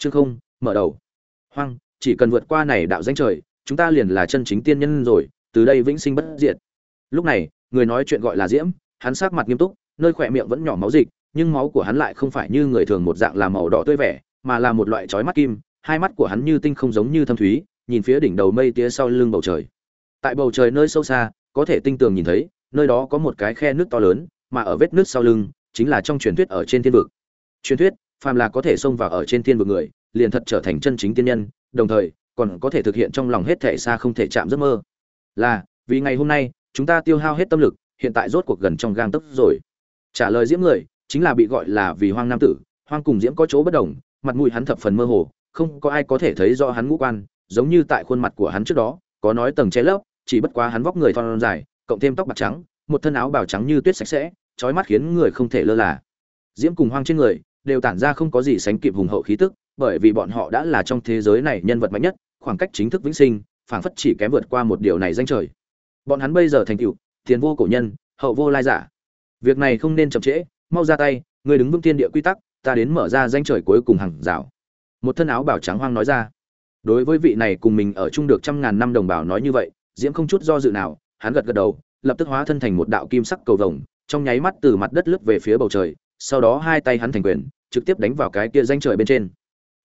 chương không, mở đầu. Hoang, chỉ cần vượt qua này đạo danh trời, chúng ta liền là chân chính tiên nhân rồi, từ đây vĩnh sinh bất diệt. Lúc này, người nói chuyện gọi là diễm, hắn sắc mặt nghiêm túc, nơi khỏe miệng vẫn nhỏ máu dịch, nhưng máu của hắn lại không phải như người thường một dạng là màu đỏ tươi vẻ, mà là một loại chói mắt kim, hai mắt của hắn như tinh không giống như thâm thúy, nhìn phía đỉnh đầu mây tía sau lưng bầu trời. Tại bầu trời nơi sâu xa, có thể tinh tường nhìn thấy, nơi đó có một cái khe nước to lớn, mà ở vết nước sau lưng, chính là trong truyền thuyết ở trên thiên vực. Truyền thuyết phàm là có thể xông vào ở trên thiên vực người, liền thật trở thành chân chính tiên nhân, đồng thời, còn có thể thực hiện trong lòng hết thể xa không thể chạm giấc mơ. Là, vì ngày hôm nay, chúng ta tiêu hao hết tâm lực, hiện tại rốt cuộc gần trong gang tấc rồi. Trả lời diễm người, chính là bị gọi là vì hoang nam tử, hoang cùng diễm có chỗ bất đồng, mặt mũi hắn thập phần mơ hồ, không có ai có thể thấy rõ hắn ngũ quan, giống như tại khuôn mặt của hắn trước đó, có nói tầng che lấp, chỉ bất quá hắn vóc người thon dài, cộng thêm tóc bạc trắng, một thân áo bào trắng như tuyết sạch sẽ trói mắt khiến người không thể lơ là. Diễm cùng hoang trên người đều tản ra không có gì sánh kịp hùng hậu khí tức, bởi vì bọn họ đã là trong thế giới này nhân vật mạnh nhất, khoảng cách chính thức vĩnh sinh, phảng phất chỉ kém vượt qua một điều này danh trời. Bọn hắn bây giờ thành tựu, tiền vô cổ nhân, hậu vô lai giả. Việc này không nên chậm trễ, mau ra tay người đứng vững thiên địa quy tắc, ta đến mở ra danh trời cuối cùng hàng rào. Một thân áo bảo trắng hoang nói ra. Đối với vị này cùng mình ở chung được trăm ngàn năm đồng bào nói như vậy, diễm không chút do dự nào, hắn gật gật đầu, lập tức hóa thân thành một đạo kim sắc cầu vồng, trong nháy mắt từ mặt đất lướt về phía bầu trời sau đó hai tay hắn thành quyền, trực tiếp đánh vào cái kia danh trời bên trên.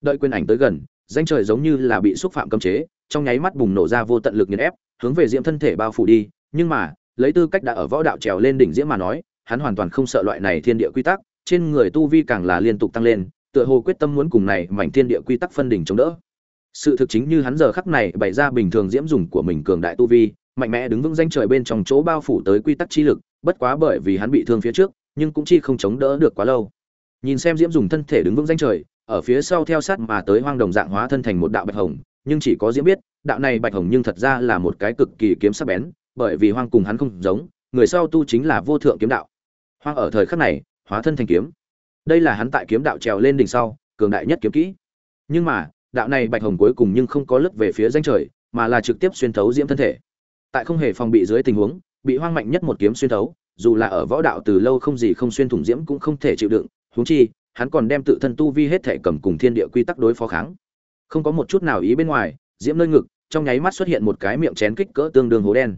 Đợi quyền ảnh tới gần, danh trời giống như là bị xúc phạm cấm chế, trong nháy mắt bùng nổ ra vô tận lực nghiền ép, hướng về diễm thân thể bao phủ đi, nhưng mà, lấy tư cách đã ở võ đạo trèo lên đỉnh diễm mà nói, hắn hoàn toàn không sợ loại này thiên địa quy tắc, trên người tu vi càng là liên tục tăng lên, tựa hồ quyết tâm muốn cùng này mảnh thiên địa quy tắc phân đỉnh chống đỡ. Sự thực chính như hắn giờ khắc này bày ra bình thường diễm dùng của mình cường đại tu vi, mạnh mẽ đứng vững danh trời bên trong chỗ bao phủ tới quy tắc chi lực, bất quá bởi vì hắn bị thương phía trước nhưng cũng chi không chống đỡ được quá lâu. Nhìn xem diễm dùng thân thể đứng vững danh trời, ở phía sau theo sát mà tới hoang đồng dạng hóa thân thành một đạo bạch hồng, nhưng chỉ có diễm biết, đạo này bạch hồng nhưng thật ra là một cái cực kỳ kiếm sắc bén, bởi vì hoang cùng hắn không giống, người sau tu chính là vô thượng kiếm đạo. Hoang ở thời khắc này, hóa thân thành kiếm. Đây là hắn tại kiếm đạo trèo lên đỉnh sau, cường đại nhất kiếm kỹ. Nhưng mà, đạo này bạch hồng cuối cùng nhưng không có lướt về phía danh trời, mà là trực tiếp xuyên thấu diễm thân thể. Tại không hề phòng bị dưới tình huống, bị hoang mạnh nhất một kiếm xuyên thấu dù là ở võ đạo từ lâu không gì không xuyên thủng diễm cũng không thể chịu đựng, huống chi, hắn còn đem tự thân tu vi hết thể cầm cùng thiên địa quy tắc đối phó kháng. Không có một chút nào ý bên ngoài, diễm nơi ngực, trong nháy mắt xuất hiện một cái miệng chén kích cỡ tương đương hố đen.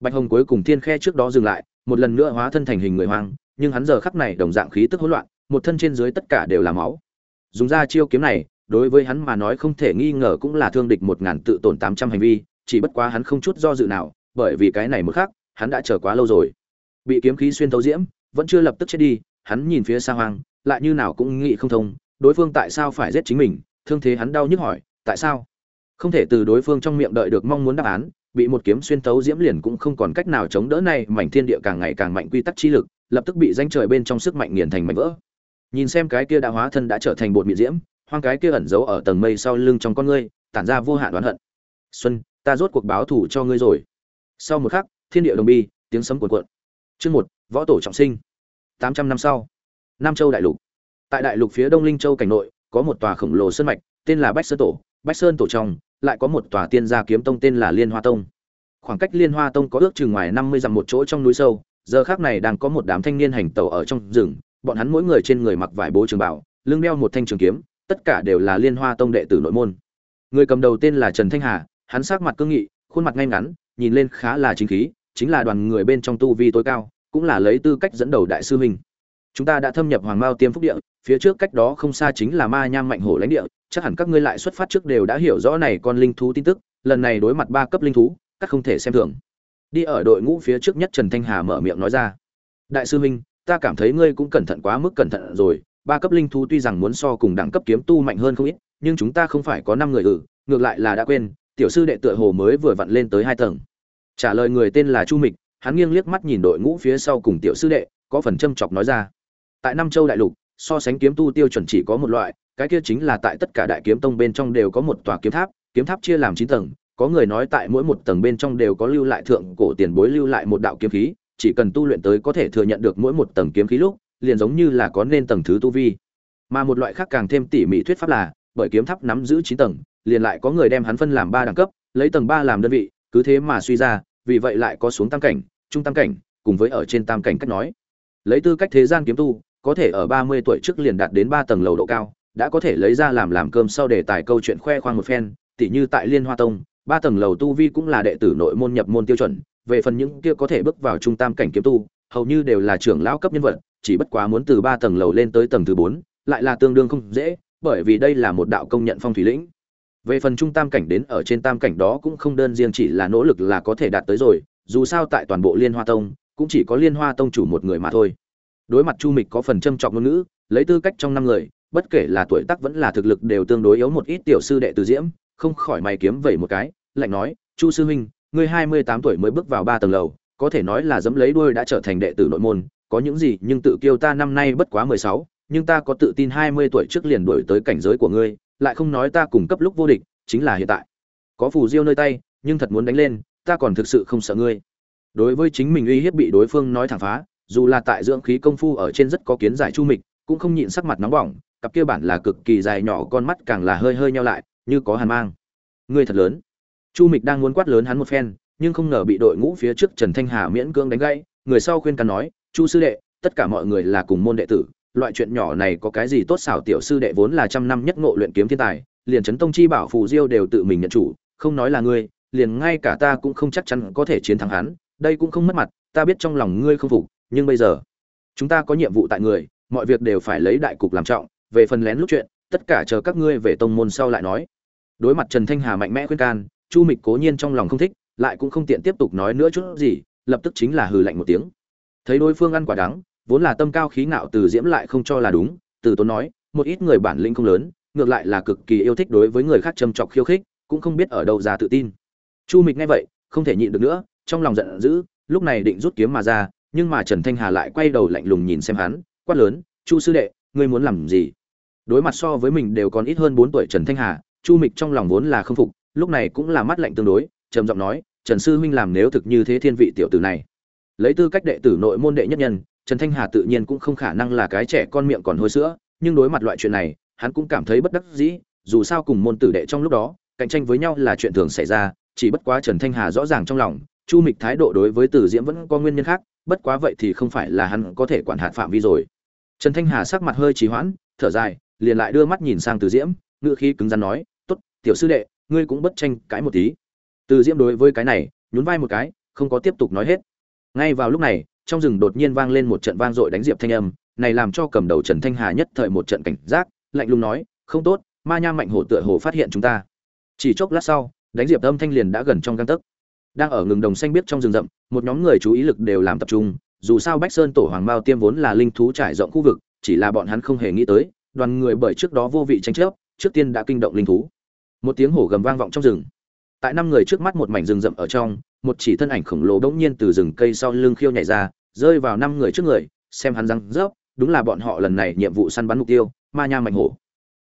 Bạch hồng cuối cùng thiên khe trước đó dừng lại, một lần nữa hóa thân thành hình người hoang, nhưng hắn giờ khắc này đồng dạng khí tức hỗn loạn, một thân trên dưới tất cả đều là máu. Dùng ra chiêu kiếm này, đối với hắn mà nói không thể nghi ngờ cũng là thương địch một ngàn tự tổn tám trăm hành vi, chỉ bất quá hắn không chút do dự nào, bởi vì cái này một khác hắn đã chờ quá lâu rồi bị kiếm khí xuyên thấu diễm, vẫn chưa lập tức chết đi, hắn nhìn phía xa hoang, lại như nào cũng nghĩ không thông, đối phương tại sao phải giết chính mình, thương thế hắn đau nhức hỏi, tại sao? Không thể từ đối phương trong miệng đợi được mong muốn đáp án, bị một kiếm xuyên thấu diễm liền cũng không còn cách nào chống đỡ này, mảnh thiên địa càng ngày càng mạnh quy tắc chi lực, lập tức bị danh trời bên trong sức mạnh nghiền thành mảnh vỡ. Nhìn xem cái kia đã hóa thân đã trở thành bột mịn diễm, hoang cái kia ẩn giấu ở tầng mây sau lưng trong con ngươi, tản ra vô hạn oán hận. Xuân, ta rốt cuộc báo thủ cho ngươi rồi. Sau một khắc, thiên địa đồng bi, tiếng sấm cuộn cuộn chương một, võ tổ trọng sinh. Tám trăm năm sau, nam châu đại lục. Tại đại lục phía đông linh châu cảnh nội, có một tòa khổng lồ sơn mạch, tên là bách sơn tổ. Bách sơn tổ trong, lại có một tòa tiên gia kiếm tông tên là liên hoa tông. Khoảng cách liên hoa tông có ước chừng ngoài năm mươi dặm một chỗ trong núi sâu, giờ khác này đang có một đám thanh niên hành tẩu ở trong rừng. Bọn hắn mỗi người trên người mặc vải bố trường bảo, lưng đeo một thanh trường kiếm, tất cả đều là liên hoa tông đệ tử nội môn. Người cầm đầu tên là trần thanh hà, hắn sắc mặt cương nghị, khuôn mặt ngay ngắn, nhìn lên khá là chính khí chính là đoàn người bên trong tu vi tối cao, cũng là lấy tư cách dẫn đầu đại sư huynh. Chúng ta đã thâm nhập hoàng mao tiêm phúc địa, phía trước cách đó không xa chính là ma nham mạnh hổ lãnh địa, chắc hẳn các ngươi lại xuất phát trước đều đã hiểu rõ này con linh thú tin tức, lần này đối mặt ba cấp linh thú, các không thể xem thường. Đi ở đội ngũ phía trước nhất trần thanh hà mở miệng nói ra. Đại sư huynh, ta cảm thấy ngươi cũng cẩn thận quá mức cẩn thận rồi, ba cấp linh thú tuy rằng muốn so cùng đẳng cấp kiếm tu mạnh hơn không ít, nhưng chúng ta không phải có năm người ử, ngược lại là đã quên, tiểu sư đệ tựa hồ mới vừa vặn lên tới hai tầng trả lời người tên là chu mịch, hắn nghiêng liếc mắt nhìn đội ngũ phía sau cùng tiểu sư đệ, có phần châm chọc nói ra. Tại Nam châu đại lục, so sánh kiếm tu tiêu chuẩn chỉ có một loại, cái kia chính là tại tất cả đại kiếm tông bên trong đều có một tòa kiếm tháp kiếm tháp chia làm chín tầng, có người nói tại mỗi một tầng bên trong đều có lưu lại thượng cổ tiền bối lưu lại một đạo kiếm khí, chỉ cần tu luyện tới có thể thừa nhận được mỗi một tầng kiếm khí lúc, liền giống như là có nên tầng thứ tu vi. Mà một loại khác càng thêm tỉ mỉ thuyết pháp là, bởi kiếm tháp nắm giữ chín tầng, liền lại có người đem hắn phân làm ba đẳng cấp, lấy tầng ba làm đơn vị cứ thế mà suy ra, vì vậy lại có xuống tam cảnh, trung tam cảnh, cùng với ở trên tam cảnh cách nói. Lấy tư cách thế gian kiếm tu, có thể ở ba mươi tuổi trước liền đạt đến ba tầng lầu độ cao, đã có thể lấy ra làm làm cơm sau để tài câu chuyện khoe khoang một phen, tỉ như tại liên hoa tông, ba tầng lầu tu vi cũng là đệ tử nội môn nhập môn tiêu chuẩn, về phần những kia có thể bước vào trung tam cảnh kiếm tu, hầu như đều là trưởng lão cấp nhân vật, chỉ bất quá muốn từ ba tầng lầu lên tới tầng thứ bốn, lại là tương đương không dễ, bởi vì đây là một đạo công nhận phong thủy lĩnh về phần trung tam cảnh đến ở trên tam cảnh đó cũng không đơn riêng chỉ là nỗ lực là có thể đạt tới rồi, dù sao tại toàn bộ liên hoa tông, cũng chỉ có liên hoa tông chủ một người mà thôi. Đối mặt chu mịch có phần châm trọng ngôn ngữ, lấy tư cách trong năm người, bất kể là tuổi tác vẫn là thực lực đều tương đối yếu một ít tiểu sư đệ từ diễm, không khỏi mày kiếm vẩy một cái, lạnh nói, chu sư huynh, ngươi hai mươi tám tuổi mới bước vào ba tầng lầu, có thể nói là dẫm lấy đuôi đã trở thành đệ tử nội môn, có những gì nhưng tự kiêu ta năm nay bất quá mười sáu, nhưng ta có tự tin hai mươi tuổi trước liền đuổi tới cảnh giới của ngươi lại không nói ta cùng cấp lúc vô địch, chính là hiện tại. Có phù diêu nơi tay, nhưng thật muốn đánh lên, ta còn thực sự không sợ ngươi. Đối với chính mình uy hiếp bị đối phương nói thẳng phá, dù là tại dưỡng khí công phu ở trên rất có kiến giải chu mịch, cũng không nhịn sắc mặt nóng bỏng, cặp kia bản là cực kỳ dài nhỏ con mắt càng là hơi hơi nheo lại, như có hàn mang. Ngươi thật lớn. Chu mịch đang muốn quát lớn hắn một phen, nhưng không ngờ bị đội ngũ phía trước trần thanh hà miễn cưỡng đánh gãy, người sau khuyên can nói, chu sư đệ, tất cả mọi người là cùng môn đệ tử loại chuyện nhỏ này có cái gì tốt xảo tiểu sư đệ vốn là trăm năm nhất ngộ luyện kiếm thiên tài, liền chấn tông chi bảo phù diêu đều tự mình nhận chủ, không nói là ngươi, liền ngay cả ta cũng không chắc chắn có thể chiến thắng hắn, đây cũng không mất mặt, ta biết trong lòng ngươi không phục, nhưng bây giờ, chúng ta có nhiệm vụ tại người, mọi việc đều phải lấy đại cục làm trọng, về phần lén lúc chuyện, tất cả chờ các ngươi về tông môn sau lại nói. Đối mặt trần thanh hà mạnh mẽ khuyên can, chu mịch cố nhiên trong lòng không thích, lại cũng không tiện tiếp tục nói nữa chút gì, lập tức chính là hừ lạnh một tiếng. Thấy đối phương ăn quả đắng vốn là tâm cao khí ngạo từ diễm lại không cho là đúng, từ tốn nói, một ít người bản lĩnh không lớn, ngược lại là cực kỳ yêu thích đối với người khác châm chọc khiêu khích, cũng không biết ở đâu ra tự tin. Chu mịch nghe vậy, không thể nhịn được nữa, trong lòng giận dữ, lúc này định rút kiếm mà ra, nhưng mà trần thanh hà lại quay đầu lạnh lùng nhìn xem hắn, quát lớn, chu sư đệ, ngươi muốn làm gì? Đối mặt so với mình đều còn ít hơn bốn tuổi trần thanh hà, chu mịch trong lòng vốn là không phục, lúc này cũng là mắt lạnh tương đối, trầm giọng nói, trần sư huynh làm nếu thực như thế thiên vị tiểu tử này. Lấy tư cách đệ tử nội môn đệ nhất nhân trần thanh hà tự nhiên cũng không khả năng là cái trẻ con miệng còn hôi sữa, nhưng đối mặt loại chuyện này, hắn cũng cảm thấy bất đắc dĩ, dù sao cùng môn tử đệ trong lúc đó, cạnh tranh với nhau là chuyện thường xảy ra, chỉ bất quá trần thanh hà rõ ràng trong lòng, chu mịch thái độ đối với tử diễm vẫn có nguyên nhân khác, bất quá vậy thì không phải là hắn có thể quản hạt phạm vi rồi. Trần thanh hà sắc mặt hơi trì hoãn, thở dài, liền lại đưa mắt nhìn sang từ diễm ngựa khí cứng rắn nói, tốt, tiểu sư đệ, ngươi cũng bất tranh cãi một tí. Từ diễm đối với cái này, nhún vai một cái, không có tiếp tục nói hết. Ngay vào lúc này trong rừng đột nhiên vang lên một trận vang dội đánh diệp thanh âm, này làm cho cầm đầu trần thanh hà nhất thời một trận cảnh giác, lạnh lùng nói, không tốt, ma nha mạnh hổ tựa hồ phát hiện chúng ta. Chỉ chốc lát sau, đánh diệp âm thanh liền đã gần trong gang tấc. Đang ở ngừng đồng xanh biết trong rừng rậm, một nhóm người chú ý lực đều làm tập trung, dù sao bách sơn tổ hoàng mao tiêm vốn là linh thú trải rộng khu vực, chỉ là bọn hắn không hề nghĩ tới, đoàn người bởi trước đó vô vị tranh chấp, trước tiên đã kinh động linh thú. Một tiếng hổ gầm vang vọng trong rừng. Tại năm người trước mắt một mảnh rừng rậm ở trong, một chỉ thân ảnh khổng lồ đột nhiên từ rừng cây sau lưng khiêu nhảy ra rơi vào năm người trước người, xem hắn răng rớp, đúng là bọn họ lần này nhiệm vụ săn bắn mục tiêu, ma nha mạnh hổ.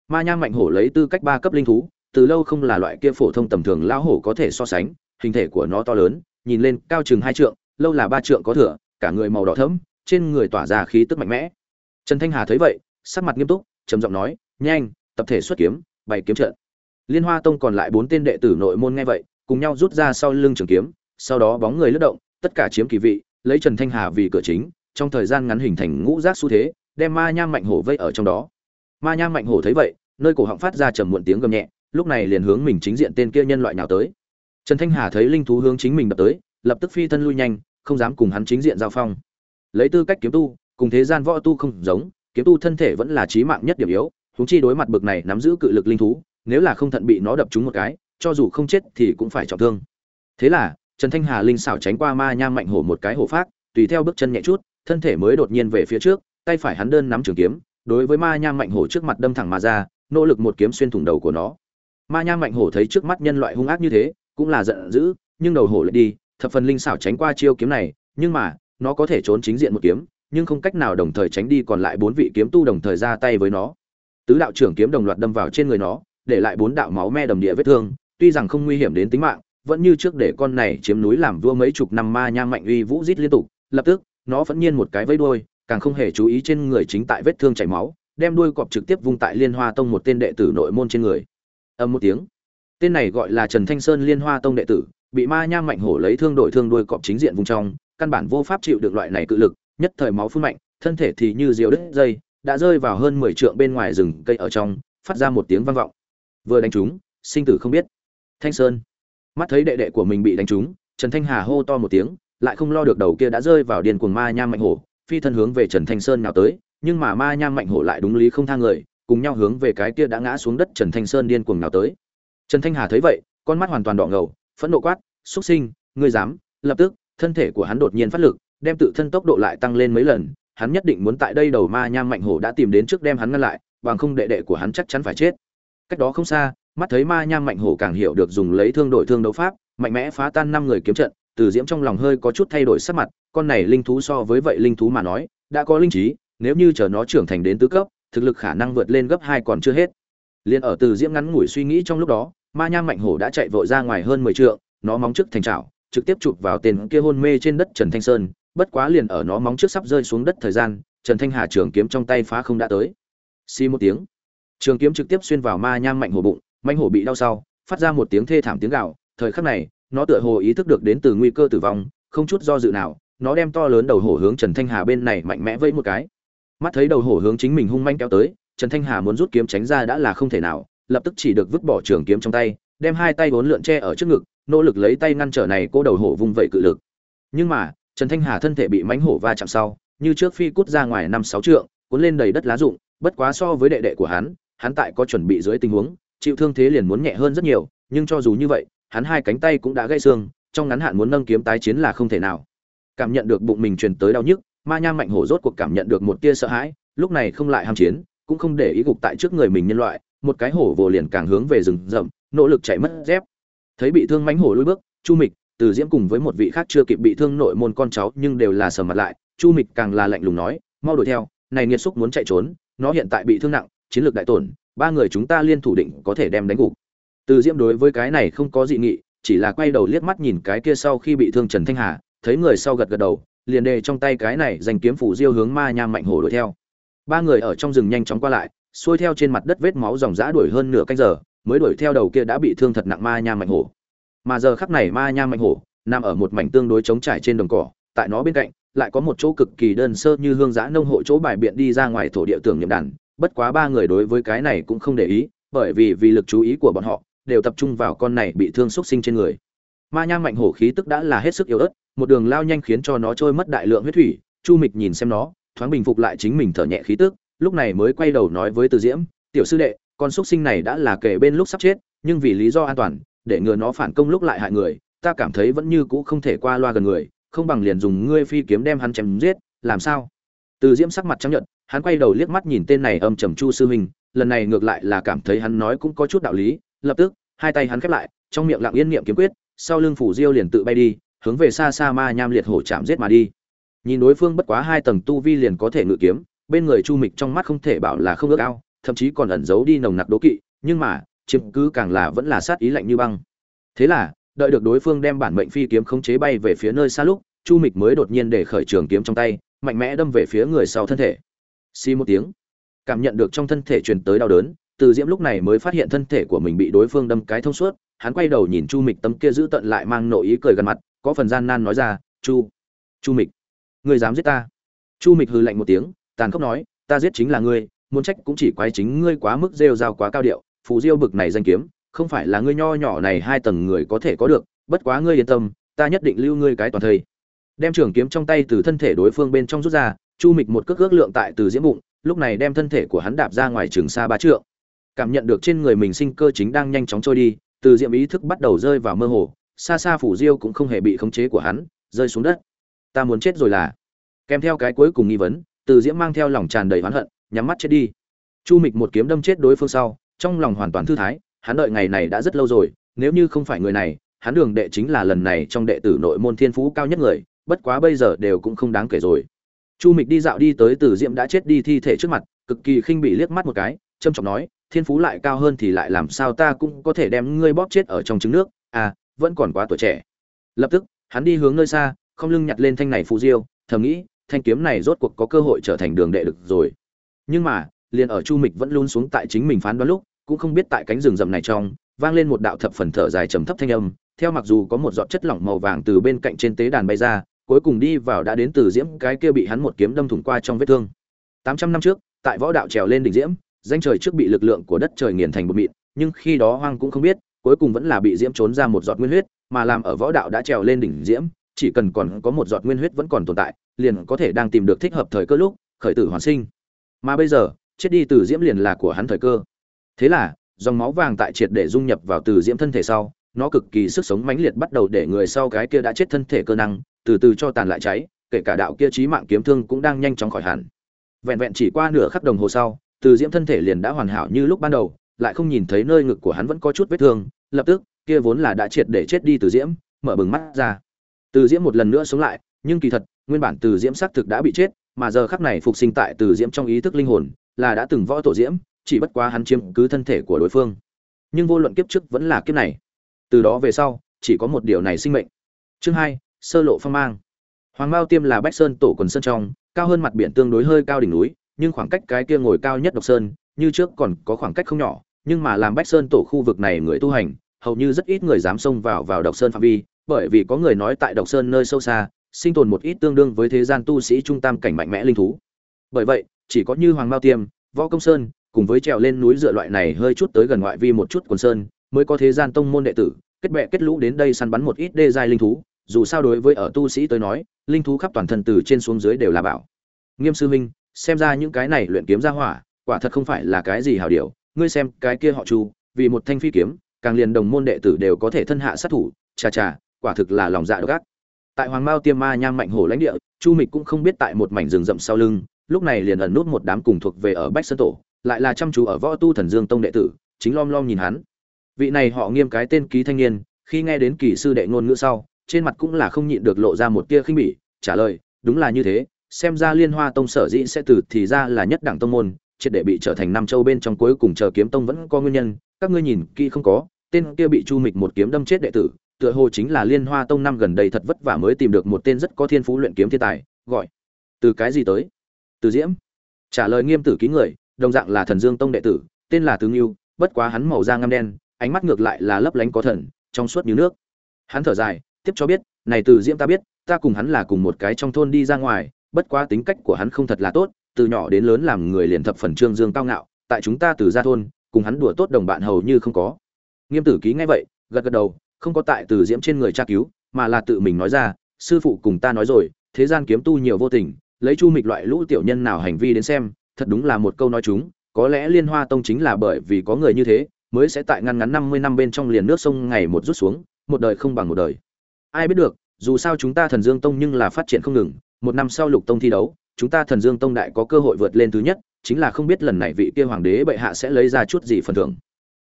Ma nha mạnh hổ lấy tư cách ba cấp linh thú, từ lâu không là loại kia phổ thông tầm thường lão hổ có thể so sánh, hình thể của nó to lớn, nhìn lên cao chừng hai trượng, lâu là ba trượng có thừa cả người màu đỏ thẫm, trên người tỏa ra khí tức mạnh mẽ. Trần thanh hà thấy vậy, sắc mặt nghiêm túc, trầm giọng nói, nhanh, tập thể xuất kiếm, bày kiếm trận. Liên hoa tông còn lại bốn tên đệ tử nội môn nghe vậy, cùng nhau rút ra sau lưng trường kiếm, sau đó bóng người lướt động, tất cả chiếm kỳ vị lấy trần thanh hà vì cửa chính, trong thời gian ngắn hình thành ngũ giác xu thế, đem ma nham mạnh hổ vây ở trong đó. Ma nham mạnh hổ thấy vậy, nơi cổ họng phát ra trầm muộn tiếng gầm nhẹ, lúc này liền hướng mình chính diện tên kia nhân loại nào tới. Trần thanh hà thấy linh thú hướng chính mình đập tới, lập tức phi thân lui nhanh, không dám cùng hắn chính diện giao phong. Lấy tư cách kiếm tu, cùng thế gian võ tu không giống, kiếm tu thân thể vẫn là chí mạng nhất điểm yếu, huống chi đối mặt bực này nắm giữ cự lực linh thú, nếu là không thận bị nó đập trúng một cái, cho dù không chết thì cũng phải trọng thương. Thế là trần thanh hà linh xảo tránh qua ma nham mạnh hổ một cái hổ phát tùy theo bước chân nhẹ chút, thân thể mới đột nhiên về phía trước, tay phải hắn đơn nắm trường kiếm, đối với ma nham mạnh hổ trước mặt đâm thẳng mà ra, nỗ lực một kiếm xuyên thủng đầu của nó. Ma nham mạnh hổ thấy trước mắt nhân loại hung ác như thế, cũng là giận dữ, nhưng đầu hổ lại đi, thập phần linh xảo tránh qua chiêu kiếm này, nhưng mà, nó có thể trốn chính diện một kiếm, nhưng không cách nào đồng thời tránh đi còn lại bốn vị kiếm tu đồng thời ra tay với nó. Tứ đạo trưởng kiếm đồng loạt đâm vào trên người nó, để lại bốn đạo máu me đầm địa vết thương, tuy rằng không nguy hiểm đến tính mạng vẫn như trước để con này chiếm núi làm vua mấy chục năm ma nha mạnh uy vũ rít liên tục, lập tức, nó vẫn nhiên một cái vẫy đuôi, càng không hề chú ý trên người chính tại vết thương chảy máu, đem đuôi cọp trực tiếp vung tại liên hoa tông một tên đệ tử nội môn trên người. Âm một tiếng, tên này gọi là trần thanh sơn liên hoa tông đệ tử, bị ma nha mạnh hổ lấy thương đổi thương đuôi cọp chính diện vùng trong, căn bản vô pháp chịu được loại này cự lực, nhất thời máu phun mạnh, thân thể thì như diều đứt dây, đã rơi vào hơn mười trượng bên ngoài rừng cây ở trong, phát ra một tiếng vang vọng. Vừa đánh trúng, sinh tử không biết. Thanh sơn mắt thấy đệ đệ của mình bị đánh trúng, trần thanh hà hô to một tiếng, lại không lo được đầu kia đã rơi vào điền cuồng ma nham mạnh hổ, phi thân hướng về trần thanh sơn nào tới, nhưng mà ma nham mạnh hổ lại đúng lý không thang người, cùng nhau hướng về cái kia đã ngã xuống đất trần thanh sơn điên cuồng nào tới. Trần thanh hà thấy vậy, con mắt hoàn toàn đỏ ngầu, phẫn nộ quát xuất sinh, ngươi dám? Lập tức, thân thể của hắn đột nhiên phát lực, đem tự thân tốc độ lại tăng lên mấy lần, hắn nhất định muốn tại đây đầu ma nham mạnh hổ đã tìm đến trước đem hắn ngăn lại, bằng không đệ đệ của hắn chắc chắn phải chết. Cách đó không xa mắt thấy ma nham mạnh hổ càng hiểu được dùng lấy thương đổi thương đấu pháp, mạnh mẽ phá tan năm người kiếm trận, từ diễm trong lòng hơi có chút thay đổi sắc mặt, con này linh thú so với vậy linh thú mà nói, đã có linh trí, nếu như chờ nó trưởng thành đến tứ cấp, thực lực khả năng vượt lên gấp hai còn chưa hết. Liền ở từ diễm ngắn ngủi suy nghĩ trong lúc đó, ma nham mạnh hổ đã chạy vội ra ngoài hơn mười trượng, nó móng trước thành trào trực tiếp chụp vào tên kia hôn mê trên đất trần thanh sơn, bất quá liền ở nó móng trước sắp rơi xuống đất thời gian, trần thanh hà trường kiếm trong tay phá không đã tới. Xi một tiếng, trường kiếm trực tiếp xuyên vào ma nham mạnh hổ bụng mạnh hổ bị đau sau, phát ra một tiếng thê thảm tiếng gạo thời khắc này, nó tựa hồ ý thức được đến từ nguy cơ tử vong, không chút do dự nào, nó đem to lớn đầu hổ hướng trần thanh hà bên này mạnh mẽ vẫy một cái. Mắt thấy đầu hổ hướng chính mình hung manh kéo tới, trần thanh hà muốn rút kiếm tránh ra đã là không thể nào, lập tức chỉ được vứt bỏ trường kiếm trong tay, đem hai tay bốn lượn tre ở trước ngực, nỗ lực lấy tay ngăn trở này cô đầu hổ vung vẩy cự lực. Nhưng mà, trần thanh hà thân thể bị mánh hổ va chạm sau, như trước phi cút ra ngoài năm sáu trượng, cuốn lên đầy đất lá rụng, bất quá so với đệ đệ của hắn hắn tại có chuẩn bị dưới tình huống chịu thương thế liền muốn nhẹ hơn rất nhiều, nhưng cho dù như vậy, hắn hai cánh tay cũng đã gãy xương, trong ngắn hạn muốn nâng kiếm tái chiến là không thể nào. Cảm nhận được bụng mình truyền tới đau nhức, ma nham mạnh hổ rốt cuộc cảm nhận được một tia sợ hãi, lúc này không lại ham chiến, cũng không để ý gục tại trước người mình nhân loại, một cái hổ vồ liền càng hướng về rừng rậm, nỗ lực chạy mất dép. Thấy bị thương mánh hổ lùi bước, chu mịch, từ diễm cùng với một vị khác chưa kịp bị thương nội môn con cháu nhưng đều là sờ mặt lại, chu mịch càng là lạnh lùng nói, mau đuổi theo, này nghiệt xúc muốn chạy trốn, nó hiện tại bị thương nặng, chiến lược đại tổn ba người chúng ta liên thủ định có thể đem đánh gục. Từ diễm đối với cái này không có dị nghị, chỉ là quay đầu liếc mắt nhìn cái kia sau khi bị thương trần thanh hà, thấy người sau gật gật đầu, liền đề trong tay cái này dành kiếm phủ diêu hướng ma nham mạnh hổ đuổi theo. Ba người ở trong rừng nhanh chóng qua lại, xuôi theo trên mặt đất vết máu dòng dã đuổi hơn nửa canh giờ, mới đuổi theo đầu kia đã bị thương thật nặng ma nham mạnh hổ. Mà giờ khắc này ma nham mạnh hổ nằm ở một mảnh tương đối trống trải trên đồng cỏ, tại nó bên cạnh, lại có một chỗ cực kỳ đơn sơ như hương giã nông hộ chỗ bài biện đi ra ngoài thổ địa tưởng niệm đàn bất quá ba người đối với cái này cũng không để ý, bởi vì vì lực chú ý của bọn họ, đều tập trung vào con này bị thương xúc sinh trên người. Ma nham mạnh hổ khí tức đã là hết sức yếu ớt, một đường lao nhanh khiến cho nó trôi mất đại lượng huyết thủy, chu mịch nhìn xem nó, thoáng bình phục lại chính mình thở nhẹ khí tức, lúc này mới quay đầu nói với từ diễm, tiểu sư đệ, con xúc sinh này đã là kể bên lúc sắp chết, nhưng vì lý do an toàn, để ngừa nó phản công lúc lại hại người, ta cảm thấy vẫn như cũ không thể qua loa gần người, không bằng liền dùng ngươi phi kiếm đem hắn chém giết, làm sao? Từ diễm sắc mặt trăng nhận hắn quay đầu liếc mắt nhìn tên này âm trầm chu sư huynh, lần này ngược lại là cảm thấy hắn nói cũng có chút đạo lý, lập tức, hai tay hắn khép lại, trong miệng lặng yên niệm kiếm quyết, sau lưng phủ diêu liền tự bay đi, hướng về xa xa ma nham liệt hổ chạm giết mà đi. Nhìn đối phương bất quá hai tầng tu vi liền có thể ngự kiếm, bên người chu mịch trong mắt không thể bảo là không ước ao, thậm chí còn ẩn giấu đi nồng nặc đố kỵ, nhưng mà, chiếm cứ càng là vẫn là sát ý lạnh như băng. Thế là, đợi được đối phương đem bản mệnh phi kiếm khống chế bay về phía nơi xa lúc, chu mịch mới đột nhiên để khởi trường kiếm trong tay, mạnh mẽ đâm về phía người sau thân thể xi một tiếng. Cảm nhận được trong thân thể truyền tới đau đớn, từ diễm lúc này mới phát hiện thân thể của mình bị đối phương đâm cái thông suốt, hắn quay đầu nhìn chu mịch tấm kia giữ tận lại mang nội ý cười gần mặt, có phần gian nan nói ra, chu chu mịch, ngươi dám giết ta? Chu mịch hừ lạnh một tiếng, tàn khốc nói, ta giết chính là ngươi, muốn trách cũng chỉ quái chính ngươi quá mức rêu rao quá cao điệu, phù diêu bực này danh kiếm, không phải là ngươi nho nhỏ này hai tầng người có thể có được, bất quá ngươi yên tâm, ta nhất định lưu ngươi cái toàn thây. Đem trường kiếm trong tay từ thân thể đối phương bên trong rút ra chu mịch một cước ước lượng tại từ diễm bụng, lúc này đem thân thể của hắn đạp ra ngoài trường xa ba trượng. Cảm nhận được trên người mình sinh cơ chính đang nhanh chóng trôi đi, từ diễm ý thức bắt đầu rơi vào mơ hồ, xa xa phủ diêu cũng không hề bị khống chế của hắn, rơi xuống đất. Ta muốn chết rồi là. Kèm theo cái cuối cùng nghi vấn, từ diễm mang theo lòng tràn đầy oán hận, nhắm mắt chết đi. Chu mịch một kiếm đâm chết đối phương sau, trong lòng hoàn toàn thư thái, hắn đợi ngày này đã rất lâu rồi, nếu như không phải người này, hắn đường đệ chính là lần này trong đệ tử nội môn thiên phú cao nhất người, bất quá bây giờ đều cũng không đáng kể rồi chu mịch đi dạo đi tới từ diễm đã chết đi thi thể trước mặt, cực kỳ khinh bị liếc mắt một cái trâm trọng nói, thiên phú lại cao hơn thì lại làm sao ta cũng có thể đem ngươi bóp chết ở trong trứng nước à vẫn còn quá tuổi trẻ. Lập tức, hắn đi hướng nơi xa, không lưng nhặt lên thanh này phù diêu, thầm nghĩ, thanh kiếm này rốt cuộc có cơ hội trở thành đường đệ được rồi. Nhưng mà, liền ở chu mịch vẫn luôn xuống tại chính mình phán đoán lúc, cũng không biết tại cánh rừng rậm này trong, vang lên một đạo thập phần thở dài trầm thấp thanh âm, theo mặc dù có một giọt chất lỏng màu vàng từ bên cạnh trên tế đàn bay ra cuối cùng đi vào đã đến từ diễm, cái kia bị hắn một kiếm đâm thủng qua trong vết thương. Tám trăm năm trước, tại võ đạo trèo lên đỉnh diễm, danh trời trước bị lực lượng của đất trời nghiền thành bột mịn, nhưng khi đó hoang cũng không biết, cuối cùng vẫn là bị diễm trốn ra một giọt nguyên huyết, mà làm ở võ đạo đã trèo lên đỉnh diễm, chỉ cần còn có một giọt nguyên huyết vẫn còn tồn tại, liền có thể đang tìm được thích hợp thời cơ lúc, khởi tử hoàn sinh. Mà bây giờ, chết đi từ diễm liền là của hắn thời cơ. Thế là, dòng máu vàng tại triệt để dung nhập vào từ diễm thân thể sau, nó cực kỳ sức sống mãnh liệt bắt đầu để người sau cái kia đã chết thân thể cơ năng từ từ cho tàn lại cháy, kể cả đạo kia trí mạng kiếm thương cũng đang nhanh chóng khỏi hẳn. Vẹn vẹn chỉ qua nửa khắc đồng hồ sau, từ diễm thân thể liền đã hoàn hảo như lúc ban đầu, lại không nhìn thấy nơi ngực của hắn vẫn có chút vết thương, lập tức, kia vốn là đã triệt để chết đi từ diễm, mở bừng mắt ra. Từ diễm một lần nữa sống lại, nhưng kỳ thật, nguyên bản từ diễm xác thực đã bị chết, mà giờ khắc này phục sinh tại từ diễm trong ý thức linh hồn, là đã từng võ tổ diễm, chỉ bất quá hắn chiếm cứ thân thể của đối phương. Nhưng vô luận kiếp trước vẫn là kiếp này. Từ đó về sau, chỉ có một điều này sinh mệnh. Chương hai sơ lộ phong mang. Hoàng mao tiêm là bách sơn tổ quần sơn trong, cao hơn mặt biển tương đối hơi cao đỉnh núi, nhưng khoảng cách cái kia ngồi cao nhất độc sơn, như trước còn có khoảng cách không nhỏ, nhưng mà làm bách sơn tổ khu vực này người tu hành, hầu như rất ít người dám xông vào vào độc sơn phạm vi, bởi vì có người nói tại độc sơn nơi sâu xa, sinh tồn một ít tương đương với thế gian tu sĩ trung tam cảnh mạnh mẽ linh thú. Bởi vậy, chỉ có như hoàng mao tiêm, võ công sơn, cùng với trèo lên núi dựa loại này hơi chút tới gần ngoại vi một chút quần sơn, mới có thế gian tông môn đệ tử, kết bè kết lũ đến đây săn bắn một ít đê giai linh thú dù sao đối với ở tu sĩ tới nói, linh thú khắp toàn thân từ trên xuống dưới đều là bảo. Nghiêm sư minh xem ra những cái này luyện kiếm ra hỏa, quả thật không phải là cái gì hảo điều. Ngươi xem, cái kia họ chu, vì một thanh phi kiếm, càng liền đồng môn đệ tử đều có thể thân hạ sát thủ. Chà chà, quả thực là lòng dạ độc ác. Tại hoàng mao tiêm ma nham mạnh hổ lãnh địa, chu mịch cũng không biết tại một mảnh rừng rậm sau lưng, lúc này liền ẩn nút một đám cùng thuộc về ở bách sơn tổ, lại là chăm chú ở võ tu thần dương tông đệ tử, chính lom lom nhìn hắn. Vị này họ nghiêm cái tên ký thanh niên, khi nghe đến kỳ sư đệ ngôn ngữ sau trên mặt cũng là không nhịn được lộ ra một tia khinh bỉ, trả lời, đúng là như thế, xem ra liên hoa tông sở dĩ sẽ từ thì ra là nhất đẳng tông môn, triệt để bị trở thành năm châu bên trong cuối cùng chờ kiếm tông vẫn có nguyên nhân, các ngươi nhìn kỹ không có, tên kia bị chu mịch một kiếm đâm chết đệ tử, tựa hồ chính là liên hoa tông năm gần đây thật vất vả mới tìm được một tên rất có thiên phú luyện kiếm thiên tài, gọi, từ cái gì tới? Từ diễm. Trả lời nghiêm tử ký người, đồng dạng là thần dương tông đệ tử, tên là tứ ngưu, bất quá hắn màu da ngăm đen, ánh mắt ngược lại là lấp lánh có thần, trong suốt như nước. Hắn thở dài tiếp cho biết, này từ diễm ta biết, ta cùng hắn là cùng một cái trong thôn đi ra ngoài, bất quá tính cách của hắn không thật là tốt, từ nhỏ đến lớn làm người liền thập phần trương dương cao ngạo, tại chúng ta từ ra thôn, cùng hắn đùa tốt đồng bạn hầu như không có. Nghiêm tử ký ngay vậy, gật gật đầu, không có tại từ diễm trên người tra cứu, mà là tự mình nói ra, sư phụ cùng ta nói rồi, thế gian kiếm tu nhiều vô tình, lấy chu mịch loại lũ tiểu nhân nào hành vi đến xem, thật đúng là một câu nói chúng, có lẽ liên hoa tông chính là bởi vì có người như thế, mới sẽ tại ngăn ngắn năm mươi năm bên trong liền nước sông ngày một rút xuống, một đời không bằng một đời ai biết được, dù sao chúng ta thần dương tông nhưng là phát triển không ngừng, một năm sau lục tông thi đấu, chúng ta thần dương tông đại có cơ hội vượt lên thứ nhất, chính là không biết lần này vị kia hoàng đế bệ hạ sẽ lấy ra chút gì phần thưởng.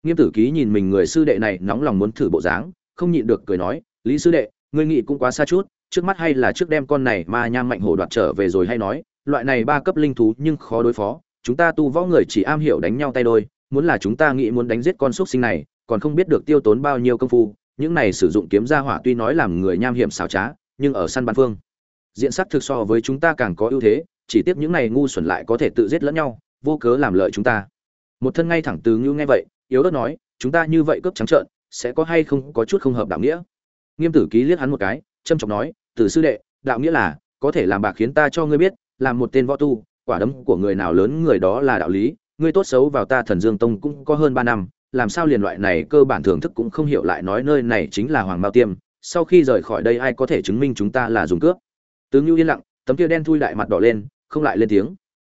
Nghiêm tử ký nhìn mình người sư đệ này nóng lòng muốn thử bộ dáng, không nhịn được cười nói, lý sư đệ, ngươi nghĩ cũng quá xa chút, trước mắt hay là trước đem con này ma nham mạnh hổ đoạt trở về rồi hay nói, loại này ba cấp linh thú nhưng khó đối phó, chúng ta tu võ người chỉ am hiểu đánh nhau tay đôi, muốn là chúng ta nghĩ muốn đánh giết con xúc sinh này, còn không biết được tiêu tốn bao nhiêu công phu những này sử dụng kiếm gia hỏa tuy nói làm người nham hiểm xảo trá, nhưng ở săn bắn phương, diện sắc thực so với chúng ta càng có ưu thế, chỉ tiếc những này ngu xuẩn lại có thể tự giết lẫn nhau, vô cớ làm lợi chúng ta. Một thân ngay thẳng từ ngưu nghe vậy, yếu ớt nói, chúng ta như vậy cướp trắng trợn, sẽ có hay không có chút không hợp đạo nghĩa? Nghiêm tử ký liếc hắn một cái trâm trọng nói, tử sư đệ, đạo nghĩa là, có thể làm bạc khiến ta cho ngươi biết, làm một tên võ tu, quả đấm của người nào lớn người đó là đạo lý, ngươi tốt xấu vào ta thần dương tông cũng có hơn ba năm làm sao liền loại này cơ bản thưởng thức cũng không hiểu lại nói nơi này chính là hoàng mao tiêm, sau khi rời khỏi đây ai có thể chứng minh chúng ta là dùng cướp? Tướng nhu yên lặng, tấm kia đen thui đại mặt đỏ lên, không lại lên tiếng.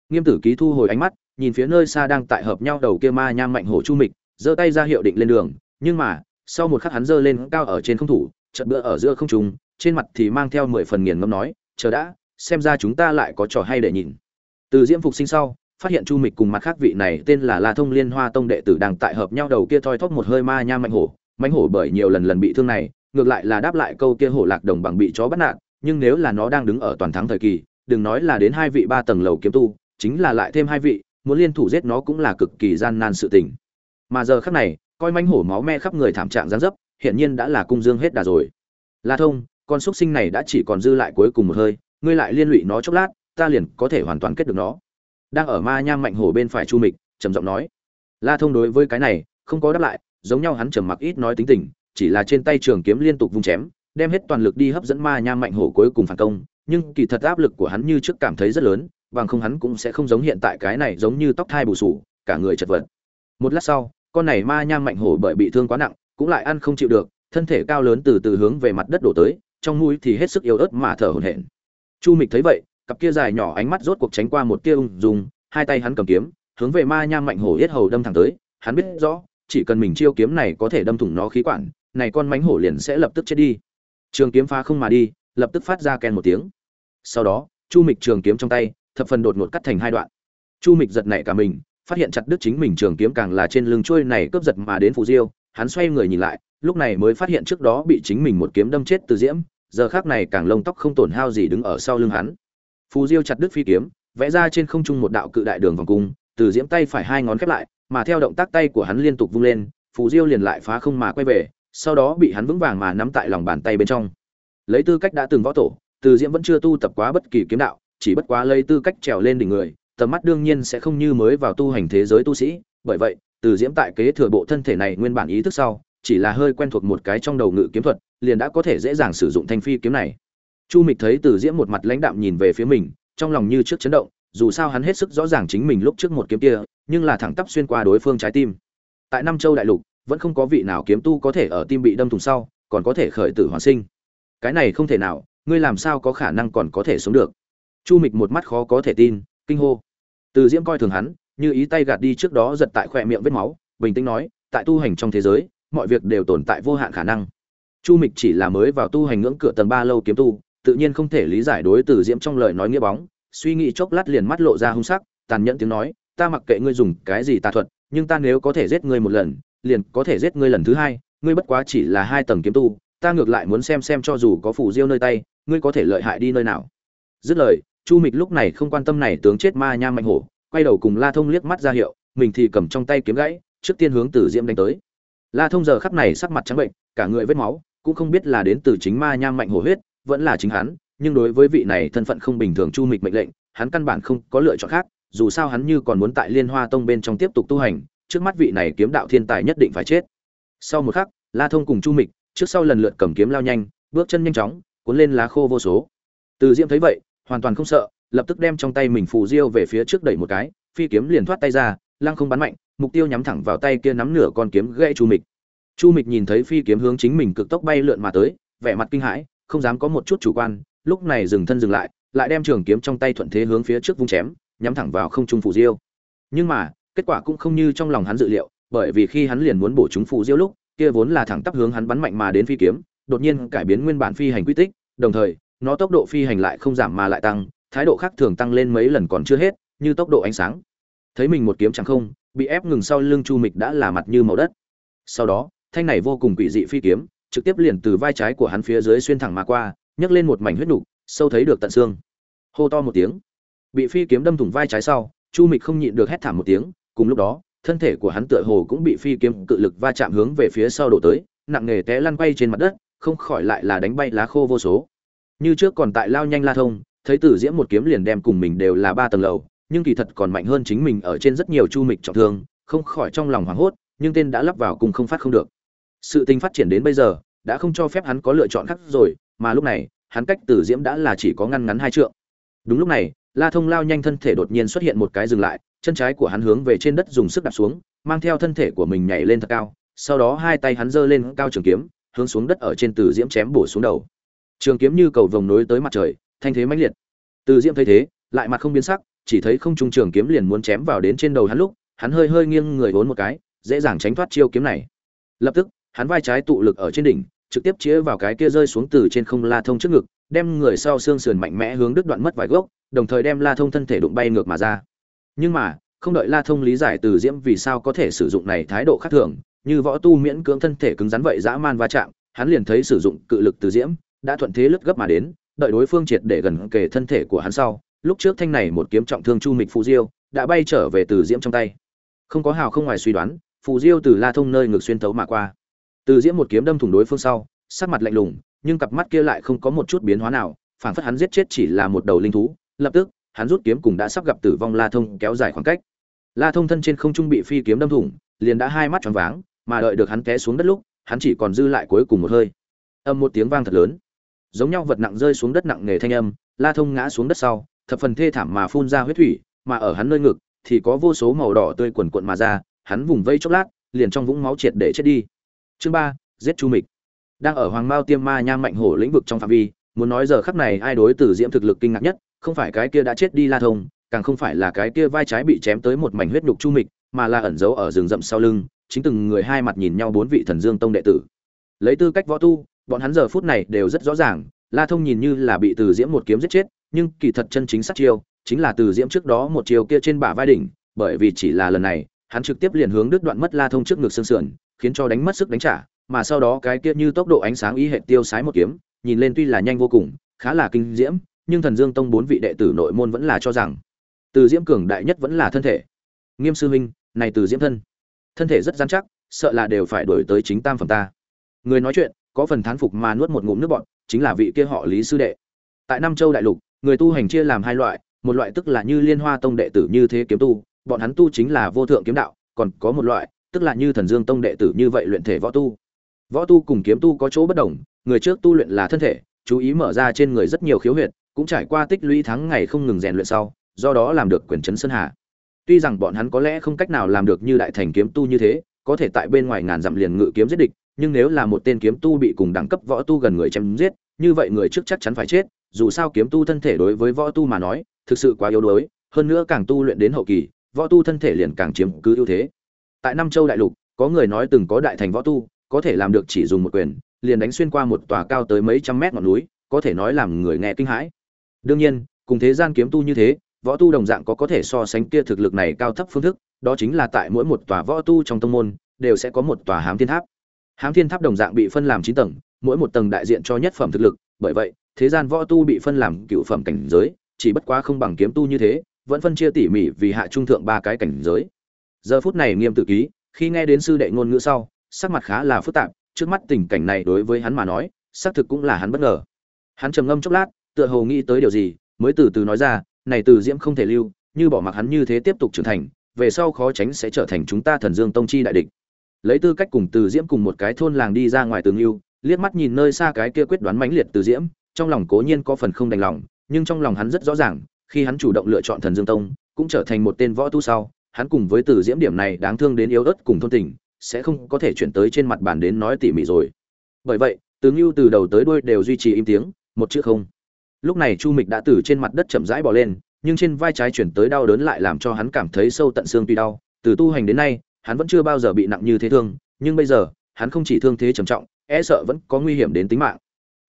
Nghiêm tử ký thu hồi ánh mắt, nhìn phía nơi xa đang tại hợp nhau đầu kia ma nham mạnh hổ chu mịch, giơ tay ra hiệu định lên đường, nhưng mà, sau một khắc hắn giơ lên cao ở trên không thủ, chợt bữa ở giữa không trung, trên mặt thì mang theo mười phần nghiền ngâm nói, chờ đã, xem ra chúng ta lại có trò hay để nhìn. Từ diễm phục sinh sau phát hiện chu mịch cùng mặt khác vị này tên là la thông liên hoa tông đệ tử đang tại hợp nhau đầu kia thoi thóp một hơi ma nham mạnh hổ. Mạnh hổ bởi nhiều lần lần bị thương này, ngược lại là đáp lại câu kia hổ lạc đồng bằng bị chó bắt nạt, nhưng nếu là nó đang đứng ở toàn thắng thời kỳ, đừng nói là đến hai vị ba tầng lầu kiếm tu, chính là lại thêm hai vị, muốn liên thủ giết nó cũng là cực kỳ gian nan sự tình. Mà giờ khắc này, coi manh hổ máu me khắp người thảm trạng gián dấp hiện nhiên đã là cung dương hết đà rồi. La thông, con xúc sinh này đã chỉ còn dư lại cuối cùng một hơi, ngươi lại liên lụy nó chốc lát, ta liền có thể hoàn toàn kết được nó đang ở ma nham mạnh hổ bên phải chu mịch, trầm giọng nói. La thông đối với cái này, không có đáp lại, giống nhau hắn trầm mặc ít nói tính tình, chỉ là trên tay trường kiếm liên tục vung chém, đem hết toàn lực đi hấp dẫn ma nham mạnh hổ cuối cùng phản công, nhưng kỳ thật áp lực của hắn như trước cảm thấy rất lớn, bằng không hắn cũng sẽ không giống hiện tại cái này giống như tóc thai bù sù, cả người chật vật. Một lát sau, con này ma nham mạnh hổ bởi bị thương quá nặng, cũng lại ăn không chịu được, thân thể cao lớn từ từ hướng về mặt đất đổ tới, trong mũi thì hết sức yếu ớt mà thở hổn hển. Chu mịch thấy vậy cặp kia dài nhỏ ánh mắt rốt cuộc tránh qua một tia ung dung, hai tay hắn cầm kiếm, hướng về ma nham mạnh hổ yết hầu đâm thẳng tới, hắn biết rõ, chỉ cần mình chiêu kiếm này có thể đâm thủng nó khí quản, này con mánh hổ liền sẽ lập tức chết đi. Trường kiếm phá không mà đi, lập tức phát ra ken một tiếng. Sau đó, chu mịch trường kiếm trong tay, thập phần đột ngột cắt thành hai đoạn. Chu mịch giật nảy cả mình, phát hiện chặt đứt chính mình trường kiếm càng là trên lưng trôi này cướp giật mà đến phù diêu, hắn xoay người nhìn lại, lúc này mới phát hiện trước đó bị chính mình một kiếm đâm chết từ diễm, giờ khác này càng lông tóc không tổn hao gì đứng ở sau lưng hắn phù diêu chặt đứt phi kiếm, vẽ ra trên không trung một đạo cự đại đường vòng cung, từ diễm tay phải hai ngón khép lại, mà theo động tác tay của hắn liên tục vung lên phù diêu liền lại phá không mà quay về, sau đó bị hắn vững vàng mà nắm tại lòng bàn tay bên trong. Lấy tư cách đã từng võ tổ, từ diễm vẫn chưa tu tập quá bất kỳ kiếm đạo, chỉ bất quá lấy tư cách trèo lên đỉnh người, tầm mắt đương nhiên sẽ không như mới vào tu hành thế giới tu sĩ. Bởi vậy, từ diễm tại kế thừa bộ thân thể này nguyên bản ý thức sau, chỉ là hơi quen thuộc một cái trong đầu ngự kiếm thuật, liền đã có thể dễ dàng sử dụng thanh phi kiếm này chu mịch thấy từ diễm một mặt lãnh đạm nhìn về phía mình, trong lòng như trước chấn động, dù sao hắn hết sức rõ ràng chính mình lúc trước một kiếm kia, nhưng là thẳng tắp xuyên qua đối phương trái tim. Tại nam châu đại lục, vẫn không có vị nào kiếm tu có thể ở tim bị đâm thùng sau, còn có thể khởi tử hoàn sinh. Cái này không thể nào, ngươi làm sao có khả năng còn có thể sống được? Chu mịch một mắt khó có thể tin, kinh hô. Từ diễm coi thường hắn, như ý tay gạt đi trước đó giật tại khỏe miệng vết máu, bình tĩnh nói, tại tu hành trong thế giới, mọi việc đều tồn tại vô hạn khả năng. Chu mịch chỉ là mới vào tu hành ngưỡng cửa tầng ba lâu kiếm tu tự nhiên không thể lý giải đối từ diễm trong lời nói nghĩa bóng, suy nghĩ chốc lát liền mắt lộ ra hung sắc, tàn nhẫn tiếng nói, ta mặc kệ ngươi dùng cái gì tà thuật, nhưng ta nếu có thể giết ngươi một lần, liền có thể giết ngươi lần thứ hai, ngươi bất quá chỉ là hai tầng kiếm tu, ta ngược lại muốn xem xem cho dù có phủ diêu nơi tay, ngươi có thể lợi hại đi nơi nào. Dứt lời, chu mịch lúc này không quan tâm này tướng chết ma nham mạnh hổ, quay đầu cùng la thông liếc mắt ra hiệu, mình thì cầm trong tay kiếm gãy, trước tiên hướng từ diễm đánh tới. La thông giờ khắp này sắc mặt trắng bệnh, cả người vết máu, cũng không biết là đến từ chính ma nham mạnh hổ huyết vẫn là chính hắn, nhưng đối với vị này thân phận không bình thường chu mịch mệnh lệnh, hắn căn bản không có lựa chọn khác, dù sao hắn như còn muốn tại liên hoa tông bên trong tiếp tục tu hành, trước mắt vị này kiếm đạo thiên tài nhất định phải chết. Sau một khắc, la thông cùng chu mịch, trước sau lần lượt cầm kiếm lao nhanh, bước chân nhanh chóng, cuốn lên lá khô vô số. Từ diễm thấy vậy, hoàn toàn không sợ, lập tức đem trong tay mình phù diêu về phía trước đẩy một cái, phi kiếm liền thoát tay ra, lăng không bắn mạnh, mục tiêu nhắm thẳng vào tay kia nắm nửa con kiếm gãy chu mịch. Chu mịch nhìn thấy phi kiếm hướng chính mình cực tốc bay lượn mà tới, vẻ mặt kinh hãi không dám có một chút chủ quan, lúc này dừng thân dừng lại lại đem trường kiếm trong tay thuận thế hướng phía trước vung chém, nhắm thẳng vào không trung phù diêu. Nhưng mà, kết quả cũng không như trong lòng hắn dự liệu, bởi vì khi hắn liền muốn bổ chúng phù diêu lúc, kia vốn là thẳng tắp hướng hắn bắn mạnh mà đến phi kiếm, đột nhiên cải biến nguyên bản phi hành quy tích, đồng thời, nó tốc độ phi hành lại không giảm mà lại tăng, thái độ khác thường tăng lên mấy lần còn chưa hết, như tốc độ ánh sáng. Thấy mình một kiếm chẳng không, bị ép ngừng sau lưng chu mịch đã là mặt như màu đất. Sau đó, thanh này vô cùng quỷ dị phi kiếm trực tiếp liền từ vai trái của hắn phía dưới xuyên thẳng mà qua, nhấc lên một mảnh huyết nục, sâu thấy được tận xương. Hô to một tiếng. Bị phi kiếm đâm thủng vai trái sau, chu mịch không nhịn được hét thảm một tiếng, cùng lúc đó, thân thể của hắn tựa hồ cũng bị phi kiếm cự lực va chạm hướng về phía sau đổ tới, nặng nề té lăn quay trên mặt đất, không khỏi lại là đánh bay lá khô vô số. Như trước còn tại lao nhanh la thông, thấy tử diễm một kiếm liền đem cùng mình đều là ba tầng lầu, nhưng kỳ thật còn mạnh hơn chính mình ở trên rất nhiều chu mịch trọng thương, không khỏi trong lòng hoảng hốt, nhưng tên đã lắp vào cùng không phát không được sự tình phát triển đến bây giờ, đã không cho phép hắn có lựa chọn khác rồi, mà lúc này, hắn cách tử diễm đã là chỉ có ngăn ngắn hai trượng. Đúng lúc này, la thông lao nhanh thân thể đột nhiên xuất hiện một cái dừng lại, chân trái của hắn hướng về trên đất dùng sức đạp xuống, mang theo thân thể của mình nhảy lên thật cao, sau đó hai tay hắn giơ lên cao trường kiếm, hướng xuống đất ở trên tử diễm chém bổ xuống đầu. Trường kiếm như cầu vồng nối tới mặt trời, thanh thế mãnh liệt. Tử diễm thấy thế, lại mặt không biến sắc, chỉ thấy không trung trường kiếm liền muốn chém vào đến trên đầu hắn lúc, hắn hơi hơi nghiêng người vốn một cái, dễ dàng tránh thoát chiêu kiếm này. Lập tức hắn vai trái tụ lực ở trên đỉnh, trực tiếp chĩa vào cái kia rơi xuống từ trên không la thông trước ngực, đem người sau xương sườn mạnh mẽ hướng đứt đoạn mất vài gốc, đồng thời đem la thông thân thể đụng bay ngược mà ra. Nhưng mà, không đợi la thông lý giải từ diễm vì sao có thể sử dụng này thái độ khác thường, như võ tu miễn cưỡng thân thể cứng rắn vậy dã man va chạm, hắn liền thấy sử dụng cự lực từ diễm, đã thuận thế lướt gấp mà đến, đợi đối phương triệt để gần kề thân thể của hắn sau, lúc trước thanh này một kiếm trọng thương chu mịch phù diêu, đã bay trở về từ diễm trong tay. Không có hào không ngoài suy đoán, phù diêu từ la thông nơi ngược xuyên thấu mà qua từ diễm một kiếm đâm thủng đối phương sau, sắc mặt lạnh lùng, nhưng cặp mắt kia lại không có một chút biến hóa nào, phảng phất hắn giết chết chỉ là một đầu linh thú, lập tức, hắn rút kiếm cùng đã sắp gặp tử vong la thông kéo dài khoảng cách. La thông thân trên không trung bị phi kiếm đâm thủng, liền đã hai mắt tròn váng, mà đợi được hắn té xuống đất lúc, hắn chỉ còn dư lại cuối cùng một hơi. Âm một tiếng vang thật lớn. Giống nhau vật nặng rơi xuống đất nặng nề thanh âm, la thông ngã xuống đất sau, thập phần thê thảm mà phun ra huyết thủy, mà ở hắn nơi ngực, thì có vô số màu đỏ tươi quần cuộn mà ra, hắn vùng vây chốc lát, liền trong vũng máu triệt để chết đi chương ba, giết chu mịch. Đang ở hoàng mao tiêm ma nham mạnh hổ lĩnh vực trong phạm vi, muốn nói giờ khắc này ai đối tử diễm thực lực kinh ngạc nhất, không phải cái kia đã chết đi la thông, càng không phải là cái kia vai trái bị chém tới một mảnh huyết nhục chu mịch, mà là ẩn giấu ở rừng rậm sau lưng, chính từng người hai mặt nhìn nhau bốn vị thần dương tông đệ tử. Lấy tư cách võ tu, bọn hắn giờ phút này đều rất rõ ràng, la thông nhìn như là bị từ diễm một kiếm giết chết, nhưng kỳ thật chân chính sát chiêu, chính là từ diễm trước đó một chiều kia trên bả vai đỉnh, bởi vì chỉ là lần này, hắn trực tiếp liền hướng đứt đoạn mất la thông trước ngực xương sườn khiến cho đánh mất sức đánh trả, mà sau đó cái kia như tốc độ ánh sáng ý hệ tiêu sái một kiếm, nhìn lên tuy là nhanh vô cùng, khá là kinh diễm, nhưng thần dương tông bốn vị đệ tử nội môn vẫn là cho rằng, từ diễm cường đại nhất vẫn là thân thể. Nghiêm sư huynh, này từ diễm thân. Thân thể rất rắn chắc, sợ là đều phải đổi tới chính tam phẩm ta. Người nói chuyện, có phần thán phục mà nuốt một ngụm nước bọt, chính là vị kia họ lý sư đệ. Tại nam châu đại lục, người tu hành chia làm hai loại, một loại tức là như liên hoa tông đệ tử như thế kiếm tu, bọn hắn tu chính là vô thượng kiếm đạo, còn có một loại tức là như thần dương tông đệ tử như vậy luyện thể võ tu. Võ tu cùng kiếm tu có chỗ bất đồng, người trước tu luyện là thân thể, chú ý mở ra trên người rất nhiều khiếu huyệt, cũng trải qua tích lũy tháng ngày không ngừng rèn luyện sau, do đó làm được quyền chấn sơn hà. Tuy rằng bọn hắn có lẽ không cách nào làm được như đại thành kiếm tu như thế, có thể tại bên ngoài ngàn dặm liền ngự kiếm giết địch, nhưng nếu là một tên kiếm tu bị cùng đẳng cấp võ tu gần người chém giết, như vậy người trước chắc chắn phải chết, dù sao kiếm tu thân thể đối với võ tu mà nói, thực sự quá yếu đuối, hơn nữa càng tu luyện đến hậu kỳ, võ tu thân thể liền càng chiếm cứ ưu thế tại Nam châu đại lục, có người nói từng có đại thành võ tu, có thể làm được chỉ dùng một quyền, liền đánh xuyên qua một tòa cao tới mấy trăm mét ngọn núi, có thể nói làm người nghe kinh hãi. Đương nhiên, cùng thế gian kiếm tu như thế, võ tu đồng dạng có có thể so sánh kia thực lực này cao thấp phương thức, đó chính là tại mỗi một tòa võ tu trong tông môn, đều sẽ có một tòa hám thiên tháp. Hám thiên tháp đồng dạng bị phân làm chín tầng, mỗi một tầng đại diện cho nhất phẩm thực lực, bởi vậy, thế gian võ tu bị phân làm cựu phẩm cảnh giới, chỉ bất quá không bằng kiếm tu như thế, vẫn phân chia tỉ mỉ vì hạ trung thượng ba cái cảnh giới giờ phút này nghiêm tự ký, khi nghe đến sư đệ ngôn ngữ sau, sắc mặt khá là phức tạp, trước mắt tình cảnh này đối với hắn mà nói, xác thực cũng là hắn bất ngờ. Hắn trầm ngâm chốc lát, tựa hồ nghĩ tới điều gì, mới từ từ nói ra, này từ diễm không thể lưu, như bỏ mặc hắn như thế tiếp tục trưởng thành, về sau khó tránh sẽ trở thành chúng ta thần dương tông chi đại địch. Lấy tư cách cùng từ diễm cùng một cái thôn làng đi ra ngoài tường lưu liếc mắt nhìn nơi xa cái kia quyết đoán mãnh liệt từ diễm, trong lòng cố nhiên có phần không đành lòng, nhưng trong lòng hắn rất rõ ràng, khi hắn chủ động lựa chọn thần dương tông, cũng trở thành một tên võ tu sau hắn cùng với từ diễm điểm này đáng thương đến yếu ớt cùng thôn tình, sẽ không có thể chuyển tới trên mặt bàn đến nói tỉ mỉ rồi. Bởi vậy tướng ngưu từ đầu tới đuôi đều duy trì im tiếng, một chữ không. Lúc này chu mịch đã từ trên mặt đất chậm rãi bỏ lên, nhưng trên vai trái chuyển tới đau đớn lại làm cho hắn cảm thấy sâu tận xương tuy đau. Từ tu hành đến nay, hắn vẫn chưa bao giờ bị nặng như thế thương, nhưng bây giờ, hắn không chỉ thương thế trầm trọng e sợ vẫn có nguy hiểm đến tính mạng.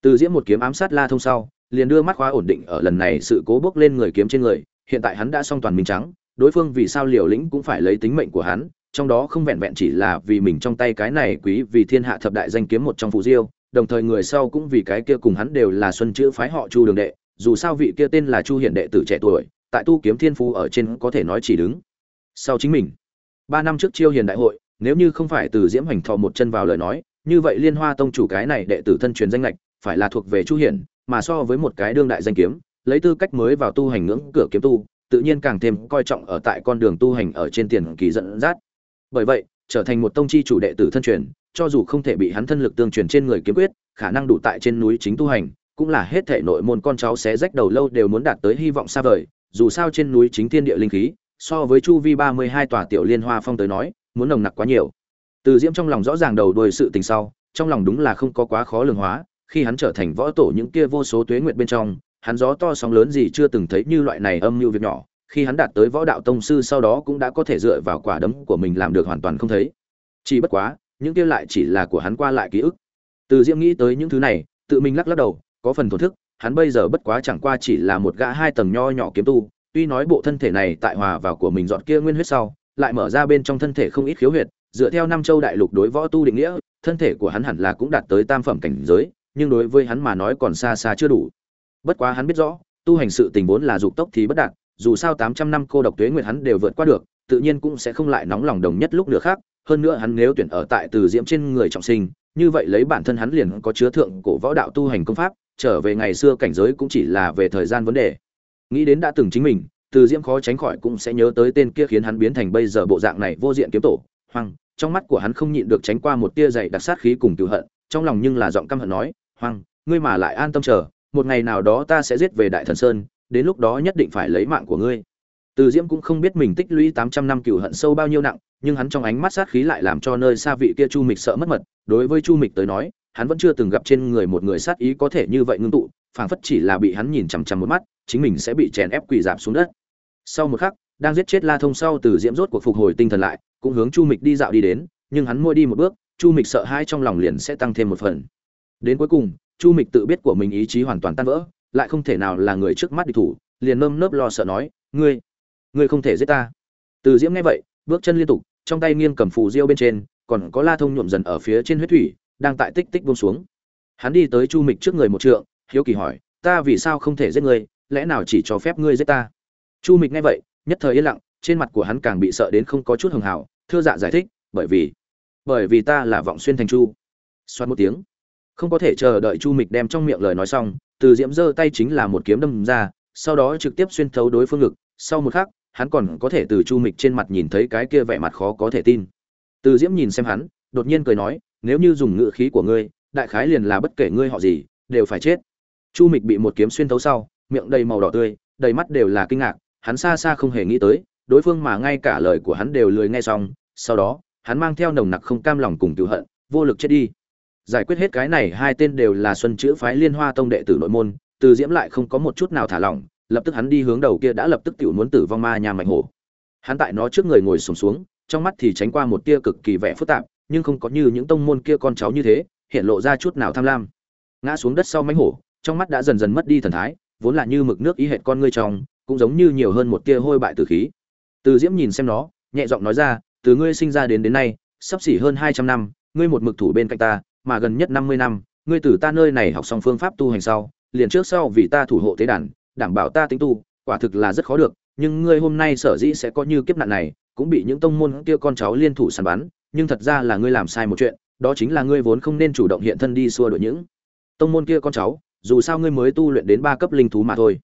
Từ diễm một kiếm ám sát la thông sau, liền đưa mắt khóa ổn định ở lần này sự cố bước lên người kiếm trên người, hiện tại hắn đã xong toàn minh trắng đối phương vì sao liều lĩnh cũng phải lấy tính mệnh của hắn, trong đó không vẹn vẹn chỉ là vì mình trong tay cái này quý vì thiên hạ thập đại danh kiếm một trong phù diêu, đồng thời người sau cũng vì cái kia cùng hắn đều là xuân chữ phái họ chu đường đệ, dù sao vị kia tên là chu hiển đệ tử trẻ tuổi, tại tu kiếm thiên phú ở trên có thể nói chỉ đứng sau chính mình. Ba năm trước chiêu hiền đại hội, nếu như không phải từ diễm hoành thọ một chân vào lời nói, như vậy liên hoa tông chủ cái này đệ tử thân truyền danh lệch, phải là thuộc về chu hiển, mà so với một cái đương đại danh kiếm, lấy tư cách mới vào tu hành ngưỡng cửa kiếm tu tự nhiên càng thêm coi trọng ở tại con đường tu hành ở trên tiền kỳ dẫn dắt. Bởi vậy, trở thành một tông chi chủ đệ tử thân truyền, cho dù không thể bị hắn thân lực tương truyền trên người kiếm quyết, khả năng đủ tại trên núi chính tu hành, cũng là hết thể nội môn con cháu xé rách đầu lâu đều muốn đạt tới hy vọng xa vời. Dù sao trên núi chính thiên địa linh khí, so với chu vi ba mươi hai tòa tiểu liên hoa phong tới nói, muốn nồng nặc quá nhiều. Từ diễm trong lòng rõ ràng đầu đuôi sự tình sau, trong lòng đúng là không có quá khó lường hóa, khi hắn trở thành võ tổ những kia vô số tuế nguyệt bên trong hắn gió to sóng lớn gì chưa từng thấy như loại này âm mưu việc nhỏ, khi hắn đạt tới võ đạo tông sư sau đó cũng đã có thể dựa vào quả đấm của mình làm được hoàn toàn không thấy. Chỉ bất quá, những kia lại chỉ là của hắn qua lại ký ức. Từ diễm nghĩ tới những thứ này, tự mình lắc lắc đầu, có phần thổn thức, hắn bây giờ bất quá chẳng qua chỉ là một gã hai tầng nho nhỏ kiếm tu, tuy nói bộ thân thể này tại hòa vào của mình dọn kia nguyên huyết sau, lại mở ra bên trong thân thể không ít khiếu huyệt, dựa theo năm châu đại lục đối võ tu định nghĩa, thân thể của hắn hẳn là cũng đạt tới tam phẩm cảnh giới, nhưng đối với hắn mà nói còn xa xa chưa đủ bất quá hắn biết rõ, tu hành sự tình vốn là dục tốc thì bất đạt, dù sao tám trăm năm cô độc tuế nguyệt hắn đều vượt qua được, tự nhiên cũng sẽ không lại nóng lòng đồng nhất lúc nữa khác. Hơn nữa hắn nếu tuyển ở tại từ diễm trên người trọng sinh, như vậy lấy bản thân hắn liền có chứa thượng cổ võ đạo tu hành công pháp, trở về ngày xưa cảnh giới cũng chỉ là về thời gian vấn đề. Nghĩ đến đã từng chính mình, từ diễm khó tránh khỏi cũng sẽ nhớ tới tên kia khiến hắn biến thành bây giờ bộ dạng này vô diện kiếm tổ. Hoang, trong mắt của hắn không nhịn được tránh qua một tia dày đặc sát khí cùng tiêu hận, trong lòng nhưng là giọng căm hận nói, hoang, ngươi mà lại an tâm chờ một ngày nào đó ta sẽ giết về đại thần sơn, đến lúc đó nhất định phải lấy mạng của ngươi. Từ diễm cũng không biết mình tích lũy tám trăm năm cựu hận sâu bao nhiêu nặng, nhưng hắn trong ánh mắt sát khí lại làm cho nơi xa vị kia chu mịch sợ mất mật. Đối với chu mịch tới nói, hắn vẫn chưa từng gặp trên người một người sát ý có thể như vậy ngưng tụ, phảng phất chỉ là bị hắn nhìn chằm chằm một mắt, chính mình sẽ bị chèn ép quỳ giảm xuống đất. Sau một khắc, đang giết chết la thông sau, từ diễm rốt cuộc phục hồi tinh thần lại, cũng hướng chu mịch đi dạo đi đến, nhưng hắn mua đi một bước, chu mịch sợ hai trong lòng liền sẽ tăng thêm một phần. Đến cuối cùng chu mịch tự biết của mình ý chí hoàn toàn tan vỡ, lại không thể nào là người trước mắt địch thủ, liền nơm nớp lo sợ nói, ngươi ngươi không thể giết ta. Từ diễm nghe vậy, bước chân liên tục, trong tay nghiêng cầm phù diêu bên trên, còn có la thông nhuộm dần ở phía trên huyết thủy, đang tại tích tích buông xuống. Hắn đi tới chu mịch trước người một trượng, hiếu kỳ hỏi, ta vì sao không thể giết ngươi? Lẽ nào chỉ cho phép ngươi giết ta? Chu mịch nghe vậy, nhất thời yên lặng, trên mặt của hắn càng bị sợ đến không có chút hường hào, thưa dạ giải thích, bởi vì bởi vì ta là vọng xuyên thành chu. Xoát một tiếng không có thể chờ đợi chu mịch đem trong miệng lời nói xong, từ diễm giơ tay chính là một kiếm đâm ra, sau đó trực tiếp xuyên thấu đối phương ngực, sau một khắc, hắn còn có thể từ chu mịch trên mặt nhìn thấy cái kia vẻ mặt khó có thể tin. Từ diễm nhìn xem hắn, đột nhiên cười nói, nếu như dùng ngự khí của ngươi, đại khái liền là bất kể ngươi họ gì, đều phải chết. Chu mịch bị một kiếm xuyên thấu sau, miệng đầy màu đỏ tươi, đầy mắt đều là kinh ngạc, hắn xa xa không hề nghĩ tới, đối phương mà ngay cả lời của hắn đều lười nghe xong, sau đó, hắn mang theo nồng nặc không cam lòng cùng tự hận, vô lực chết đi giải quyết hết cái này hai tên đều là xuân chữ phái liên hoa tông đệ tử nội môn từ diễm lại không có một chút nào thả lỏng lập tức hắn đi hướng đầu kia đã lập tức tiểu muốn tử vong ma nhà mạnh hổ hắn tại nó trước người ngồi sùng xuống, xuống trong mắt thì tránh qua một tia cực kỳ vẻ phức tạp nhưng không có như những tông môn kia con cháu như thế hiện lộ ra chút nào tham lam. Ngã xuống đất sau mánh hổ trong mắt đã dần dần mất đi thần thái vốn là như mực nước ý hệt con ngươi trong cũng giống như nhiều hơn một tia hôi bại từ khí. Từ diễm nhìn xem nó nhẹ giọng nói ra từ ngươi sinh ra đến đến nay sắp xỉ hơn hai trăm năm ngươi một mực thủ bên cạnh ta mà gần nhất năm mươi năm, ngươi từ ta nơi này học xong phương pháp tu hành sau, liền trước sau vì ta thủ hộ tế đàn, đảm bảo ta tính tu, quả thực là rất khó được, nhưng ngươi hôm nay sở dĩ sẽ có như kiếp nạn này, cũng bị những tông môn kia con cháu liên thủ săn bắn, nhưng thật ra là ngươi làm sai một chuyện, đó chính là ngươi vốn không nên chủ động hiện thân đi xua đuổi những tông môn kia con cháu, dù sao ngươi mới tu luyện đến ba cấp linh thú mà thôi.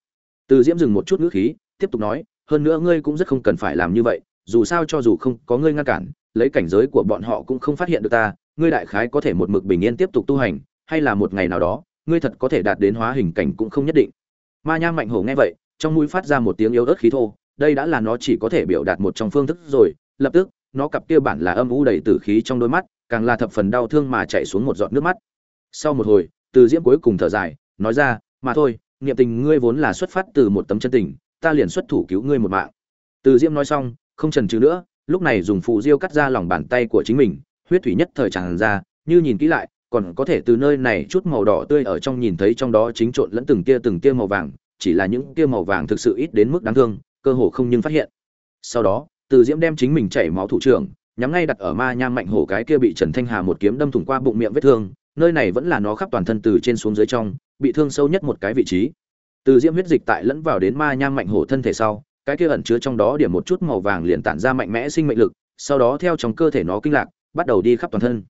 Từ diễm dừng một chút ngữ khí, tiếp tục nói, hơn nữa ngươi cũng rất không cần phải làm như vậy, dù sao cho dù không có ngươi ngăn cản, lấy cảnh giới của bọn họ cũng không phát hiện được ta ngươi đại khái có thể một mực bình yên tiếp tục tu hành, hay là một ngày nào đó, ngươi thật có thể đạt đến hóa hình cảnh cũng không nhất định. Ma nham mạnh hổ nghe vậy, trong mũi phát ra một tiếng yếu ớt khí thô, đây đã là nó chỉ có thể biểu đạt một trong phương thức rồi, lập tức, nó cặp kia bản là âm u đầy tử khí trong đôi mắt, càng là thập phần đau thương mà chảy xuống một giọt nước mắt. Sau một hồi, từ diễm cuối cùng thở dài, nói ra, mà thôi, niệm tình ngươi vốn là xuất phát từ một tấm chân tình, ta liền xuất thủ cứu ngươi một mạng. Từ diễm nói xong, không chần chừ nữa, lúc này dùng phù diêu cắt ra lòng bàn tay của chính mình huyết thủy nhất thời tràn ra, như nhìn kỹ lại, còn có thể từ nơi này chút màu đỏ tươi ở trong nhìn thấy trong đó chính trộn lẫn từng tia từng tia màu vàng, chỉ là những tia màu vàng thực sự ít đến mức đáng thương, cơ hồ không nhưng phát hiện. Sau đó, từ diễm đem chính mình chảy máu thủ trưởng, nhắm ngay đặt ở ma nham mạnh hổ cái kia bị trần thanh hà một kiếm đâm thủng qua bụng miệng vết thương, nơi này vẫn là nó khắp toàn thân từ trên xuống dưới trong, bị thương sâu nhất một cái vị trí. Từ diễm huyết dịch tại lẫn vào đến ma nham mạnh hổ thân thể sau, cái kia ẩn chứa trong đó điểm một chút màu vàng liền tản ra mạnh mẽ sinh mệnh lực, sau đó theo trong cơ thể nó kinh lạc bắt đầu đi khắp toàn thân.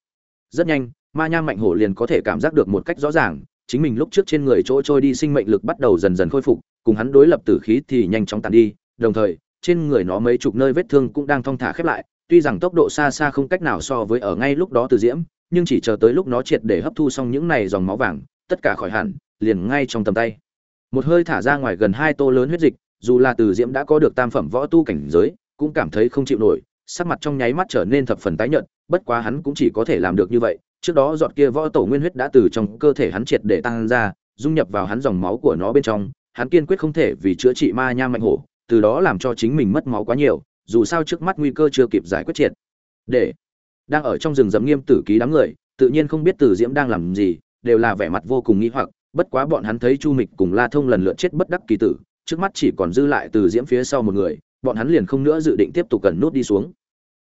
Rất nhanh, ma nham mạnh hổ liền có thể cảm giác được một cách rõ ràng, chính mình lúc trước trên người chỗ trôi đi sinh mệnh lực bắt đầu dần dần khôi phục, cùng hắn đối lập tử khí thì nhanh chóng tàn đi, đồng thời, trên người nó mấy chục nơi vết thương cũng đang thong thả khép lại, tuy rằng tốc độ xa xa không cách nào so với ở ngay lúc đó từ diễm, nhưng chỉ chờ tới lúc nó triệt để hấp thu xong những này dòng máu vàng, tất cả khỏi hẳn, liền ngay trong tầm tay. Một hơi thả ra ngoài gần hai tô lớn huyết dịch, dù là từ diễm đã có được tam phẩm võ tu cảnh giới, cũng cảm thấy không chịu nổi, sắc mặt trong nháy mắt trở nên thập phần tái nhợt bất quá hắn cũng chỉ có thể làm được như vậy, trước đó giọt kia võ tổ nguyên huyết đã từ trong cơ thể hắn triệt để tăng ra, dung nhập vào hắn dòng máu của nó bên trong, hắn kiên quyết không thể vì chữa trị ma nha mạnh hổ, từ đó làm cho chính mình mất máu quá nhiều, dù sao trước mắt nguy cơ chưa kịp giải quyết triệt. Để, đang ở trong rừng rậm nghiêm tử ký đám người, tự nhiên không biết tử diễm đang làm gì, đều là vẻ mặt vô cùng nghi hoặc, bất quá bọn hắn thấy chu mịch cùng la thông lần lượt chết bất đắc kỳ tử, trước mắt chỉ còn dư lại từ diễm phía sau một người, bọn hắn liền không nữa dự định tiếp tục cần nút đi xuống.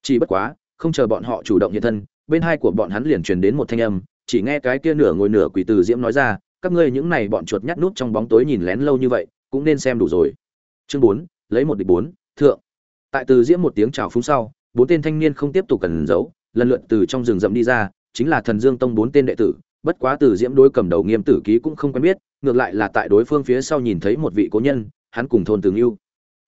Chỉ bất quá không chờ bọn họ chủ động hiện thân, bên hai của bọn hắn liền truyền đến một thanh âm, chỉ nghe cái kia nửa ngồi nửa quỳ từ diễm nói ra, các ngươi những này bọn chuột nhắt nút trong bóng tối nhìn lén lâu như vậy, cũng nên xem đủ rồi. Chương bốn, lấy một địch bốn, thượng. Tại từ diễm một tiếng chào phúng sau, bốn tên thanh niên không tiếp tục cần giấu, lần lượt từ trong rừng rậm đi ra, chính là thần dương tông bốn tên đệ tử, bất quá từ diễm đối cầm đầu nghiêm tử ký cũng không quen biết, ngược lại là tại đối phương phía sau nhìn thấy một vị cố nhân, hắn cùng thôn tường yêu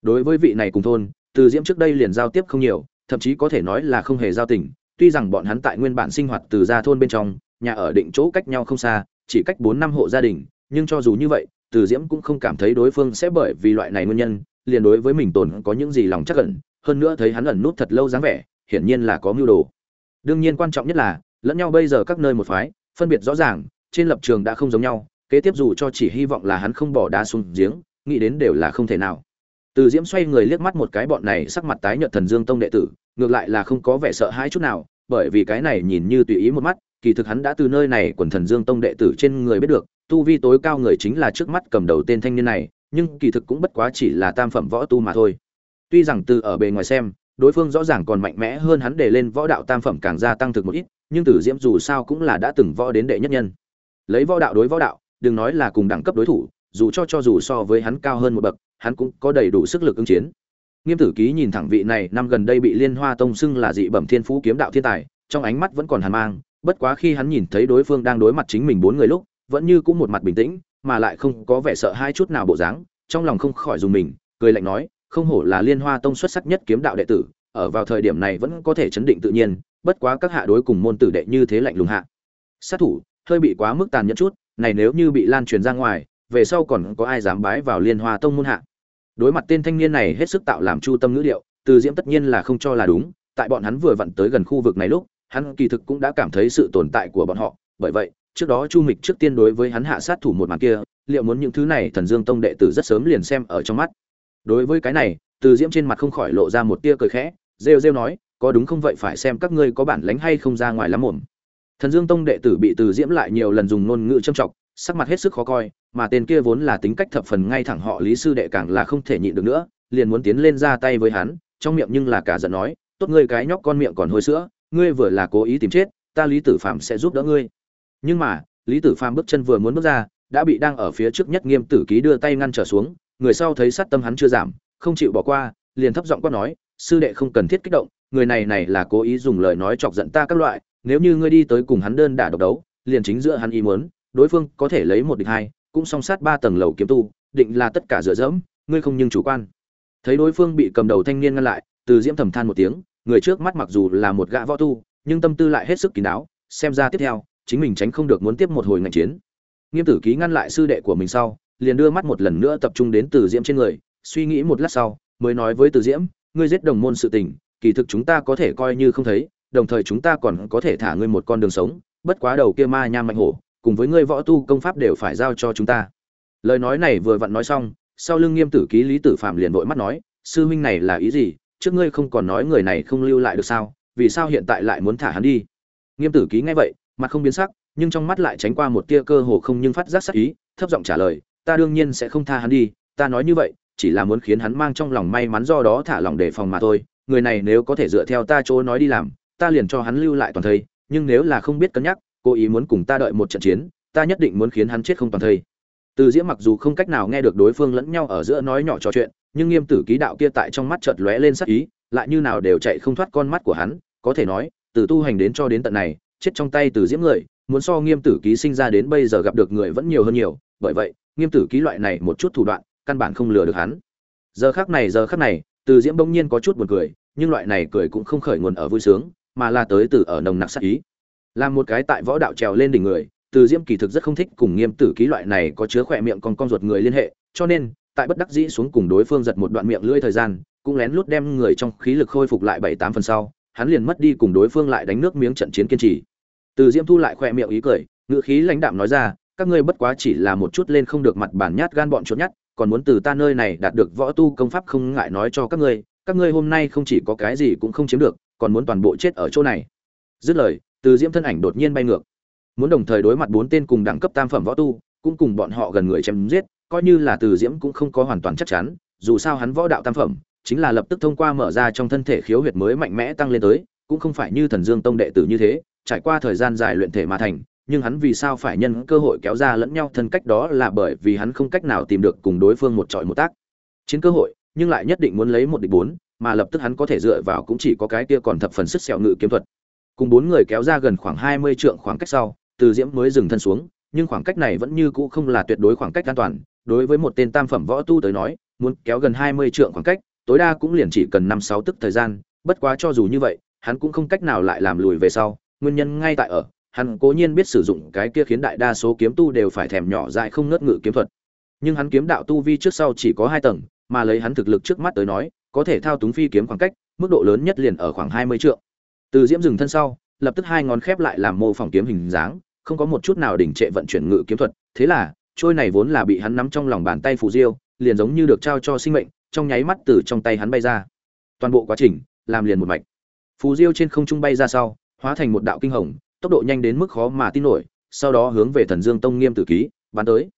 đối với vị này cùng thôn, từ diễm trước đây liền giao tiếp không nhiều thậm chí có thể nói là không hề giao tình, tuy rằng bọn hắn tại nguyên bản sinh hoạt từ ra thôn bên trong, nhà ở định chỗ cách nhau không xa, chỉ cách bốn năm hộ gia đình, nhưng cho dù như vậy, từ diễm cũng không cảm thấy đối phương sẽ bởi vì loại này nguyên nhân, liền đối với mình tồn có những gì lòng chắc ẩn, hơn nữa thấy hắn ẩn nút thật lâu dáng vẻ, hiển nhiên là có mưu đồ. Đương nhiên quan trọng nhất là, lẫn nhau bây giờ các nơi một phái, phân biệt rõ ràng, trên lập trường đã không giống nhau, kế tiếp dù cho chỉ hy vọng là hắn không bỏ đá xuống giếng, nghĩ đến đều là không thể nào từ diễm xoay người liếc mắt một cái bọn này sắc mặt tái nhợt thần dương tông đệ tử, ngược lại là không có vẻ sợ hãi chút nào, bởi vì cái này nhìn như tùy ý một mắt, kỳ thực hắn đã từ nơi này quần thần dương tông đệ tử trên người biết được, tu vi tối cao người chính là trước mắt cầm đầu tên thanh niên này, nhưng kỳ thực cũng bất quá chỉ là tam phẩm võ tu mà thôi. Tuy rằng từ ở bề ngoài xem, đối phương rõ ràng còn mạnh mẽ hơn hắn để lên võ đạo tam phẩm càng gia tăng thực một ít, nhưng tử diễm dù sao cũng là đã từng võ đến đệ nhất nhân. Lấy võ đạo đối võ đạo, đừng nói là cùng đẳng cấp đối thủ, dù cho cho dù so với hắn cao hơn một bậc hắn cũng có đầy đủ sức lực ứng chiến. Nghiêm tử ký nhìn thẳng vị này, năm gần đây bị liên hoa tông xưng là dị bẩm thiên phú kiếm đạo thiên tài, trong ánh mắt vẫn còn hàn mang, bất quá khi hắn nhìn thấy đối phương đang đối mặt chính mình bốn người lúc, vẫn như cũng một mặt bình tĩnh, mà lại không có vẻ sợ hai chút nào bộ dáng, trong lòng không khỏi dùng mình, cười lạnh nói, không hổ là liên hoa tông xuất sắc nhất kiếm đạo đệ tử, ở vào thời điểm này vẫn có thể chấn định tự nhiên, bất quá các hạ đối cùng môn tử đệ như thế lạnh lùng hạ. Sát thủ, hơi bị quá mức tàn nhẫn chút, này nếu như bị lan truyền ra ngoài về sau còn có ai dám bái vào liên hoa tông môn hạ. Đối mặt tên thanh niên này hết sức tạo làm chu tâm ngữ điệu, từ diễm tất nhiên là không cho là đúng, tại bọn hắn vừa vặn tới gần khu vực này lúc, hắn kỳ thực cũng đã cảm thấy sự tồn tại của bọn họ. Bởi vậy, trước đó chu mịch trước tiên đối với hắn hạ sát thủ một màn kia, liệu muốn những thứ này thần dương tông đệ tử rất sớm liền xem ở trong mắt. Đối với cái này, từ diễm trên mặt không khỏi lộ ra một tia cười khẽ, rêu rêu nói, có đúng không vậy, phải xem các ngươi có bản lánh hay không ra ngoài lắm mồm. Thần dương tông đệ tử bị từ diễm lại nhiều lần dùng ngôn ngữ châm trọng sắc mặt hết sức khó coi mà tên kia vốn là tính cách thập phần ngay thẳng họ lý sư đệ càng là không thể nhịn được nữa, liền muốn tiến lên ra tay với hắn, trong miệng nhưng là cả giận nói, tốt ngươi cái nhóc con miệng còn hôi sữa, ngươi vừa là cố ý tìm chết, ta lý tử phạm sẽ giúp đỡ ngươi. Nhưng mà, lý tử phạm bước chân vừa muốn bước ra, đã bị đang ở phía trước nhất nghiêm tử ký đưa tay ngăn trở xuống, người sau thấy sát tâm hắn chưa giảm, không chịu bỏ qua, liền thấp giọng quát nói, sư đệ không cần thiết kích động, người này này là cố ý dùng lời nói chọc giận ta các loại, nếu như ngươi đi tới cùng hắn đơn đả độc đấu, liền chính giữa hắn ý muốn, đối phương có thể lấy một địch hai cũng song sát ba tầng lầu kiếm tu, định là tất cả dựa dẫm, ngươi không nhưng chủ quan. Thấy đối phương bị cầm đầu thanh niên ngăn lại, từ diễm thầm than một tiếng, người trước mắt mặc dù là một gã võ tu, nhưng tâm tư lại hết sức kín đáo, xem ra tiếp theo, chính mình tránh không được muốn tiếp một hồi ngành chiến. Nghiêm tử ký ngăn lại sư đệ của mình sau, liền đưa mắt một lần nữa tập trung đến từ diễm trên người, suy nghĩ một lát sau, mới nói với từ diễm, ngươi giết đồng môn sự tình, kỳ thực chúng ta có thể coi như không thấy, đồng thời chúng ta còn có thể thả ngươi một con đường sống, bất quá đầu kia ma nham mạnh hổ cùng với ngươi võ tu công pháp đều phải giao cho chúng ta. Lời nói này vừa vặn nói xong, sau lưng nghiêm tử ký lý tử phạm liền vội mắt nói, sư huynh này là ý gì? Trước ngươi không còn nói người này không lưu lại được sao? Vì sao hiện tại lại muốn thả hắn đi? Nghiêm tử ký nghe vậy, mặt không biến sắc, nhưng trong mắt lại tránh qua một tia cơ hồ không nhưng phát giác sắc ý, thấp giọng trả lời, ta đương nhiên sẽ không tha hắn đi, ta nói như vậy, chỉ là muốn khiến hắn mang trong lòng may mắn do đó thả lòng đề phòng mà thôi. Người này nếu có thể dựa theo ta chỗ nói đi làm, ta liền cho hắn lưu lại toàn thây nhưng nếu là không biết cân nhắc cố ý muốn cùng ta đợi một trận chiến, ta nhất định muốn khiến hắn chết không toàn thây. Từ diễm mặc dù không cách nào nghe được đối phương lẫn nhau ở giữa nói nhỏ trò chuyện, nhưng nghiêm tử ký đạo kia tại trong mắt chợt lóe lên sắc ý, lại như nào đều chạy không thoát con mắt của hắn, có thể nói, từ tu hành đến cho đến tận này, chết trong tay từ diễm người, muốn so nghiêm tử ký sinh ra đến bây giờ gặp được người vẫn nhiều hơn nhiều, bởi vậy, nghiêm tử ký loại này một chút thủ đoạn, căn bản không lừa được hắn. Giờ khác này, giờ khác này, từ diễm bỗng nhiên có chút buồn cười, nhưng loại này cười cũng không khởi nguồn ở vui sướng, mà là tới từ ở nồng nặc sắc ý làm một cái tại võ đạo trèo lên đỉnh người, từ diễm kỳ thực rất không thích cùng nghiêm tử ký loại này có chứa khỏe miệng con con ruột người liên hệ, cho nên, tại bất đắc dĩ xuống cùng đối phương giật một đoạn miệng lưỡi thời gian, cũng lén lút đem người trong khí lực khôi phục lại bảy tám phần sau, hắn liền mất đi cùng đối phương lại đánh nước miếng trận chiến kiên trì. Từ diễm thu lại khỏe miệng ý cười ngựa khí lãnh đạm nói ra, các ngươi bất quá chỉ là một chút lên không được mặt bản nhát gan bọn chốt nhát, còn muốn từ ta nơi này đạt được võ tu công pháp không ngại nói cho các ngươi các ngươi hôm nay không chỉ có cái gì cũng không chiếm được, còn muốn toàn bộ chết ở chỗ này. Dứt lời từ diễm thân ảnh đột nhiên bay ngược. Muốn đồng thời đối mặt bốn tên cùng đẳng cấp tam phẩm võ tu, cũng cùng bọn họ gần người chém giết, coi như là từ diễm cũng không có hoàn toàn chắc chắn, dù sao hắn võ đạo tam phẩm, chính là lập tức thông qua mở ra trong thân thể khiếu huyệt mới mạnh mẽ tăng lên tới, cũng không phải như thần dương tông đệ tử như thế, trải qua thời gian dài luyện thể mà thành, nhưng hắn vì sao phải nhân cơ hội kéo ra lẫn nhau thân cách đó là bởi vì hắn không cách nào tìm được cùng đối phương một trọi một tác. Chiến cơ hội, nhưng lại nhất định muốn lấy một địch bốn, mà lập tức hắn có thể dựa vào cũng chỉ có cái kia còn thập phần sức sẹo ngự kiếm thuật cùng bốn người kéo ra gần khoảng hai mươi trượng khoảng cách sau, từ diễm mới dừng thân xuống, nhưng khoảng cách này vẫn như cũ không là tuyệt đối khoảng cách an toàn. Đối với một tên tam phẩm võ tu tới nói, muốn kéo gần hai mươi trượng khoảng cách, tối đa cũng liền chỉ cần năm sáu tức thời gian. Bất quá cho dù như vậy, hắn cũng không cách nào lại làm lùi về sau. Nguyên nhân ngay tại ở, hắn cố nhiên biết sử dụng cái kia khiến đại đa số kiếm tu đều phải thèm nhỏ dại không ngớt ngự kiếm thuật. Nhưng hắn kiếm đạo tu vi trước sau chỉ có hai tầng, mà lấy hắn thực lực trước mắt tới nói, có thể thao túng phi kiếm khoảng cách, mức độ lớn nhất liền ở khoảng hai mươi trượng từ diễm dừng thân sau, lập tức hai ngón khép lại làm mô phỏng kiếm hình dáng, không có một chút nào đỉnh trệ vận chuyển ngự kiếm thuật. Thế là, trôi này vốn là bị hắn nắm trong lòng bàn tay phù diêu, liền giống như được trao cho sinh mệnh, trong nháy mắt từ trong tay hắn bay ra. Toàn bộ quá trình, làm liền một mạch. Phù diêu trên không trung bay ra sau, hóa thành một đạo kinh hồng, tốc độ nhanh đến mức khó mà tin nổi, sau đó hướng về thần dương tông nghiêm tử ký, bắn tới.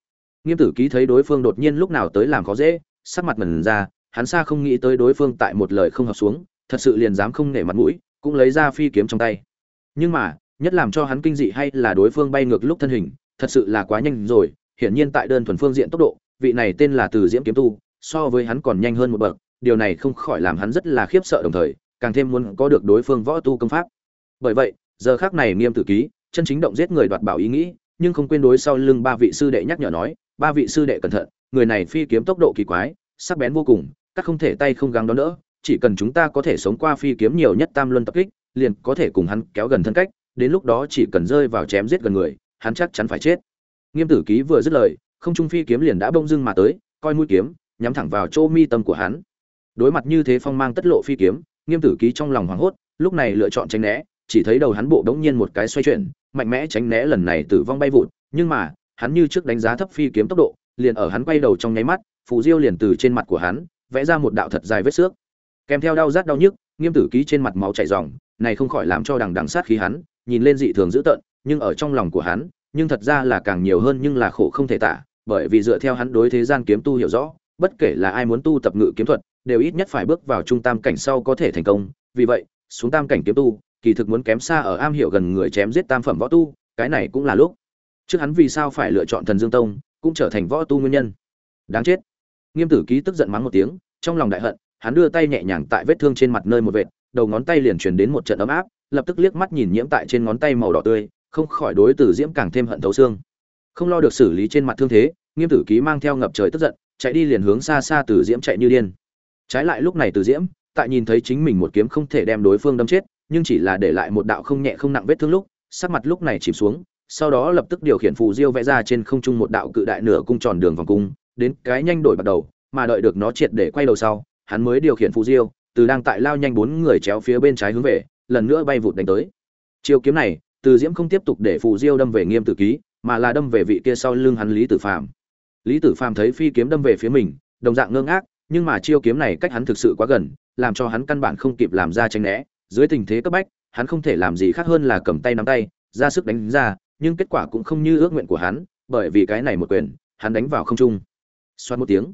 Nghiêm tử ký thấy đối phương đột nhiên lúc nào tới làm khó dễ, sắc mặt mần ra, hắn xa không nghĩ tới đối phương tại một lời không hợp xuống, thật sự liền dám không nể mặt mũi cũng lấy ra phi kiếm trong tay. Nhưng mà, nhất làm cho hắn kinh dị hay là đối phương bay ngược lúc thân hình, thật sự là quá nhanh rồi, hiển nhiên tại đơn thuần phương diện tốc độ, vị này tên là từ diễm kiếm tu, so với hắn còn nhanh hơn một bậc, điều này không khỏi làm hắn rất là khiếp sợ đồng thời, càng thêm muốn có được đối phương võ tu công pháp. Bởi vậy, giờ khác này nghiêm tử ký, chân chính động giết người đoạt bảo ý nghĩ, nhưng không quên đối sau lưng ba vị sư đệ nhắc nhở nói, ba vị sư đệ cẩn thận, người này phi kiếm tốc độ kỳ quái, sắc bén vô cùng, các không thể tay không gắng đón đỡ chỉ cần chúng ta có thể sống qua phi kiếm nhiều nhất tam luân tập kích, liền có thể cùng hắn kéo gần thân cách, đến lúc đó chỉ cần rơi vào chém giết gần người, hắn chắc chắn phải chết. Nghiêm tử ký vừa dứt lời, không trung phi kiếm liền đã bông dưng mà tới, coi mũi kiếm, nhắm thẳng vào chỗ mi tâm của hắn. Đối mặt như thế phong mang tất lộ phi kiếm, nghiêm tử ký trong lòng hoảng hốt, lúc này lựa chọn tránh né, chỉ thấy đầu hắn bộ đống nhiên một cái xoay chuyển, mạnh mẽ tránh né lần này tử vong bay vụt, nhưng mà, hắn như trước đánh giá thấp phi kiếm tốc độ, liền ở hắn quay đầu trong nháy mắt, phù diêu liền từ trên mặt của hắn, vẽ ra một đạo thật dài vết xước kèm theo đau rát đau nhức, nghiêm tử ký trên mặt máu chảy ròng, này không khỏi làm cho đằng đằng sát khí hắn, nhìn lên dị thường dữ tợn, nhưng ở trong lòng của hắn, nhưng thật ra là càng nhiều hơn nhưng là khổ không thể tả, bởi vì dựa theo hắn đối thế gian kiếm tu hiểu rõ, bất kể là ai muốn tu tập ngự kiếm thuật, đều ít nhất phải bước vào trung tam cảnh sau có thể thành công, vì vậy, xuống tam cảnh kiếm tu, kỳ thực muốn kém xa ở am hiểu gần người chém giết tam phẩm võ tu, cái này cũng là lúc. Trước hắn vì sao phải lựa chọn thần dương tông, cũng trở thành võ tu nguyên nhân. Đáng chết. Nghiêm tử ký tức giận mắng một tiếng, trong lòng đại hận hắn đưa tay nhẹ nhàng tại vết thương trên mặt nơi một vệt, đầu ngón tay liền truyền đến một trận ấm áp, lập tức liếc mắt nhìn nhiễm tại trên ngón tay màu đỏ tươi, không khỏi đối tử diễm càng thêm hận thấu xương. Không lo được xử lý trên mặt thương thế, nghiêm tử ký mang theo ngập trời tức giận, chạy đi liền hướng xa xa tử diễm chạy như điên. Trái lại lúc này tử diễm, tại nhìn thấy chính mình một kiếm không thể đem đối phương đâm chết, nhưng chỉ là để lại một đạo không nhẹ không nặng vết thương lúc, sắc mặt lúc này chìm xuống, sau đó lập tức điều khiển phù diêu vẽ ra trên không trung một đạo cự đại nửa cung tròn đường vòng cung, đến cái nhanh đổi bắt đầu, mà đợi được nó triệt để quay đầu sau hắn mới điều khiển phù diêu, từ đang tại lao nhanh bốn người chéo phía bên trái hướng về, lần nữa bay vụt đánh tới. Chiêu kiếm này, từ diễm không tiếp tục để phù diêu đâm về nghiêm tử ký, mà là đâm về vị kia sau lưng hắn lý tử phàm. Lý tử phàm thấy phi kiếm đâm về phía mình, đồng dạng ngơ ngác, nhưng mà chiêu kiếm này cách hắn thực sự quá gần, làm cho hắn căn bản không kịp làm ra tranh né. Dưới tình thế cấp bách, hắn không thể làm gì khác hơn là cầm tay nắm tay, ra sức đánh ra, nhưng kết quả cũng không như ước nguyện của hắn, bởi vì cái này một quyền, hắn đánh vào không trung. Xoát một tiếng,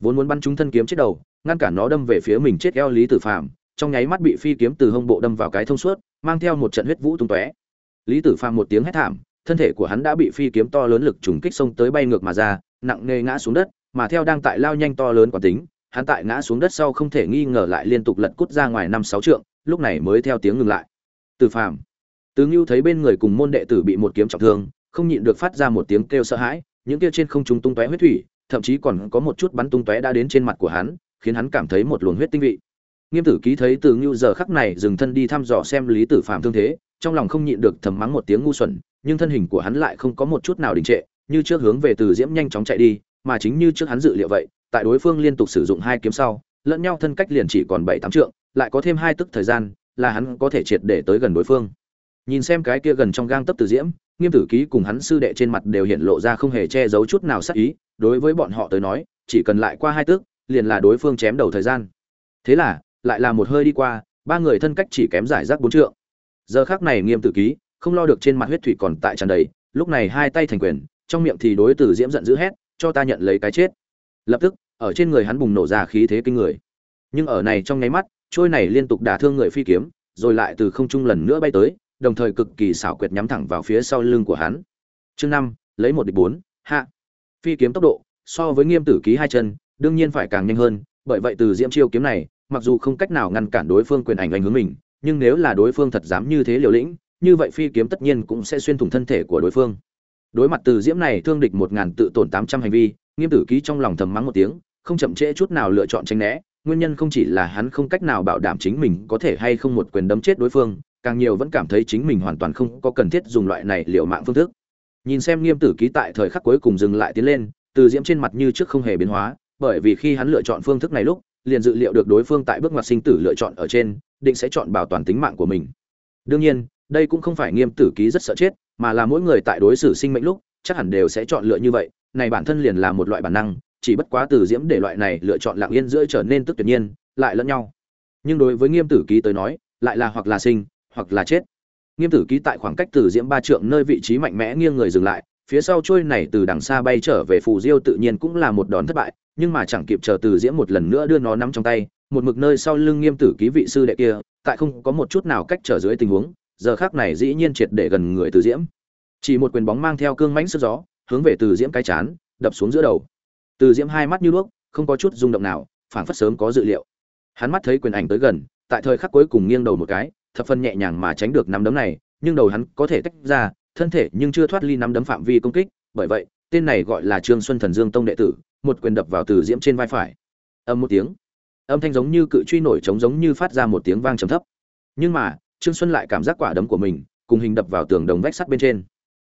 vốn muốn bắn trúng thân kiếm chết đầu ngăn cản nó đâm về phía mình chết eo lý tử phàm, trong nháy mắt bị phi kiếm từ hông bộ đâm vào cái thông suốt, mang theo một trận huyết vũ tung tóe. Lý tử phàm một tiếng hét thảm, thân thể của hắn đã bị phi kiếm to lớn lực trùng kích xông tới bay ngược mà ra, nặng nề ngã xuống đất, mà theo đang tại lao nhanh to lớn quán tính, hắn tại ngã xuống đất sau không thể nghi ngờ lại liên tục lật cút ra ngoài năm sáu trượng, lúc này mới theo tiếng ngừng lại. Tử phàm Tướng ngưu thấy bên người cùng môn đệ tử bị một kiếm trọng thương, không nhịn được phát ra một tiếng kêu sợ hãi, những kia trên không trung tung tóe huyết thủy, thậm chí còn có một chút bắn tung tóe đã đến trên mặt của hắn khiến hắn cảm thấy một luồng huyết tinh vị. Nghiêm tử ký thấy từ ngưu giờ khắc này dừng thân đi thăm dò xem lý tử phạm thương thế, trong lòng không nhịn được thầm mắng một tiếng ngu xuẩn, nhưng thân hình của hắn lại không có một chút nào đình trệ, như trước hướng về từ diễm nhanh chóng chạy đi, mà chính như trước hắn dự liệu vậy, tại đối phương liên tục sử dụng hai kiếm sau, lẫn nhau thân cách liền chỉ còn bảy tám trượng, lại có thêm hai tức thời gian, là hắn có thể triệt để tới gần đối phương. Nhìn xem cái kia gần trong gang tấp từ diễm, nghiêm tử ký cùng hắn sư đệ trên mặt đều hiện lộ ra không hề che giấu chút nào sắc ý, đối với bọn họ tới nói, chỉ cần lại qua hai tước liền là đối phương chém đầu thời gian. Thế là, lại là một hơi đi qua, ba người thân cách chỉ kém giải rác bốn trượng. Giờ khác này nghiêm tử ký, không lo được trên mặt huyết thủy còn tại tràn đầy, lúc này hai tay thành quyền, trong miệng thì đối tử diễm giận dữ hét, cho ta nhận lấy cái chết. Lập tức, ở trên người hắn bùng nổ ra khí thế kinh người. Nhưng ở này trong nháy mắt, trôi này liên tục đả thương người phi kiếm, rồi lại từ không trung lần nữa bay tới, đồng thời cực kỳ xảo quyệt nhắm thẳng vào phía sau lưng của hắn. Chương năm, lấy một địch bốn, hạ. Phi kiếm tốc độ, so với nghiêm tử ký hai chân đương nhiên phải càng nhanh hơn, bởi vậy từ diễm chiêu kiếm này, mặc dù không cách nào ngăn cản đối phương quyền ảnh ảnh hướng mình, nhưng nếu là đối phương thật dám như thế liều lĩnh, như vậy phi kiếm tất nhiên cũng sẽ xuyên thủng thân thể của đối phương. Đối mặt từ diễm này thương địch một ngàn tự tổn tám trăm hành vi, nghiêm tử ký trong lòng thầm mắng một tiếng, không chậm trễ chút nào lựa chọn tránh né, nguyên nhân không chỉ là hắn không cách nào bảo đảm chính mình có thể hay không một quyền đấm chết đối phương, càng nhiều vẫn cảm thấy chính mình hoàn toàn không có cần thiết dùng loại này liệu mạng phương thức. Nhìn xem nghiêm tử ký tại thời khắc cuối cùng dừng lại tiến lên, từ diễm trên mặt như trước không hề biến hóa bởi vì khi hắn lựa chọn phương thức này lúc, liền dự liệu được đối phương tại bước ngoặt sinh tử lựa chọn ở trên, định sẽ chọn bảo toàn tính mạng của mình. Đương nhiên, đây cũng không phải nghiêm tử ký rất sợ chết, mà là mỗi người tại đối xử sinh mệnh lúc, chắc hẳn đều sẽ chọn lựa như vậy. Này bản thân liền là một loại bản năng, chỉ bất quá từ diễm để loại này lựa chọn lặng yên giữa trở nên tức tuyệt nhiên, lại lẫn nhau. Nhưng đối với nghiêm tử ký tới nói, lại là hoặc là sinh, hoặc là chết. Nghiêm tử ký tại khoảng cách từ diễm ba trượng nơi vị trí mạnh mẽ nghiêng người dừng lại phía sau trôi này từ đằng xa bay trở về phù diêu tự nhiên cũng là một đòn thất bại, nhưng mà chẳng kịp chờ từ diễm một lần nữa đưa nó nắm trong tay, một mực nơi sau lưng nghiêm tử ký vị sư đệ kia, tại không có một chút nào cách trở dưới tình huống, giờ khác này dĩ nhiên triệt để gần người từ diễm. Chỉ một quyền bóng mang theo cương mãnh sức gió, hướng về từ diễm cái chán, đập xuống giữa đầu. Từ diễm hai mắt như đuốc, không có chút rung động nào, phảng phất sớm có dự liệu. Hắn mắt thấy quyền ảnh tới gần, tại thời khắc cuối cùng nghiêng đầu một cái, thập phân nhẹ nhàng mà tránh được nắm đấm này, nhưng đầu hắn có thể tách ra thân thể nhưng chưa thoát ly nắm đấm phạm vi công kích, bởi vậy, tên này gọi là trương xuân thần dương tông đệ tử, một quyền đập vào từ diễm trên vai phải. Âm một tiếng, âm thanh giống như cự truy nổi trống giống như phát ra một tiếng vang trầm thấp. Nhưng mà, trương xuân lại cảm giác quả đấm của mình, cùng hình đập vào tường đồng vách sắt bên trên.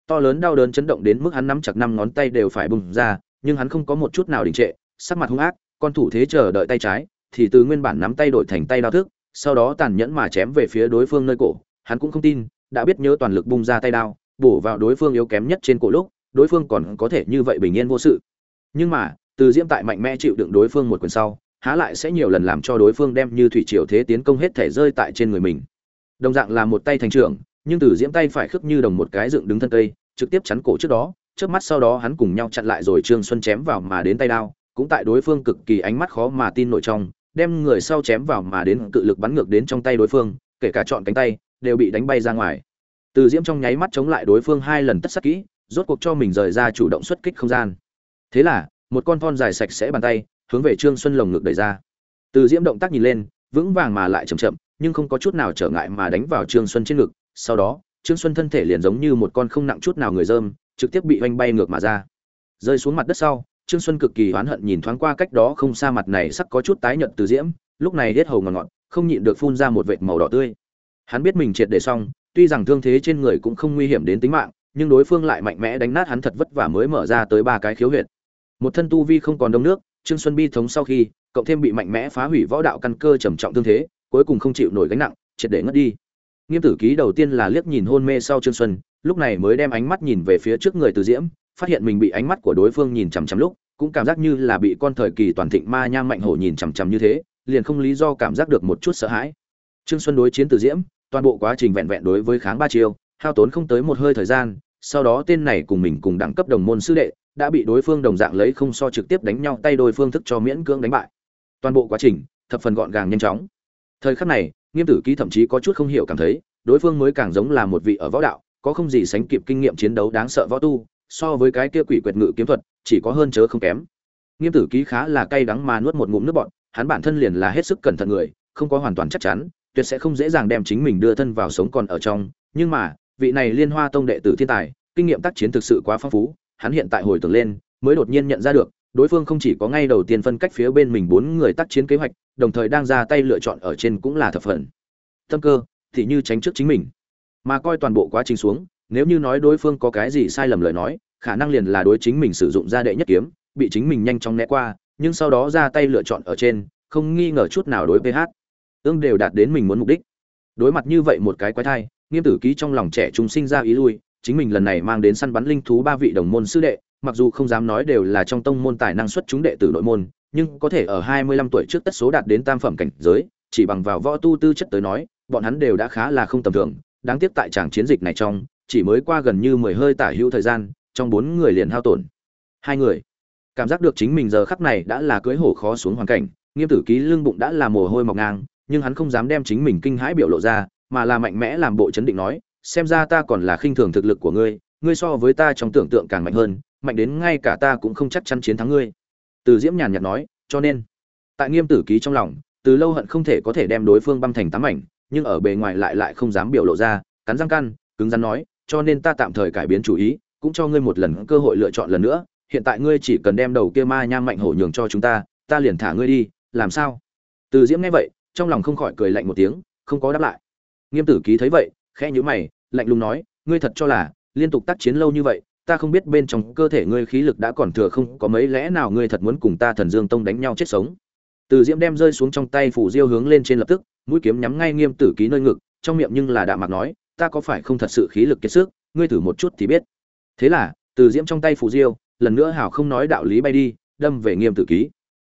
To lớn đau đớn chấn động đến mức hắn nắm chặt năm ngón tay đều phải bùng ra, nhưng hắn không có một chút nào đình trệ, sắc mặt hung ác, con thủ thế chờ đợi tay trái, thì từ nguyên bản nắm tay đổi thành tay đao thức, sau đó tàn nhẫn mà chém về phía đối phương nơi cổ. Hắn cũng không tin, đã biết nhớ toàn lực bung ra tay đao bổ vào đối phương yếu kém nhất trên cổ lúc, đối phương còn có thể như vậy bình yên vô sự. Nhưng mà, từ diễm tại mạnh mẽ chịu đựng đối phương một quyền sau, há lại sẽ nhiều lần làm cho đối phương đem như thủy triều thế tiến công hết thể rơi tại trên người mình. Đồng dạng là một tay thành trưởng, nhưng từ diễm tay phải khước như đồng một cái dựng đứng thân cây, trực tiếp chắn cổ trước đó, trước mắt sau đó hắn cùng nhau chặn lại rồi trương xuân chém vào mà đến tay đao, cũng tại đối phương cực kỳ ánh mắt khó mà tin nội trong, đem người sau chém vào mà đến cự lực bắn ngược đến trong tay đối phương, kể cả chọn cánh tay, đều bị đánh bay ra ngoài từ diễm trong nháy mắt chống lại đối phương hai lần tất sắc kỹ, rốt cuộc cho mình rời ra chủ động xuất kích không gian. Thế là, một con thon dài sạch sẽ bàn tay, hướng về trương xuân lồng ngực đẩy ra. Từ diễm động tác nhìn lên, vững vàng mà lại chậm chậm, nhưng không có chút nào trở ngại mà đánh vào trương xuân trên ngực. Sau đó, trương xuân thân thể liền giống như một con không nặng chút nào người dơm, trực tiếp bị oanh bay ngược mà ra. Rơi xuống mặt đất sau, trương xuân cực kỳ oán hận nhìn thoáng qua cách đó không xa mặt này sắc có chút tái nhợt từ diễm, lúc này hết hầu ngọt ngọt, không nhịn được phun ra một vệt màu đỏ tươi. Hắn biết mình triệt để xong tuy rằng thương thế trên người cũng không nguy hiểm đến tính mạng, nhưng đối phương lại mạnh mẽ đánh nát hắn thật vất vả mới mở ra tới ba cái khiếu huyệt. Một thân tu vi không còn đông nước, trương xuân bi thống sau khi, cộng thêm bị mạnh mẽ phá hủy võ đạo căn cơ trầm trọng thương thế, cuối cùng không chịu nổi gánh nặng, triệt để ngất đi. Nghiêm tử ký đầu tiên là liếc nhìn hôn mê sau trương xuân, lúc này mới đem ánh mắt nhìn về phía trước người từ diễm, phát hiện mình bị ánh mắt của đối phương nhìn chằm chằm lúc, cũng cảm giác như là bị con thời kỳ toàn thịnh ma nham mạnh hổ nhìn chằm chằm như thế, liền không lý do cảm giác được một chút sợ hãi. Trương xuân đối chiến từ diễm toàn bộ quá trình vẹn vẹn đối với kháng ba chiêu, hao tốn không tới một hơi thời gian, sau đó tên này cùng mình cùng đẳng cấp đồng môn sư đệ đã bị đối phương đồng dạng lấy không so trực tiếp đánh nhau tay đôi phương thức cho miễn cưỡng đánh bại. Toàn bộ quá trình, thập phần gọn gàng nhanh chóng. Thời khắc này, nghiêm tử ký thậm chí có chút không hiểu cảm thấy, đối phương mới càng giống là một vị ở võ đạo, có không gì sánh kịp kinh nghiệm chiến đấu đáng sợ võ tu, so với cái kia quỷ quyệt ngự kiếm thuật, chỉ có hơn chớ không kém. Nghiêm tử ký khá là cay đắng mà nuốt một ngụm nước bọt, hắn bản thân liền là hết sức cẩn thận người, không có hoàn toàn chắc chắn tuyệt sẽ không dễ dàng đem chính mình đưa thân vào sống còn ở trong. Nhưng mà, vị này liên hoa tông đệ tử thiên tài, kinh nghiệm tác chiến thực sự quá phong phú, hắn hiện tại hồi tưởng lên, mới đột nhiên nhận ra được, đối phương không chỉ có ngay đầu tiên phân cách phía bên mình bốn người tác chiến kế hoạch, đồng thời đang ra tay lựa chọn ở trên cũng là thập phần. Tâm cơ, thì như tránh trước chính mình. Mà coi toàn bộ quá trình xuống, nếu như nói đối phương có cái gì sai lầm lời nói, khả năng liền là đối chính mình sử dụng ra đệ nhất kiếm, bị chính mình nhanh chóng né qua, nhưng sau đó ra tay lựa chọn ở trên, không nghi ngờ chút nào đối với hát ương đều đạt đến mình muốn mục đích. Đối mặt như vậy một cái quái thai, nghiêm tử ký trong lòng trẻ chúng sinh ra ý lui, chính mình lần này mang đến săn bắn linh thú ba vị đồng môn sư đệ, mặc dù không dám nói đều là trong tông môn tài năng xuất chúng đệ tử nội môn, nhưng có thể ở hai mươi lăm tuổi trước tất số đạt đến tam phẩm cảnh giới, chỉ bằng vào võ tu tư chất tới nói, bọn hắn đều đã khá là không tầm thường. Đáng tiếc tại tràng chiến dịch này trong, chỉ mới qua gần như mười hơi tả hữu thời gian, trong bốn người liền hao tổn. Hai người. Cảm giác được chính mình giờ khắc này đã là cưới hổ khó xuống hoàn cảnh, nghiêm tử ký lưng bụng đã là mồ hôi mọc ngang nhưng hắn không dám đem chính mình kinh hãi biểu lộ ra, mà là mạnh mẽ làm bộ chấn định nói, xem ra ta còn là khinh thường thực lực của ngươi ngươi so với ta trong tưởng tượng càng mạnh hơn, mạnh đến ngay cả ta cũng không chắc chắn chiến thắng ngươi. Từ diễm nhàn nhạt nói, cho nên, tại nghiêm tử ký trong lòng, từ lâu hận không thể có thể đem đối phương băm thành tám ảnh nhưng ở bề ngoài lại lại không dám biểu lộ ra, cắn răng căn cứng rắn nói, cho nên ta tạm thời cải biến chủ ý, cũng cho ngươi một lần cơ hội lựa chọn lần nữa, hiện tại ngươi chỉ cần đem đầu kia ma nham mạnh hổ nhường cho chúng ta ta liền thả ngươi đi, làm sao? Từ diễm nghe vậy trong lòng không khỏi cười lạnh một tiếng, không có đáp lại. Nghiêm tử ký thấy vậy, khẽ nhíu mày, lạnh lùng nói, ngươi thật cho là liên tục tác chiến lâu như vậy, ta không biết bên trong cơ thể ngươi khí lực đã còn thừa không, có mấy lẽ nào ngươi thật muốn cùng ta thần dương tông đánh nhau chết sống? Từ diễm đem rơi xuống trong tay phủ diêu hướng lên trên lập tức, mũi kiếm nhắm ngay nghiêm tử ký nơi ngực, trong miệng nhưng là đạm mạc nói, ta có phải không thật sự khí lực kiệt sức, ngươi thử một chút thì biết. Thế là, từ diễm trong tay phủ diêu, lần nữa hảo không nói đạo lý bay đi, đâm về nghiêm tử ký.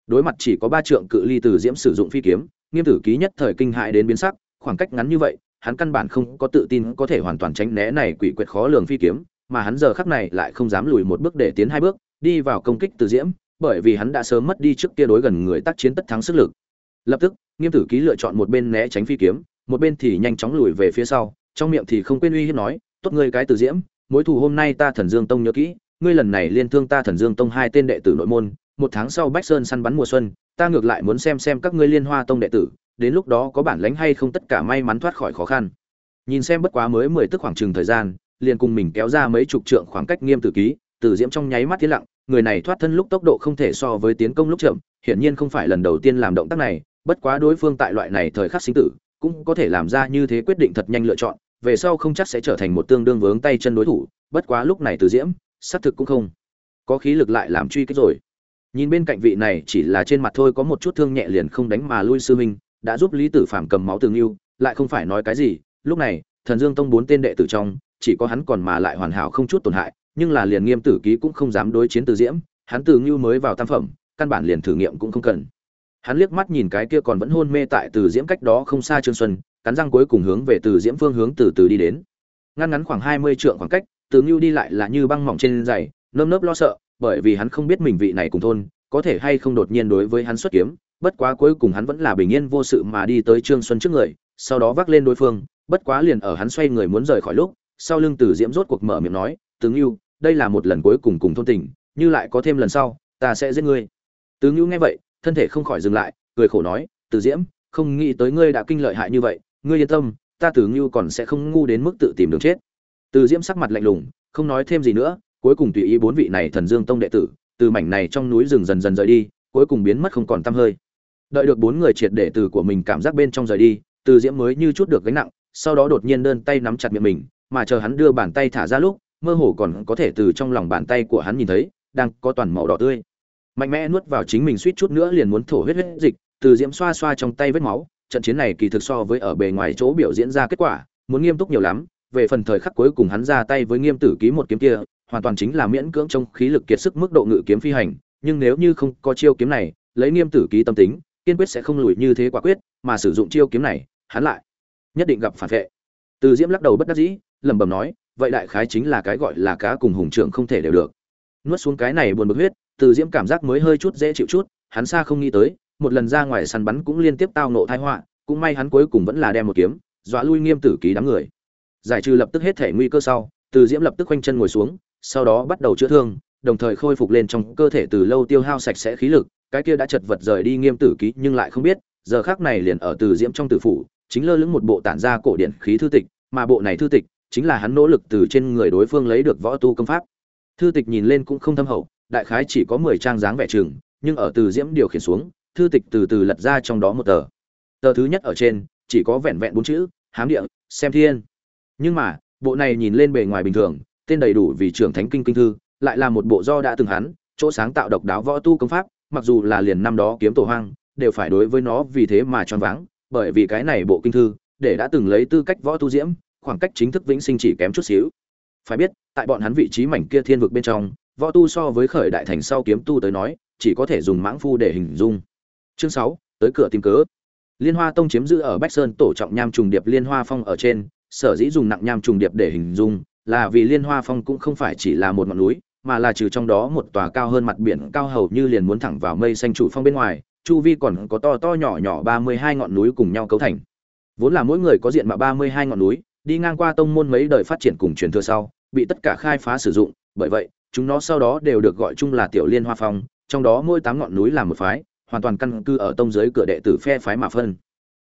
Đối mặt chỉ có ba trượng cự ly từ diễm sử dụng phi kiếm nghiêm tử ký nhất thời kinh hại đến biến sắc, khoảng cách ngắn như vậy, hắn căn bản không có tự tin có thể hoàn toàn tránh né này quỷ quyệt khó lường phi kiếm, mà hắn giờ khắc này lại không dám lùi một bước để tiến hai bước, đi vào công kích từ diễm, bởi vì hắn đã sớm mất đi trước kia đối gần người tác chiến tất thắng sức lực. Lập tức, nghiêm tử ký lựa chọn một bên né tránh phi kiếm, một bên thì nhanh chóng lùi về phía sau, trong miệng thì không quên uy hiếp nói, tốt ngươi cái từ diễm, mối thù hôm nay ta thần dương tông nhớ kỹ, ngươi lần này liên thương ta thần dương tông hai tên đệ tử nội môn, một tháng sau bách sơn săn bắn mùa xuân ta ngược lại muốn xem xem các ngươi liên hoa tông đệ tử, đến lúc đó có bản lánh hay không tất cả may mắn thoát khỏi khó khăn. Nhìn xem bất quá mới mười tức khoảng chừng thời gian, liền cùng mình kéo ra mấy chục trượng khoảng cách nghiêm tử ký, từ diễm trong nháy mắt tiến lặng, người này thoát thân lúc tốc độ không thể so với tiến công lúc chậm, hiển nhiên không phải lần đầu tiên làm động tác này, bất quá đối phương tại loại này thời khắc sinh tử, cũng có thể làm ra như thế quyết định thật nhanh lựa chọn, về sau không chắc sẽ trở thành một tương đương vướng tay chân đối thủ, bất quá lúc này từ diễm, xác thực cũng không có khí lực lại làm truy kích rồi nhìn bên cạnh vị này chỉ là trên mặt thôi có một chút thương nhẹ liền không đánh mà lui sư huynh, đã giúp lý tử phàm cầm máu tường yêu, lại không phải nói cái gì, lúc này, thần dương tông bốn tên đệ tử trong, chỉ có hắn còn mà lại hoàn hảo không chút tổn hại, nhưng là liền nghiêm tử ký cũng không dám đối chiến từ diễm, hắn từ ngưu mới vào tam phẩm, căn bản liền thử nghiệm cũng không cần. Hắn liếc mắt nhìn cái kia còn vẫn hôn mê tại từ diễm cách đó không xa trương xuân, cắn răng cuối cùng hướng về từ diễm phương hướng từ từ đi đến. Ngăn ngắn khoảng hai mươi trượng khoảng cách, từ ngưu đi lại là như băng mỏng trên giày nơm nớp lo sợ bởi vì hắn không biết mình vị này cùng thôn, có thể hay không đột nhiên đối với hắn xuất kiếm, bất quá cuối cùng hắn vẫn là bình yên vô sự mà đi tới trương xuân trước người, sau đó vác lên đối phương, bất quá liền ở hắn xoay người muốn rời khỏi lúc, sau lưng từ diễm rốt cuộc mở miệng nói tướng ngưu, đây là một lần cuối cùng cùng thôn tình, như lại có thêm lần sau, ta sẽ giết ngươi. Tướng ngưu nghe vậy, thân thể không khỏi dừng lại, cười khổ nói, từ diễm, không nghĩ tới ngươi đã kinh lợi hại như vậy, ngươi yên tâm, ta tướng ngưu còn sẽ không ngu đến mức tự tìm đường chết. Từ diễm sắc mặt lạnh lùng, không nói thêm gì nữa cuối cùng tùy ý bốn vị này thần dương tông đệ tử, từ mảnh này trong núi rừng dần dần rời đi, cuối cùng biến mất không còn tăm hơi. Đợi được bốn người triệt đệ tử của mình cảm giác bên trong rời đi, từ diễm mới như chút được gánh nặng, sau đó đột nhiên đơn tay nắm chặt miệng mình, mà chờ hắn đưa bàn tay thả ra lúc, mơ hồ còn có thể từ trong lòng bàn tay của hắn nhìn thấy, đang có toàn màu đỏ tươi. Mạnh mẽ nuốt vào chính mình suýt chút nữa liền muốn thổ huyết huyết dịch, từ diễm xoa xoa trong tay vết máu, trận chiến này kỳ thực so với ở bề ngoài chỗ biểu diễn ra kết quả, muốn nghiêm túc nhiều lắm, về phần thời khắc cuối cùng hắn ra tay với nghiêm tử ký một kiếm kia hoàn toàn chính là miễn cưỡng trong khí lực kiệt sức mức độ ngự kiếm phi hành, nhưng nếu như không có chiêu kiếm này, lấy nghiêm tử ký tâm tính, kiên quyết sẽ không lùi như thế quả quyết, mà sử dụng chiêu kiếm này, hắn lại nhất định gặp phản vệ. Từ diễm lắc đầu bất đắc dĩ, lẩm bẩm nói, vậy đại khái chính là cái gọi là cá cùng hùng trưởng không thể đều được. Nuốt xuống cái này buồn bực huyết, từ diễm cảm giác mới hơi chút dễ chịu chút, hắn xa không nghĩ tới, một lần ra ngoài săn bắn cũng liên tiếp tao nộ tai họa, cũng may hắn cuối cùng vẫn là đem một kiếm, dọa lui nghiêm tử ký đám người. Giải trừ lập tức hết thể nguy cơ sau, từ diễm lập tức quanh chân ngồi xuống sau đó bắt đầu chữa thương, đồng thời khôi phục lên trong cơ thể từ lâu tiêu hao sạch sẽ khí lực, cái kia đã chật vật rời đi nghiêm tử ký nhưng lại không biết, giờ khác này liền ở từ diễm trong tử phủ, chính lơ lửng một bộ tản ra cổ điển khí thư tịch, mà bộ này thư tịch chính là hắn nỗ lực từ trên người đối phương lấy được võ tu công pháp. Thư tịch nhìn lên cũng không thâm hậu, đại khái chỉ có mười trang dáng vẻ chừng nhưng ở từ diễm điều khiển xuống, thư tịch từ từ lật ra trong đó một tờ. Tờ thứ nhất ở trên, chỉ có vẹn vẹn bốn chữ, hám địa, xem thiên. Nhưng mà, bộ này nhìn lên bề ngoài bình thường tên đầy đủ vì trưởng thánh kinh kinh thư, lại là một bộ do đã từng hắn, chỗ sáng tạo độc đáo võ tu công pháp, mặc dù là liền năm đó kiếm tổ hoang, đều phải đối với nó vì thế mà choáng váng, bởi vì cái này bộ kinh thư, để đã từng lấy tư cách võ tu diễm, khoảng cách chính thức vĩnh sinh chỉ kém chút xíu. Phải biết, tại bọn hắn vị trí mảnh kia thiên vực bên trong, võ tu so với khởi đại thành sau kiếm tu tới nói, chỉ có thể dùng mãng phu để hình dung. Chương sáu, tới cửa tìm cớ. Liên hoa tông chiếm giữ ở bách sơn tổ trọng nham trùng điệp liên hoa phong ở trên, sở dĩ dùng nặng nham trùng điệp để hình dung là vì liên hoa phong cũng không phải chỉ là một ngọn núi, mà là trừ trong đó một tòa cao hơn mặt biển cao hầu như liền muốn thẳng vào mây xanh chủ phong bên ngoài, chu vi còn có to to nhỏ nhỏ ba mươi hai ngọn núi cùng nhau cấu thành. Vốn là mỗi người có diện mạo ba mươi hai ngọn núi, đi ngang qua tông môn mấy đời phát triển cùng truyền thừa sau, bị tất cả khai phá sử dụng, bởi vậy, chúng nó sau đó đều được gọi chung là tiểu liên hoa phong, trong đó mỗi tám ngọn núi là một phái, hoàn toàn căn cư ở tông giới cửa đệ tử phe phái mà phân.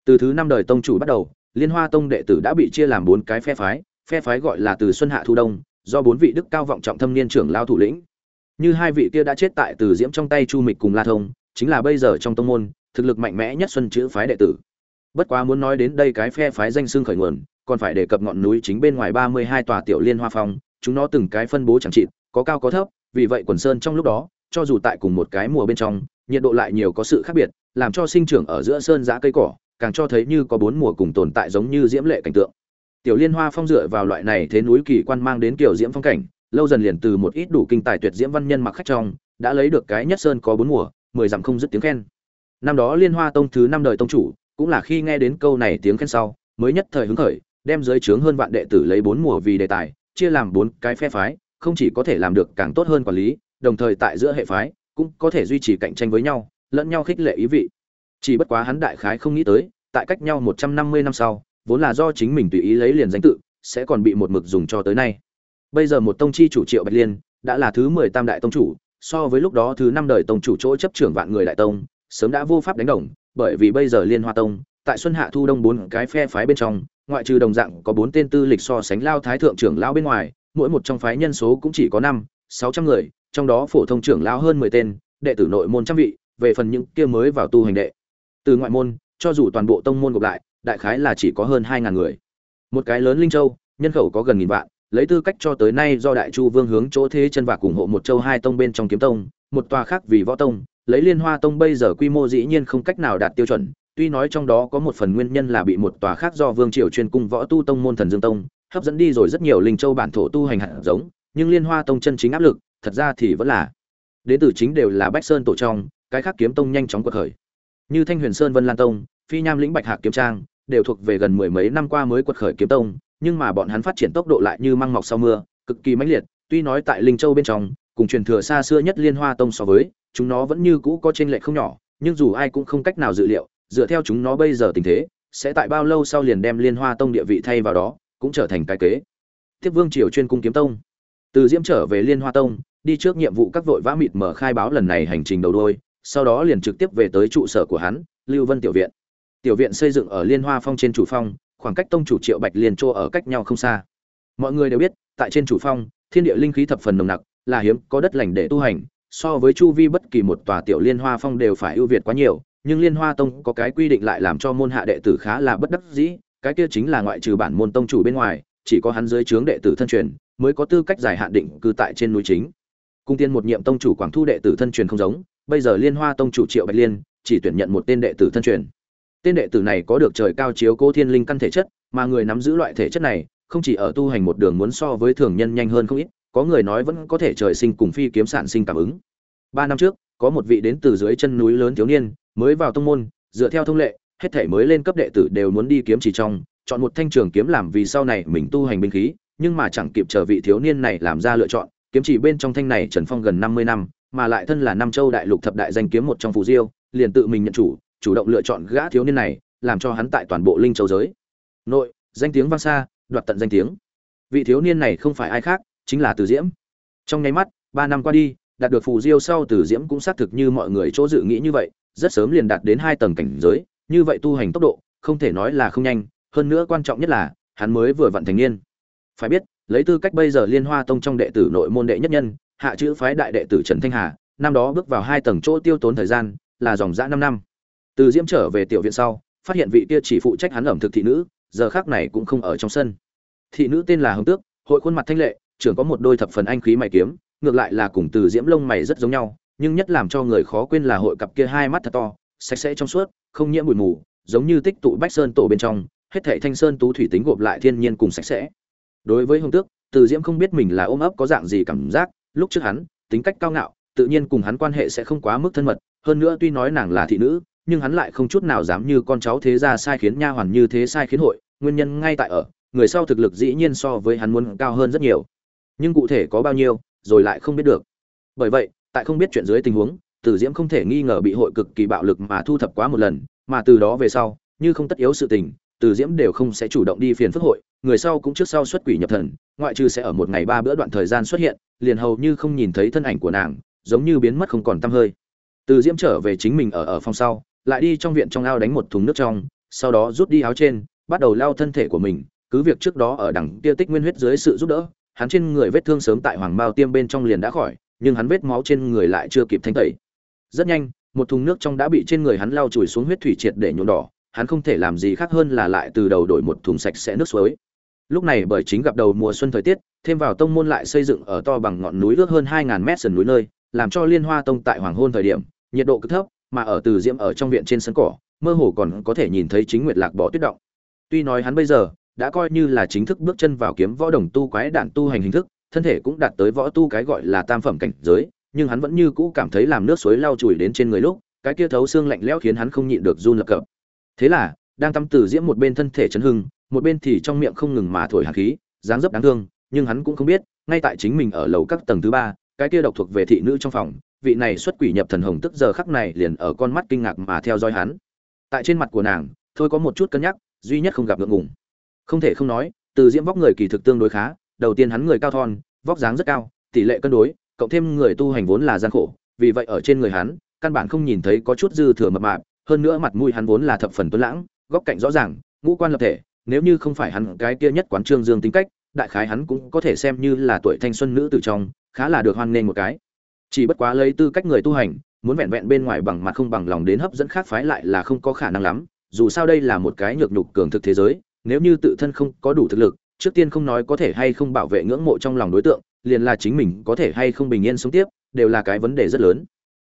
Từ thứ năm đời tông chủ bắt đầu, liên hoa tông đệ tử đã bị chia làm bốn cái phe phái phe phái gọi là từ xuân hạ thu đông, do bốn vị đức cao vọng trọng thâm niên trưởng lao thủ lĩnh. Như hai vị kia đã chết tại từ diễm trong tay chu mịch cùng la thông, chính là bây giờ trong tông môn, thực lực mạnh mẽ nhất xuân chữ phái đệ tử. Bất quá muốn nói đến đây cái phe phái danh xương khởi nguồn, còn phải đề cập ngọn núi chính bên ngoài ba mươi hai tòa tiểu liên hoa phong, chúng nó từng cái phân bố chẳng trị có cao có thấp, vì vậy quần sơn trong lúc đó, cho dù tại cùng một cái mùa bên trong, nhiệt độ lại nhiều có sự khác biệt, làm cho sinh trưởng ở giữa sơn giã cây cỏ, càng cho thấy như có bốn mùa cùng tồn tại giống như diễm lệ cảnh tượng tiểu liên hoa phong dựa vào loại này thế núi kỳ quan mang đến kiểu diễm phong cảnh, lâu dần liền từ một ít đủ kinh tài tuyệt diễm văn nhân mặc khách trong, đã lấy được cái nhất sơn có bốn mùa, mười dặm không dứt tiếng khen. Năm đó liên hoa tông thứ năm đời tông chủ, cũng là khi nghe đến câu này tiếng khen sau, mới nhất thời hứng khởi, đem dưới trướng hơn vạn đệ tử lấy bốn mùa vì đề tài, chia làm bốn cái phe phái, không chỉ có thể làm được càng tốt hơn quản lý, đồng thời tại giữa hệ phái, cũng có thể duy trì cạnh tranh với nhau, lẫn nhau khích lệ ý vị. Chỉ bất quá hắn đại khái không nghĩ tới, tại cách nhau một trăm năm mươi năm sau vốn là do chính mình tùy ý lấy liền danh tự, sẽ còn bị một mực dùng cho tới nay. Bây giờ một tông chi chủ triệu bạch liên đã là thứ mười tam đại tông chủ, so với lúc đó thứ năm đời tông chủ chỗ chấp trưởng vạn người đại tông, sớm đã vô pháp đánh đồng, bởi vì bây giờ liên hoa tông, tại xuân hạ thu đông bốn cái phe phái bên trong, ngoại trừ đồng dạng có bốn tên tư lịch so sánh lao thái thượng trưởng lao bên ngoài, mỗi một trong phái nhân số cũng chỉ có năm, sáu trăm người, trong đó phổ thông trưởng lao hơn mười tên, đệ tử nội môn trăm vị, về phần những kia mới vào tu hành đệ. Từ ngoại môn, cho dù toàn bộ tông môn gộp lại đại khái là chỉ có hơn hai ngàn người. Một cái lớn linh châu, nhân khẩu có gần nghìn vạn, lấy tư cách cho tới nay do đại chu vương hướng chỗ thế chân và ủng hộ một châu hai tông bên trong kiếm tông, một tòa khác vì võ tông, lấy liên hoa tông bây giờ quy mô dĩ nhiên không cách nào đạt tiêu chuẩn, tuy nói trong đó có một phần nguyên nhân là bị một tòa khác do vương triều chuyên cung võ tu tông môn thần dương tông, hấp dẫn đi rồi rất nhiều linh châu bản thổ tu hành hạt giống, nhưng liên hoa tông chân chính áp lực, thật ra thì vẫn là đến từ chính đều là bách sơn tổ trong, cái khác kiếm tông nhanh chóng quật khởi. Như thanh huyền sơn vân lan tông, phi nham lĩnh bạch hạc kiếm trang đều thuộc về gần mười mấy năm qua mới quật khởi kiếm tông nhưng mà bọn hắn phát triển tốc độ lại như măng mọc sau mưa cực kỳ mãnh liệt tuy nói tại linh châu bên trong cùng truyền thừa xa xưa nhất liên hoa tông so với chúng nó vẫn như cũ có trên lệ không nhỏ nhưng dù ai cũng không cách nào dự liệu dựa theo chúng nó bây giờ tình thế sẽ tại bao lâu sau liền đem liên hoa tông địa vị thay vào đó cũng trở thành cái kế. Tiếp vương triều chuyên cung kiếm tông. Từ diễm trở về liên hoa tông đi trước nhiệm vụ các vội vã mịt mở khai báo lần này hành trình đầu đuôi, sau đó liền trực tiếp về tới trụ sở của hắn lưu vân tiểu viện tiểu viện xây dựng ở liên hoa phong trên chủ phong, khoảng cách tông chủ triệu bạch liên chỗ ở cách nhau không xa. Mọi người đều biết, tại trên chủ phong, thiên địa linh khí thập phần nồng nặc, là hiếm, có đất lành để tu hành. So với chu vi bất kỳ một tòa tiểu liên hoa phong đều phải ưu việt quá nhiều, nhưng liên hoa tông có cái quy định lại làm cho môn hạ đệ tử khá là bất đắc dĩ, cái kia chính là ngoại trừ bản môn tông chủ bên ngoài, chỉ có hắn dưới trướng đệ tử thân truyền, mới có tư cách giải hạn định cư tại trên núi chính. Cung tiên một nhiệm tông chủ quảng thu đệ tử thân truyền không giống, bây giờ liên hoa tông chủ triệu bạch liên chỉ tuyển nhận một tên đệ tử thân truyền tên đệ tử này có được trời cao chiếu cố thiên linh căn thể chất, mà người nắm giữ loại thể chất này, không chỉ ở tu hành một đường muốn so với thường nhân nhanh hơn không ít, có người nói vẫn có thể trời sinh cùng phi kiếm sản sinh cảm ứng. Ba năm trước, có một vị đến từ dưới chân núi lớn thiếu niên, mới vào tông môn, dựa theo thông lệ, hết thể mới lên cấp đệ tử đều muốn đi kiếm chỉ trong, chọn một thanh trường kiếm làm vì sau này mình tu hành binh khí, nhưng mà chẳng kịp chờ vị thiếu niên này làm ra lựa chọn, kiếm chỉ bên trong thanh này trần phong gần năm mươi năm, mà lại thân là Nam châu đại lục thập đại danh kiếm một trong phù diêu, liền tự mình nhận chủ chủ động lựa chọn gã thiếu niên này, làm cho hắn tại toàn bộ linh châu giới. Nội, danh tiếng vang xa, đoạt tận danh tiếng. Vị thiếu niên này không phải ai khác, chính là từ diễm. Trong nháy mắt, ba năm qua đi, đạt được phù diêu sau từ diễm cũng xác thực như mọi người chỗ dự nghĩ như vậy, rất sớm liền đạt đến hai tầng cảnh giới, như vậy tu hành tốc độ, không thể nói là không nhanh, hơn nữa quan trọng nhất là, hắn mới vừa vận thành niên. Phải biết, lấy tư cách bây giờ liên hoa tông trong đệ tử nội môn đệ nhất nhân, hạ chữ phái đại đệ tử trần thanh hà, năm đó bước vào hai tầng chỗ tiêu tốn thời gian, là dòng dã năm năm từ diễm trở về tiểu viện sau, phát hiện vị kia chỉ phụ trách hắn ẩm thực thị nữ, giờ khác này cũng không ở trong sân. Thị nữ tên là hồng tước, hội khuôn mặt thanh lệ, trưởng có một đôi thập phần anh khí mày kiếm, ngược lại là cùng từ diễm lông mày rất giống nhau, nhưng nhất làm cho người khó quên là hội cặp kia hai mắt thật to, sạch sẽ trong suốt, không nhiễm bụi mù, giống như tích tụ bách sơn tổ bên trong, hết thảy thanh sơn tú thủy tính gộp lại thiên nhiên cùng sạch sẽ. Đối với hồng tước, từ diễm không biết mình là ôm ấp có dạng gì cảm giác, lúc trước hắn, tính cách cao ngạo, tự nhiên cùng hắn quan hệ sẽ không quá mức thân mật, hơn nữa tuy nói nàng là thị nữ nhưng hắn lại không chút nào dám như con cháu thế gia sai khiến nha hoàn như thế sai khiến hội, nguyên nhân ngay tại ở, người sau thực lực dĩ nhiên so với hắn muốn cao hơn rất nhiều. Nhưng cụ thể có bao nhiêu, rồi lại không biết được. Bởi vậy, tại không biết chuyện dưới tình huống từ diễm không thể nghi ngờ bị hội cực kỳ bạo lực mà thu thập quá một lần, mà từ đó về sau, như không tất yếu sự tình từ diễm đều không sẽ chủ động đi phiền phức hội, người sau cũng trước sau xuất quỷ nhập thần, ngoại trừ sẽ ở một ngày ba bữa đoạn thời gian xuất hiện, liền hầu như không nhìn thấy thân ảnh của nàng, giống như biến mất không còn tăm hơi. Từ diễm trở về chính mình ở ở phòng sau lại đi trong viện trong ao đánh một thùng nước trong, sau đó rút đi áo trên, bắt đầu lao thân thể của mình, cứ việc trước đó ở đằng kia tích nguyên huyết dưới sự giúp đỡ, hắn trên người vết thương sớm tại hoàng mao tiêm bên trong liền đã khỏi, nhưng hắn vết máu trên người lại chưa kịp thanh tẩy. Rất nhanh, một thùng nước trong đã bị trên người hắn lao chùi xuống huyết thủy triệt để nhuộm đỏ, hắn không thể làm gì khác hơn là lại từ đầu đổi một thùng sạch sẽ nước suối. Lúc này bởi chính gặp đầu mùa xuân thời tiết, thêm vào tông môn lại xây dựng ở to bằng ngọn núi ước hơn hai ngàn mét sườn núi nơi, làm cho liên hoa tông tại hoàng hôn thời điểm, nhiệt độ cực thấp mà ở từ diễm ở trong viện trên sân cỏ, mơ hồ còn có thể nhìn thấy chính nguyệt lạc bỏ tuyết động. Tuy nói hắn bây giờ đã coi như là chính thức bước chân vào kiếm võ đồng tu quái đạn tu hành hình thức, thân thể cũng đạt tới võ tu cái gọi là tam phẩm cảnh giới, nhưng hắn vẫn như cũ cảm thấy làm nước suối lau chùi đến trên người lúc, cái kia thấu xương lạnh lẽo khiến hắn không nhịn được run lập cập. Thế là, đang tắm từ diễm một bên thân thể chấn hưng, một bên thì trong miệng không ngừng mà thổi hạt khí, dáng dấp đáng thương, nhưng hắn cũng không biết, ngay tại chính mình ở lầu các tầng thứ ba, cái kia độc thuộc về thị nữ trong phòng vị này xuất quỷ nhập thần hồng tức giờ khắc này liền ở con mắt kinh ngạc mà theo dõi hắn. Tại trên mặt của nàng, thôi có một chút cân nhắc, duy nhất không gặp ngượng ngùng. Không thể không nói, từ diễm vóc người kỳ thực tương đối khá, đầu tiên hắn người cao thon, vóc dáng rất cao, tỷ lệ cân đối, cộng thêm người tu hành vốn là gian khổ, vì vậy ở trên người hắn, căn bản không nhìn thấy có chút dư thừa mập mạp, hơn nữa mặt mũi hắn vốn là thập phần tuấn lãng, góc cạnh rõ ràng, ngũ quan lập thể, nếu như không phải hắn cái kia nhất quán trương dương tính cách, đại khái hắn cũng có thể xem như là tuổi thanh xuân nữ từ trong, khá là được hoan nghênh một cái chỉ bất quá lấy tư cách người tu hành, muốn vẹn vẹn bên ngoài bằng mặt không bằng lòng đến hấp dẫn khác phái lại là không có khả năng lắm. Dù sao đây là một cái nhược nhục cường thực thế giới, nếu như tự thân không có đủ thực lực, trước tiên không nói có thể hay không bảo vệ ngưỡng mộ trong lòng đối tượng, liền là chính mình có thể hay không bình yên sống tiếp, đều là cái vấn đề rất lớn.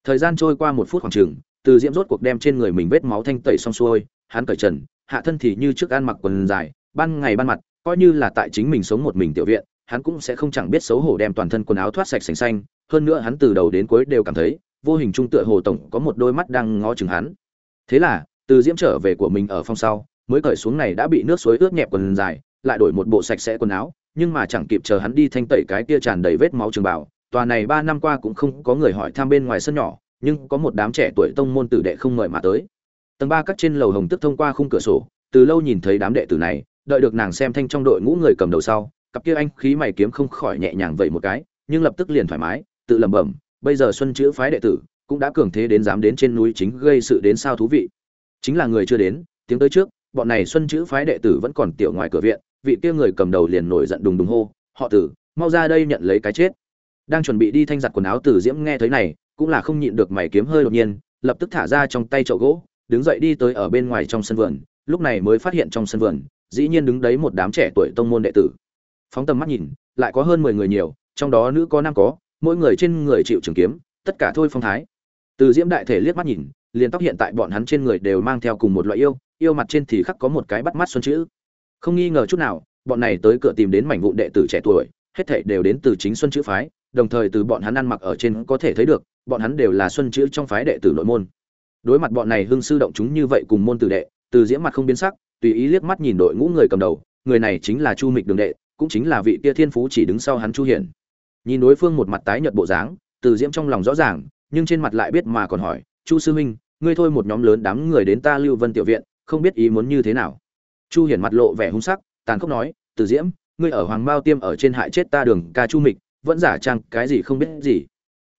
Thời gian trôi qua một phút khoảng chừng, từ diễm rốt cuộc đem trên người mình vết máu thanh tẩy xong xuôi, hắn cởi trần, hạ thân thì như trước ăn mặc quần dài, ban ngày ban mặt, coi như là tại chính mình sống một mình tiểu viện, hắn cũng sẽ không chẳng biết xấu hổ đem toàn thân quần áo thoát sạch sành xanh hơn nữa hắn từ đầu đến cuối đều cảm thấy, vô hình trung tựa hồ tổng có một đôi mắt đang ngó chừng hắn. Thế là, từ diễm trở về của mình ở phòng sau, mới cởi xuống này đã bị nước suối ướt nhẹp quần dài, lại đổi một bộ sạch sẽ quần áo, nhưng mà chẳng kịp chờ hắn đi thanh tẩy cái kia tràn đầy vết máu trường bảo tòa này ba năm qua cũng không có người hỏi thăm bên ngoài sân nhỏ, nhưng có một đám trẻ tuổi tông môn tử đệ không mời mà tới. Tầng ba các trên lầu hồng tức thông qua khung cửa sổ, từ lâu nhìn thấy đám đệ tử này, đợi được nàng xem thanh trong đội ngũ người cầm đầu sau, cặp kia anh khí mày kiếm không khỏi nhẹ nhàng vậy một cái, nhưng lập tức liền thoải mái tự lẩm bẩm, bây giờ xuân chữ phái đệ tử cũng đã cường thế đến dám đến trên núi chính gây sự đến sao thú vị. Chính là người chưa đến, tiếng tới trước, bọn này xuân chữ phái đệ tử vẫn còn tiểu ngoài cửa viện, vị kia người cầm đầu liền nổi giận đùng đùng hô, họ tử, mau ra đây nhận lấy cái chết. Đang chuẩn bị đi thanh giặt quần áo tử diễm nghe thấy này, cũng là không nhịn được mày kiếm hơi đột nhiên, lập tức thả ra trong tay chậu gỗ, đứng dậy đi tới ở bên ngoài trong sân vườn, lúc này mới phát hiện trong sân vườn, dĩ nhiên đứng đấy một đám trẻ tuổi tông môn đệ tử. Phóng tầm mắt nhìn, lại có hơn mười người nhiều, trong đó nữ có nam có mỗi người trên người chịu trường kiếm, tất cả thôi phong thái. Từ diễm đại thể liếc mắt nhìn, liền tóc hiện tại bọn hắn trên người đều mang theo cùng một loại yêu yêu mặt trên thì khắc có một cái bắt mắt xuân chữ. Không nghi ngờ chút nào, bọn này tới cửa tìm đến mảnh vụn đệ tử trẻ tuổi, hết thảy đều đến từ chính xuân chữ phái, đồng thời từ bọn hắn ăn mặc ở trên có thể thấy được, bọn hắn đều là xuân chữ trong phái đệ tử nội môn. Đối mặt bọn này hưng sư động chúng như vậy cùng môn tử đệ, từ diễm mặt không biến sắc, tùy ý liếc mắt nhìn đội ngũ người cầm đầu, người này chính là chu mịch đường đệ, cũng chính là vị kia thiên phú chỉ đứng sau hắn chu hiển nhìn đối phương một mặt tái nhợt bộ dáng, từ diễm trong lòng rõ ràng, nhưng trên mặt lại biết mà còn hỏi, chu sư huynh, ngươi thôi một nhóm lớn đám người đến ta lưu vân tiểu viện, không biết ý muốn như thế nào? Chu hiển mặt lộ vẻ hung sắc, tàn khốc nói, từ diễm, ngươi ở hoàng mao tiêm ở trên hại chết ta đường ca chu mịch, vẫn giả trang cái gì không biết gì.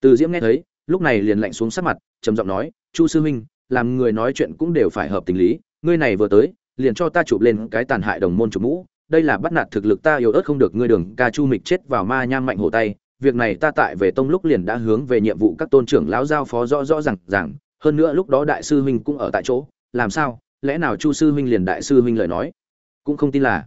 Từ diễm nghe thấy, lúc này liền lạnh xuống sắc mặt, trầm giọng nói, chu sư huynh, làm người nói chuyện cũng đều phải hợp tình lý, ngươi này vừa tới, liền cho ta chụp lên cái tàn hại đồng môn chủ mũ đây là bắt nạt thực lực ta yếu ớt không được ngươi đường ca chu mịch chết vào ma nham mạnh hổ tay, việc này ta tại về tông lúc liền đã hướng về nhiệm vụ các tôn trưởng lão giao phó rõ rõ rằng rằng hơn nữa lúc đó đại sư huynh cũng ở tại chỗ, làm sao, lẽ nào chu sư huynh liền đại sư huynh lời nói? Cũng không tin là.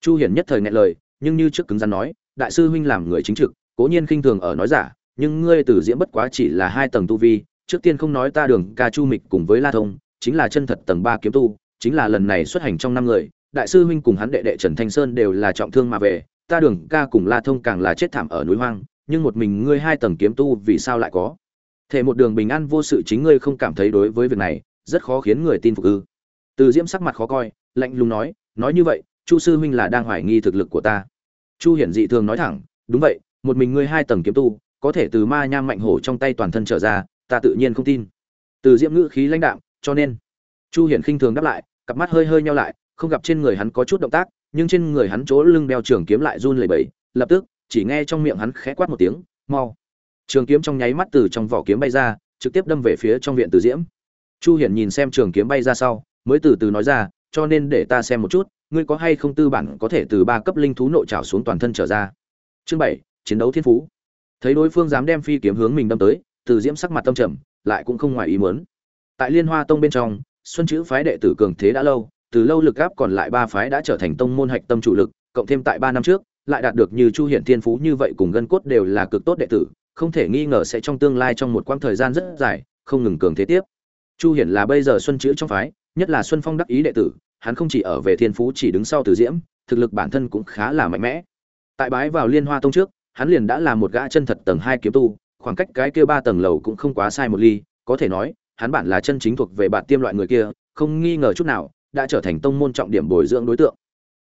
Chu hiển nhất thời nghe lời, nhưng như trước cứng rắn nói, đại sư huynh làm người chính trực, cố nhiên khinh thường ở nói giả, nhưng ngươi tử diễm bất quá chỉ là hai tầng tu vi, trước tiên không nói ta đường ca chu mịch cùng với la thông, chính là chân thật tầng ba kiếm tu, chính là lần này xuất hành trong năm người đại sư huynh cùng hắn đệ đệ trần thanh sơn đều là trọng thương mà về, ta đường ca cùng la thông càng là chết thảm ở núi hoang, nhưng một mình ngươi hai tầng kiếm tu vì sao lại có? Thể một đường bình an vô sự chính ngươi không cảm thấy đối với việc này, rất khó khiến người tin phục ư. Từ diễm sắc mặt khó coi, lạnh lùng nói nói như vậy, chu sư huynh là đang hoài nghi thực lực của ta. Chu hiển dị thường nói thẳng, đúng vậy, một mình ngươi hai tầng kiếm tu, có thể từ ma nham mạnh hổ trong tay toàn thân trở ra, ta tự nhiên không tin. Từ diễm ngữ khí lãnh đạm, cho nên, chu hiển khinh thường đáp lại, cặp mắt hơi hơi nhau lại không gặp trên người hắn có chút động tác, nhưng trên người hắn chỗ lưng đeo trường kiếm lại run lẩy bẩy, lập tức, chỉ nghe trong miệng hắn khẽ quát một tiếng, mau. Trường kiếm trong nháy mắt từ trong vỏ kiếm bay ra, trực tiếp đâm về phía trong viện từ diễm. Chu hiển nhìn xem trường kiếm bay ra sau, mới từ từ nói ra, cho nên để ta xem một chút, ngươi có hay không tư bản có thể từ ba cấp linh thú nội trảo xuống toàn thân trở ra. Chương bảy, chiến đấu thiên phú. Thấy đối phương dám đem phi kiếm hướng mình đâm tới, từ diễm sắc mặt tâm trầm, lại cũng không ngoài ý muốn. Tại liên hoa tông bên trong, xuân chữ phái đệ tử cường thế đã lâu từ lâu lực gáp còn lại ba phái đã trở thành tông môn hạch tâm chủ lực, cộng thêm tại ba năm trước, lại đạt được như chu hiển thiên phú như vậy cùng gân cốt đều là cực tốt đệ tử, không thể nghi ngờ sẽ trong tương lai trong một quãng thời gian rất dài, không ngừng cường thế tiếp. Chu hiển là bây giờ xuân chữ trong phái, nhất là xuân phong đắc ý đệ tử, hắn không chỉ ở về thiên phú chỉ đứng sau từ diễm, thực lực bản thân cũng khá là mạnh mẽ. Tại bái vào liên hoa tông trước, hắn liền đã là một gã chân thật tầng hai kiếm tu, khoảng cách cái kia ba tầng lầu cũng không quá sai một ly, có thể nói, hắn bản là chân chính thuộc về bản tiêm loại người kia, không nghi ngờ chút nào đã trở thành tông môn trọng điểm bồi dưỡng đối tượng.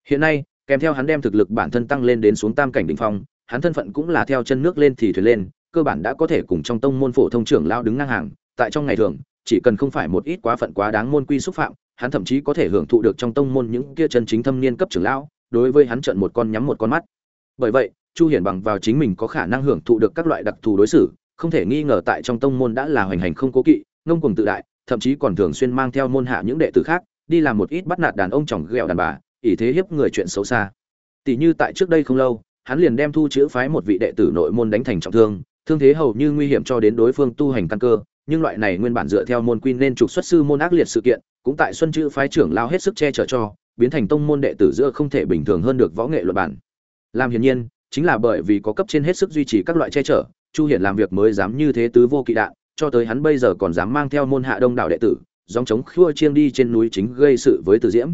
Hiện nay, kèm theo hắn đem thực lực bản thân tăng lên đến xuống tam cảnh đỉnh phong, hắn thân phận cũng là theo chân nước lên thì thuyền lên, cơ bản đã có thể cùng trong tông môn phổ thông trưởng lao đứng ngang hàng. Tại trong ngày thường, chỉ cần không phải một ít quá phận quá đáng môn quy xúc phạm, hắn thậm chí có thể hưởng thụ được trong tông môn những kia chân chính thâm niên cấp trưởng lão, đối với hắn trận một con nhắm một con mắt. Bởi vậy, chu hiển bằng vào chính mình có khả năng hưởng thụ được các loại đặc thù đối xử, không thể nghi ngờ tại trong tông môn đã là hoành hành không cố kỵ, ngông cuồng tự đại, thậm chí còn thường xuyên mang theo môn hạ những đệ tử khác đi làm một ít bắt nạt đàn ông chồng ghẹo đàn bà, ỷ thế hiếp người chuyện xấu xa. Tỷ như tại trước đây không lâu, hắn liền đem thu chữ phái một vị đệ tử nội môn đánh thành trọng thương thương thế hầu như nguy hiểm cho đến đối phương tu hành căn cơ, nhưng loại này nguyên bản dựa theo môn quy nên trục xuất sư môn ác liệt sự kiện, cũng tại xuân chữ phái trưởng lao hết sức che chở cho, biến thành tông môn đệ tử giữa không thể bình thường hơn được võ nghệ luật bản. Làm hiển nhiên, chính là bởi vì có cấp trên hết sức duy trì các loại che chở, chu hiển làm việc mới dám như thế tứ vô kỵ đạn, cho tới hắn bây giờ còn dám mang theo môn hạ đông đảo đệ tử dòng chống khua chiêng đi trên núi chính gây sự với từ diễm.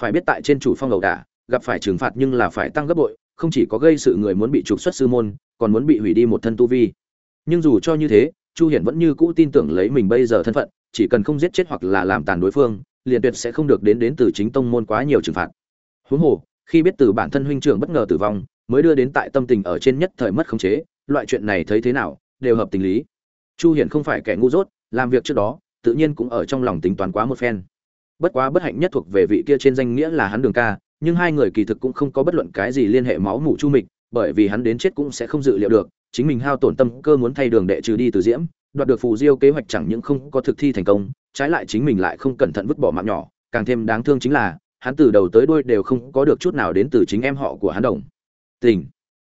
Phải biết tại trên chủ phong ẩu đả, gặp phải trừng phạt nhưng là phải tăng gấp bội, không chỉ có gây sự người muốn bị trục xuất sư môn, còn muốn bị hủy đi một thân tu vi. Nhưng dù cho như thế, chu hiển vẫn như cũ tin tưởng lấy mình bây giờ thân phận, chỉ cần không giết chết hoặc là làm tàn đối phương, liền tuyệt sẽ không được đến đến từ chính tông môn quá nhiều trừng phạt. Huống hồ, khi biết từ bản thân huynh trưởng bất ngờ tử vong, mới đưa đến tại tâm tình ở trên nhất thời mất khống chế, loại chuyện này thấy thế nào, đều hợp tình lý. Chu hiển không phải kẻ ngu dốt, làm việc trước đó tự nhiên cũng ở trong lòng tính toán quá một phen. Bất quá bất hạnh nhất thuộc về vị kia trên danh nghĩa là hắn đường ca, nhưng hai người kỳ thực cũng không có bất luận cái gì liên hệ máu mủ chu mịch, bởi vì hắn đến chết cũng sẽ không dự liệu được, chính mình hao tổn tâm cơ muốn thay đường đệ trừ đi từ diễm, đoạt được phù diêu kế hoạch chẳng những không có thực thi thành công, trái lại chính mình lại không cẩn thận vứt bỏ mạng nhỏ, càng thêm đáng thương chính là, hắn từ đầu tới đuôi đều không có được chút nào đến từ chính em họ của hắn đồng. Tình.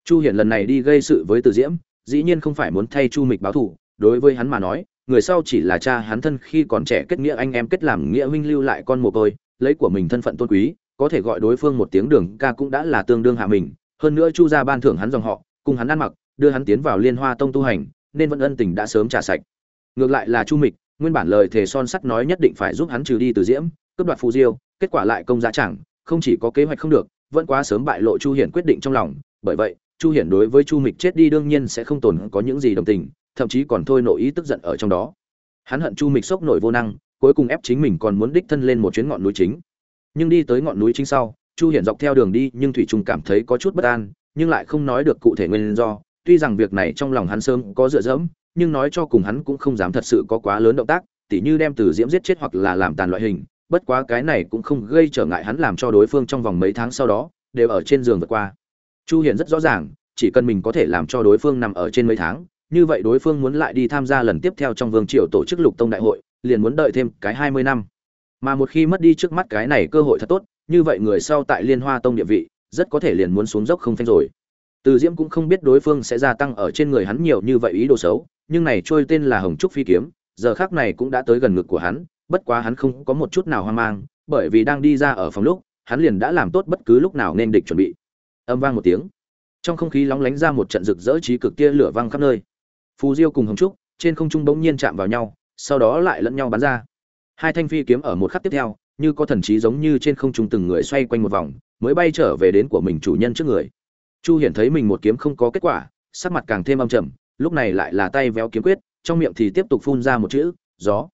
Chu hiển lần này đi gây sự với từ diễm, dĩ nhiên không phải muốn thay chu mịch báo thù, đối với hắn mà nói người sau chỉ là cha hắn thân khi còn trẻ kết nghĩa anh em kết làm nghĩa huynh lưu lại con mồ côi, lấy của mình thân phận tôn quý, có thể gọi đối phương một tiếng đường ca cũng đã là tương đương hạ mình. Hơn nữa chu gia ban thưởng hắn dòng họ, cùng hắn ăn mặc, đưa hắn tiến vào liên hoa tông tu hành, nên vẫn ân tình đã sớm trả sạch. Ngược lại là chu mịch, nguyên bản lời thề son sắt nói nhất định phải giúp hắn trừ đi từ diễm, cướp đoạt phù diêu, kết quả lại công giá chẳng, không chỉ có kế hoạch không được, vẫn quá sớm bại lộ chu hiển quyết định trong lòng. Bởi vậy, chu hiển đối với chu mịch chết đi đương nhiên sẽ không tồn có những gì đồng tình thậm chí còn thôi nội ý tức giận ở trong đó. Hắn hận chu mịch sốc nổi vô năng, cuối cùng ép chính mình còn muốn đích thân lên một chuyến ngọn núi chính. Nhưng đi tới ngọn núi chính sau, chu hiển dọc theo đường đi, nhưng thủy trung cảm thấy có chút bất an, nhưng lại không nói được cụ thể nguyên do. Tuy rằng việc này trong lòng hắn sớm có dựa dẫm, nhưng nói cho cùng hắn cũng không dám thật sự có quá lớn động tác, tỉ như đem từ diễm giết chết hoặc là làm tàn loại hình. Bất quá cái này cũng không gây trở ngại hắn làm cho đối phương trong vòng mấy tháng sau đó, đều ở trên giường vượt qua. Chu hiển rất rõ ràng, chỉ cần mình có thể làm cho đối phương nằm ở trên mấy tháng như vậy đối phương muốn lại đi tham gia lần tiếp theo trong vương triều tổ chức lục tông đại hội, liền muốn đợi thêm cái hai mươi năm. Mà một khi mất đi trước mắt cái này cơ hội thật tốt, như vậy người sau tại liên hoa tông địa vị, rất có thể liền muốn xuống dốc không phanh rồi. Từ diễm cũng không biết đối phương sẽ gia tăng ở trên người hắn nhiều như vậy ý đồ xấu, nhưng này trôi tên là hồng trúc phi kiếm, giờ khác này cũng đã tới gần ngực của hắn, bất quá hắn không có một chút nào hoang mang, bởi vì đang đi ra ở phòng lúc, hắn liền đã làm tốt bất cứ lúc nào nên địch chuẩn bị. Âm vang một tiếng. Trong không khí lóng lánh ra một trận rực rỡ trí cực tia lửa vang khắp nơi phù diêu cùng hồng trúc, trên không trung bỗng nhiên chạm vào nhau, sau đó lại lẫn nhau bắn ra. Hai thanh phi kiếm ở một khắc tiếp theo, như có thần trí giống như trên không trung từng người xoay quanh một vòng, mới bay trở về đến của mình chủ nhân trước người. Chu hiển thấy mình một kiếm không có kết quả, sắc mặt càng thêm âm trầm, lúc này lại là tay véo kiếm quyết, trong miệng thì tiếp tục phun ra một chữ, gió.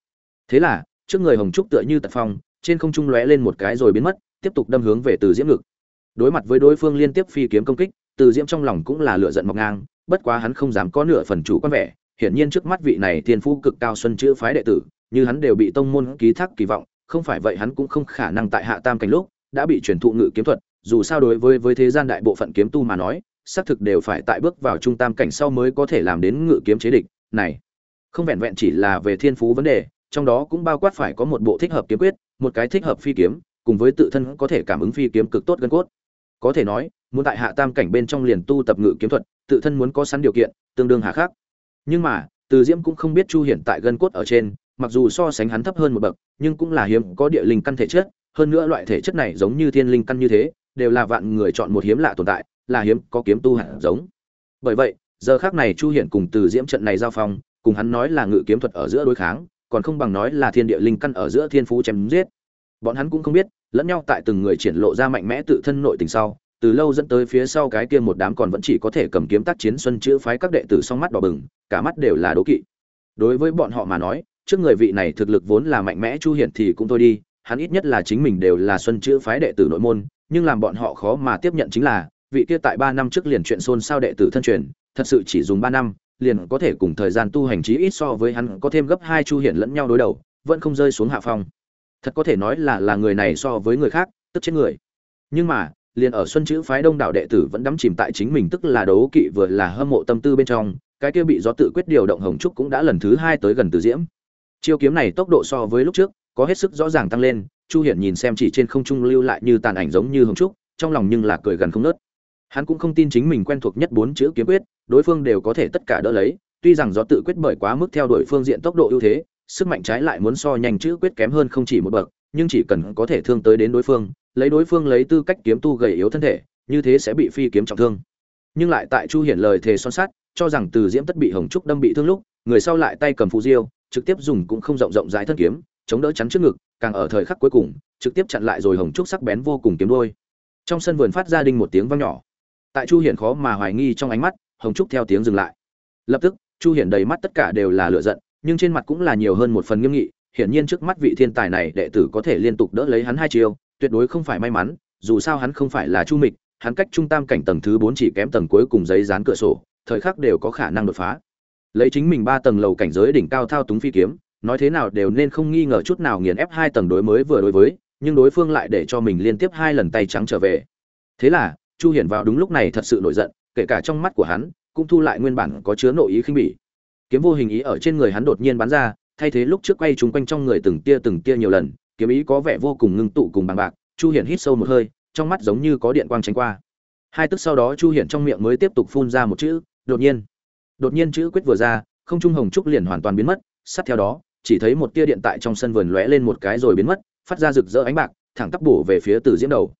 Thế là, trước người hồng trúc tựa như tật phong, trên không trung lóe lên một cái rồi biến mất, tiếp tục đâm hướng về từ diễm ngực. Đối mặt với đối phương liên tiếp phi kiếm công kích, từ diễm trong lòng cũng là lửa giận mọc ngang bất quá hắn không dám có nửa phần chủ quan vẻ, hiển nhiên trước mắt vị này thiên phú cực cao xuân chữ phái đệ tử, như hắn đều bị tông môn ký thác kỳ vọng, không phải vậy hắn cũng không khả năng tại hạ tam cảnh lúc, đã bị truyền thụ ngự kiếm thuật, dù sao đối với với thế gian đại bộ phận kiếm tu mà nói, xác thực đều phải tại bước vào trung tam cảnh sau mới có thể làm đến ngự kiếm chế địch, này. Không vẹn vẹn chỉ là về thiên phú vấn đề, trong đó cũng bao quát phải có một bộ thích hợp kiếm quyết, một cái thích hợp phi kiếm, cùng với tự thân có thể cảm ứng phi kiếm cực tốt gân cốt. Có thể nói, muốn tại hạ tam cảnh bên trong liền tu tập ngự kiếm thuật tự thân muốn có sẵn điều kiện, tương đương hà khác nhưng mà, từ diễm cũng không biết chu hiện tại gân cốt ở trên, mặc dù so sánh hắn thấp hơn một bậc, nhưng cũng là hiếm có địa linh căn thể chất. Hơn nữa loại thể chất này giống như thiên linh căn như thế, đều là vạn người chọn một hiếm lạ tồn tại, là hiếm, có kiếm tu hẳn giống. Bởi vậy, giờ khác này chu hiển cùng từ diễm trận này giao phong, cùng hắn nói là ngự kiếm thuật ở giữa đối kháng, còn không bằng nói là thiên địa linh căn ở giữa thiên phú chém giết. Bọn hắn cũng không biết, lẫn nhau tại từng người triển lộ ra mạnh mẽ tự thân nội tình sau từ lâu dẫn tới phía sau cái kia một đám còn vẫn chỉ có thể cầm kiếm tác chiến xuân chữ phái các đệ tử song mắt đỏ bừng, cả mắt đều là đố kỵ. Đối với bọn họ mà nói, trước người vị này thực lực vốn là mạnh mẽ chu hiển thì cũng thôi đi, hắn ít nhất là chính mình đều là xuân chữ phái đệ tử nội môn, nhưng làm bọn họ khó mà tiếp nhận chính là, vị kia tại ba năm trước liền chuyện xôn xao đệ tử thân truyền, thật sự chỉ dùng ba năm, liền có thể cùng thời gian tu hành chí ít so với hắn có thêm gấp hai chu hiển lẫn nhau đối đầu, vẫn không rơi xuống hạ phong. Thật có thể nói là là người này so với người khác, tức chết người. Nhưng mà liền ở xuân chữ phái đông đảo đệ tử vẫn đắm chìm tại chính mình, tức là đấu kỵ vừa là hâm mộ tâm tư bên trong, cái kia bị gió tự quyết điều động hồng trúc cũng đã lần thứ hai tới gần từ diễm. Chiêu kiếm này tốc độ so với lúc trước, có hết sức rõ ràng tăng lên, chu hiển nhìn xem chỉ trên không trung lưu lại như tàn ảnh giống như hồng trúc, trong lòng nhưng là cười gần không nớt hắn cũng không tin chính mình quen thuộc nhất bốn chữ kiếm quyết, đối phương đều có thể tất cả đỡ lấy, tuy rằng gió tự quyết bởi quá mức theo đuổi phương diện tốc độ ưu thế, sức mạnh trái lại muốn so nhanh chữ quyết kém hơn không chỉ một bậc, nhưng chỉ cần có thể thương tới đến đối phương lấy đối phương lấy tư cách kiếm tu gầy yếu thân thể, như thế sẽ bị phi kiếm trọng thương. Nhưng lại tại chu hiển lời thề son sắt, cho rằng từ diễm tất bị hồng trúc đâm bị thương lúc, người sau lại tay cầm phù diêu, trực tiếp dùng cũng không rộng rộng rãi thân kiếm, chống đỡ chắn trước ngực, càng ở thời khắc cuối cùng, trực tiếp chặn lại rồi hồng trúc sắc bén vô cùng kiếm đôi. Trong sân vườn phát ra đinh một tiếng vang nhỏ. Tại chu hiển khó mà hoài nghi trong ánh mắt, hồng trúc theo tiếng dừng lại. Lập tức, chu hiển đầy mắt tất cả đều là lựa giận, nhưng trên mặt cũng là nhiều hơn một phần nghiêm nghị, hiển nhiên trước mắt vị thiên tài này đệ tử có thể liên tục đỡ lấy hắn hai chiêu tuyệt đối không phải may mắn, dù sao hắn không phải là chu mịch, hắn cách trung tam cảnh tầng thứ bốn chỉ kém tầng cuối cùng giấy dán cửa sổ, thời khắc đều có khả năng đột phá. Lấy chính mình ba tầng lầu cảnh giới đỉnh cao thao túng phi kiếm, nói thế nào đều nên không nghi ngờ chút nào nghiền ép hai tầng đối mới vừa đối với, nhưng đối phương lại để cho mình liên tiếp hai lần tay trắng trở về. Thế là, chu hiển vào đúng lúc này thật sự nổi giận, kể cả trong mắt của hắn, cũng thu lại nguyên bản có chứa nội ý khinh bỉ. Kiếm vô hình ý ở trên người hắn đột nhiên bắn ra, thay thế lúc trước quay chúng quanh trong người từng tia từng tia nhiều lần kiếm ý có vẻ vô cùng ngưng tụ cùng bằng bạc, chu hiển hít sâu một hơi, trong mắt giống như có điện quang tránh qua. Hai tức sau đó chu hiển trong miệng mới tiếp tục phun ra một chữ, đột nhiên. Đột nhiên chữ quyết vừa ra, không trung hồng trúc liền hoàn toàn biến mất sát theo đó, chỉ thấy một tia điện tại trong sân vườn lóe lên một cái rồi biến mất, phát ra rực rỡ ánh bạc, thẳng tắp bổ về phía từ diễm đầu.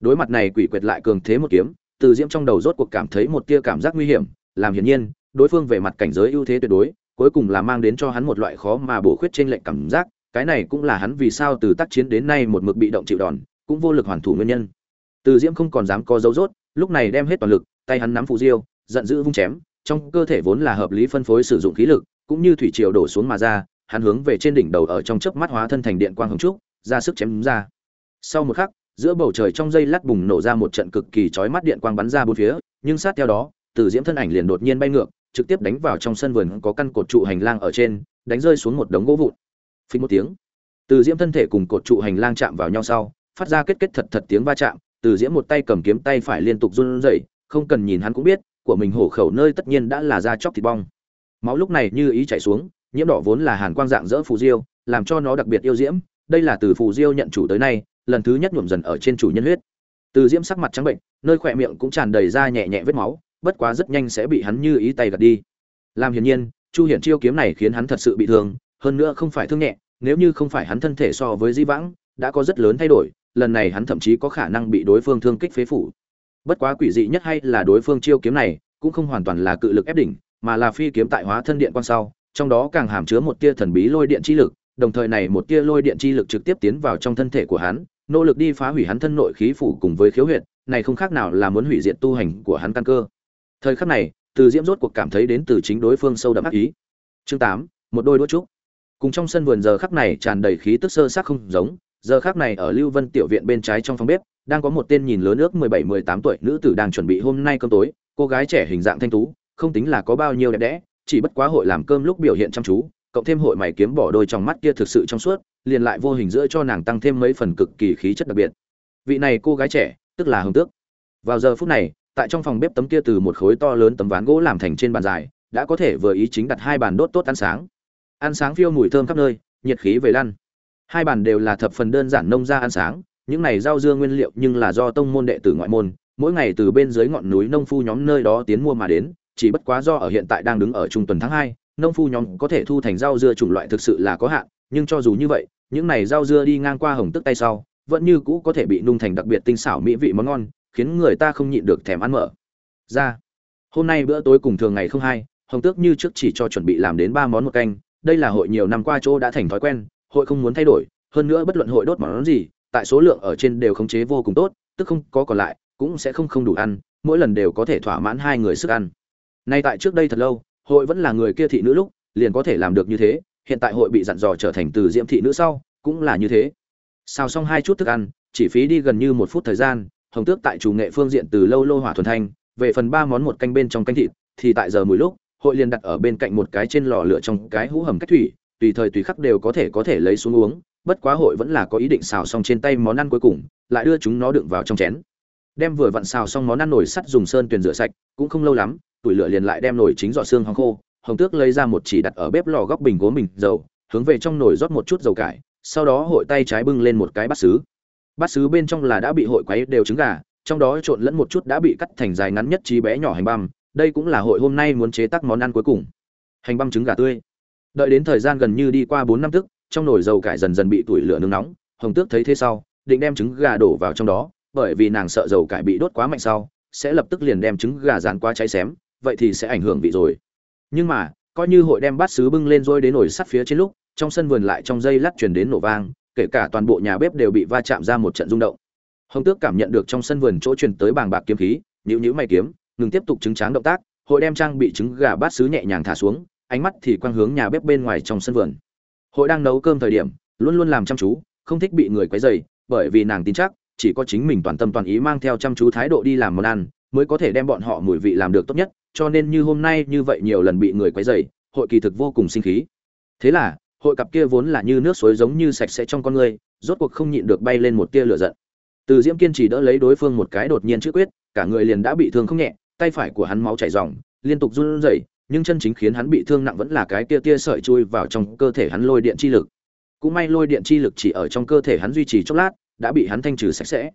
Đối mặt này quỷ quyệt lại cường thế một kiếm, từ diễm trong đầu rốt cuộc cảm thấy một tia cảm giác nguy hiểm, làm hiển nhiên, đối phương về mặt cảnh giới ưu thế tuyệt đối, cuối cùng là mang đến cho hắn một loại khó mà bổ khuyết trên lệnh cảm giác cái này cũng là hắn vì sao từ tác chiến đến nay một mực bị động chịu đòn, cũng vô lực hoàn thủ nguyên nhân. Từ diễm không còn dám có dấu rốt, lúc này đem hết toàn lực, tay hắn nắm phụ diêu, giận dữ vung chém, trong cơ thể vốn là hợp lý phân phối sử dụng khí lực, cũng như thủy triều đổ xuống mà ra, hắn hướng về trên đỉnh đầu ở trong chớp mắt hóa thân thành điện quang hồng trúc, ra sức chém ra. Sau một khắc, giữa bầu trời trong dây lát bùng nổ ra một trận cực kỳ chói mắt điện quang bắn ra bốn phía, nhưng sát theo đó, từ diễm thân ảnh liền đột nhiên bay ngược, trực tiếp đánh vào trong sân vườn có căn cột trụ hành lang ở trên, đánh rơi xuống một đống gỗ vụn phình một tiếng. Từ diễm thân thể cùng cột trụ hành lang chạm vào nhau sau, phát ra kết kết thật thật tiếng va chạm, từ diễm một tay cầm kiếm tay phải liên tục run rẩy, không cần nhìn hắn cũng biết, của mình hổ khẩu nơi tất nhiên đã là da chóc thịt bong. Máu lúc này như ý chảy xuống, nhiễm đỏ vốn là hàn quang dạng dỡ phù diêu, làm cho nó đặc biệt yêu diễm, đây là từ phù diêu nhận chủ tới nay, lần thứ nhất nhuộm dần ở trên chủ nhân huyết. Từ diễm sắc mặt trắng bệnh, nơi khỏe miệng cũng tràn đầy ra nhẹ nhẹ vết máu, bất quá rất nhanh sẽ bị hắn như ý tay gạt đi. Làm hiển nhiên, chu hiển chiêu kiếm này khiến hắn thật sự bị thương hơn nữa không phải thương nhẹ, nếu như không phải hắn thân thể so với di vãng, đã có rất lớn thay đổi, lần này hắn thậm chí có khả năng bị đối phương thương kích phế phủ. Bất quá quỷ dị nhất hay là đối phương chiêu kiếm này, cũng không hoàn toàn là cự lực ép đỉnh, mà là phi kiếm tại hóa thân điện quan sau, trong đó càng hàm chứa một tia thần bí lôi điện chi lực, đồng thời này một tia lôi điện chi lực trực tiếp tiến vào trong thân thể của hắn, nỗ lực đi phá hủy hắn thân nội khí phủ cùng với khiếu huyệt, này không khác nào là muốn hủy diệt tu hành của hắn căn cơ. Thời khắc này, từ diễm rốt cuộc cảm thấy đến từ chính đối phương sâu đậm ác ý. Chương tám, một đôi đũa trúc cùng trong sân vườn giờ khắc này tràn đầy khí tức sơ sắc không giống, giờ khắc này ở lưu vân tiểu viện bên trái trong phòng bếp, đang có một tên nhìn lớn ước mười bảy, mười tám tuổi nữ tử đang chuẩn bị hôm nay cơm tối, cô gái trẻ hình dạng thanh tú, không tính là có bao nhiêu đẹp đẽ, chỉ bất quá hội làm cơm lúc biểu hiện chăm chú, cộng thêm hội mày kiếm bỏ đôi trong mắt kia thực sự trong suốt, liền lại vô hình giữa cho nàng tăng thêm mấy phần cực kỳ khí chất đặc biệt. Vị này cô gái trẻ, tức là hồng tước. Vào giờ phút này, tại trong phòng bếp tấm kia từ một khối to lớn tấm ván gỗ làm thành trên bàn dài, đã có thể vừa ý chính đặt hai bàn đốt tốt ăn sáng ăn sáng phiêu mùi thơm khắp nơi, nhiệt khí về lăn. Hai bàn đều là thập phần đơn giản nông ra ăn sáng, những này rau dưa nguyên liệu nhưng là do tông môn đệ tử ngoại môn, mỗi ngày từ bên dưới ngọn núi nông phu nhóm nơi đó tiến mua mà đến, chỉ bất quá do ở hiện tại đang đứng ở trung tuần tháng hai, nông phu nhóm có thể thu thành rau dưa chủng loại thực sự là có hạn, nhưng cho dù như vậy, những này rau dưa đi ngang qua hồng tức tay sau, vẫn như cũ có thể bị nung thành đặc biệt tinh xảo mỹ vị món ngon, khiến người ta không nhịn được thèm ăn mở. Ra, hôm nay bữa tối cùng thường ngày không hai, hồng tước như trước chỉ cho chuẩn bị làm đến ba món một canh đây là hội nhiều năm qua chỗ đã thành thói quen, hội không muốn thay đổi, hơn nữa bất luận hội đốt món gì, tại số lượng ở trên đều khống chế vô cùng tốt, tức không có còn lại, cũng sẽ không không đủ ăn, mỗi lần đều có thể thỏa mãn hai người sức ăn. Nay tại trước đây thật lâu, hội vẫn là người kia thị nữ lúc, liền có thể làm được như thế, hiện tại hội bị dặn dò trở thành từ diễm thị nữ sau, cũng là như thế. Xào xong hai chút thức ăn, chỉ phí đi gần như một phút thời gian, hồng tước tại chủ nghệ phương diện từ lâu lô hỏa thuần thanh, về phần ba món một canh bên trong canh thịt, thì tại giờ mùi lúc hội liền đặt ở bên cạnh một cái trên lò lửa trong cái hũ hầm cách thủy, tùy thời tùy khắc đều có thể có thể lấy xuống uống, bất quá hội vẫn là có ý định xào xong trên tay món ăn cuối cùng, lại đưa chúng nó đựng vào trong chén. Đem vừa vặn xào xong món ăn nồi sắt dùng sơn tuyền rửa sạch, cũng không lâu lắm, tủi lửa liền lại đem nồi chính dọ xương hong khô, hồng tước lấy ra một chỉ đặt ở bếp lò góc bình gốm bình dầu, hướng về trong nồi rót một chút dầu cải, sau đó hội tay trái bưng lên một cái bát sứ. Bát sứ bên trong là đã bị hội quấy đều trứng gà, trong đó trộn lẫn một chút đã bị cắt thành dài ngắn nhất trí bé nhỏ hành băm đây cũng là hội hôm nay muốn chế tác món ăn cuối cùng. Hành băm trứng gà tươi. Đợi đến thời gian gần như đi qua bốn năm tức, trong nồi dầu cải dần dần bị tủi lửa nướng nóng, hồng tước thấy thế sau, định đem trứng gà đổ vào trong đó, bởi vì nàng sợ dầu cải bị đốt quá mạnh sau, sẽ lập tức liền đem trứng gà rán qua cháy xém, vậy thì sẽ ảnh hưởng vị rồi. Nhưng mà, coi như hội đem bát sứ bưng lên rồi đến nồi sắt phía trên lúc, trong sân vườn lại trong dây lát truyền đến nổ vang, kể cả toàn bộ nhà bếp đều bị va chạm ra một trận rung động. Hồng tước cảm nhận được trong sân vườn chỗ truyền tới bàng bạc kiếm khí nhữ nhữ may kiếm ngừng tiếp tục chứng tráng động tác, hội đem trang bị trứng gà bát sứ nhẹ nhàng thả xuống, ánh mắt thì quang hướng nhà bếp bên ngoài trong sân vườn. Hội đang nấu cơm thời điểm, luôn luôn làm chăm chú, không thích bị người quấy rầy, bởi vì nàng tin chắc, chỉ có chính mình toàn tâm toàn ý mang theo chăm chú thái độ đi làm món ăn, mới có thể đem bọn họ mùi vị làm được tốt nhất, cho nên như hôm nay như vậy nhiều lần bị người quấy rầy, hội kỳ thực vô cùng sinh khí. Thế là, hội cặp kia vốn là như nước suối giống như sạch sẽ trong con người, rốt cuộc không nhịn được bay lên một tia lửa giận. Từ diễm kiên trì đỡ lấy đối phương một cái đột nhiên chữ quyết, cả người liền đã bị thương không nhẹ tay phải của hắn máu chảy ròng, liên tục run rẩy, nhưng chân chính khiến hắn bị thương nặng vẫn là cái tia tia sợi chui vào trong cơ thể hắn lôi điện chi lực. Cũng may lôi điện chi lực chỉ ở trong cơ thể hắn duy trì chốc lát, đã bị hắn thanh trừ sạch sẽ.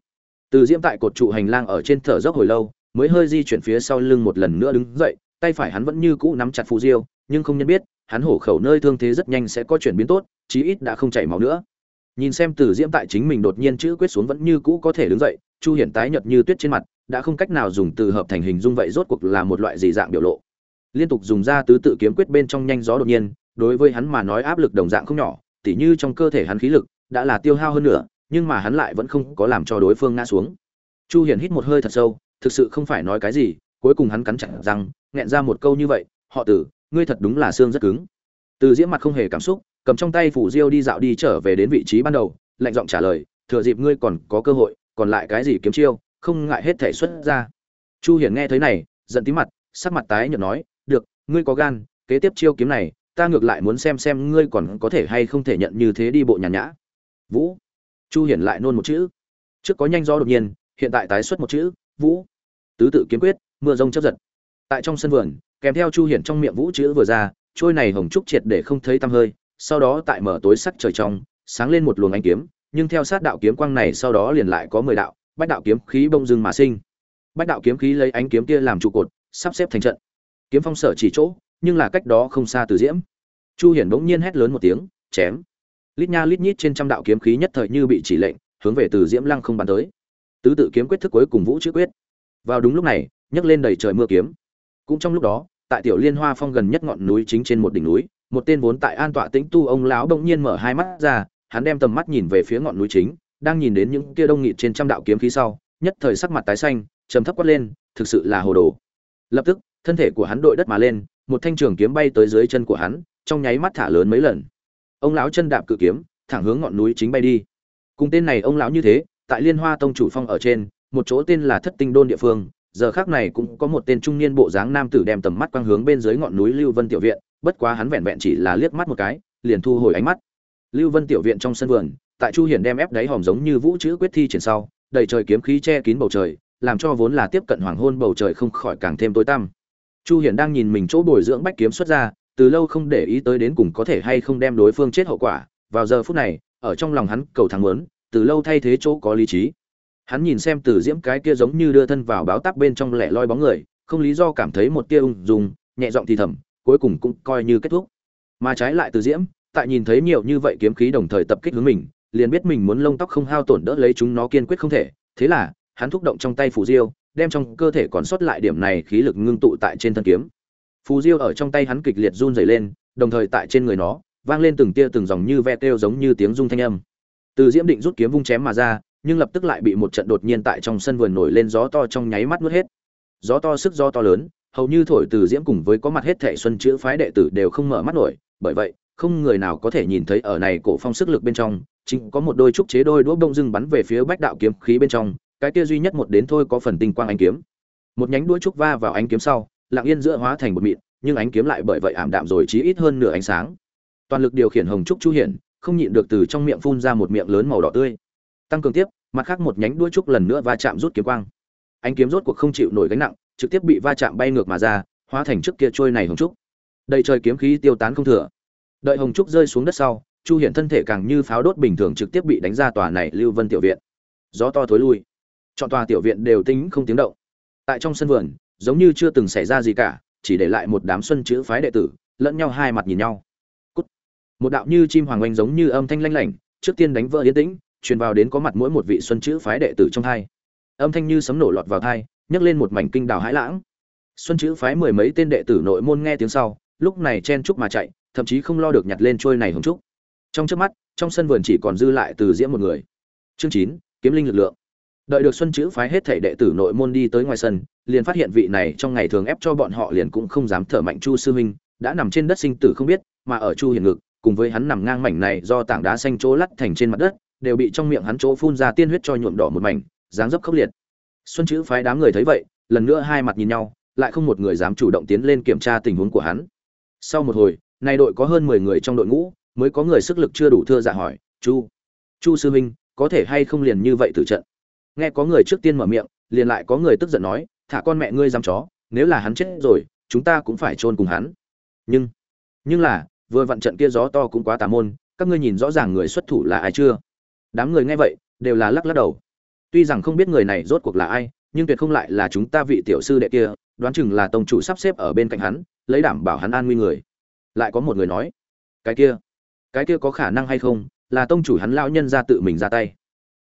Từ diễm tại cột trụ hành lang ở trên thở dốc hồi lâu, mới hơi di chuyển phía sau lưng một lần nữa đứng dậy, tay phải hắn vẫn như cũ nắm chặt phù diêu, nhưng không nhân biết, hắn hổ khẩu nơi thương thế rất nhanh sẽ có chuyển biến tốt, chí ít đã không chảy máu nữa. Nhìn xem từ diễm tại chính mình đột nhiên chữ quyết xuống vẫn như cũ có thể đứng dậy, chu hiển tái nhợt như tuyết trên mặt đã không cách nào dùng từ hợp thành hình dung vậy rốt cuộc là một loại gì dạng biểu lộ. Liên tục dùng ra tứ tự kiếm quyết bên trong nhanh gió đột nhiên, đối với hắn mà nói áp lực đồng dạng không nhỏ, tỉ như trong cơ thể hắn khí lực đã là tiêu hao hơn nữa, nhưng mà hắn lại vẫn không có làm cho đối phương ngã xuống. Chu hiển hít một hơi thật sâu, thực sự không phải nói cái gì, cuối cùng hắn cắn chặt răng, nghẹn ra một câu như vậy, họ tử, ngươi thật đúng là xương rất cứng. Từ diễm mặt không hề cảm xúc, cầm trong tay phủ diêu đi dạo đi trở về đến vị trí ban đầu, lạnh giọng trả lời, thừa dịp ngươi còn có cơ hội, còn lại cái gì kiếm chiêu? Không ngại hết thể xuất ra. Chu hiển nghe thấy này, giận tí mặt, sắc mặt tái nhợt nói, được, ngươi có gan, kế tiếp chiêu kiếm này, ta ngược lại muốn xem xem ngươi còn có thể hay không thể nhận như thế đi bộ nhàn nhã. Vũ. Chu hiển lại nôn một chữ. Trước có nhanh do đột nhiên, hiện tại tái xuất một chữ, vũ. Tứ tự kiếm quyết, mưa rông chấp giật. Tại trong sân vườn, kèm theo chu hiển trong miệng vũ chữ vừa ra, trôi này hồng trúc triệt để không thấy tăm hơi, sau đó tại mở tối sắc trời trong, sáng lên một luồng ánh kiếm, nhưng theo sát đạo kiếm quang này sau đó liền lại có mười đạo bách đạo kiếm khí bông dưng mà sinh. Bách đạo kiếm khí lấy ánh kiếm kia làm trụ cột, sắp xếp thành trận. Kiếm phong sở chỉ chỗ, nhưng là cách đó không xa từ diễm. Chu hiển bỗng nhiên hét lớn một tiếng, chém! Lít nha lít nhít trên trăm đạo kiếm khí nhất thời như bị chỉ lệnh, hướng về từ diễm lăng không bắn tới. Tứ tự kiếm quyết thức cuối cùng vũ chữ quyết. Vào đúng lúc này, nhấc lên đầy trời mưa kiếm. Cũng trong lúc đó, tại tiểu liên hoa phong gần nhất ngọn núi chính trên một đỉnh núi, một tên vốn tại an tọa tĩnh tu ông lão bỗng nhiên mở hai mắt ra, hắn đem tầm mắt nhìn về phía ngọn núi chính đang nhìn đến những kia đông nghịt trên trăm đạo kiếm khí sau, nhất thời sắc mặt tái xanh, trầm thấp quát lên, thực sự là hồ đồ. Lập tức, thân thể của hắn đội đất mà lên, một thanh trường kiếm bay tới dưới chân của hắn, trong nháy mắt thả lớn mấy lần. Ông lão chân đạp cự kiếm, thẳng hướng ngọn núi chính bay đi. Cùng tên này ông lão như thế, tại liên hoa tông chủ phong ở trên, một chỗ tên là thất tinh đôn địa phương, giờ khác này cũng có một tên trung niên bộ dáng nam tử đem tầm mắt quang hướng bên dưới ngọn núi lưu vân tiểu viện, bất quá hắn vẹn vẹn chỉ là liếc mắt một cái, liền thu hồi ánh mắt. Lưu vân tiểu viện trong sân vườn tại chu hiển đem ép đáy hòm giống như vũ chữ quyết thi triển sau, đầy trời kiếm khí che kín bầu trời, làm cho vốn là tiếp cận hoàng hôn bầu trời không khỏi càng thêm tối tăm. Chu hiển đang nhìn mình chỗ bồi dưỡng bách kiếm xuất ra, từ lâu không để ý tới đến cùng có thể hay không đem đối phương chết hậu quả. Vào giờ phút này, ở trong lòng hắn cầu thắng muốn, từ lâu thay thế chỗ có lý trí. Hắn nhìn xem từ diễm cái kia giống như đưa thân vào báo tắc bên trong lẻ loi bóng người, không lý do cảm thấy một tia ung dung, nhẹ giọng thì thầm, cuối cùng cũng coi như kết thúc. Mà trái lại từ diễm, tại nhìn thấy nhiều như vậy kiếm khí đồng thời tập kích hướng mình liền biết mình muốn lông tóc không hao tổn đỡ lấy chúng nó kiên quyết không thể. Thế là, hắn thúc động trong tay phù diêu, đem trong cơ thể còn sót lại điểm này khí lực ngưng tụ tại trên thân kiếm. Phù diêu ở trong tay hắn kịch liệt run dày lên, đồng thời tại trên người nó, vang lên từng tia từng dòng như ve kêu giống như tiếng rung thanh âm. Từ diễm định rút kiếm vung chém mà ra, nhưng lập tức lại bị một trận đột nhiên tại trong sân vườn nổi lên gió to trong nháy mắt nuốt hết. Gió to sức gió to lớn, hầu như thổi từ diễm cùng với có mặt hết thệ xuân chữ phái đệ tử đều không mở mắt nổi, bởi vậy, không người nào có thể nhìn thấy ở này cổ phong sức lực bên trong chính có một đôi trúc chế đôi đũa bông dưng bắn về phía bách đạo kiếm khí bên trong, cái kia duy nhất một đến thôi có phần tinh quang ánh kiếm. Một nhánh đuôi trúc va vào ánh kiếm sau, lặng yên giữa hóa thành một mịn, nhưng ánh kiếm lại bởi vậy ảm đạm rồi chí ít hơn nửa ánh sáng. Toàn lực điều khiển hồng trúc chu hiển, không nhịn được từ trong miệng phun ra một miệng lớn màu đỏ tươi. Tăng cường tiếp, mặt khác một nhánh đuôi trúc lần nữa va chạm rút kiếm quang. Ánh kiếm rốt cuộc không chịu nổi gánh nặng, trực tiếp bị va chạm bay ngược mà ra, hóa thành trước kia trôi này hồng trúc. Đầy trời kiếm khí tiêu tán không thừa. Đợi hồng trúc rơi xuống đất sau chu hiển thân thể càng như pháo đốt bình thường trực tiếp bị đánh ra tòa này lưu vân tiểu viện. Gió to thối lui. Chọn tòa tiểu viện đều tính không tiếng động. Tại trong sân vườn, giống như chưa từng xảy ra gì cả, chỉ để lại một đám xuân chữ phái đệ tử, lẫn nhau hai mặt nhìn nhau. Cút. một đạo như chim hoàng oanh giống như âm thanh lanh lảnh, trước tiên đánh vỡ yên tĩnh, truyền vào đến có mặt mỗi một vị xuân chữ phái đệ tử trong thai âm thanh như sấm nổ lọt vào thai, nhấc lên một mảnh kinh đào hãi lãng. Xuân chữ phái mười mấy tên đệ tử nội môn nghe tiếng sau, lúc này chen chúc mà chạy, thậm chí không lo được nhặt lên trôi này hồng trúc trong trước mắt, trong sân vườn chỉ còn dư lại từ diễm một người. Chương chín, kiếm linh lực lượng. Đợi được xuân chữ phái hết thể đệ tử nội môn đi tới ngoài sân, liền phát hiện vị này trong ngày thường ép cho bọn họ liền cũng không dám thở mạnh chu sư huynh đã nằm trên đất sinh tử không biết, mà ở chu hiền ngực, cùng với hắn nằm ngang mảnh này do tảng đá xanh chỗ lắt thành trên mặt đất, đều bị trong miệng hắn chỗ phun ra tiên huyết cho nhuộm đỏ một mảnh, dáng dấp khốc liệt. Xuân chữ phái đám người thấy vậy, lần nữa hai mặt nhìn nhau, lại không một người dám chủ động tiến lên kiểm tra tình huống của hắn. Sau một hồi, nay đội có hơn 10 người trong đội ngũ mới có người sức lực chưa đủ thưa dạ hỏi, chu chu sư huynh, có thể hay không liền như vậy tử trận? Nghe có người trước tiên mở miệng, liền lại có người tức giận nói, thả con mẹ ngươi dám chó, nếu là hắn chết rồi, chúng ta cũng phải chôn cùng hắn. Nhưng nhưng là, vừa vặn trận kia gió to cũng quá tà môn, các ngươi nhìn rõ ràng người xuất thủ là ai chưa? Đám người nghe vậy, đều là lắc lắc đầu. Tuy rằng không biết người này rốt cuộc là ai, nhưng tuyệt không lại là chúng ta vị tiểu sư đệ kia, đoán chừng là tông chủ sắp xếp ở bên cạnh hắn, lấy đảm bảo hắn an nguy người. Lại có một người nói, cái kia cái kia có khả năng hay không, là tông chủ hắn lão nhân ra tự mình ra tay.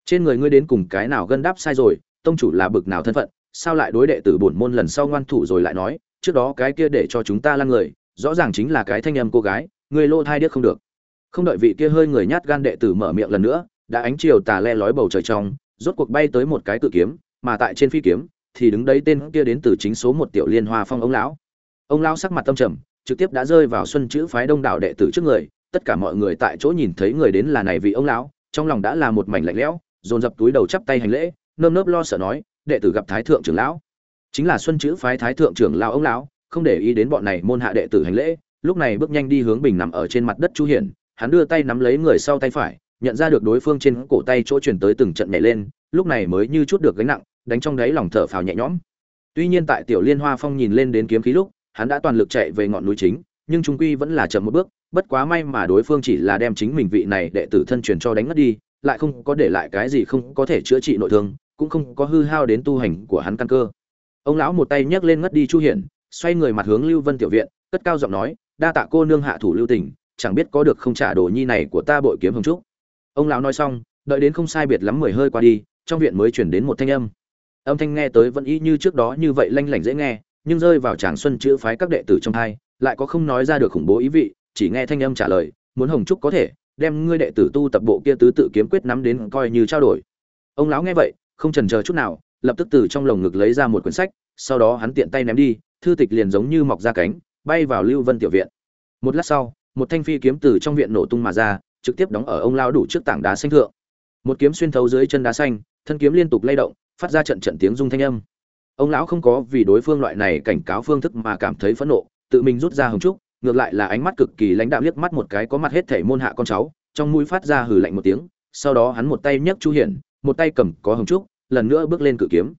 Trên người ngươi đến cùng cái nào gân đáp sai rồi, tông chủ là bực nào thân phận, sao lại đối đệ tử bổn môn lần sau ngoan thủ rồi lại nói, trước đó cái kia để cho chúng ta lăn người, rõ ràng chính là cái thanh âm cô gái người lô thai điếc không được. Không đợi vị kia hơi người nhát gan đệ tử mở miệng lần nữa, đã ánh chiều tà le lói bầu trời trong, rốt cuộc bay tới một cái cự kiếm, mà tại trên phi kiếm, thì đứng đấy tên kia đến từ chính số một tiểu liên hoa phong ông lão. Ông lão sắc mặt tâm trầm, trực tiếp đã rơi vào xuân chữ phái đông đảo đệ tử trước người tất cả mọi người tại chỗ nhìn thấy người đến là này vị ông lão, trong lòng đã là một mảnh lạnh lẽo, dồn dập túi đầu chắp tay hành lễ, nơm nớp lo sợ nói, đệ tử gặp thái thượng trưởng lão. Chính là xuân chữ phái thái thượng trưởng lão ông lão, không để ý đến bọn này môn hạ đệ tử hành lễ, lúc này bước nhanh đi hướng bình nằm ở trên mặt đất chu hiển, hắn đưa tay nắm lấy người sau tay phải, nhận ra được đối phương trên cổ tay chỗ chuyển tới từng trận nhảy lên, lúc này mới như chút được gánh nặng, đánh trong đáy lòng thở phào nhẹ nhõm. Tuy nhiên tại tiểu liên hoa phong nhìn lên đến kiếm khí lúc, hắn đã toàn lực chạy về ngọn núi chính, nhưng trung quy vẫn là chậm một bước bất quá may mà đối phương chỉ là đem chính mình vị này đệ tử thân truyền cho đánh mất đi, lại không có để lại cái gì không có thể chữa trị nội thương, cũng không có hư hao đến tu hành của hắn căn cơ. Ông lão một tay nhấc lên ngất đi chu hiển, xoay người mặt hướng lưu vân tiểu viện, cất cao giọng nói, đa tạ cô nương hạ thủ lưu tình, chẳng biết có được không trả đồ nhi này của ta bội kiếm hồng trúc. Ông lão nói xong, đợi đến không sai biệt lắm mười hơi qua đi, trong viện mới truyền đến một thanh âm. Âm thanh nghe tới vẫn y như trước đó như vậy lanh lảnh dễ nghe, nhưng rơi vào tràng xuân chữ phái các đệ tử trong hai, lại có không nói ra được khủng bố ý vị chỉ nghe thanh âm trả lời, muốn hồng trúc có thể đem ngươi đệ tử tu tập bộ kia tứ tự kiếm quyết nắm đến coi như trao đổi. Ông lão nghe vậy, không chần chờ chút nào, lập tức từ trong lồng ngực lấy ra một quyển sách, sau đó hắn tiện tay ném đi, thư tịch liền giống như mọc ra cánh, bay vào lưu vân tiểu viện. Một lát sau, một thanh phi kiếm từ trong viện nổ tung mà ra, trực tiếp đóng ở ông lão đủ trước tảng đá xanh thượng. Một kiếm xuyên thấu dưới chân đá xanh, thân kiếm liên tục lay động, phát ra trận trận tiếng rung thanh âm. Ông lão không có vì đối phương loại này cảnh cáo phương thức mà cảm thấy phẫn nộ, tự mình rút ra hồng trúc ngược lại là ánh mắt cực kỳ lãnh đạm liếc mắt một cái có mặt hết thể môn hạ con cháu, trong mũi phát ra hừ lạnh một tiếng, sau đó hắn một tay nhấc chu hiển, một tay cầm có hồng trúc, lần nữa bước lên cự kiếm.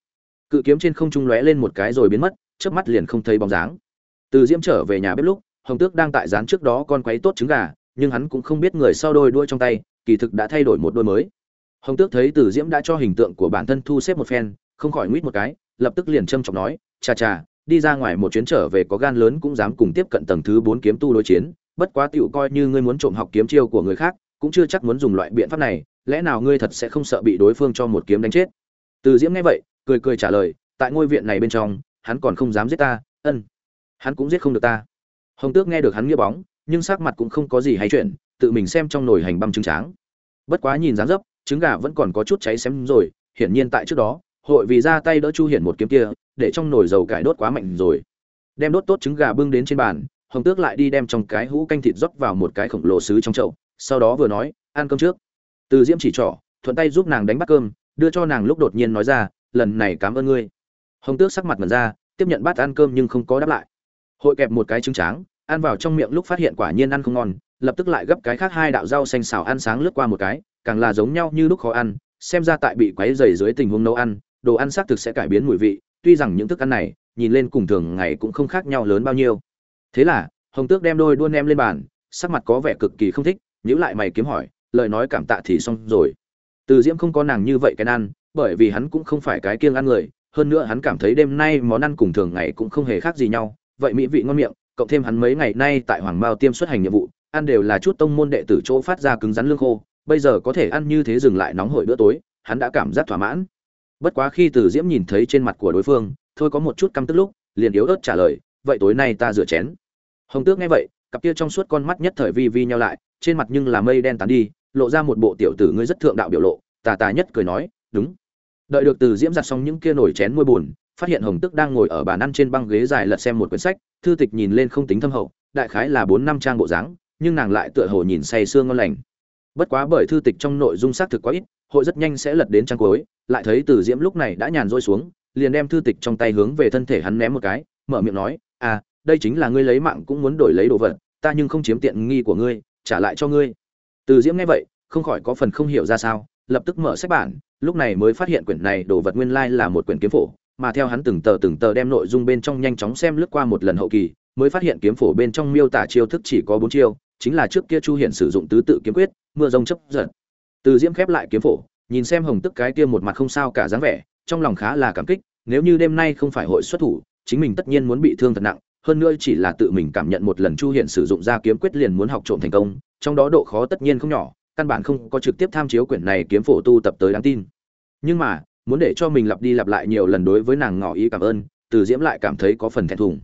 Cự kiếm trên không trung lóe lên một cái rồi biến mất, chớp mắt liền không thấy bóng dáng. Từ diễm trở về nhà bếp lúc, hồng tước đang tại dán trước đó con quấy tốt trứng gà, nhưng hắn cũng không biết người sau đôi đuôi trong tay, kỳ thực đã thay đổi một đôi mới. Hồng tước thấy từ diễm đã cho hình tượng của bản thân thu xếp một phen, không khỏi nguýt một cái, lập tức liền châm chọc nói, chà chà đi ra ngoài một chuyến trở về có gan lớn cũng dám cùng tiếp cận tầng thứ bốn kiếm tu đối chiến, bất quá tiểu coi như ngươi muốn trộm học kiếm chiêu của người khác, cũng chưa chắc muốn dùng loại biện pháp này, lẽ nào ngươi thật sẽ không sợ bị đối phương cho một kiếm đánh chết? Từ diễm nghe vậy, cười cười trả lời, tại ngôi viện này bên trong, hắn còn không dám giết ta, ân, hắn cũng giết không được ta. Hồng tước nghe được hắn nghĩa bóng, nhưng sắc mặt cũng không có gì hay chuyện, tự mình xem trong nồi hành băm trứng tráng. Bất quá nhìn dáng dấp, trứng gà vẫn còn có chút cháy xém rồi, hiển nhiên tại trước đó hội vì ra tay đỡ chu hiển một kiếm kia, để trong nồi dầu cải đốt quá mạnh rồi. Đem đốt tốt trứng gà bưng đến trên bàn, hồng tước lại đi đem trong cái hũ canh thịt rót vào một cái khổng lồ xứ trong chậu, sau đó vừa nói, ăn cơm trước. Từ diễm chỉ trỏ, thuận tay giúp nàng đánh bắt cơm, đưa cho nàng lúc đột nhiên nói ra, lần này cảm ơn ngươi. Hồng tước sắc mặt mật ra, tiếp nhận bát ăn cơm nhưng không có đáp lại. Hội kẹp một cái trứng tráng, ăn vào trong miệng lúc phát hiện quả nhiên ăn không ngon, lập tức lại gấp cái khác hai đạo rau xanh xào ăn sáng lướt qua một cái, càng là giống nhau như lúc khó ăn, xem ra tại bị quấy dày dưới tình huống nấu ăn đồ ăn xác thực sẽ cải biến mùi vị, tuy rằng những thức ăn này, nhìn lên cùng thường ngày cũng không khác nhau lớn bao nhiêu. Thế là, hồng tước đem đôi đuôn nem lên bàn, sắc mặt có vẻ cực kỳ không thích nhữ lại mày kiếm hỏi, lời nói cảm tạ thì xong rồi. Từ diễm không có nàng như vậy cái ăn, bởi vì hắn cũng không phải cái kiêng ăn người, hơn nữa hắn cảm thấy đêm nay món ăn cùng thường ngày cũng không hề khác gì nhau. Vậy mỹ vị ngon miệng, cộng thêm hắn mấy ngày nay tại hoàng mao tiêm xuất hành nhiệm vụ, ăn đều là chút tông môn đệ tử chỗ phát ra cứng rắn lương khô, bây giờ có thể ăn như thế dừng lại nóng hổi bữa tối, hắn đã cảm giác thỏa mãn bất quá khi từ diễm nhìn thấy trên mặt của đối phương, thôi có một chút căm tức lúc, liền yếu ớt trả lời, vậy tối nay ta rửa chén. Hồng tước nghe vậy, cặp kia trong suốt con mắt nhất thời vi vi nhau lại, trên mặt nhưng là mây đen tán đi, lộ ra một bộ tiểu tử ngươi rất thượng đạo biểu lộ, tà tà nhất cười nói, đúng. Đợi được từ diễm giặt xong những kia nổi chén môi buồn, phát hiện hồng tước đang ngồi ở bàn ăn trên băng ghế dài lật xem một quyển sách, thư tịch nhìn lên không tính thâm hậu, đại khái là bốn năm trang bộ dáng, nhưng nàng lại tựa hồ nhìn say sương ngon lành bất quá bởi thư tịch trong nội dung xác thực quá ít, hội rất nhanh sẽ lật đến trang cuối, lại thấy từ diễm lúc này đã nhàn rỗi xuống, liền đem thư tịch trong tay hướng về thân thể hắn ném một cái, mở miệng nói à đây chính là ngươi lấy mạng cũng muốn đổi lấy đồ vật, ta nhưng không chiếm tiện nghi của ngươi, trả lại cho ngươi. Từ diễm nghe vậy, không khỏi có phần không hiểu ra sao, lập tức mở sách bản, lúc này mới phát hiện quyển này đồ vật nguyên lai là một quyển kiếm phổ, mà theo hắn từng tờ từng tờ đem nội dung bên trong nhanh chóng xem lướt qua một lần hậu kỳ, mới phát hiện kiếm phổ bên trong miêu tả chiêu thức chỉ có bốn chiêu, chính là trước kia chu Hiển sử dụng tứ tự kiếm quyết mưa rông chấp giật. Từ diễm khép lại kiếm phổ, nhìn xem hồng tức cái kia một mặt không sao cả dáng vẻ, trong lòng khá là cảm kích, nếu như đêm nay không phải hội xuất thủ, chính mình tất nhiên muốn bị thương thật nặng, hơn nữa chỉ là tự mình cảm nhận một lần chu hiện sử dụng ra kiếm quyết liền muốn học trộm thành công, trong đó độ khó tất nhiên không nhỏ, căn bản không có trực tiếp tham chiếu quyển này kiếm phổ tu tập tới đáng tin. Nhưng mà, muốn để cho mình lặp đi lặp lại nhiều lần đối với nàng ngỏ ý cảm ơn, từ diễm lại cảm thấy có phần thẹn thùng.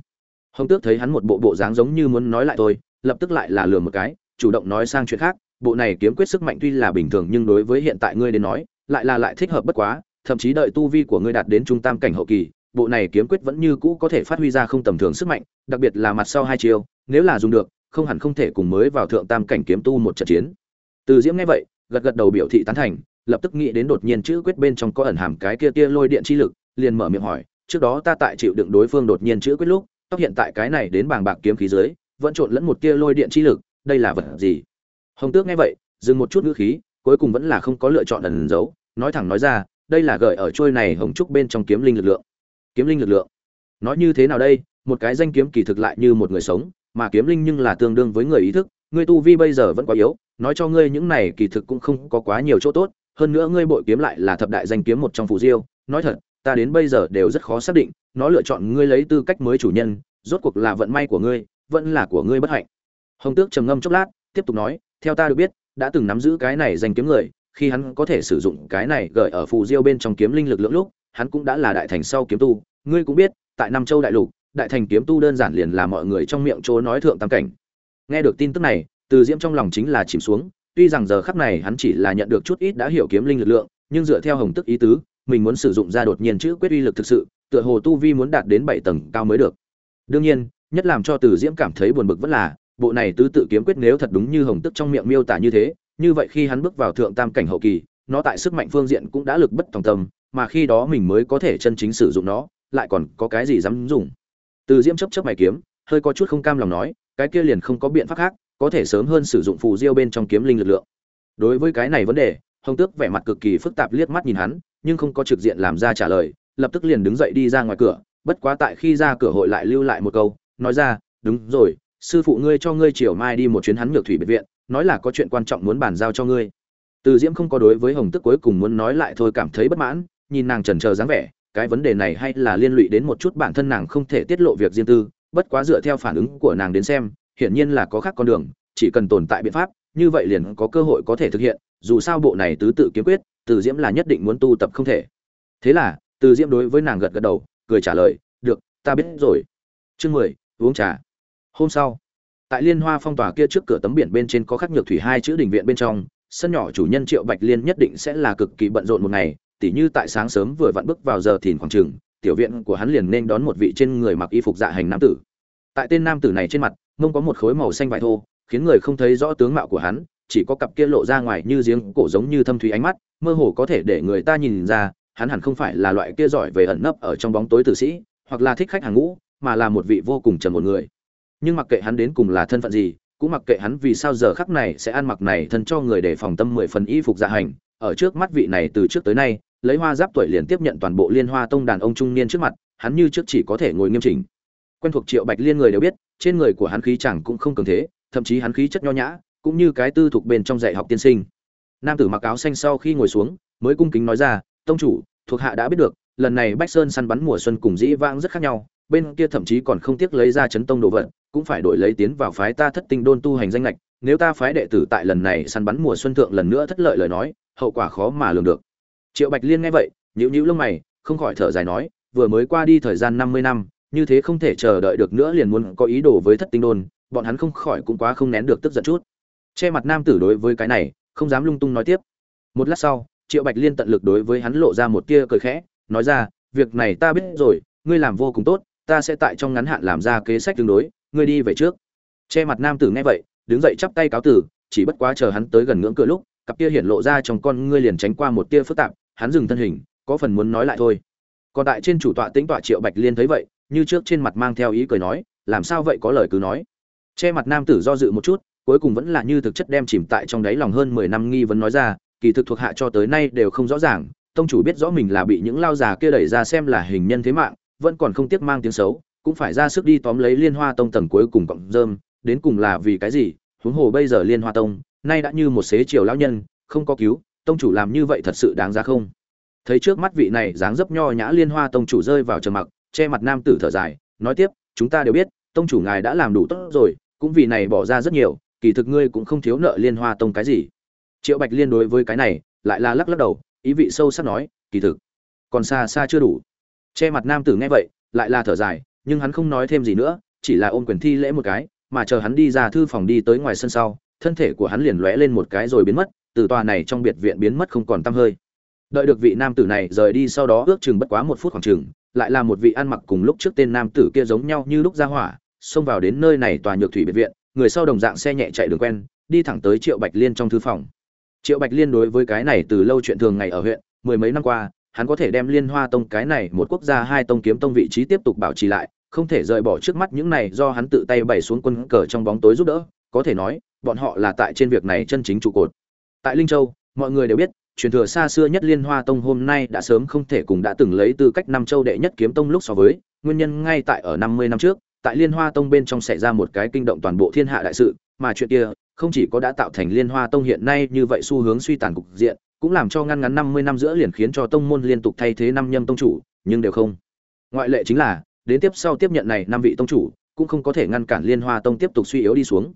Hồng tước thấy hắn một bộ bộ dáng giống như muốn nói lại tôi lập tức lại là lừa một cái, chủ động nói sang chuyện khác bộ này kiếm quyết sức mạnh tuy là bình thường nhưng đối với hiện tại ngươi đến nói, lại là lại thích hợp bất quá, thậm chí đợi tu vi của ngươi đạt đến trung tam cảnh hậu kỳ, bộ này kiếm quyết vẫn như cũ có thể phát huy ra không tầm thường sức mạnh, đặc biệt là mặt sau hai chiêu, nếu là dùng được, không hẳn không thể cùng mới vào thượng tam cảnh kiếm tu một trận chiến. Từ diễm nghe vậy, gật gật đầu biểu thị tán thành, lập tức nghĩ đến đột nhiên chữ quyết bên trong có ẩn hàm cái kia tia lôi điện chi lực, liền mở miệng hỏi, trước đó ta tại chịu đựng đối phương đột nhiên chữ quyết lúc, tóc hiện tại cái này đến bàng bạc kiếm khí dưới, vẫn trộn lẫn một tia lôi điện chi lực, đây là vật gì? Hồng tước nghe vậy, dừng một chút ngữ khí, cuối cùng vẫn là không có lựa chọn ẩn giấu, nói thẳng nói ra, đây là gợi ở trôi này hồng trúc bên trong kiếm linh lực lượng. Kiếm linh lực lượng. Nói như thế nào đây, một cái danh kiếm kỳ thực lại như một người sống, mà kiếm linh nhưng là tương đương với người ý thức ngươi tu vi bây giờ vẫn quá yếu, nói cho ngươi những này kỳ thực cũng không có quá nhiều chỗ tốt, hơn nữa ngươi bội kiếm lại là thập đại danh kiếm một trong phù diêu, nói thật, ta đến bây giờ đều rất khó xác định, nó lựa chọn ngươi lấy tư cách mới chủ nhân, rốt cuộc là vận may của ngươi, vẫn là của ngươi bất hạnh. Hồng tước trầm ngâm chốc lát, tiếp tục nói theo ta được biết, đã từng nắm giữ cái này danh kiếm người, khi hắn có thể sử dụng cái này gợi ở phù diêu bên trong kiếm linh lực lượng lúc, hắn cũng đã là đại thành sau kiếm tu. Ngươi cũng biết, tại nam châu đại lục, đại thành kiếm tu đơn giản liền là mọi người trong miệng chỗ nói thượng tam cảnh. Nghe được tin tức này, từ diễm trong lòng chính là chìm xuống, tuy rằng giờ khắc này hắn chỉ là nhận được chút ít đã hiểu kiếm linh lực lượng, nhưng dựa theo hồng tức ý tứ, mình muốn sử dụng ra đột nhiên chữ quyết uy lực thực sự, tựa hồ tu vi muốn đạt đến bảy tầng cao mới được. Đương nhiên, nhất làm cho từ diễm cảm thấy buồn bực vẫn là bộ này tứ tự kiếm quyết nếu thật đúng như hồng tức trong miệng miêu tả như thế, như vậy khi hắn bước vào thượng tam cảnh hậu kỳ, nó tại sức mạnh phương diện cũng đã lực bất tòng tâm, mà khi đó mình mới có thể chân chính sử dụng nó, lại còn có cái gì dám dùng. Từ diễm chấp chấp mày kiếm, hơi có chút không cam lòng nói, cái kia liền không có biện pháp khác, có thể sớm hơn sử dụng phù diêu bên trong kiếm linh lực lượng. Đối với cái này vấn đề, hồng tước vẻ mặt cực kỳ phức tạp liếc mắt nhìn hắn, nhưng không có trực diện làm ra trả lời, lập tức liền đứng dậy đi ra ngoài cửa, bất quá tại khi ra cửa hội lại lưu lại một câu, nói ra, đúng rồi sư phụ ngươi cho ngươi chiều mai đi một chuyến hắn nhược thủy biệt viện, nói là có chuyện quan trọng muốn bàn giao cho ngươi. Từ diễm không có đối với hồng tức cuối cùng muốn nói lại thôi cảm thấy bất mãn, nhìn nàng trần chờ dáng vẻ, cái vấn đề này hay là liên lụy đến một chút bản thân nàng không thể tiết lộ việc riêng tư, bất quá dựa theo phản ứng của nàng đến xem, hiển nhiên là có khác con đường, chỉ cần tồn tại biện pháp, như vậy liền có cơ hội có thể thực hiện, dù sao bộ này tứ tự kiếm quyết, từ diễm là nhất định muốn tu tập không thể. Thế là, từ diễm đối với nàng gật gật đầu, cười trả lời, được, ta biết rồi. Chương mười, uống trà hôm sau, tại liên hoa phong tỏa kia trước cửa tấm biển bên trên có khắc nhược thủy hai chữ đình viện bên trong, sân nhỏ chủ nhân triệu bạch liên nhất định sẽ là cực kỳ bận rộn một ngày, tỉ như tại sáng sớm vừa vặn bước vào giờ thìn khoảng trường, tiểu viện của hắn liền nên đón một vị trên người mặc y phục dạ hành nam tử. Tại tên nam tử này trên mặt, mông có một khối màu xanh vải thô, khiến người không thấy rõ tướng mạo của hắn, chỉ có cặp kia lộ ra ngoài như giếng cổ giống như thâm thúy ánh mắt, mơ hồ có thể để người ta nhìn ra, hắn hẳn không phải là loại kia giỏi về ẩn nấp ở trong bóng tối tử sĩ, hoặc là thích khách hàng ngũ, mà là một vị vô cùng trầm một người nhưng mặc kệ hắn đến cùng là thân phận gì, cũng mặc kệ hắn vì sao giờ khắc này sẽ ăn mặc này thân cho người để phòng tâm mười phần y phục dạ hành, ở trước mắt vị này từ trước tới nay, lấy hoa giáp tuổi liền tiếp nhận toàn bộ liên hoa tông đàn ông trung niên trước mặt, hắn như trước chỉ có thể ngồi nghiêm chỉnh. Quen thuộc triệu bạch liên người đều biết, trên người của hắn khí chẳng cũng không cường thế, thậm chí hắn khí chất nho nhã, cũng như cái tư thuộc bên trong dạy học tiên sinh. Nam tử mặc áo xanh sau khi ngồi xuống, mới cung kính nói ra, tông chủ, thuộc hạ đã biết được, lần này bách sơn săn bắn mùa xuân cùng dĩ vãng rất khác nhau bên kia thậm chí còn không tiếc lấy ra chấn tông đồ vật, cũng phải đổi lấy tiến vào phái ta thất tinh đôn tu hành danh lệch nếu ta phái đệ tử tại lần này săn bắn mùa xuân thượng lần nữa thất lợi lời nói, hậu quả khó mà lường được. Triệu bạch liên nghe vậy, nhíu nhíu lông mày, không khỏi thở dài nói, vừa mới qua đi thời gian năm mươi năm, như thế không thể chờ đợi được nữa liền muốn có ý đồ với thất tinh đôn, bọn hắn không khỏi cũng quá không nén được tức giận chút. Che mặt nam tử đối với cái này, không dám lung tung nói tiếp. Một lát sau, triệu bạch liên tận lực đối với hắn lộ ra một tia cười khẽ, nói ra, việc này ta biết rồi, ngươi làm vô cùng tốt ta sẽ tại trong ngắn hạn làm ra kế sách tương đối, ngươi đi về trước. Che mặt nam tử nghe vậy, đứng dậy chắp tay cáo tử, chỉ bất quá chờ hắn tới gần ngưỡng cửa lúc, cặp kia hiện lộ ra trong con ngươi liền tránh qua một tia phức tạp, hắn dừng thân hình, có phần muốn nói lại thôi. Còn tại trên chủ tọa tĩnh tọa triệu bạch liên thấy vậy, như trước trên mặt mang theo ý cười nói, làm sao vậy có lời cứ nói. Che mặt nam tử do dự một chút, cuối cùng vẫn là như thực chất đem chìm tại trong đáy lòng hơn mười năm nghi vấn nói ra, kỳ thực thuộc hạ cho tới nay đều không rõ ràng, tông chủ biết rõ mình là bị những lao già kia đẩy ra xem là hình nhân thế mạng vẫn còn không tiếc mang tiếng xấu, cũng phải ra sức đi tóm lấy liên hoa tông tầng cuối cùng cộng rơm, đến cùng là vì cái gì? Huống hồ bây giờ liên hoa tông, nay đã như một xế chiều lão nhân, không có cứu, tông chủ làm như vậy thật sự đáng ra không? Thấy trước mắt vị này dáng dấp nho nhã liên hoa tông chủ rơi vào trầm mặc, che mặt nam tử thở dài, nói tiếp, chúng ta đều biết, tông chủ ngài đã làm đủ tốt rồi, cũng vì này bỏ ra rất nhiều, kỳ thực ngươi cũng không thiếu nợ liên hoa tông cái gì. Triệu bạch liên đối với cái này, lại là lắc lắc đầu, ý vị sâu sắc nói, kỳ thực, còn xa xa chưa đủ che mặt nam tử nghe vậy, lại là thở dài, nhưng hắn không nói thêm gì nữa, chỉ là ôm quyền thi lễ một cái, mà chờ hắn đi ra thư phòng đi tới ngoài sân sau, thân thể của hắn liền lóe lên một cái rồi biến mất, từ tòa này trong biệt viện biến mất không còn tăm hơi. Đợi được vị nam tử này rời đi sau đó ước chừng bất quá một phút khoảng chừng, lại là một vị ăn mặc cùng lúc trước tên nam tử kia giống nhau như lúc ra hỏa, xông vào đến nơi này tòa nhược thủy biệt viện, người sau đồng dạng xe nhẹ chạy đường quen, đi thẳng tới triệu bạch liên trong thư phòng. Triệu bạch liên đối với cái này từ lâu chuyện thường ngày ở huyện, mười mấy năm qua hắn có thể đem liên hoa tông cái này một quốc gia hai tông kiếm tông vị trí tiếp tục bảo trì lại, không thể rời bỏ trước mắt những này do hắn tự tay bày xuống quân cờ trong bóng tối giúp đỡ, có thể nói, bọn họ là tại trên việc này chân chính trụ cột. Tại linh châu, mọi người đều biết, truyền thừa xa xưa nhất liên hoa tông hôm nay đã sớm không thể cùng đã từng lấy tư cách năm châu đệ nhất kiếm tông lúc so với, nguyên nhân ngay tại ở năm mươi năm trước, tại liên hoa tông bên trong xảy ra một cái kinh động toàn bộ thiên hạ đại sự, mà chuyện kia không chỉ có đã tạo thành liên hoa tông hiện nay như vậy xu hướng suy tàn cục diện cũng làm cho ngăn ngắn năm mươi năm giữa liền khiến cho tông môn liên tục thay thế năm nhâm tông chủ, nhưng đều không. Ngoại lệ chính là, đến tiếp sau tiếp nhận này năm vị tông chủ, cũng không có thể ngăn cản liên hoa tông tiếp tục suy yếu đi xuống.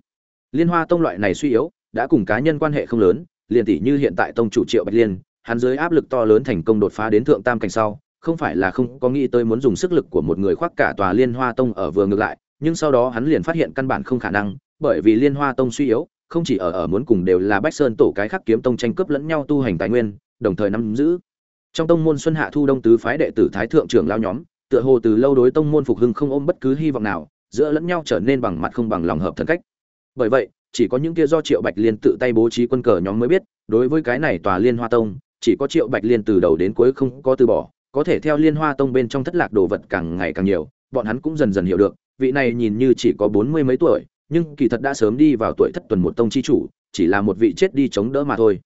Liên hoa tông loại này suy yếu, đã cùng cá nhân quan hệ không lớn, liền tỷ như hiện tại tông chủ triệu bạch liên, hắn dưới áp lực to lớn thành công đột phá đến thượng tam cảnh sau, không phải là không có nghĩ tới muốn dùng sức lực của một người khoác cả tòa liên hoa tông ở vừa ngược lại, nhưng sau đó hắn liền phát hiện căn bản không khả năng, bởi vì liên hoa tông suy yếu không chỉ ở ở muốn cùng đều là bách sơn tổ cái khắc kiếm tông tranh cướp lẫn nhau tu hành tài nguyên, đồng thời nắm giữ. Trong tông môn xuân hạ thu đông tứ phái đệ tử thái thượng trưởng lao nhóm, tựa hồ từ lâu đối tông môn phục hưng không ôm bất cứ hy vọng nào, giữa lẫn nhau trở nên bằng mặt không bằng lòng hợp thần cách. Bởi vậy, chỉ có những kia do triệu bạch liên tự tay bố trí quân cờ nhóm mới biết, đối với cái này tòa liên hoa tông, chỉ có triệu bạch liên từ đầu đến cuối không có từ bỏ, có thể theo liên hoa tông bên trong thất lạc đồ vật càng ngày càng nhiều, bọn hắn cũng dần dần hiểu được, vị này nhìn như chỉ có bốn mươi mấy tuổi nhưng kỳ thật đã sớm đi vào tuổi thất tuần một tông chi chủ, chỉ là một vị chết đi chống đỡ mà thôi.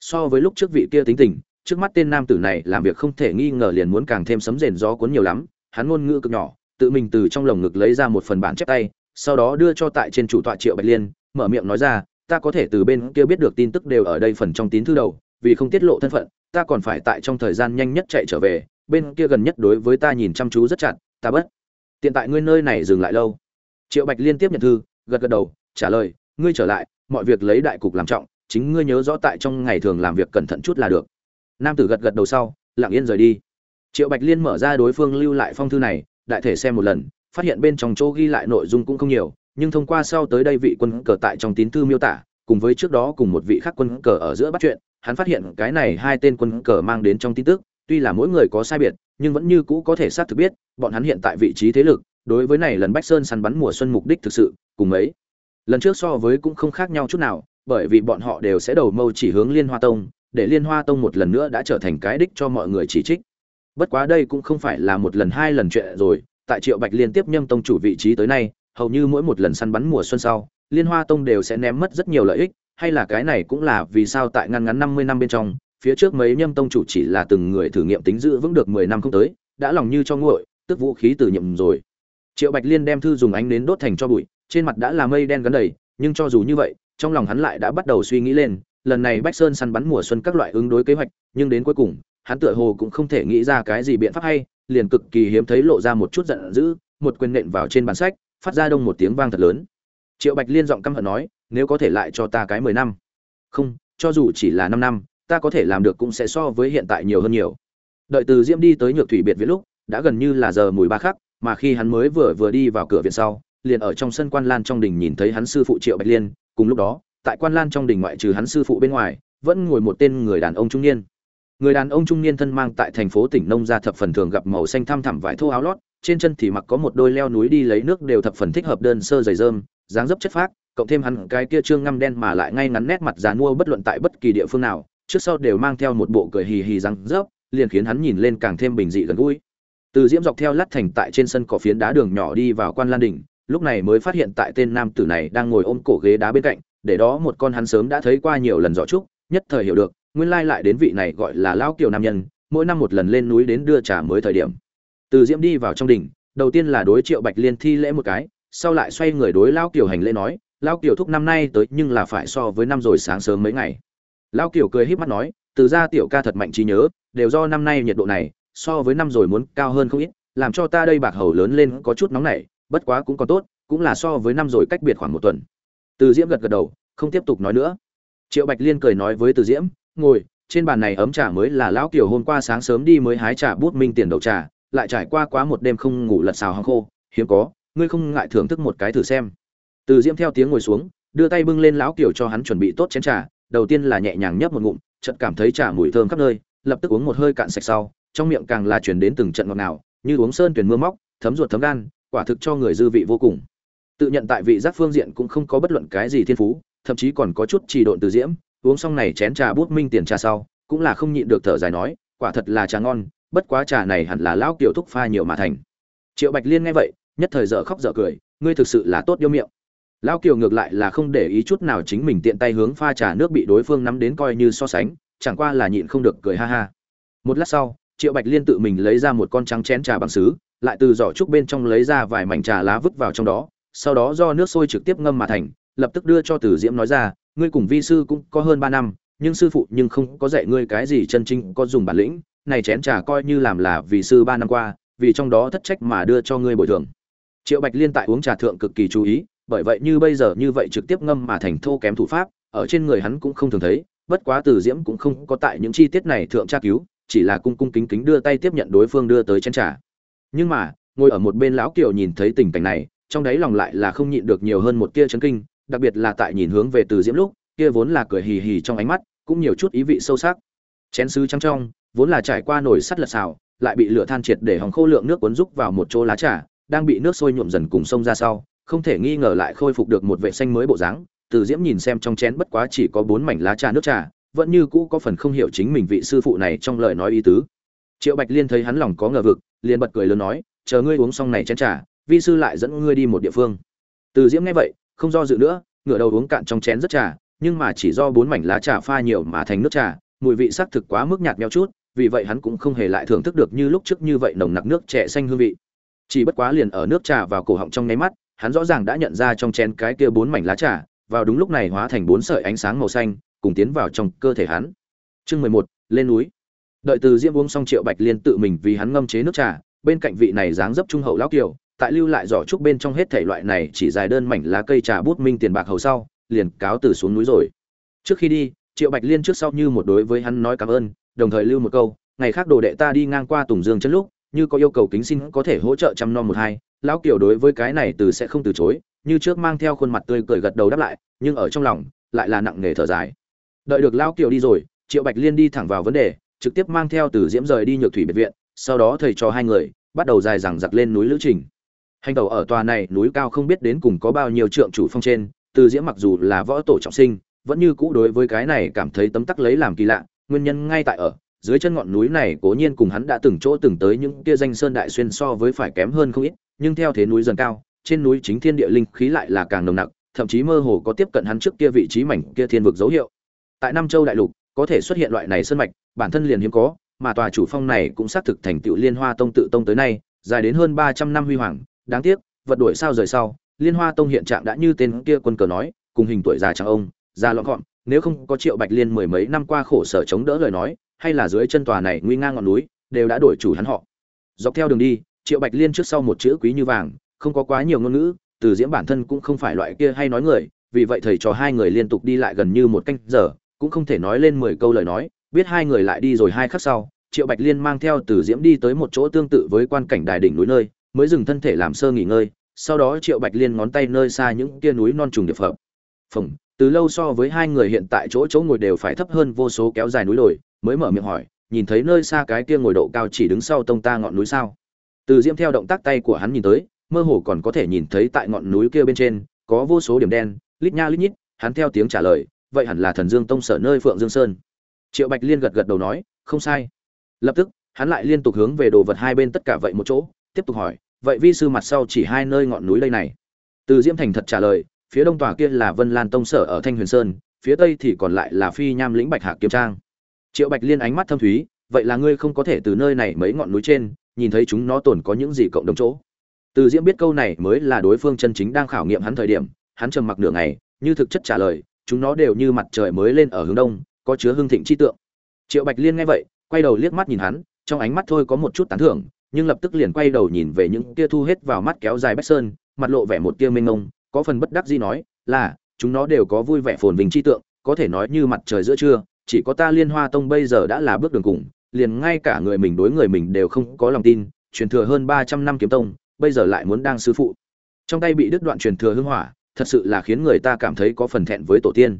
So với lúc trước vị kia tính tình, trước mắt tên nam tử này làm việc không thể nghi ngờ liền muốn càng thêm sấm rền gió cuốn nhiều lắm, hắn ngôn ngữ cực nhỏ, tự mình từ trong lồng ngực lấy ra một phần bản chép tay, sau đó đưa cho tại trên chủ tọa triệu bạch liên, mở miệng nói ra, ta có thể từ bên kia biết được tin tức đều ở đây phần trong tín thư đầu, vì không tiết lộ thân phận, ta còn phải tại trong thời gian nhanh nhất chạy trở về, bên kia gần nhất đối với ta nhìn chăm chú rất chặt, ta bất, tiện tại ngươi nơi này dừng lại lâu. Triệu bạch liên tiếp nhận thư gật gật đầu, trả lời, ngươi trở lại, mọi việc lấy đại cục làm trọng, chính ngươi nhớ rõ tại trong ngày thường làm việc cẩn thận chút là được. Nam tử gật gật đầu sau, lặng yên rời đi. Triệu bạch liên mở ra đối phương lưu lại phong thư này, đại thể xem một lần, phát hiện bên trong chỗ ghi lại nội dung cũng không nhiều, nhưng thông qua sau tới đây vị quân cờ tại trong tín thư miêu tả, cùng với trước đó cùng một vị khác quân cờ ở giữa bắt chuyện, hắn phát hiện cái này hai tên quân cờ mang đến trong tin tức, tuy là mỗi người có sai biệt, nhưng vẫn như cũ có thể xác thực biết, bọn hắn hiện tại vị trí thế lực đối với này lần bách sơn săn bắn mùa xuân mục đích thực sự, cùng ấy. Lần trước so với cũng không khác nhau chút nào, bởi vì bọn họ đều sẽ đầu mâu chỉ hướng liên hoa tông, để liên hoa tông một lần nữa đã trở thành cái đích cho mọi người chỉ trích. Bất quá đây cũng không phải là một lần hai lần chuyện rồi, tại triệu bạch liên tiếp nhâm tông chủ vị trí tới nay, hầu như mỗi một lần săn bắn mùa xuân sau, liên hoa tông đều sẽ ném mất rất nhiều lợi ích, hay là cái này cũng là vì sao tại ngăn ngắn năm mươi năm bên trong, phía trước mấy nhâm tông chủ chỉ là từng người thử nghiệm tính giữ vững được mười năm không tới, đã lòng như cho nguội, tức vũ khí từ nhiệm rồi triệu bạch liên đem thư dùng ánh nến đốt thành cho bụi, trên mặt đã là mây đen gắn đầy, nhưng cho dù như vậy, trong lòng hắn lại đã bắt đầu suy nghĩ lên, lần này bách sơn săn bắn mùa xuân các loại ứng đối kế hoạch, nhưng đến cuối cùng, hắn tựa hồ cũng không thể nghĩ ra cái gì biện pháp hay, liền cực kỳ hiếm thấy lộ ra một chút giận dữ, một quyền nện vào trên bàn sách, phát ra đông một tiếng vang thật lớn. Triệu bạch liên giọng căm hận nói, nếu có thể lại cho ta cái mười năm. Không, cho dù chỉ là năm năm, ta có thể làm được cũng sẽ so với hiện tại nhiều hơn nhiều. Đợi từ diễm đi tới nhược thủy biệt viết lúc, đã gần như là giờ mùi ba khắc mà khi hắn mới vừa vừa đi vào cửa viện sau, liền ở trong sân quan lan trong đình nhìn thấy hắn sư phụ triệu bạch liên. Cùng lúc đó, tại quan lan trong đình ngoại trừ hắn sư phụ bên ngoài, vẫn ngồi một tên người đàn ông trung niên. Người đàn ông trung niên thân mang tại thành phố tỉnh nông gia thập phần thường gặp màu xanh thăm thẳm vải thô áo lót, trên chân thì mặc có một đôi leo núi đi lấy nước đều thập phần thích hợp đơn sơ giày dơm, dáng dấp chất phác, cộng thêm hắn cái kia trương ngăm đen mà lại ngay ngắn nét mặt già mua bất luận tại bất kỳ địa phương nào, trước sau đều mang theo một bộ cười hì hì răng rớp liền khiến hắn nhìn lên càng thêm bình dị gần gũi từ diễm dọc theo lát thành tại trên sân cỏ phiến đá đường nhỏ đi vào quan lan đỉnh, lúc này mới phát hiện tại tên nam tử này đang ngồi ôm cổ ghế đá bên cạnh, để đó một con hắn sớm đã thấy qua nhiều lần rõ trúc nhất thời hiểu được, nguyên lai lại đến vị này gọi là lão kiều nam nhân, mỗi năm một lần lên núi đến đưa trà mới thời điểm. Từ diễm đi vào trong đỉnh, đầu tiên là đối triệu bạch liên thi lễ một cái, sau lại xoay người đối lão kiều hành lễ nói, lão kiều thúc năm nay tới nhưng là phải so với năm rồi sáng sớm mấy ngày. Lão kiều cười híp mắt nói, từ ra tiểu ca thật mạnh trí nhớ, đều do năm nay nhiệt độ này so với năm rồi muốn cao hơn không ít, làm cho ta đây bạc hầu lớn lên có chút nóng nảy, bất quá cũng còn tốt, cũng là so với năm rồi cách biệt khoảng một tuần. Từ diễm gật gật đầu, không tiếp tục nói nữa. Triệu bạch liên cười nói với từ diễm, ngồi, trên bàn này ấm trà mới là lão kiều hôm qua sáng sớm đi mới hái trà bút minh tiền đậu trà, lại trải qua quá một đêm không ngủ lật xào hàng khô, hiếm có, ngươi không ngại thưởng thức một cái thử xem. Từ diễm theo tiếng ngồi xuống, đưa tay bưng lên lão kiều cho hắn chuẩn bị tốt chén trà, đầu tiên là nhẹ nhàng nhấp một ngụm, chợt cảm thấy trà mùi thơm khắp nơi, lập tức uống một hơi cạn sạch sau trong miệng càng là chuyển đến từng trận ngọt nào như uống sơn tuyển mưa móc, thấm ruột thấm gan, quả thực cho người dư vị vô cùng. Tự nhận tại vị giác phương diện cũng không có bất luận cái gì thiên phú, thậm chí còn có chút trì độn từ diễm, uống xong này chén trà bút minh tiền trà sau, cũng là không nhịn được thở dài nói, quả thật là trà ngon, bất quá trà này hẳn là lão kiểu thúc pha nhiều mà thành. Triệu bạch liên nghe vậy, nhất thời dở khóc dở cười, ngươi thực sự là tốt yêu miệng. Lão kiều ngược lại là không để ý chút nào chính mình tiện tay hướng pha trà nước bị đối phương nắm đến coi như so sánh, chẳng qua là nhịn không được cười ha ha. Một lát sau triệu bạch liên tự mình lấy ra một con trắng chén trà bằng sứ, lại từ giỏ trúc bên trong lấy ra vài mảnh trà lá vứt vào trong đó, sau đó do nước sôi trực tiếp ngâm mà thành, lập tức đưa cho tử diễm nói ra, ngươi cùng vi sư cũng có hơn ba năm, nhưng sư phụ nhưng không có dạy ngươi cái gì chân chính có dùng bản lĩnh, này chén trà coi như làm là vì sư ba năm qua, vì trong đó thất trách mà đưa cho ngươi bồi thường. Triệu bạch liên tại uống trà thượng cực kỳ chú ý, bởi vậy như bây giờ như vậy trực tiếp ngâm mà thành thô kém thủ pháp, ở trên người hắn cũng không thường thấy, bất quá từ diễm cũng không có tại những chi tiết này thượng tra cứu chỉ là cung cung kính kính đưa tay tiếp nhận đối phương đưa tới chén trà. Nhưng mà, ngồi ở một bên lão kiều nhìn thấy tình cảnh này, trong đấy lòng lại là không nhịn được nhiều hơn một tia chấn kinh, đặc biệt là tại nhìn hướng về từ diễm lúc, kia vốn là cười hì hì trong ánh mắt, cũng nhiều chút ý vị sâu sắc. Chén sứ trắng trong, vốn là trải qua nồi sắt lật xào, lại bị lửa than triệt để hòng khô lượng nước cuốn rúc vào một chỗ lá trà, đang bị nước sôi nhuộm dần cùng sông ra sau, không thể nghi ngờ lại khôi phục được một vệ xanh mới bộ dáng. Từ diễm nhìn xem trong chén bất quá chỉ có bốn mảnh lá trà nước trà vẫn như cũ có phần không hiểu chính mình vị sư phụ này trong lời nói ý tứ. Triệu bạch liên thấy hắn lòng có ngờ vực, liền bật cười lớn nói, chờ ngươi uống xong này chén trà, vi sư lại dẫn ngươi đi một địa phương. Từ diễm nghe vậy, không do dự nữa, ngửa đầu uống cạn trong chén rất trà, nhưng mà chỉ do bốn mảnh lá trà pha nhiều mà thành nước trà, mùi vị sắc thực quá mức nhạt nhẽo chút, vì vậy hắn cũng không hề lại thưởng thức được như lúc trước như vậy nồng nặc nước trẻ xanh hương vị. Chỉ bất quá liền ở nước trà vào cổ họng trong nháy mắt, hắn rõ ràng đã nhận ra trong chén cái kia bốn mảnh lá trà, vào đúng lúc này hóa thành bốn sợi ánh sáng màu xanh cùng tiến vào trong cơ thể hắn. Chương mười một, lên núi. Đợi từ diễm uống xong triệu bạch liên tự mình vì hắn ngâm chế nước trà, bên cạnh vị này dáng dấp trung hậu lão kiều, tại lưu lại giỏ trúc bên trong hết thể loại này chỉ dài đơn mảnh lá cây trà bút minh tiền bạc hầu sau, liền cáo từ xuống núi rồi. Trước khi đi, triệu bạch liên trước sau như một đối với hắn nói cảm ơn, đồng thời lưu một câu, ngày khác đồ đệ ta đi ngang qua tùng dương chân lúc, như có yêu cầu kính xin có thể hỗ trợ chăm nom một hai, lão kiều đối với cái này từ sẽ không từ chối, như trước mang theo khuôn mặt tươi cười gật đầu đáp lại, nhưng ở trong lòng, lại là nặng nề thở dài đợi được lao kiều đi rồi, triệu bạch liên đi thẳng vào vấn đề, trực tiếp mang theo từ diễm rời đi nhược thủy biệt viện, sau đó thầy cho hai người, bắt đầu dài dằng giặc lên núi lữ trình. Hành tàu ở tòa này, núi cao không biết đến cùng có bao nhiêu trượng chủ phong trên, từ diễm mặc dù là võ tổ trọng sinh, vẫn như cũ đối với cái này cảm thấy tấm tắc lấy làm kỳ lạ, nguyên nhân ngay tại ở, dưới chân ngọn núi này cố nhiên cùng hắn đã từng chỗ từng tới những kia danh sơn đại xuyên so với phải kém hơn không ít, nhưng theo thế núi dần cao, trên núi chính thiên địa linh khí lại là càng nồng nặc, thậm chí mơ hồ có tiếp cận hắn trước kia vị trí mảnh kia thiên vực dấu hiệu tại nam châu đại lục, có thể xuất hiện loại này sơn mạch, bản thân liền hiếm có, mà tòa chủ phong này cũng xác thực thành tựu liên hoa tông tự tông tới nay, dài đến hơn ba trăm năm huy hoàng. Đáng tiếc, vật đuổi sao rời sau, liên hoa tông hiện trạng đã như tên kia quân cờ nói, cùng hình tuổi già chẳng ông, già lọn gọn, nếu không có triệu bạch liên mười mấy năm qua khổ sở chống đỡ lời nói, hay là dưới chân tòa này nguy ngang ngọn núi, đều đã đổi chủ hắn họ. Dọc theo đường đi, triệu bạch liên trước sau một chữ quý như vàng, không có quá nhiều ngôn ngữ, từ diễm bản thân cũng không phải loại kia hay nói người, vì vậy thầy trò hai người liên tục đi lại gần như một canh giờ cũng không thể nói lên mười câu lời nói, biết hai người lại đi rồi hai khắc sau, triệu bạch liên mang theo từ diễm đi tới một chỗ tương tự với quan cảnh đài đỉnh núi nơi, mới dừng thân thể làm sơ nghỉ ngơi, sau đó triệu bạch liên ngón tay nơi xa những kia núi non trùng điệp hợp phồng từ lâu so với hai người hiện tại chỗ chỗ ngồi đều phải thấp hơn vô số kéo dài núi đồi, mới mở miệng hỏi, nhìn thấy nơi xa cái kia ngồi độ cao chỉ đứng sau tông ta ngọn núi sao? Từ diễm theo động tác tay của hắn nhìn tới, mơ hồ còn có thể nhìn thấy tại ngọn núi kia bên trên, có vô số điểm đen, lít nha lít nhít, hắn theo tiếng trả lời vậy hẳn là thần dương tông sở nơi phượng dương sơn. Triệu bạch liên gật gật đầu nói, không sai. Lập tức, hắn lại liên tục hướng về đồ vật hai bên tất cả vậy một chỗ, tiếp tục hỏi, vậy vi sư mặt sau chỉ hai nơi ngọn núi đây này? Từ diễm thành thật trả lời, phía đông tòa kia là vân lan tông sở ở thanh huyền sơn, phía tây thì còn lại là phi nham lĩnh bạch hạ kiếm trang. Triệu bạch liên ánh mắt thâm thúy, vậy là ngươi không có thể từ nơi này mấy ngọn núi trên, nhìn thấy chúng nó tồn có những gì cộng đồng chỗ? Từ diễm biết câu này mới là đối phương chân chính đang khảo nghiệm hắn thời điểm, hắn trầm mặc nửa ngày, như thực chất trả lời chúng nó đều như mặt trời mới lên ở hướng đông, có chứa hương thịnh chi tượng. Triệu bạch liên nghe vậy, quay đầu liếc mắt nhìn hắn, trong ánh mắt thôi có một chút tán thưởng, nhưng lập tức liền quay đầu nhìn về những tia thu hết vào mắt kéo dài bách sơn, mặt lộ vẻ một tia mênh ngông có phần bất đắc dĩ nói, là, chúng nó đều có vui vẻ phồn vinh chi tượng, có thể nói như mặt trời giữa trưa, chỉ có ta liên hoa tông bây giờ đã là bước đường cùng, liền ngay cả người mình đối người mình đều không có lòng tin, truyền thừa hơn ba trăm năm kiếm tông, bây giờ lại muốn đang sư phụ. Trong tay bị đứt đoạn truyền thừa hưng hỏa thật sự là khiến người ta cảm thấy có phần thẹn với tổ tiên.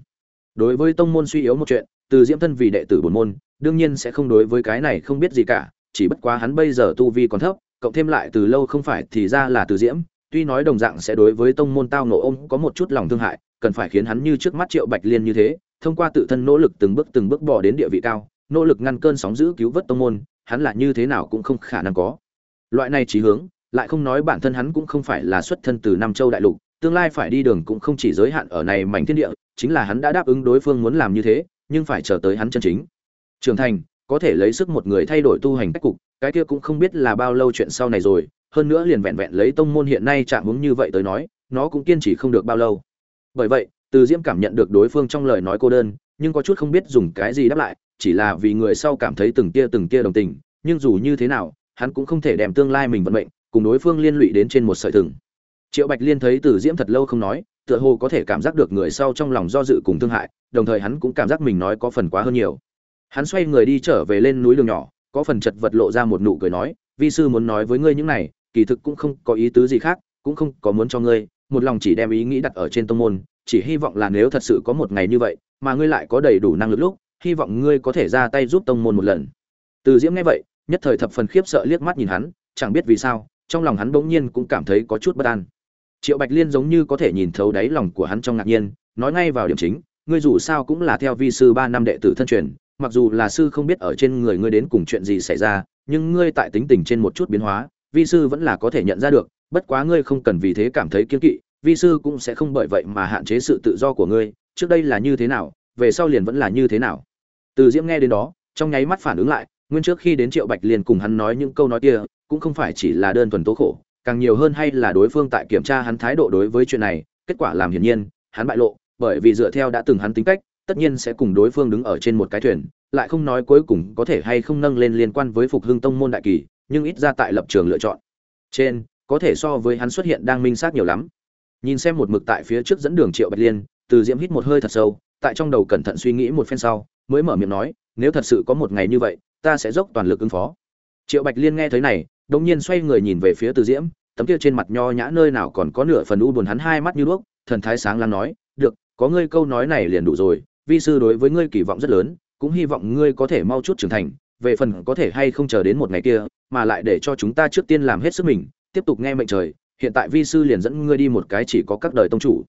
Đối với tông môn suy yếu một chuyện, từ diễm thân vì đệ tử bổn môn, đương nhiên sẽ không đối với cái này không biết gì cả, chỉ bất quá hắn bây giờ tu vi còn thấp, cộng thêm lại từ lâu không phải thì ra là từ diễm, tuy nói đồng dạng sẽ đối với tông môn tao nộ ông có một chút lòng thương hại, cần phải khiến hắn như trước mắt triệu bạch liên như thế, thông qua tự thân nỗ lực từng bước từng bước bỏ đến địa vị cao, nỗ lực ngăn cơn sóng giữ cứu vớt tông môn, hắn là như thế nào cũng không khả năng có. Loại này trí hướng, lại không nói bản thân hắn cũng không phải là xuất thân từ nam châu đại lục tương lai phải đi đường cũng không chỉ giới hạn ở này mảnh thiên địa, chính là hắn đã đáp ứng đối phương muốn làm như thế, nhưng phải chờ tới hắn chân chính. Trưởng thành, có thể lấy sức một người thay đổi tu hành cách cục, cái kia cũng không biết là bao lâu chuyện sau này rồi, hơn nữa liền vẹn vẹn lấy tông môn hiện nay chạm hướng như vậy tới nói, nó cũng kiên trì không được bao lâu. Bởi vậy, từ diễm cảm nhận được đối phương trong lời nói cô đơn, nhưng có chút không biết dùng cái gì đáp lại, chỉ là vì người sau cảm thấy từng tia từng tia đồng tình, nhưng dù như thế nào, hắn cũng không thể đem tương lai mình vận mệnh cùng đối phương liên lụy đến trên một sợi thừng triệu bạch liên thấy từ diễm thật lâu không nói, tựa hồ có thể cảm giác được người sau trong lòng do dự cùng thương hại, đồng thời hắn cũng cảm giác mình nói có phần quá hơn nhiều. Hắn xoay người đi trở về lên núi đường nhỏ, có phần chật vật lộ ra một nụ cười nói, vi sư muốn nói với ngươi những này, kỳ thực cũng không có ý tứ gì khác, cũng không có muốn cho ngươi, một lòng chỉ đem ý nghĩ đặt ở trên tông môn, chỉ hy vọng là nếu thật sự có một ngày như vậy, mà ngươi lại có đầy đủ năng lực lúc, hy vọng ngươi có thể ra tay giúp tông môn một lần. Từ diễm nghe vậy, nhất thời thập phần khiếp sợ liếc mắt nhìn hắn, chẳng biết vì sao, trong lòng hắn bỗng nhiên cũng cảm thấy có chút bất an triệu bạch liên giống như có thể nhìn thấu đáy lòng của hắn trong ngạc nhiên, nói ngay vào điểm chính, ngươi dù sao cũng là theo vi sư ba năm đệ tử thân truyền, mặc dù là sư không biết ở trên người ngươi đến cùng chuyện gì xảy ra, nhưng ngươi tại tính tình trên một chút biến hóa, vi sư vẫn là có thể nhận ra được, bất quá ngươi không cần vì thế cảm thấy kiên kỵ, vi sư cũng sẽ không bởi vậy mà hạn chế sự tự do của ngươi, trước đây là như thế nào, về sau liền vẫn là như thế nào. Từ diễm nghe đến đó, trong nháy mắt phản ứng lại, nguyên trước khi đến triệu bạch liền cùng hắn nói những câu nói kia, cũng không phải chỉ là đơn thuần tố khổ càng nhiều hơn hay là đối phương tại kiểm tra hắn thái độ đối với chuyện này, kết quả làm hiển nhiên, hắn bại lộ, bởi vì dựa theo đã từng hắn tính cách, tất nhiên sẽ cùng đối phương đứng ở trên một cái thuyền, lại không nói cuối cùng có thể hay không nâng lên liên quan với phục hưng tông môn đại kỳ, nhưng ít ra tại lập trường lựa chọn. Trên, có thể so với hắn xuất hiện đang minh xác nhiều lắm. Nhìn xem một mực tại phía trước dẫn đường triệu bạch liên, từ diễm hít một hơi thật sâu, tại trong đầu cẩn thận suy nghĩ một phen sau, mới mở miệng nói, nếu thật sự có một ngày như vậy, ta sẽ dốc toàn lực ứng phó. Triệu bạch liên nghe thấy này đột nhiên xoay người nhìn về phía từ diễm, tấm kia trên mặt nho nhã nơi nào còn có nửa phần u buồn hắn hai mắt như đuốc, thần thái sáng láng nói, được, có ngươi câu nói này liền đủ rồi, vi sư đối với ngươi kỳ vọng rất lớn, cũng hy vọng ngươi có thể mau chút trưởng thành, về phần có thể hay không chờ đến một ngày kia, mà lại để cho chúng ta trước tiên làm hết sức mình, tiếp tục nghe mệnh trời, hiện tại vi sư liền dẫn ngươi đi một cái chỉ có các đời tông chủ.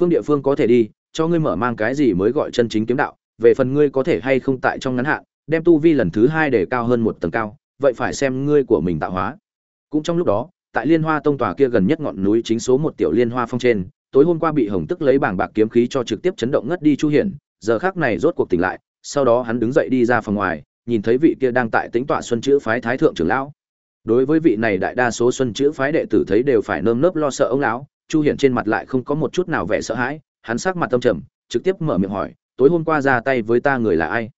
Phương địa phương có thể đi, cho ngươi mở mang cái gì mới gọi chân chính kiếm đạo, về phần ngươi có thể hay không tại trong ngắn hạn, đem tu vi lần thứ hai để cao hơn một tầng cao vậy phải xem ngươi của mình tạo hóa. Cũng trong lúc đó, tại liên hoa tông tòa kia gần nhất ngọn núi chính số một tiểu liên hoa phong trên, tối hôm qua bị hồng tức lấy bảng bạc kiếm khí cho trực tiếp chấn động ngất đi chu hiển, giờ khác này rốt cuộc tỉnh lại, sau đó hắn đứng dậy đi ra phòng ngoài, nhìn thấy vị kia đang tại tính tọa xuân chữ phái thái thượng trưởng lão. Đối với vị này đại đa số xuân chữ phái đệ tử thấy đều phải nơm nớp lo sợ ông lão, chu hiển trên mặt lại không có một chút nào vẻ sợ hãi, hắn sắc mặt tâm trầm, trực tiếp mở miệng hỏi, tối hôm qua ra tay với ta người là ai?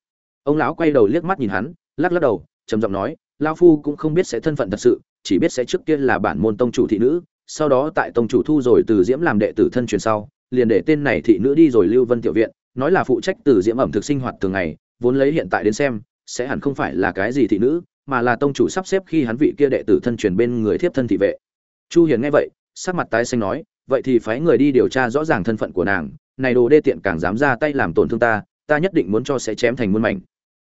Ông lão quay đầu liếc mắt nhìn hắn, lắc lắc đầu, trầm giọng nói lao phu cũng không biết sẽ thân phận thật sự, chỉ biết sẽ trước kia là bản môn tông chủ thị nữ, sau đó tại tông chủ thu rồi từ diễm làm đệ tử thân truyền sau, liền để tên này thị nữ đi rồi lưu vân tiểu viện, nói là phụ trách từ diễm ẩm thực sinh hoạt thường ngày, vốn lấy hiện tại đến xem, sẽ hẳn không phải là cái gì thị nữ, mà là tông chủ sắp xếp khi hắn vị kia đệ tử thân truyền bên người thiếp thân thị vệ. Chu hiền nghe vậy, sắc mặt tái xanh nói, vậy thì phái người đi điều tra rõ ràng thân phận của nàng, này đồ đê tiện càng dám ra tay làm tổn thương ta ta nhất định muốn cho sẽ chém thành muôn mảnh.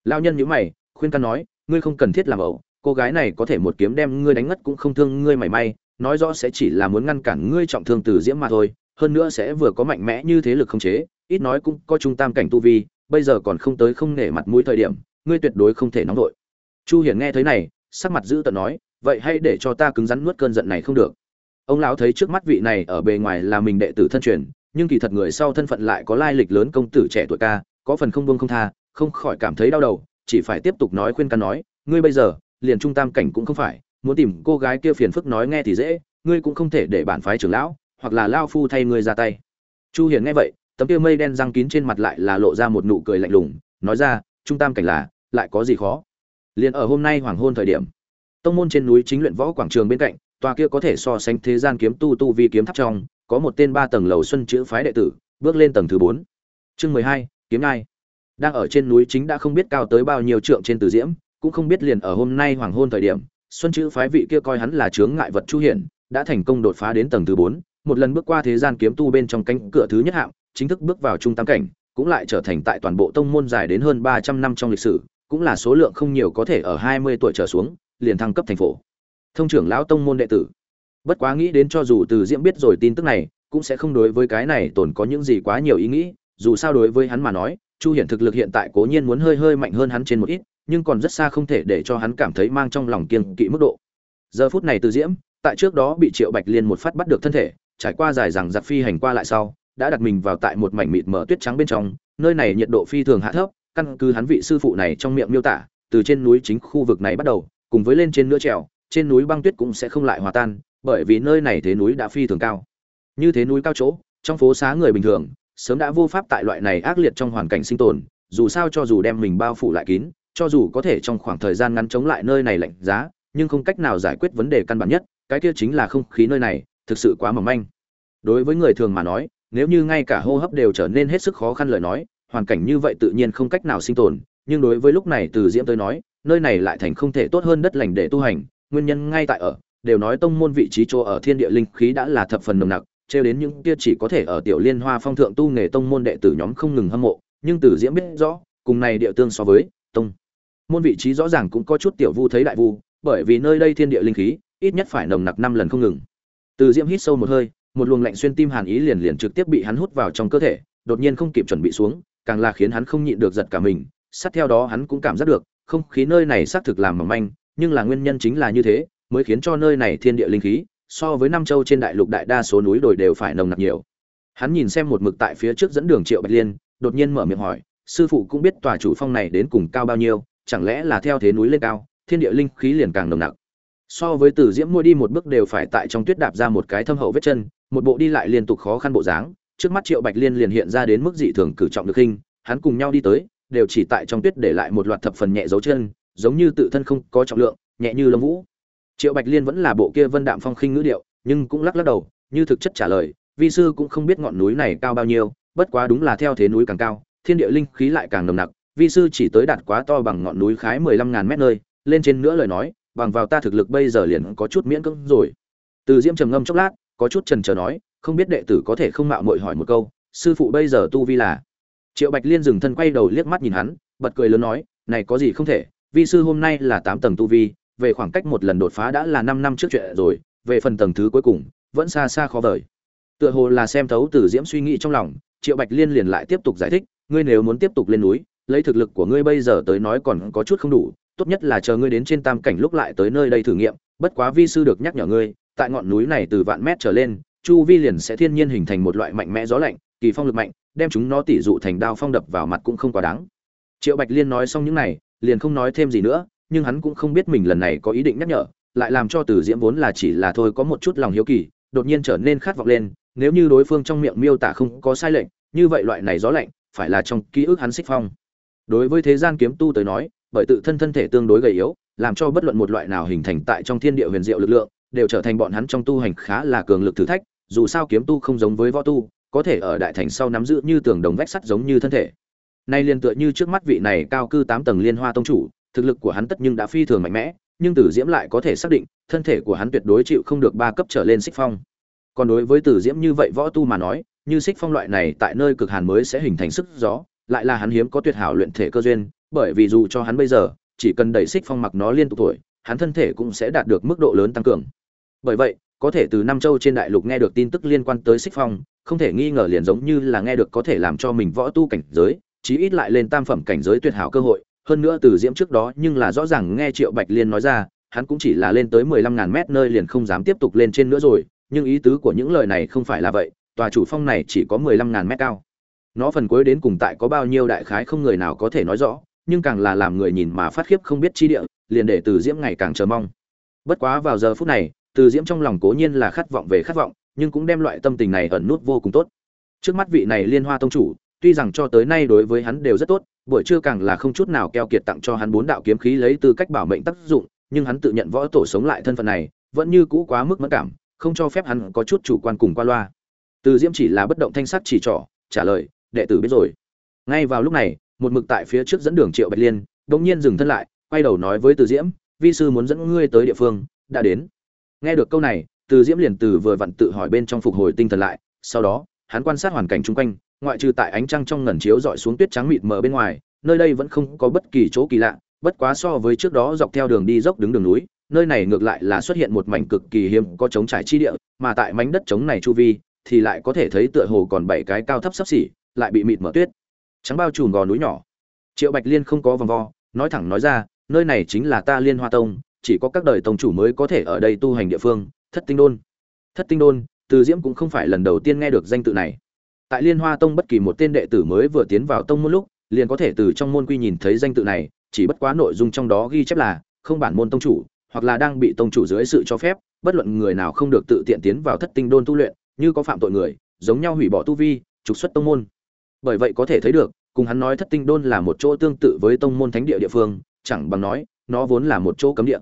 Lão nhân nhíu mày, khuyên can nói ngươi không cần thiết làm ẩu, cô gái này có thể một kiếm đem ngươi đánh ngất cũng không thương ngươi mảy may, nói rõ sẽ chỉ là muốn ngăn cản ngươi trọng thương từ diễm mà thôi, hơn nữa sẽ vừa có mạnh mẽ như thế lực không chế, ít nói cũng có trung tam cảnh tu vi, bây giờ còn không tới không nể mặt mũi thời điểm, ngươi tuyệt đối không thể nóng vội. Chu hiển nghe thấy này, sắc mặt giữ tận nói, vậy hay để cho ta cứng rắn nuốt cơn giận này không được. Ông lão thấy trước mắt vị này ở bề ngoài là mình đệ tử thân truyền, nhưng kỳ thật người sau thân phận lại có lai lịch lớn công tử trẻ tuổi ca, có phần không buông không tha, không khỏi cảm thấy đau đầu chỉ phải tiếp tục nói khuyên can nói, ngươi bây giờ, liền trung tam cảnh cũng không phải, muốn tìm cô gái kia phiền phức nói nghe thì dễ, ngươi cũng không thể để bản phái trưởng lão, hoặc là lao phu thay ngươi ra tay. Chu hiền nghe vậy, tấm kia mây đen răng kín trên mặt lại là lộ ra một nụ cười lạnh lùng, nói ra, trung tam cảnh là, lại có gì khó? Liền ở hôm nay hoàng hôn thời điểm, tông môn trên núi chính luyện võ quảng trường bên cạnh, tòa kia có thể so sánh thế gian kiếm tu tu vi kiếm tháp trong, có một tên ba tầng lầu xuân chữ phái đệ tử, bước lên tầng thứ bốn. Chương mười hai, kiếm ngai đang ở trên núi chính đã không biết cao tới bao nhiêu trượng trên từ diễm, cũng không biết liền ở hôm nay hoàng hôn thời điểm, xuân chữ phái vị kia coi hắn là chướng ngại vật chu hiển, đã thành công đột phá đến tầng thứ bốn, một lần bước qua thế gian kiếm tu bên trong cánh cửa thứ nhất hạng, chính thức bước vào trung tam cảnh, cũng lại trở thành tại toàn bộ tông môn dài đến hơn ba trăm năm trong lịch sử, cũng là số lượng không nhiều có thể ở hai mươi tuổi trở xuống, liền thăng cấp thành phố thông trưởng lão tông môn đệ tử. Bất quá nghĩ đến cho dù từ diễm biết rồi tin tức này, cũng sẽ không đối với cái này tồn có những gì quá nhiều ý nghĩ, dù sao đối với hắn mà nói chu hiển thực lực hiện tại cố nhiên muốn hơi hơi mạnh hơn hắn trên một ít, nhưng còn rất xa không thể để cho hắn cảm thấy mang trong lòng kiên kỵ mức độ. Giờ phút này từ diễm, tại trước đó bị triệu bạch liên một phát bắt được thân thể, trải qua dài rằng giặc phi hành qua lại sau, đã đặt mình vào tại một mảnh mịt mở tuyết trắng bên trong, nơi này nhiệt độ phi thường hạ thấp, căn cứ hắn vị sư phụ này trong miệng miêu tả, từ trên núi chính khu vực này bắt đầu, cùng với lên trên nữa trèo, trên núi băng tuyết cũng sẽ không lại hòa tan, bởi vì nơi này thế núi đã phi thường cao. Như thế núi cao chỗ, trong phố xá người bình thường sớm đã vô pháp tại loại này ác liệt trong hoàn cảnh sinh tồn, dù sao cho dù đem mình bao phủ lại kín, cho dù có thể trong khoảng thời gian ngắn chống lại nơi này lạnh giá, nhưng không cách nào giải quyết vấn đề căn bản nhất, cái kia chính là không khí nơi này, thực sự quá mỏng manh. Đối với người thường mà nói, nếu như ngay cả hô hấp đều trở nên hết sức khó khăn lời nói, hoàn cảnh như vậy tự nhiên không cách nào sinh tồn, nhưng đối với lúc này từ diễm tới nói, nơi này lại thành không thể tốt hơn đất lành để tu hành, nguyên nhân ngay tại ở, đều nói tông môn vị trí chỗ ở thiên địa linh khí đã là thập phần nồng nặc trêu đến những kia chỉ có thể ở tiểu liên hoa phong thượng tu nghề tông môn đệ tử nhóm không ngừng hâm mộ, nhưng từ diễm biết rõ, cùng này địa tương so với, tông môn vị trí rõ ràng cũng có chút tiểu vu thấy đại vu, bởi vì nơi đây thiên địa linh khí, ít nhất phải nồng nặc năm lần không ngừng. Từ diễm hít sâu một hơi, một luồng lạnh xuyên tim hàn ý liền liền trực tiếp bị hắn hút vào trong cơ thể, đột nhiên không kịp chuẩn bị xuống, càng là khiến hắn không nhịn được giật cả mình, sát theo đó hắn cũng cảm giác được, không khí nơi này xác thực làm mỏng manh, nhưng là nguyên nhân chính là như thế, mới khiến cho nơi này thiên địa linh khí so với năm châu trên đại lục đại đa số núi đồi đều phải nồng nặc nhiều. Hắn nhìn xem một mực tại phía trước dẫn đường triệu bạch liên, đột nhiên mở miệng hỏi, sư phụ cũng biết tòa chủ phong này đến cùng cao bao nhiêu, chẳng lẽ là theo thế núi lên cao, thiên địa linh khí liền càng nồng nặc? So với từ diễm môi đi một bước đều phải tại trong tuyết đạp ra một cái thâm hậu vết chân, một bộ đi lại liên tục khó khăn bộ dáng, trước mắt triệu bạch liên liền hiện ra đến mức dị thường cử trọng được hình, hắn cùng nhau đi tới, đều chỉ tại trong tuyết để lại một loạt thập phần nhẹ dấu chân, giống như tự thân không có trọng lượng, nhẹ như lông vũ triệu bạch liên vẫn là bộ kia vân đạm phong khinh ngữ điệu, nhưng cũng lắc lắc đầu, như thực chất trả lời, vi sư cũng không biết ngọn núi này cao bao nhiêu, bất quá đúng là theo thế núi càng cao, thiên địa linh khí lại càng nồng nặc, vi sư chỉ tới đạt quá to bằng ngọn núi khái mười lăm ngàn mét nơi, lên trên nữa lời nói, bằng vào ta thực lực bây giờ liền có chút miễn cưỡng rồi. Từ diễm trầm ngâm chốc lát, có chút trần trờ nói, không biết đệ tử có thể không mạo muội hỏi một câu, sư phụ bây giờ tu vi là? Triệu bạch liên dừng thân quay đầu liếc mắt nhìn hắn, bật cười lớn nói, này có gì không thể, vi sư hôm nay là tám tầng tu vi về khoảng cách một lần đột phá đã là năm năm trước chuyện rồi, về phần tầng thứ cuối cùng, vẫn xa xa khó vời. Tựa hồ là xem thấu từ diễm suy nghĩ trong lòng, triệu bạch liên liền lại tiếp tục giải thích, ngươi nếu muốn tiếp tục lên núi, lấy thực lực của ngươi bây giờ tới nói còn có chút không đủ, tốt nhất là chờ ngươi đến trên tam cảnh lúc lại tới nơi đây thử nghiệm, bất quá vi sư được nhắc nhở ngươi, tại ngọn núi này từ vạn mét trở lên, chu vi liền sẽ thiên nhiên hình thành một loại mạnh mẽ gió lạnh, kỳ phong lực mạnh, đem chúng nó tỉ dụ thành đao phong đập vào mặt cũng không quá đáng. Triệu bạch liên nói xong những này, liền không nói thêm gì nữa nhưng hắn cũng không biết mình lần này có ý định nhắc nhở, lại làm cho từ diễm vốn là chỉ là thôi có một chút lòng hiếu kỳ, đột nhiên trở nên khát vọng lên, nếu như đối phương trong miệng miêu tả không có sai lệch, như vậy loại này gió lạnh, phải là trong ký ức hắn xích phong. Đối với thế gian kiếm tu tới nói, bởi tự thân thân thể tương đối gầy yếu, làm cho bất luận một loại nào hình thành tại trong thiên địa huyền diệu lực lượng, đều trở thành bọn hắn trong tu hành khá là cường lực thử thách, dù sao kiếm tu không giống với võ tu, có thể ở đại thành sau nắm giữ như tường đồng vách sắt giống như thân thể. Nay liền tựa như trước mắt vị này cao cư tám tầng liên hoa tông chủ thực lực của hắn tất nhưng đã phi thường mạnh mẽ nhưng tử diễm lại có thể xác định thân thể của hắn tuyệt đối chịu không được ba cấp trở lên xích phong. Còn đối với tử diễm như vậy võ tu mà nói như xích phong loại này tại nơi cực hàn mới sẽ hình thành sức gió lại là hắn hiếm có tuyệt hảo luyện thể cơ duyên bởi vì dù cho hắn bây giờ chỉ cần đẩy xích phong mặc nó liên tục tuổi hắn thân thể cũng sẽ đạt được mức độ lớn tăng cường. Bởi vậy có thể từ Nam Châu trên đại lục nghe được tin tức liên quan tới Xích Phong, không thể nghi ngờ liền giống như là nghe được có thể làm cho mình võ tu cảnh giới, chí ít lại lên tam phẩm cảnh giới tuyệt hảo cơ hội, hơn nữa từ diễm trước đó nhưng là rõ ràng nghe Triệu Bạch Liên nói ra, hắn cũng chỉ là lên tới mười lăm ngàn mét nơi liền không dám tiếp tục lên trên nữa rồi, nhưng ý tứ của những lời này không phải là vậy, tòa chủ phong này chỉ có mười lăm ngàn mét cao. Nó phần cuối đến cùng tại có bao nhiêu đại khái không người nào có thể nói rõ, nhưng càng là làm người nhìn mà phát khiếp không biết chi địa, liền để từ diễm ngày càng chờ mong. Bất quá vào giờ phút này, từ diễm trong lòng cố nhiên là khát vọng về khát vọng nhưng cũng đem loại tâm tình này ẩn nút vô cùng tốt trước mắt vị này liên hoa tông chủ tuy rằng cho tới nay đối với hắn đều rất tốt buổi trưa càng là không chút nào keo kiệt tặng cho hắn bốn đạo kiếm khí lấy tư cách bảo mệnh tác dụng, nhưng hắn tự nhận võ tổ sống lại thân phận này, vẫn như cũ quá mức mất cảm, không cho phép hắn có chút chủ quan cùng qua loa. Từ diễm chỉ là bất động thanh sắc chỉ trỏ, trả lời, đệ tử biết rồi. Ngay vào lúc này, một mực tại phía trước dẫn đường triệu bạch liên đ nhiên dừng thân lại, quay đầu nói với từ diễm, vi sư muốn dẫn ngươi tới địa phương, đã đến. Nghe được câu này, từ diễm liền từ vừa vặn tự hỏi bên trong phục hồi tinh thần lại, sau đó, hắn quan sát hoàn cảnh chung quanh ngoại trừ tại ánh trăng trong ngần chiếu dọi xuống tuyết trắng mịt mờ bên ngoài, nơi đây vẫn không có bất kỳ chỗ kỳ lạ, bất quá so với trước đó dọc theo đường đi dốc đứng đường núi, nơi này ngược lại là xuất hiện một mảnh cực kỳ hiếm có trống trải chi địa, mà tại mảnh đất trống này chu vi, thì lại có thể thấy tựa hồ còn bảy cái cao thấp sấp xỉ, lại bị mịt mờ tuyết. Trắng bao trùm gò núi nhỏ. Triệu bạch liên không có vòng vo, nói thẳng nói ra, nơi này chính là ta liên hoa tông, chỉ có các đời tông chủ mới có thể ở đây tu hành địa phương, thất tinh đôn. Thất tinh đôn, từ diễm cũng không phải lần đầu tiên nghe được danh tự này tại liên hoa tông bất kỳ một tên đệ tử mới vừa tiến vào tông môn lúc, liền có thể từ trong môn quy nhìn thấy danh tự này, chỉ bất quá nội dung trong đó ghi chép là, không bản môn tông chủ, hoặc là đang bị tông chủ dưới sự cho phép, bất luận người nào không được tự tiện tiến vào thất tinh đôn tu luyện, như có phạm tội người, giống nhau hủy bỏ tu vi, trục xuất tông môn. Bởi vậy có thể thấy được, cùng hắn nói thất tinh đôn là một chỗ tương tự với tông môn thánh địa địa phương, chẳng bằng nói, nó vốn là một chỗ cấm địa.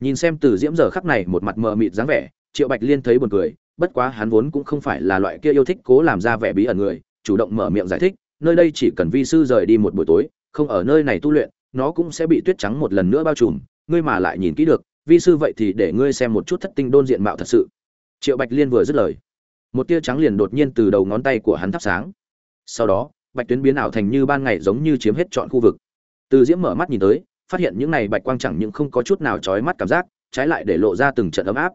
Nhìn xem từ diễm giờ khắc này một mặt mờ mịt dáng vẻ, triệu bạch liên thấy buồn cười bất quá hắn vốn cũng không phải là loại kia yêu thích cố làm ra vẻ bí ẩn người chủ động mở miệng giải thích nơi đây chỉ cần vi sư rời đi một buổi tối không ở nơi này tu luyện nó cũng sẽ bị tuyết trắng một lần nữa bao trùm ngươi mà lại nhìn kỹ được vi sư vậy thì để ngươi xem một chút thất tinh đôn diện mạo thật sự. Triệu bạch liên vừa dứt lời một tia trắng liền đột nhiên từ đầu ngón tay của hắn thắp sáng. Sau đó bạch tuyến biến ảo thành như ban ngày giống như chiếm hết trọn khu vực. Từ diễm mở mắt nhìn tới phát hiện những này bạch quang chẳng những không có chút nào chói mắt cảm giác, trái lại để lộ ra từng trận ấm áp.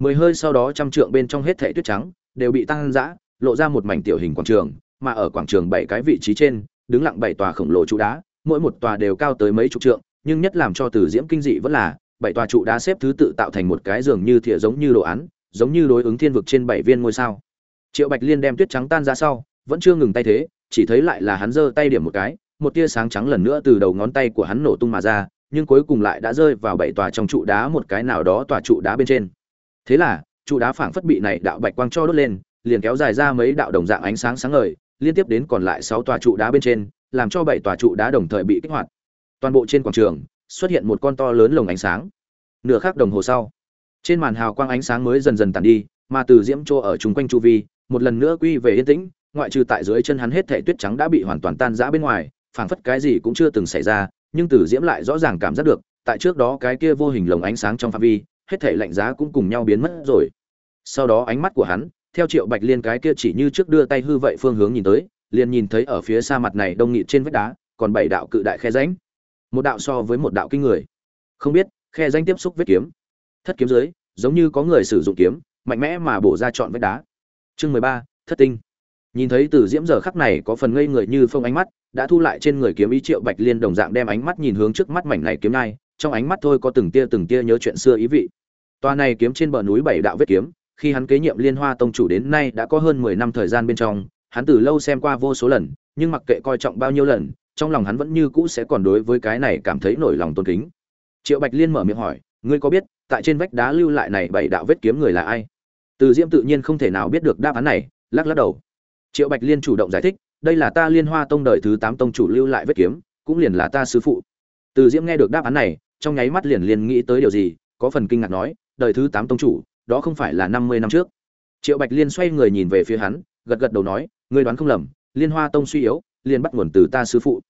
Mười hơi sau đó trăm trượng bên trong hết thảy tuyết trắng đều bị tăng dã, lộ ra một mảnh tiểu hình quảng trường, mà ở quảng trường bảy cái vị trí trên, đứng lặng bảy tòa khổng lồ trụ đá, mỗi một tòa đều cao tới mấy chục trượng, nhưng nhất làm cho Từ Diễm kinh dị vẫn là, bảy tòa trụ đá xếp thứ tự tạo thành một cái giường như thìa giống như đồ án, giống như đối ứng thiên vực trên bảy viên ngôi sao. Triệu Bạch Liên đem tuyết trắng tan ra sau, vẫn chưa ngừng tay thế, chỉ thấy lại là hắn giơ tay điểm một cái, một tia sáng trắng lần nữa từ đầu ngón tay của hắn nổ tung mà ra, nhưng cuối cùng lại đã rơi vào bảy tòa trong trụ đá một cái nào đó tòa trụ đá bên trên. Thế là, trụ đá phảng phất bị này đạo bạch quang cho đốt lên, liền kéo dài ra mấy đạo đồng dạng ánh sáng sáng ngời, liên tiếp đến còn lại sáu tòa trụ đá bên trên, làm cho bảy tòa trụ đá đồng thời bị kích hoạt. Toàn bộ trên quảng trường xuất hiện một con to lớn lồng ánh sáng. Nửa khắc đồng hồ sau, trên màn hào quang ánh sáng mới dần dần tàn đi, mà từ diễm trô ở chung quanh chu vi, một lần nữa quy về yên tĩnh, ngoại trừ tại dưới chân hắn hết thể tuyết trắng đã bị hoàn toàn tan rã bên ngoài phảng phất cái gì cũng chưa từng xảy ra nhưng tử diễm lại rõ ràng cảm giác được tại trước đó cái kia vô hình lồng ánh sáng trong phạm vi hết thể lạnh giá cũng cùng nhau biến mất rồi. Sau đó ánh mắt của hắn, theo triệu bạch liên cái kia chỉ như trước đưa tay hư vậy phương hướng nhìn tới, liền nhìn thấy ở phía xa mặt này đông nghịt trên vách đá, còn bảy đạo cự đại khe rãnh. Một đạo so với một đạo kinh người. Không biết, khe rãnh tiếp xúc vết kiếm. Thất kiếm dưới, giống như có người sử dụng kiếm, mạnh mẽ mà bổ ra trọn vách đá. Chương mười ba, thất tinh. Nhìn thấy từ diễm giờ khắc này có phần ngây người như phong ánh mắt, đã thu lại trên người kiếm ý triệu bạch liên đồng dạng đem ánh mắt nhìn hướng trước mắt mảnh này kiếm nai, trong ánh mắt thôi có từng tia từng tia nhớ chuyện xưa ý vị toa này kiếm trên bờ núi bảy đạo vết kiếm, khi hắn kế nhiệm liên hoa tông chủ đến nay đã có hơn mười năm thời gian bên trong, hắn từ lâu xem qua vô số lần, nhưng mặc kệ coi trọng bao nhiêu lần, trong lòng hắn vẫn như cũ sẽ còn đối với cái này cảm thấy nổi lòng tôn kính. Triệu bạch liên mở miệng hỏi, ngươi có biết, tại trên vách đá lưu lại này bảy đạo vết kiếm người là ai? Từ diễm tự nhiên không thể nào biết được đáp án này, lắc lắc đầu. Triệu bạch liên chủ động giải thích, đây là ta liên hoa tông đời thứ tám tông chủ lưu lại vết kiếm, cũng liền là ta sư phụ. Từ diễm nghe được đáp án này, trong nháy mắt liền liền nghĩ tới điều gì, có phần kinh ngạc nói đời thứ tám tông chủ, đó không phải là năm mươi năm trước. Triệu bạch liên xoay người nhìn về phía hắn, gật gật đầu nói, ngươi đoán không lầm, liên hoa tông suy yếu, liền bắt nguồn từ ta sư phụ.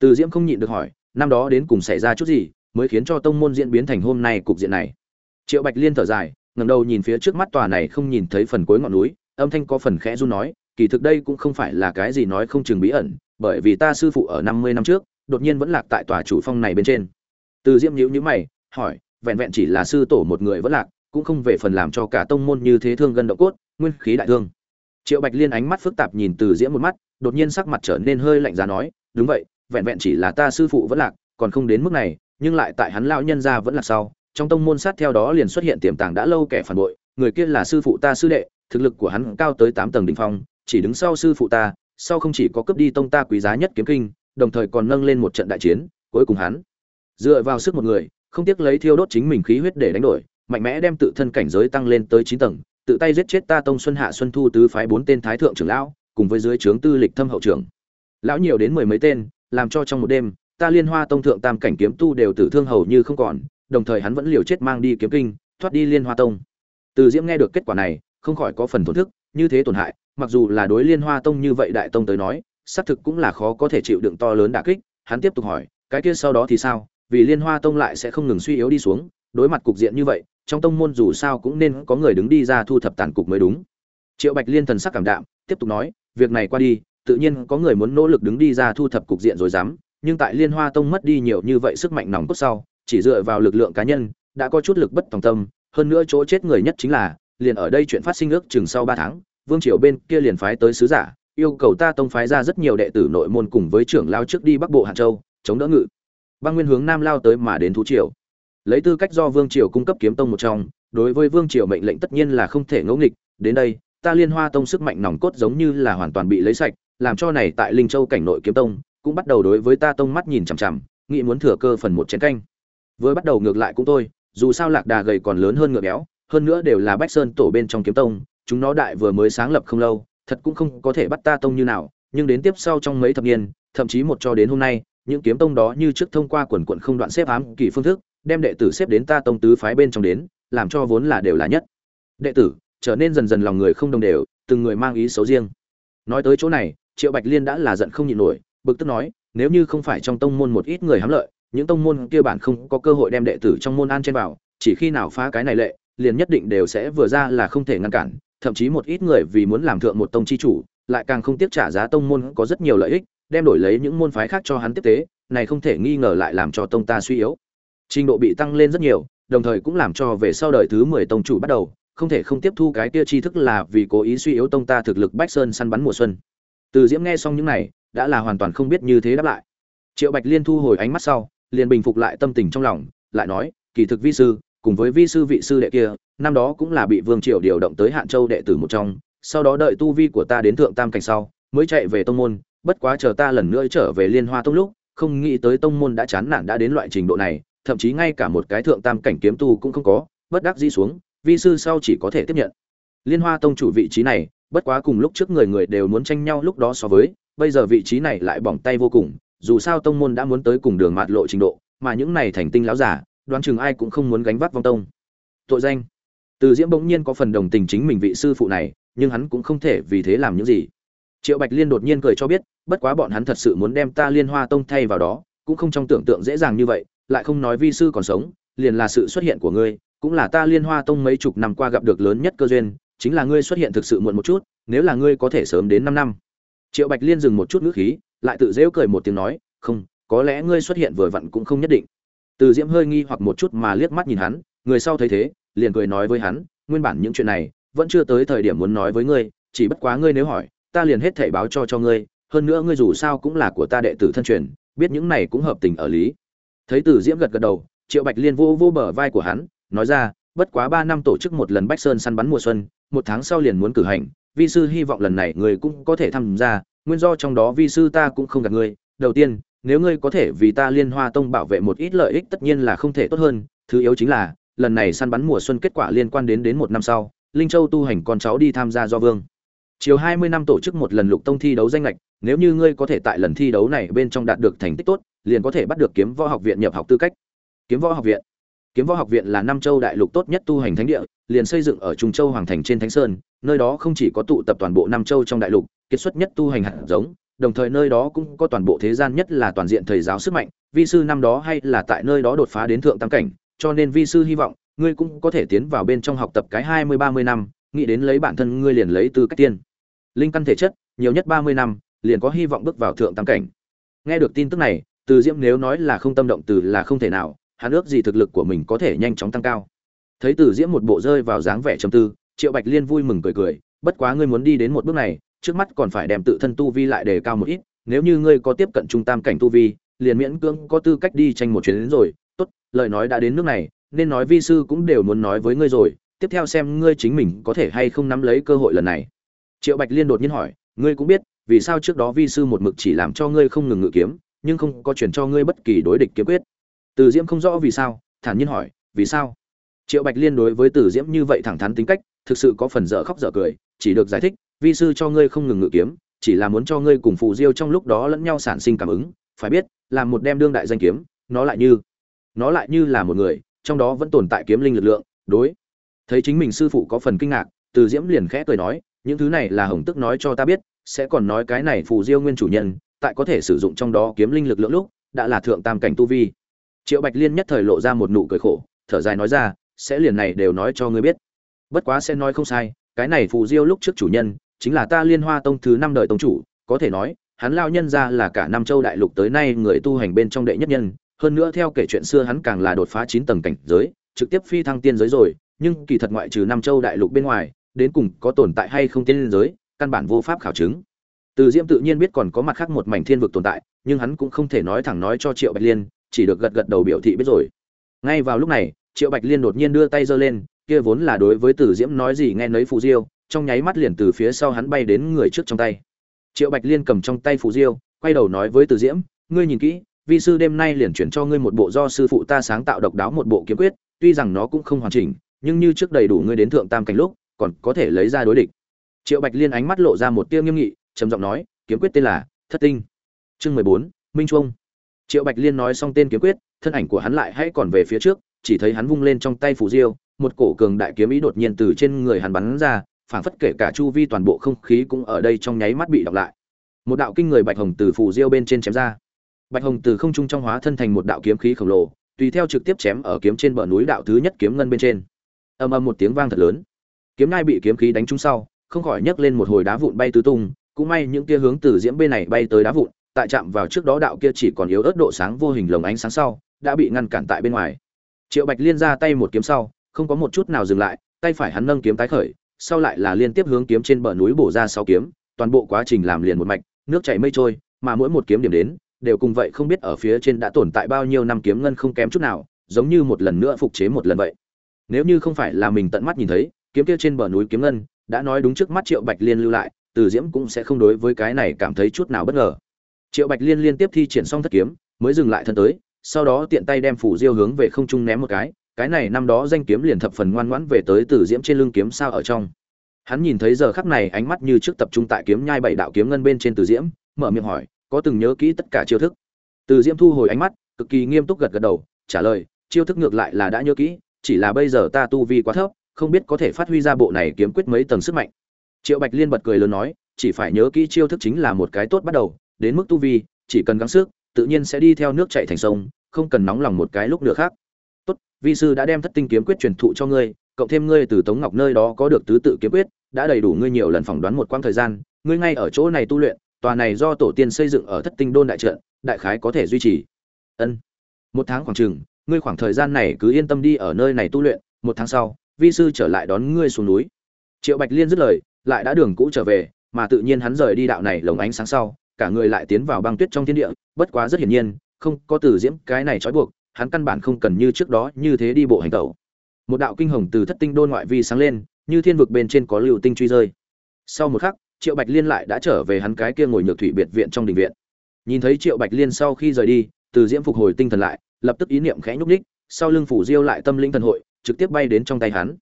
Từ diễm không nhịn được hỏi, năm đó đến cùng xảy ra chút gì mới khiến cho tông môn diễn biến thành hôm nay cục diện này? Triệu bạch liên thở dài, ngẩng đầu nhìn phía trước mắt tòa này không nhìn thấy phần cuối ngọn núi, âm thanh có phần khẽ run nói, kỳ thực đây cũng không phải là cái gì nói không chừng bí ẩn, bởi vì ta sư phụ ở năm mươi năm trước, đột nhiên vẫn lạc tại tòa chủ phong này bên trên. Từ diễm nhíu nhíu mày, hỏi vẹn vẹn chỉ là sư tổ một người vẫn lạc, cũng không về phần làm cho cả tông môn như thế thương gân động cốt, nguyên khí đại thương. Triệu bạch liên ánh mắt phức tạp nhìn từ diễm một mắt, đột nhiên sắc mặt trở nên hơi lạnh giá nói, đúng vậy, vẹn vẹn chỉ là ta sư phụ vẫn lạc, còn không đến mức này, nhưng lại tại hắn lão nhân gia vẫn là sau, trong tông môn sát theo đó liền xuất hiện tiềm tàng đã lâu kẻ phản bội, người kia là sư phụ ta sư đệ, thực lực của hắn cao tới tám tầng đỉnh phong, chỉ đứng sau sư phụ ta, sau không chỉ có cướp đi tông ta quý giá nhất kiếm kinh, đồng thời còn nâng lên một trận đại chiến, cuối cùng hắn dựa vào sức một người không tiếc lấy thiêu đốt chính mình khí huyết để đánh đổi, mạnh mẽ đem tự thân cảnh giới tăng lên tới chín tầng, tự tay giết chết ta tông xuân hạ xuân thu tứ phái bốn tên thái thượng trưởng lão, cùng với dưới trướng tư lịch thâm hậu trưởng. Lão nhiều đến mười mấy tên, làm cho trong một đêm, ta liên hoa tông thượng tam cảnh kiếm tu đều tử thương hầu như không còn, đồng thời hắn vẫn liều chết mang đi kiếm kinh, thoát đi liên hoa tông. Từ diễm nghe được kết quả này, không khỏi có phần tổn thức, như thế tổn hại, mặc dù là đối liên hoa tông như vậy đại tông tới nói, xác thực cũng là khó có thể chịu đựng to lớn đả kích, hắn tiếp tục hỏi, cái kia sau đó thì sao? Vì liên hoa tông lại sẽ không ngừng suy yếu đi xuống, đối mặt cục diện như vậy, trong tông môn dù sao cũng nên có người đứng đi ra thu thập tàn cục mới đúng. Triệu bạch liên thần sắc cảm đạm, tiếp tục nói, việc này qua đi, tự nhiên có người muốn nỗ lực đứng đi ra thu thập cục diện rồi dám, nhưng tại liên hoa tông mất đi nhiều như vậy sức mạnh nòng cốt sau, chỉ dựa vào lực lượng cá nhân, đã có chút lực bất tòng tâm, hơn nữa chỗ chết người nhất chính là, liền ở đây chuyện phát sinh ước chừng sau ba tháng, vương triều bên kia liền phái tới sứ giả, yêu cầu ta tông phái ra rất nhiều đệ tử nội môn cùng với trưởng lao trước đi bắc bộ hàn châu, chống đỡ ngự băng nguyên hướng nam lao tới mà đến thú triều. Lấy tư cách do vương triều cung cấp kiếm tông một trong, đối với vương triều mệnh lệnh tất nhiên là không thể ngẫu nghịch, đến đây, ta liên hoa tông sức mạnh nòng cốt giống như là hoàn toàn bị lấy sạch, làm cho này tại linh châu cảnh nội kiếm tông, cũng bắt đầu đối với ta tông mắt nhìn chằm chằm, nghĩ muốn thừa cơ phần một chén canh. Vừa bắt đầu ngược lại cũng tôi, dù sao lạc đà gầy còn lớn hơn ngựa béo, hơn nữa đều là bách sơn tổ bên trong kiếm tông, chúng nó đại vừa mới sáng lập không lâu, thật cũng không có thể bắt ta tông như nào, nhưng đến tiếp sau trong mấy thập niên, thậm chí một cho đến hôm nay những kiếm tông đó như trước thông qua quần quận không đoạn xếp ám kỳ phương thức, đem đệ tử xếp đến ta tông tứ phái bên trong đến, làm cho vốn là đều là nhất. Đệ tử, trở nên dần dần lòng người không đồng đều, từng người mang ý xấu riêng. Nói tới chỗ này, triệu bạch liên đã là giận không nhịn nổi, bực tức nói, nếu như không phải trong tông môn một ít người hám lợi, những tông môn kia bản không có cơ hội đem đệ tử trong môn an trên vào, chỉ khi nào phá cái này lệ, liền nhất định đều sẽ vừa ra là không thể ngăn cản, thậm chí một ít người vì muốn làm thượng một tông chi chủ, lại càng không tiếc trả giá tông môn có rất nhiều lợi ích đem đổi lấy những môn phái khác cho hắn tiếp tế, này không thể nghi ngờ lại làm cho tông ta suy yếu. Trình độ bị tăng lên rất nhiều, đồng thời cũng làm cho về sau đời thứ mười tông chủ bắt đầu, không thể không tiếp thu cái kia tri thức là vì cố ý suy yếu tông ta thực lực bách sơn săn bắn mùa xuân. Từ diễm nghe xong những này, đã là hoàn toàn không biết như thế đáp lại. Triệu bạch liên thu hồi ánh mắt sau, liền bình phục lại tâm tình trong lòng, lại nói, kỳ thực vi sư, cùng với vi sư vị sư đệ kia, năm đó cũng là bị vương triều điều động tới hạn châu đệ tử một trong, sau đó đợi tu vi của ta đến thượng tam cảnh sau, mới chạy về tông môn bất quá chờ ta lần nữa trở về liên hoa tông lúc, không nghĩ tới tông môn đã chán nản đã đến loại trình độ này, thậm chí ngay cả một cái thượng tam cảnh kiếm tu cũng không có, bất đắc dĩ xuống, vi sư sau chỉ có thể tiếp nhận. Liên hoa tông chủ vị trí này, bất quá cùng lúc trước người người đều muốn tranh nhau lúc đó so với, bây giờ vị trí này lại bỏng tay vô cùng, dù sao tông môn đã muốn tới cùng đường mạt lộ trình độ, mà những này thành tinh láo giả, đoán chừng ai cũng không muốn gánh vác vong tông. Tội danh. Từ diễm bỗng nhiên có phần đồng tình chính mình vị sư phụ này, nhưng hắn cũng không thể vì thế làm những gì triệu bạch liên đột nhiên cười cho biết, bất quá bọn hắn thật sự muốn đem ta liên hoa tông thay vào đó, cũng không trong tưởng tượng dễ dàng như vậy, lại không nói vi sư còn sống, liền là sự xuất hiện của ngươi, cũng là ta liên hoa tông mấy chục năm qua gặp được lớn nhất cơ duyên, chính là ngươi xuất hiện thực sự muộn một chút, nếu là ngươi có thể sớm đến năm năm. Triệu bạch liên dừng một chút ngữ khí, lại tự dễu cười một tiếng nói, không, có lẽ ngươi xuất hiện vừa vặn cũng không nhất định. Từ diễm hơi nghi hoặc một chút mà liếc mắt nhìn hắn, người sau thấy thế, liền cười nói với hắn, nguyên bản những chuyện này vẫn chưa tới thời điểm muốn nói với ngươi, chỉ bất quá ngươi nếu hỏi ta liền hết thảy báo cho cho ngươi, hơn nữa ngươi dù sao cũng là của ta đệ tử thân truyền, biết những này cũng hợp tình ở lý. Thấy từ diễm gật gật đầu, triệu bạch liên vô vô bờ vai của hắn, nói ra, bất quá ba năm tổ chức một lần bách sơn săn bắn mùa xuân, một tháng sau liền muốn cử hành, vi sư hy vọng lần này ngươi cũng có thể tham gia, nguyên do trong đó vi sư ta cũng không gạt ngươi. Đầu tiên, nếu ngươi có thể vì ta liên hoa tông bảo vệ một ít lợi ích tất nhiên là không thể tốt hơn, thứ yếu chính là, lần này săn bắn mùa xuân kết quả liên quan đến đến một năm sau, linh châu tu hành con cháu đi tham gia do vương chiều hai mươi năm tổ chức một lần lục tông thi đấu danh lệch nếu như ngươi có thể tại lần thi đấu này bên trong đạt được thành tích tốt, liền có thể bắt được kiếm võ học viện nhập học tư cách. Kiếm võ học viện. Kiếm võ học viện là năm châu đại lục tốt nhất tu hành thánh địa, liền xây dựng ở trung châu hoàng thành trên thánh sơn, nơi đó không chỉ có tụ tập toàn bộ năm châu trong đại lục kết xuất nhất tu hành hạt giống, đồng thời nơi đó cũng có toàn bộ thế gian nhất là toàn diện thầy giáo sức mạnh, vi sư năm đó hay là tại nơi đó đột phá đến thượng tam cảnh, cho nên vi sư hy vọng, ngươi cũng có thể tiến vào bên trong học tập cái hai mươi ba mươi năm, nghĩ đến lấy bản thân ngươi liền lấy tư cách tiên linh căn thể chất, nhiều nhất ba mươi năm, liền có hy vọng bước vào thượng tam cảnh. Nghe được tin tức này, từ diễm nếu nói là không tâm động từ là không thể nào, hắn ước gì thực lực của mình có thể nhanh chóng tăng cao. Thấy từ diễm một bộ rơi vào dáng vẻ trầm tư, triệu bạch liên vui mừng cười cười, bất quá ngươi muốn đi đến một bước này, trước mắt còn phải đem tự thân tu vi lại đề cao một ít, nếu như ngươi có tiếp cận trung tam cảnh tu vi, liền miễn cưỡng có tư cách đi tranh một chuyến đến rồi. Tốt, lời nói đã đến nước này, nên nói vi sư cũng đều muốn nói với ngươi rồi, tiếp theo xem ngươi chính mình có thể hay không nắm lấy cơ hội lần này triệu bạch liên đột nhiên hỏi, ngươi cũng biết, vì sao trước đó vi sư một mực chỉ làm cho ngươi không ngừng ngự kiếm, nhưng không có chuyển cho ngươi bất kỳ đối địch kiếm quyết? Từ diễm không rõ vì sao, thản nhiên hỏi, vì sao? Triệu bạch liên đối với từ diễm như vậy thẳng thắn tính cách, thực sự có phần dở khóc dở cười, chỉ được giải thích, vi sư cho ngươi không ngừng ngự kiếm, chỉ là muốn cho ngươi cùng phù diêu trong lúc đó lẫn nhau sản sinh cảm ứng, phải biết làm một đem đương đại danh kiếm, nó lại như, nó lại như là một người, trong đó vẫn tồn tại kiếm linh lực lượng, đối. Thấy chính mình sư phụ có phần kinh ngạc, từ diễm liền khẽ cười nói những thứ này là hồng tức nói cho ta biết, sẽ còn nói cái này phù diêu nguyên chủ nhân, tại có thể sử dụng trong đó kiếm linh lực lượng lúc, đã là thượng tam cảnh tu vi. Triệu bạch liên nhất thời lộ ra một nụ cười khổ, thở dài nói ra, sẽ liền này đều nói cho ngươi biết. Bất quá sẽ nói không sai, cái này phù diêu lúc trước chủ nhân, chính là ta liên hoa tông thứ năm đời tông chủ, có thể nói, hắn lao nhân ra là cả năm châu đại lục tới nay người tu hành bên trong đệ nhất nhân, hơn nữa theo kể chuyện xưa hắn càng là đột phá chín tầng cảnh giới, trực tiếp phi thăng tiên giới rồi, nhưng kỳ thật ngoại trừ năm châu đại lục bên ngoài đến cùng có tồn tại hay không tiên giới, căn bản vô pháp khảo chứng. Từ diễm tự nhiên biết còn có mặt khác một mảnh thiên vực tồn tại, nhưng hắn cũng không thể nói thẳng nói cho triệu bạch liên, chỉ được gật gật đầu biểu thị biết rồi. Ngay vào lúc này, triệu bạch liên đột nhiên đưa tay giơ lên, kia vốn là đối với từ diễm nói gì nghe nấy phù diêu, trong nháy mắt liền từ phía sau hắn bay đến người trước trong tay. Triệu bạch liên cầm trong tay phù diêu, quay đầu nói với từ diễm, ngươi nhìn kỹ, vi sư đêm nay liền chuyển cho ngươi một bộ do sư phụ ta sáng tạo độc đáo một bộ kiếm quyết, tuy rằng nó cũng không hoàn chỉnh, nhưng như trước đầy đủ ngươi đến thượng tam cảnh lúc còn có thể lấy ra đối địch. Triệu bạch liên ánh mắt lộ ra một tia nghiêm nghị, trầm giọng nói, kiếm quyết tên là thất tinh. Chương mười bốn, minh trung triệu bạch liên nói xong tên kiếm quyết, thân ảnh của hắn lại hãy còn về phía trước, chỉ thấy hắn vung lên trong tay phù diêu, một cổ cường đại kiếm ý đột nhiên từ trên người hắn bắn ra, phảng phất kể cả chu vi toàn bộ không khí cũng ở đây trong nháy mắt bị đọc lại. Một đạo kinh người bạch hồng từ phù diêu bên trên chém ra. Bạch hồng từ không trung trong hóa thân thành một đạo kiếm khí khổng lồ, tùy theo trực tiếp chém ở kiếm trên bờ núi đạo thứ nhất kiếm ngân bên trên. Ầm ầm một tiếng vang thật lớn kiếm ngai bị kiếm khí đánh trúng sau, không khỏi nhấc lên một hồi đá vụn bay tứ tung. Cũng may những kia hướng từ diễm bên này bay tới đá vụn, tại chạm vào trước đó đạo kia chỉ còn yếu ớt độ sáng vô hình lồng ánh sáng sau, đã bị ngăn cản tại bên ngoài. Triệu bạch liên ra tay một kiếm sau, không có một chút nào dừng lại, tay phải hắn nâng kiếm tái khởi, sau lại là liên tiếp hướng kiếm trên bờ núi bổ ra sáu kiếm, toàn bộ quá trình làm liền một mạch, nước chảy mây trôi, mà mỗi một kiếm điểm đến, đều cùng vậy không biết ở phía trên đã tồn tại bao nhiêu năm kiếm ngân không kém chút nào, giống như một lần nữa phục chế một lần vậy. Nếu như không phải là mình tận mắt nhìn thấy kiếm kia trên bờ núi kiếm ngân, đã nói đúng trước mắt triệu bạch liên lưu lại, từ diễm cũng sẽ không đối với cái này cảm thấy chút nào bất ngờ. Triệu bạch liên liên tiếp thi triển xong thất kiếm, mới dừng lại thân tới, sau đó tiện tay đem phủ diêu hướng về không trung ném một cái cái này năm đó danh kiếm liền thập phần ngoan ngoãn về tới từ diễm trên lưng kiếm sao ở trong. Hắn nhìn thấy giờ khắc này ánh mắt như trước tập trung tại kiếm nhai bảy đạo kiếm ngân bên trên từ diễm, mở miệng hỏi, có từng nhớ kỹ tất cả chiêu thức? Từ diễm thu hồi ánh mắt, cực kỳ nghiêm túc gật gật đầu, trả lời, chiêu thức ngược lại là đã nhớ kỹ, chỉ là bây giờ ta tu vi quá thấp không biết có thể phát huy ra bộ này kiếm quyết mấy tầng sức mạnh. Triệu bạch liên bật cười lớn nói, chỉ phải nhớ kỹ chiêu thức chính là một cái tốt bắt đầu, đến mức tu vi, chỉ cần gắng sức, tự nhiên sẽ đi theo nước chảy thành sông, không cần nóng lòng một cái lúc nữa khác. Tốt, vi sư đã đem thất tinh kiếm quyết truyền thụ cho ngươi, cộng thêm ngươi từ tống ngọc nơi đó có được tứ tự kiếm quyết, đã đầy đủ ngươi nhiều lần phỏng đoán một quãng thời gian, ngươi ngay ở chỗ này tu luyện, tòa này do tổ tiên xây dựng ở thất tinh đôn đại trận, đại khái có thể duy trì. Ân. Một tháng khoảng chừng, ngươi khoảng thời gian này cứ yên tâm đi ở nơi này tu luyện, một tháng sau vi sư trở lại đón ngươi xuống núi. Triệu bạch liên dứt lời, lại đã đường cũ trở về, mà tự nhiên hắn rời đi đạo này lồng ánh sáng sau, cả người lại tiến vào băng tuyết trong thiên địa, bất quá rất hiển nhiên, không có từ diễm cái này trói buộc, hắn căn bản không cần như trước đó như thế đi bộ hành tẩu. Một đạo kinh hồng từ thất tinh đôn ngoại vi sáng lên, như thiên vực bên trên có lưu tinh truy rơi. Sau một khắc, triệu bạch liên lại đã trở về hắn cái kia ngồi nhược thủy biệt viện trong đình viện. Nhìn thấy triệu bạch liên sau khi rời đi, từ diễm phục hồi tinh thần lại, lập tức ý niệm khẽ nhúc ních sau lưng phủ diêu lại tâm linh thần hội trực tiếp bay đến trong tay hắn.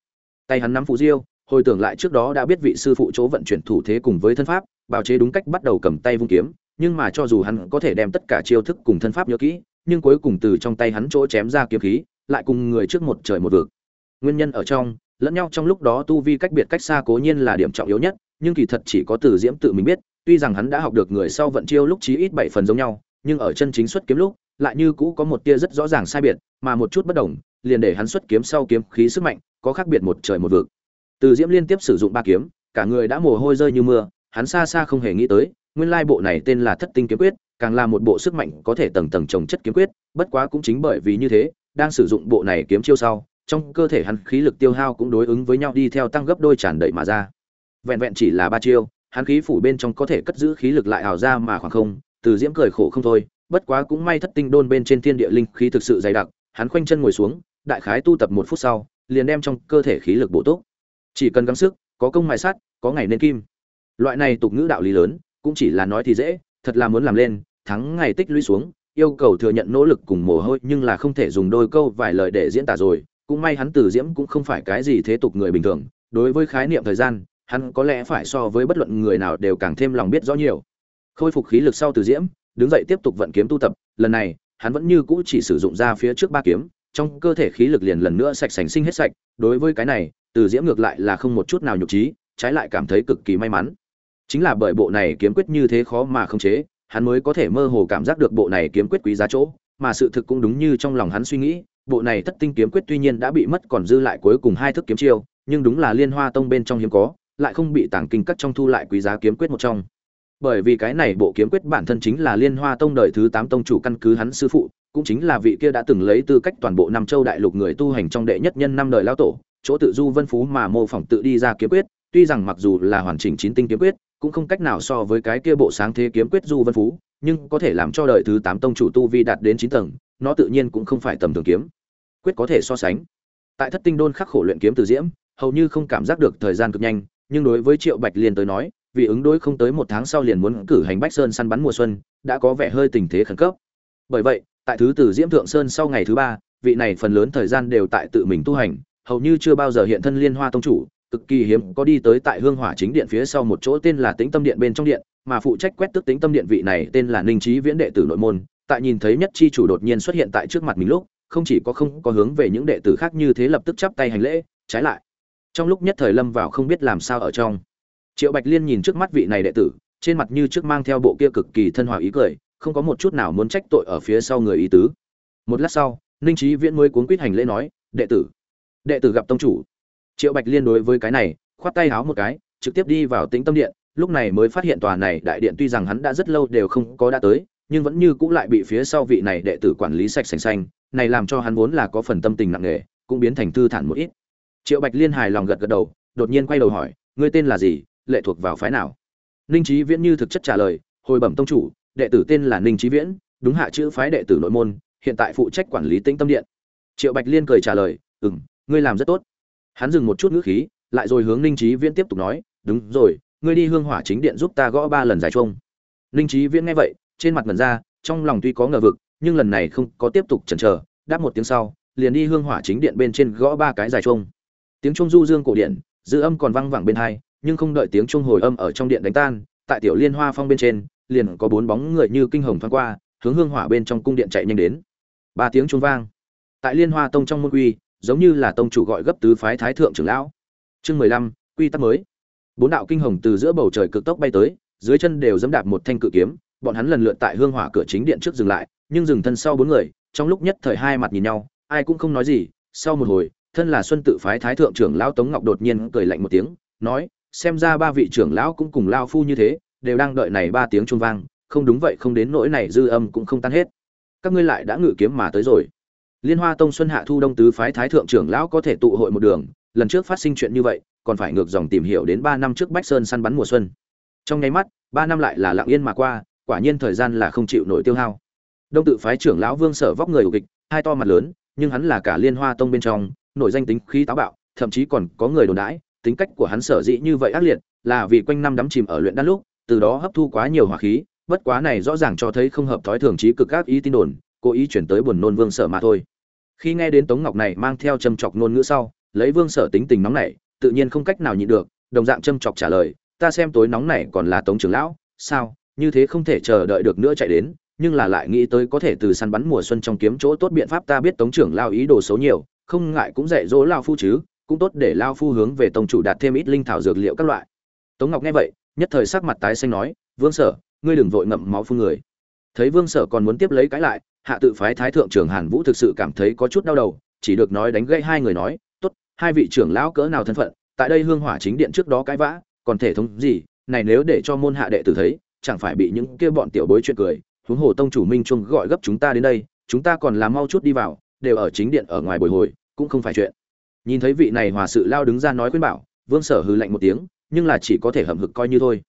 Tay hắn nắm phù diêu, hồi tưởng lại trước đó đã biết vị sư phụ chỗ vận chuyển thủ thế cùng với thân pháp, bào chế đúng cách bắt đầu cầm tay vung kiếm, nhưng mà cho dù hắn có thể đem tất cả chiêu thức cùng thân pháp nhớ kỹ, nhưng cuối cùng từ trong tay hắn chỗ chém ra kiếm khí, lại cùng người trước một trời một vực. Nguyên nhân ở trong, lẫn nhau trong lúc đó tu vi cách biệt cách xa cố nhiên là điểm trọng yếu nhất, nhưng kỳ thật chỉ có từ diễm tự mình biết, tuy rằng hắn đã học được người sau vận chiêu lúc chí ít bảy phần giống nhau, nhưng ở chân chính xuất kiếm lúc, lại như cũ có một tia rất rõ ràng sai biệt, mà một chút bất đồng liền để hắn xuất kiếm sau kiếm khí sức mạnh, có khác biệt một trời một vực. Từ diễm liên tiếp sử dụng ba kiếm, cả người đã mồ hôi rơi như mưa, hắn xa xa không hề nghĩ tới, nguyên lai bộ này tên là thất tinh kiếm quyết, càng là một bộ sức mạnh có thể tầng tầng trồng chất kiếm quyết, bất quá cũng chính bởi vì như thế, đang sử dụng bộ này kiếm chiêu sau, trong cơ thể hắn khí lực tiêu hao cũng đối ứng với nhau đi theo tăng gấp đôi tràn đầy mà ra. Vẹn vẹn chỉ là ba chiêu, hắn khí phủ bên trong có thể cất giữ khí lực lại hào ra mà khoảng không, từ diễm cười khổ không thôi, bất quá cũng may thất tinh đôn bên trên thiên địa linh khí thực sự dày đặc, hắn khoanh chân ngồi xuống đại khái tu tập một phút sau, liền đem trong cơ thể khí lực bổ túc. Chỉ cần gắng sức, có công mài sắt, có ngày nên kim. Loại này tục ngữ đạo lý lớn, cũng chỉ là nói thì dễ, thật là muốn làm lên, thắng ngày tích lũy xuống, yêu cầu thừa nhận nỗ lực cùng mồ hôi, nhưng là không thể dùng đôi câu vài lời để diễn tả rồi, cũng may hắn từ diễm cũng không phải cái gì thế tục người bình thường, đối với khái niệm thời gian, hắn có lẽ phải so với bất luận người nào đều càng thêm lòng biết rõ nhiều. Khôi phục khí lực sau từ diễm, đứng dậy tiếp tục vận kiếm tu tập, lần này, hắn vẫn như cũ chỉ sử dụng ra phía trước ba kiếm trong cơ thể khí lực liền lần nữa sạch sành sinh hết sạch, đối với cái này, từ diễm ngược lại là không một chút nào nhục trí, trái lại cảm thấy cực kỳ may mắn. Chính là bởi bộ này kiếm quyết như thế khó mà không chế, hắn mới có thể mơ hồ cảm giác được bộ này kiếm quyết quý giá chỗ, mà sự thực cũng đúng như trong lòng hắn suy nghĩ, bộ này thất tinh kiếm quyết tuy nhiên đã bị mất còn dư lại cuối cùng hai thức kiếm chiêu, nhưng đúng là liên hoa tông bên trong hiếm có, lại không bị tàng kinh cắt trong thu lại quý giá kiếm quyết một trong. Bởi vì cái này bộ kiếm quyết bản thân chính là liên hoa tông đời thứ tám tông chủ căn cứ hắn sư phụ cũng chính là vị kia đã từng lấy tư cách toàn bộ năm châu đại lục người tu hành trong đệ nhất nhân năm đời lao tổ, chỗ tự du vân phú mà mô phỏng tự đi ra kiếm quyết, tuy rằng mặc dù là hoàn chỉnh chín tinh kiếm quyết, cũng không cách nào so với cái kia bộ sáng thế kiếm quyết du vân phú, nhưng có thể làm cho đời thứ tám tông chủ tu vi đạt đến chín tầng, nó tự nhiên cũng không phải tầm thường kiếm. Quyết có thể so sánh. Tại thất tinh đôn khắc khổ luyện kiếm từ diễm, hầu như không cảm giác được thời gian cực nhanh, nhưng đối với triệu bạch liên tới nói, vì ứng đối không tới một tháng sau liền muốn cử hành bách sơn săn bắn mùa xuân, đã có vẻ hơi tình thế khẩn cấp. Bởi vậy tại thứ tử diễm thượng sơn sau ngày thứ ba, vị này phần lớn thời gian đều tại tự mình tu hành, hầu như chưa bao giờ hiện thân liên hoa tông chủ, cực kỳ hiếm có đi tới tại hương hỏa chính điện phía sau một chỗ tên là tĩnh tâm điện bên trong điện, mà phụ trách quét tước tĩnh tâm điện vị này tên là ninh trí viễn đệ tử nội môn, tại nhìn thấy nhất chi chủ đột nhiên xuất hiện tại trước mặt mình lúc, không chỉ có không có hướng về những đệ tử khác như thế lập tức chắp tay hành lễ, trái lại. Trong lúc nhất thời lâm vào không biết làm sao ở trong. Triệu bạch liên nhìn trước mắt vị này đệ tử, trên mặt như trước mang theo bộ kia cực kỳ thân hòa ý cười không có một chút nào muốn trách tội ở phía sau người ý tứ. Một lát sau, ninh trí viễn mới cuốn quýt hành lễ nói, đệ tử đệ tử gặp tông chủ. Triệu bạch liên đối với cái này, khoát tay háo một cái, trực tiếp đi vào tĩnh tâm điện, lúc này mới phát hiện tòa này đại điện tuy rằng hắn đã rất lâu đều không có đã tới, nhưng vẫn như cũng lại bị phía sau vị này đệ tử quản lý sạch sành xanh, này làm cho hắn vốn là có phần tâm tình nặng nề, cũng biến thành thư thản một ít. Triệu bạch liên hài lòng gật gật đầu, đột nhiên quay đầu hỏi, ngươi tên là gì? Lệ thuộc vào phái nào? Ninh trí viễn như thực chất trả lời, hồi bẩm tông chủ đệ tử tên là ninh trí viễn đúng hạ chữ phái đệ tử nội môn hiện tại phụ trách quản lý tĩnh tâm điện triệu bạch liên cười trả lời "Ừm, ngươi làm rất tốt hắn dừng một chút ngữ khí lại rồi hướng ninh trí viễn tiếp tục nói đúng rồi ngươi đi hương hỏa chính điện giúp ta gõ ba lần giải chung." ninh trí viễn nghe vậy trên mặt mẩn ra trong lòng tuy có ngờ vực nhưng lần này không có tiếp tục chần chờ đáp một tiếng sau liền đi hương hỏa chính điện bên trên gõ ba cái giải chung. tiếng trung du dương cổ điện dư âm còn vang vẳng bên hai nhưng không đợi tiếng trung hồi âm ở trong điện đánh tan tại tiểu liên hoa phong bên trên liền có bốn bóng người như kinh hồng thoáng qua, hướng hương hỏa bên trong cung điện chạy nhanh đến. Ba tiếng chuông vang. Tại liên hoa tông trong môn quy, giống như là tông chủ gọi gấp tứ phái thái thượng trưởng lão. Chương mười lăm, quy tắc mới. Bốn đạo kinh hồng từ giữa bầu trời cực tốc bay tới, dưới chân đều dẫm đạp một thanh cự kiếm, bọn hắn lần lượt tại hương hỏa cửa chính điện trước dừng lại, nhưng dừng thân sau bốn người, trong lúc nhất thời hai mặt nhìn nhau, ai cũng không nói gì, sau một hồi, thân là xuân tự phái thái thượng trưởng lão tống ngọc đột nhiên cười lạnh một tiếng, nói, xem ra ba vị trưởng lão cũng cùng lao phu như thế đều đang đợi này ba tiếng chuông vang, không đúng vậy, không đến nỗi này dư âm cũng không tan hết. Các ngươi lại đã ngự kiếm mà tới rồi. Liên hoa tông xuân hạ thu đông tứ phái thái thượng trưởng lão có thể tụ hội một đường, lần trước phát sinh chuyện như vậy, còn phải ngược dòng tìm hiểu đến ba năm trước bách sơn săn bắn mùa xuân. Trong nháy mắt, ba năm lại là lặng yên mà qua, quả nhiên thời gian là không chịu nổi tiêu hao. Đông tự phái trưởng lão vương sở vóc người ủ kịch, hai to mặt lớn, nhưng hắn là cả liên hoa tông bên trong nội danh tính khí táo bạo, thậm chí còn có người đồn đãi, tính cách của hắn sở dĩ như vậy ác liệt, là vì quanh năm đắm chìm ở luyện đan lúc từ đó hấp thu quá nhiều hỏa khí, bất quá này rõ ràng cho thấy không hợp thói thường trí cực các ý tin đồn, cố ý chuyển tới buồn nôn vương sở mà thôi. Khi nghe đến tống ngọc này mang theo châm chọc nôn ngữ sau, lấy vương sở tính tình nóng nảy, tự nhiên không cách nào nhịn được, đồng dạng châm chọc trả lời, ta xem tối nóng này còn là tống trưởng lão, sao? Như thế không thể chờ đợi được nữa chạy đến, nhưng là lại nghĩ tới có thể từ săn bắn mùa xuân trong kiếm chỗ tốt biện pháp ta biết tống trưởng lao ý đồ xấu nhiều, không ngại cũng dạy dỗ lao phu chứ, cũng tốt để lao phu hướng về tông chủ đạt thêm ít linh thảo dược liệu các loại. Tống ngọc nghe vậy nhất thời sắc mặt tái xanh nói, vương sở, ngươi đừng vội ngậm máu phương người. Thấy vương sở còn muốn tiếp lấy cái lại, hạ tự phái thái thượng trưởng hàn vũ thực sự cảm thấy có chút đau đầu, chỉ được nói đánh gây hai người nói, tốt, hai vị trưởng lão cỡ nào thân phận, tại đây hương hỏa chính điện trước đó cãi vã, còn thể thống gì, này nếu để cho môn hạ đệ tử thấy, chẳng phải bị những kia bọn tiểu bối chuyện cười, huống hồ tông chủ minh trung gọi gấp chúng ta đến đây, chúng ta còn làm mau chút đi vào, đều ở chính điện ở ngoài bồi hồi, cũng không phải chuyện. Nhìn thấy vị này hòa sự lao đứng ra nói khuyên bảo, vương sở hừ lạnh một tiếng nhưng là chỉ có thể hậm hực coi như thôi.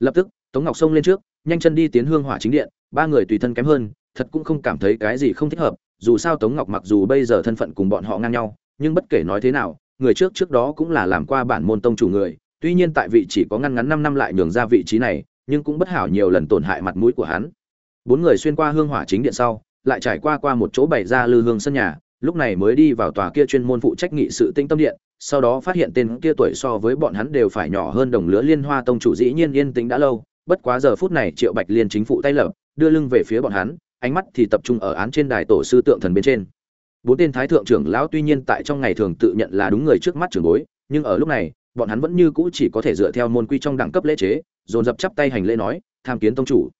Lập tức, tống ngọc xông lên trước, nhanh chân đi tiến hương hỏa chính điện, ba người tùy thân kém hơn, thật cũng không cảm thấy cái gì không thích hợp, dù sao tống ngọc mặc dù bây giờ thân phận cùng bọn họ ngang nhau, nhưng bất kể nói thế nào, người trước trước đó cũng là làm qua bản môn tông chủ người, tuy nhiên tại vị chỉ có ngăn ngắn năm năm lại nhường ra vị trí này, nhưng cũng bất hảo nhiều lần tổn hại mặt mũi của hắn. Bốn người xuyên qua hương hỏa chính điện sau, lại trải qua qua một chỗ bày ra lư hương sân nhà, lúc này mới đi vào tòa kia chuyên môn phụ trách nghị sự tinh tâm điện sau đó phát hiện tên kia tuổi so với bọn hắn đều phải nhỏ hơn đồng lứa liên hoa tông chủ dĩ nhiên yên tĩnh đã lâu, bất quá giờ phút này triệu bạch liên chính phụ tay lập, đưa lưng về phía bọn hắn, ánh mắt thì tập trung ở án trên đài tổ sư tượng thần bên trên. Bốn tên thái thượng trưởng lão tuy nhiên tại trong ngày thường tự nhận là đúng người trước mắt trưởng bối, nhưng ở lúc này, bọn hắn vẫn như cũ chỉ có thể dựa theo môn quy trong đẳng cấp lễ chế, dồn dập chắp tay hành lễ nói, tham kiến tông chủ.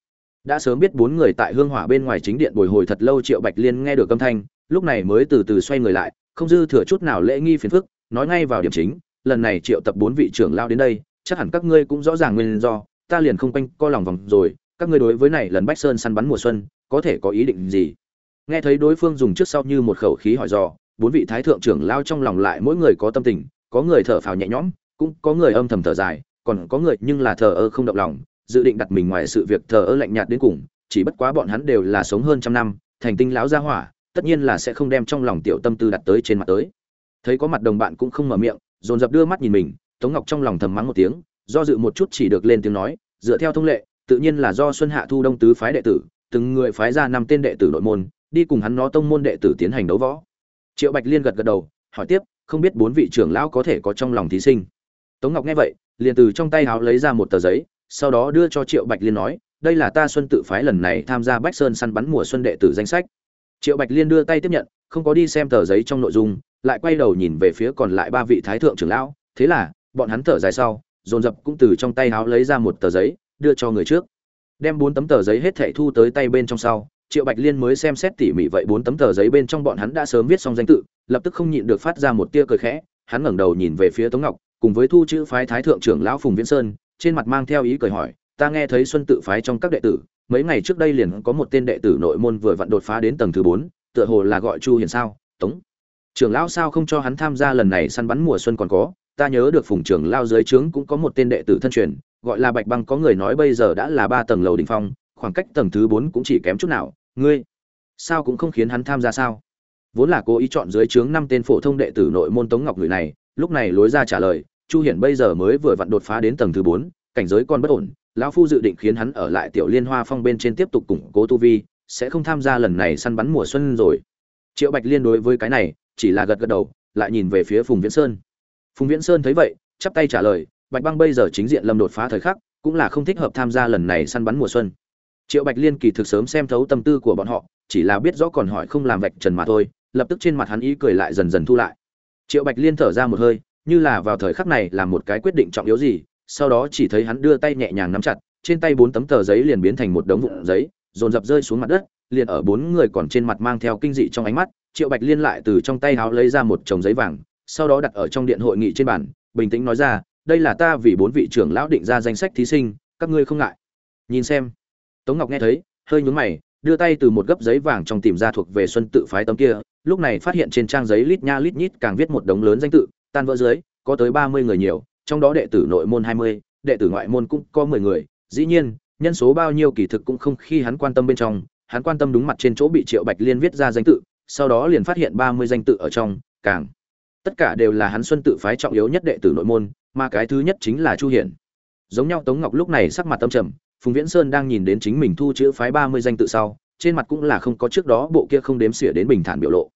Đã sớm biết bốn người tại hương hỏa bên ngoài chính điện bồi hồi thật lâu, triệu bạch liên nghe được âm thanh, lúc này mới từ từ xoay người lại, không dư thừa chút nào lễ nghi phiền phức nói ngay vào điểm chính, lần này triệu tập bốn vị trưởng lao đến đây, chắc hẳn các ngươi cũng rõ ràng nguyên do, ta liền không quanh co lòng vòng rồi, các ngươi đối với này lần bách sơn săn bắn mùa xuân, có thể có ý định gì? Nghe thấy đối phương dùng trước sau như một khẩu khí hỏi dò, bốn vị thái thượng trưởng lao trong lòng lại mỗi người có tâm tình, có người thở phào nhẹ nhõm, cũng có người âm thầm thở dài, còn có người nhưng là thờ ơ không động lòng, dự định đặt mình ngoài sự việc thờ ơ lạnh nhạt đến cùng, chỉ bất quá bọn hắn đều là sống hơn trăm năm, thành tinh láo gia hỏa, tất nhiên là sẽ không đem trong lòng tiểu tâm tư đặt tới trên mặt tới thấy có mặt đồng bạn cũng không mở miệng, dồn dập đưa mắt nhìn mình, tống ngọc trong lòng thầm mắng một tiếng, do dự một chút chỉ được lên tiếng nói, dựa theo thông lệ, tự nhiên là do xuân hạ thu đông tứ phái đệ tử, từng người phái ra năm tên đệ tử nội môn, đi cùng hắn nó tông môn đệ tử tiến hành đấu võ. Triệu bạch liên gật gật đầu, hỏi tiếp, không biết bốn vị trưởng lão có thể có trong lòng thí sinh. Tống ngọc nghe vậy, liền từ trong tay háo lấy ra một tờ giấy, sau đó đưa cho triệu bạch liên nói, đây là ta xuân tự phái lần này tham gia bách sơn săn bắn mùa xuân đệ tử danh sách. Triệu bạch liên đưa tay tiếp nhận không có đi xem tờ giấy trong nội dung, lại quay đầu nhìn về phía còn lại ba vị thái thượng trưởng lão, thế là, bọn hắn thở dài sau, dồn dập cũng từ trong tay háo lấy ra một tờ giấy, đưa cho người trước. Đem bốn tấm tờ giấy hết thảy thu tới tay bên trong sau, triệu bạch liên mới xem xét tỉ mỉ vậy bốn tấm tờ giấy bên trong bọn hắn đã sớm viết xong danh tự, lập tức không nhịn được phát ra một tia cười khẽ, hắn ngẩng đầu nhìn về phía tống ngọc, cùng với thu chữ phái thái thượng trưởng lão phùng viễn sơn, trên mặt mang theo ý cười hỏi, ta nghe thấy xuân tự phái trong các đệ tử, mấy ngày trước đây liền có một tên đệ tử nội môn vừa vặn đột phá đến tầng thứ bốn tựa hồ là gọi chu hiền sao? Tống trưởng lão sao không cho hắn tham gia lần này săn bắn mùa xuân còn có? Ta nhớ được phùng trưởng lao dưới trướng cũng có một tên đệ tử thân truyền, gọi là bạch băng, có người nói bây giờ đã là ba tầng lầu đỉnh phong, khoảng cách tầng thứ bốn cũng chỉ kém chút nào. Ngươi sao cũng không khiến hắn tham gia sao? Vốn là cố ý chọn dưới trướng năm tên phổ thông đệ tử nội môn tống ngọc người này, lúc này lối ra trả lời, chu hiển bây giờ mới vừa vặn đột phá đến tầng thứ bốn, cảnh giới còn bất ổn, lão phu dự định khiến hắn ở lại tiểu liên hoa phong bên trên tiếp tục củng cố tu vi sẽ không tham gia lần này săn bắn mùa xuân rồi. Triệu bạch liên đối với cái này, chỉ là gật gật đầu, lại nhìn về phía phùng viễn sơn. Phùng viễn sơn thấy vậy, chắp tay trả lời, bạch băng bây giờ chính diện lâm đột phá thời khắc, cũng là không thích hợp tham gia lần này săn bắn mùa xuân. Triệu bạch liên kỳ thực sớm xem thấu tâm tư của bọn họ, chỉ là biết rõ còn hỏi không làm vạch trần mà thôi, lập tức trên mặt hắn ý cười lại dần dần thu lại. Triệu bạch liên thở ra một hơi, như là vào thời khắc này là một cái quyết định trọng yếu gì, sau đó chỉ thấy hắn đưa tay nhẹ nhàng nắm chặt, trên tay bốn tấm tờ giấy liền biến thành một đống vụn giấy dồn dập rơi xuống mặt đất, liền ở bốn người còn trên mặt mang theo kinh dị trong ánh mắt, triệu bạch liên lại từ trong tay háo lấy ra một chồng giấy vàng, sau đó đặt ở trong điện hội nghị trên bàn, bình tĩnh nói ra, đây là ta vì bốn vị trưởng lão định ra danh sách thí sinh, các ngươi không ngại. Nhìn xem, tống ngọc nghe thấy, hơi nhún mày, đưa tay từ một gấp giấy vàng trong tìm ra thuộc về xuân tự phái tấm kia, lúc này phát hiện trên trang giấy lít nha lít nhít càng viết một đống lớn danh tự, tan vỡ dưới, có tới ba mươi người nhiều, trong đó đệ tử nội môn hai mươi, đệ tử ngoại môn cũng có mười người, dĩ nhiên nhân số bao nhiêu kỳ thực cũng không khi hắn quan tâm bên trong, hắn quan tâm đúng mặt trên chỗ bị triệu bạch liên viết ra danh tự, sau đó liền phát hiện ba mươi danh tự ở trong, càng. Tất cả đều là hắn xuân tự phái trọng yếu nhất đệ tử nội môn, mà cái thứ nhất chính là chu hiển. Giống nhau tống ngọc lúc này sắc mặt tâm trầm, phùng viễn sơn đang nhìn đến chính mình thu chữ phái ba mươi danh tự sau, trên mặt cũng là không có trước đó bộ kia không đếm xỉa đến bình thản biểu lộ.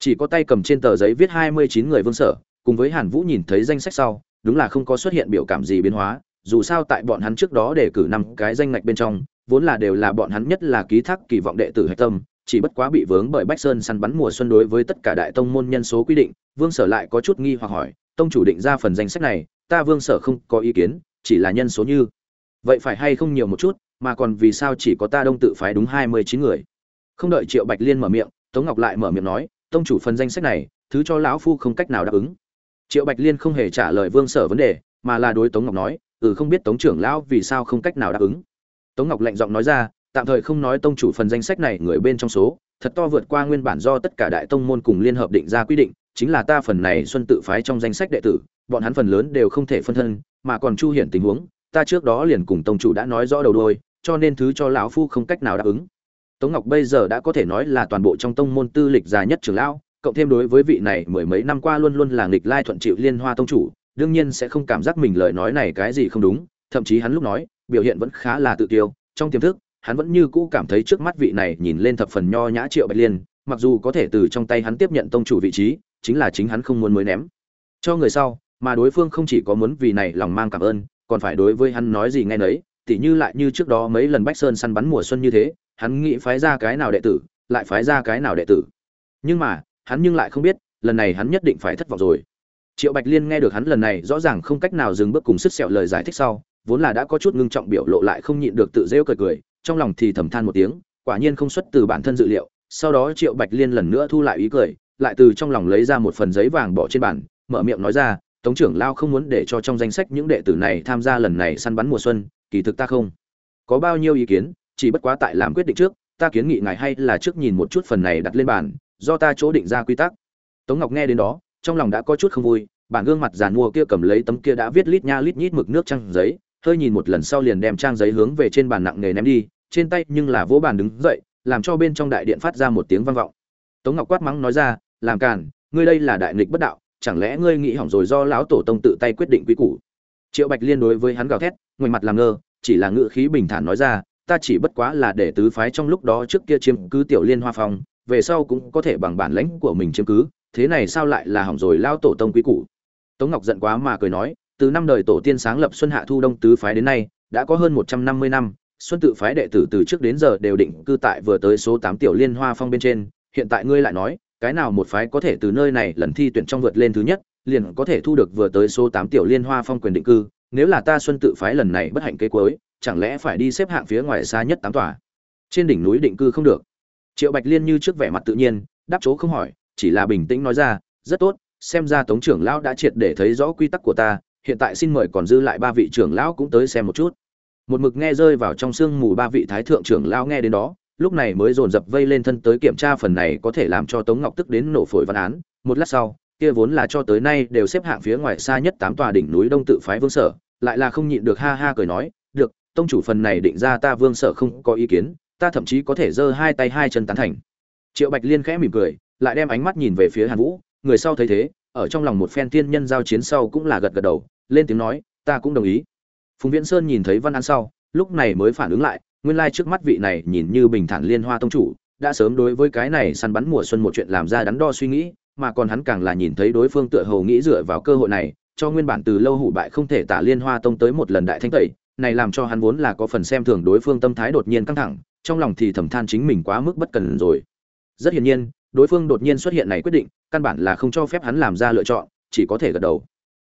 Chỉ có tay cầm trên tờ giấy viết hai mươi chín người vương sở, cùng với hàn vũ nhìn thấy danh sách sau, đúng là không có xuất hiện biểu cảm gì biến hóa dù sao tại bọn hắn trước đó để cử năm cái danh ngạch bên trong, vốn là đều là bọn hắn nhất là ký thác kỳ vọng đệ tử hạch tâm, chỉ bất quá bị vướng bởi bách sơn săn bắn mùa xuân đối với tất cả đại tông môn nhân số quy định, vương sở lại có chút nghi hoặc hỏi, tông chủ định ra phần danh sách này, ta vương sở không có ý kiến, chỉ là nhân số như vậy phải hay không nhiều một chút, mà còn vì sao chỉ có ta đông tự phái đúng hai mươi chín người? Không đợi triệu bạch liên mở miệng, tống ngọc lại mở miệng nói, tông chủ phần danh sách này, thứ cho lão phu không cách nào đáp ứng. Triệu bạch liên không hề trả lời vương sở vấn đề, mà là đối tống ngọc nói ừ không biết tống trưởng lão vì sao không cách nào đáp ứng. Tống ngọc lạnh giọng nói ra, tạm thời không nói tông chủ phần danh sách này người bên trong số, thật to vượt qua nguyên bản do tất cả đại tông môn cùng liên hợp định ra quy định, chính là ta phần này xuân tự phái trong danh sách đệ tử, bọn hắn phần lớn đều không thể phân thân, mà còn chu hiển tình huống, ta trước đó liền cùng tông chủ đã nói rõ đầu đôi cho nên thứ cho lão phu không cách nào đáp ứng. Tống ngọc bây giờ đã có thể nói là toàn bộ trong tông môn tư lịch già nhất trưởng lão, cộng thêm đối với vị này mười mấy năm qua luôn luôn là nghịch lai thuận chịu liên hoa tông chủ đương nhiên sẽ không cảm giác mình lời nói này cái gì không đúng, thậm chí hắn lúc nói, biểu hiện vẫn khá là tự tiêu trong tiềm thức, hắn vẫn như cũ cảm thấy trước mắt vị này nhìn lên thập phần nho nhã triệu bạch liên, mặc dù có thể từ trong tay hắn tiếp nhận tông chủ vị trí, chính là chính hắn không muốn mới ném. Cho người sau, mà đối phương không chỉ có muốn vì này lòng mang cảm ơn, còn phải đối với hắn nói gì nghe nấy, tỉ như lại như trước đó mấy lần bách sơn săn bắn mùa xuân như thế, hắn nghĩ phái ra cái nào đệ tử, lại phái ra cái nào đệ tử. Nhưng mà, hắn nhưng lại không biết, lần này hắn nhất định phải thất vọng rồi triệu bạch liên nghe được hắn lần này rõ ràng không cách nào dừng bước cùng sức sẹo lời giải thích sau, vốn là đã có chút ngưng trọng biểu lộ lại không nhịn được tự rêu cười cười, trong lòng thì thầm than một tiếng, quả nhiên không xuất từ bản thân dự liệu. Sau đó triệu bạch liên lần nữa thu lại ý cười, lại từ trong lòng lấy ra một phần giấy vàng bỏ trên bàn, mở miệng nói ra, tống trưởng lao không muốn để cho trong danh sách những đệ tử này tham gia lần này săn bắn mùa xuân, kỳ thực ta không có bao nhiêu ý kiến, chỉ bất quá tại làm quyết định trước, ta kiến nghị ngài hay là trước nhìn một chút phần này đặt lên bàn, do ta chỗ định ra quy tắc. Tống ngọc nghe đến đó trong lòng đã có chút không vui, bản gương mặt giàn mua kia cầm lấy tấm kia đã viết lít nha lít nhít mực nước trang giấy, hơi nhìn một lần sau liền đem trang giấy hướng về trên bàn nặng nề ném đi, trên tay nhưng là vỗ bàn đứng dậy, làm cho bên trong đại điện phát ra một tiếng vang vọng. Tống ngọc quát mắng nói ra, làm càn, ngươi đây là đại nghịch bất đạo, chẳng lẽ ngươi nghĩ hỏng rồi do lão tổ tông tự tay quyết định quy củ? Triệu bạch liên đối với hắn gào thét, ngoài mặt làm ngơ, chỉ là ngự khí bình thản nói ra, ta chỉ bất quá là để tứ phái trong lúc đó trước kia chiếm cứ tiểu liên hoa phong, về sau cũng có thể bằng bản lãnh của mình chiếm cứ thế này sao lại là hỏng rồi lao tổ tông quý củ? Tống ngọc giận quá mà cười nói, từ năm đời tổ tiên sáng lập xuân hạ thu đông tứ phái đến nay, đã có hơn một trăm năm mươi năm, xuân tự phái đệ tử từ trước đến giờ đều định cư tại vừa tới số tám tiểu liên hoa phong bên trên. Hiện tại ngươi lại nói, cái nào một phái có thể từ nơi này lần thi tuyển trong vượt lên thứ nhất, liền có thể thu được vừa tới số tám tiểu liên hoa phong quyền định cư. Nếu là ta xuân tự phái lần này bất hạnh cây cuối, chẳng lẽ phải đi xếp hạng phía ngoài xa nhất tám tòa? Trên đỉnh núi định cư không được. Triệu bạch liên như trước vẻ mặt tự nhiên, đáp chỗ không hỏi chỉ là bình tĩnh nói ra, rất tốt, xem ra tống trưởng lão đã triệt để thấy rõ quy tắc của ta, hiện tại xin mời còn dư lại ba vị trưởng lão cũng tới xem một chút. Một mực nghe rơi vào trong sương mù ba vị thái thượng trưởng lão nghe đến đó, lúc này mới dồn dập vây lên thân tới kiểm tra phần này có thể làm cho tống ngọc tức đến nổ phổi văn án. Một lát sau, kia vốn là cho tới nay đều xếp hạng phía ngoài xa nhất tám tòa đỉnh núi đông tự phái vương sở, lại là không nhịn được ha ha cười nói, được, tông chủ phần này định ra ta vương sở không có ý kiến, ta thậm chí có thể giơ hai tay hai chân tán thành. Triệu bạch liên khẽ mỉm cười lại đem ánh mắt nhìn về phía hàn vũ, người sau thấy thế, ở trong lòng một phen tiên nhân giao chiến sau cũng là gật gật đầu, lên tiếng nói, ta cũng đồng ý. Phùng viễn sơn nhìn thấy văn an sau, lúc này mới phản ứng lại, nguyên lai trước mắt vị này nhìn như bình thản liên hoa tông chủ, đã sớm đối với cái này săn bắn mùa xuân một chuyện làm ra đắn đo suy nghĩ, mà còn hắn càng là nhìn thấy đối phương tựa hồ nghĩ dựa vào cơ hội này, cho nguyên bản từ lâu hủ bại không thể tả liên hoa tông tới một lần đại thanh tẩy, này làm cho hắn vốn là có phần xem thường đối phương tâm thái đột nhiên căng thẳng, trong lòng thì thầm than chính mình quá mức bất cần rồi. Rất hiển nhiên đối phương đột nhiên xuất hiện này quyết định, căn bản là không cho phép hắn làm ra lựa chọn, chỉ có thể gật đầu.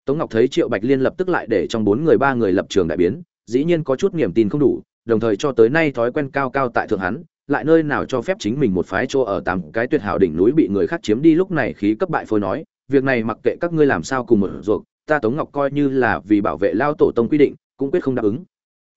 Tống ngọc thấy triệu bạch liên lập tức lại để trong bốn người ba người lập trường đại biến, dĩ nhiên có chút niềm tin không đủ, đồng thời cho tới nay thói quen cao cao tại thượng hắn, lại nơi nào cho phép chính mình một phái chỗ ở tám cái tuyệt hảo đỉnh núi bị người khác chiếm đi lúc này khí cấp bại phôi nói, việc này mặc kệ các ngươi làm sao cùng một ruột, ta tống ngọc coi như là vì bảo vệ lao tổ tông quy định, cũng quyết không đáp ứng.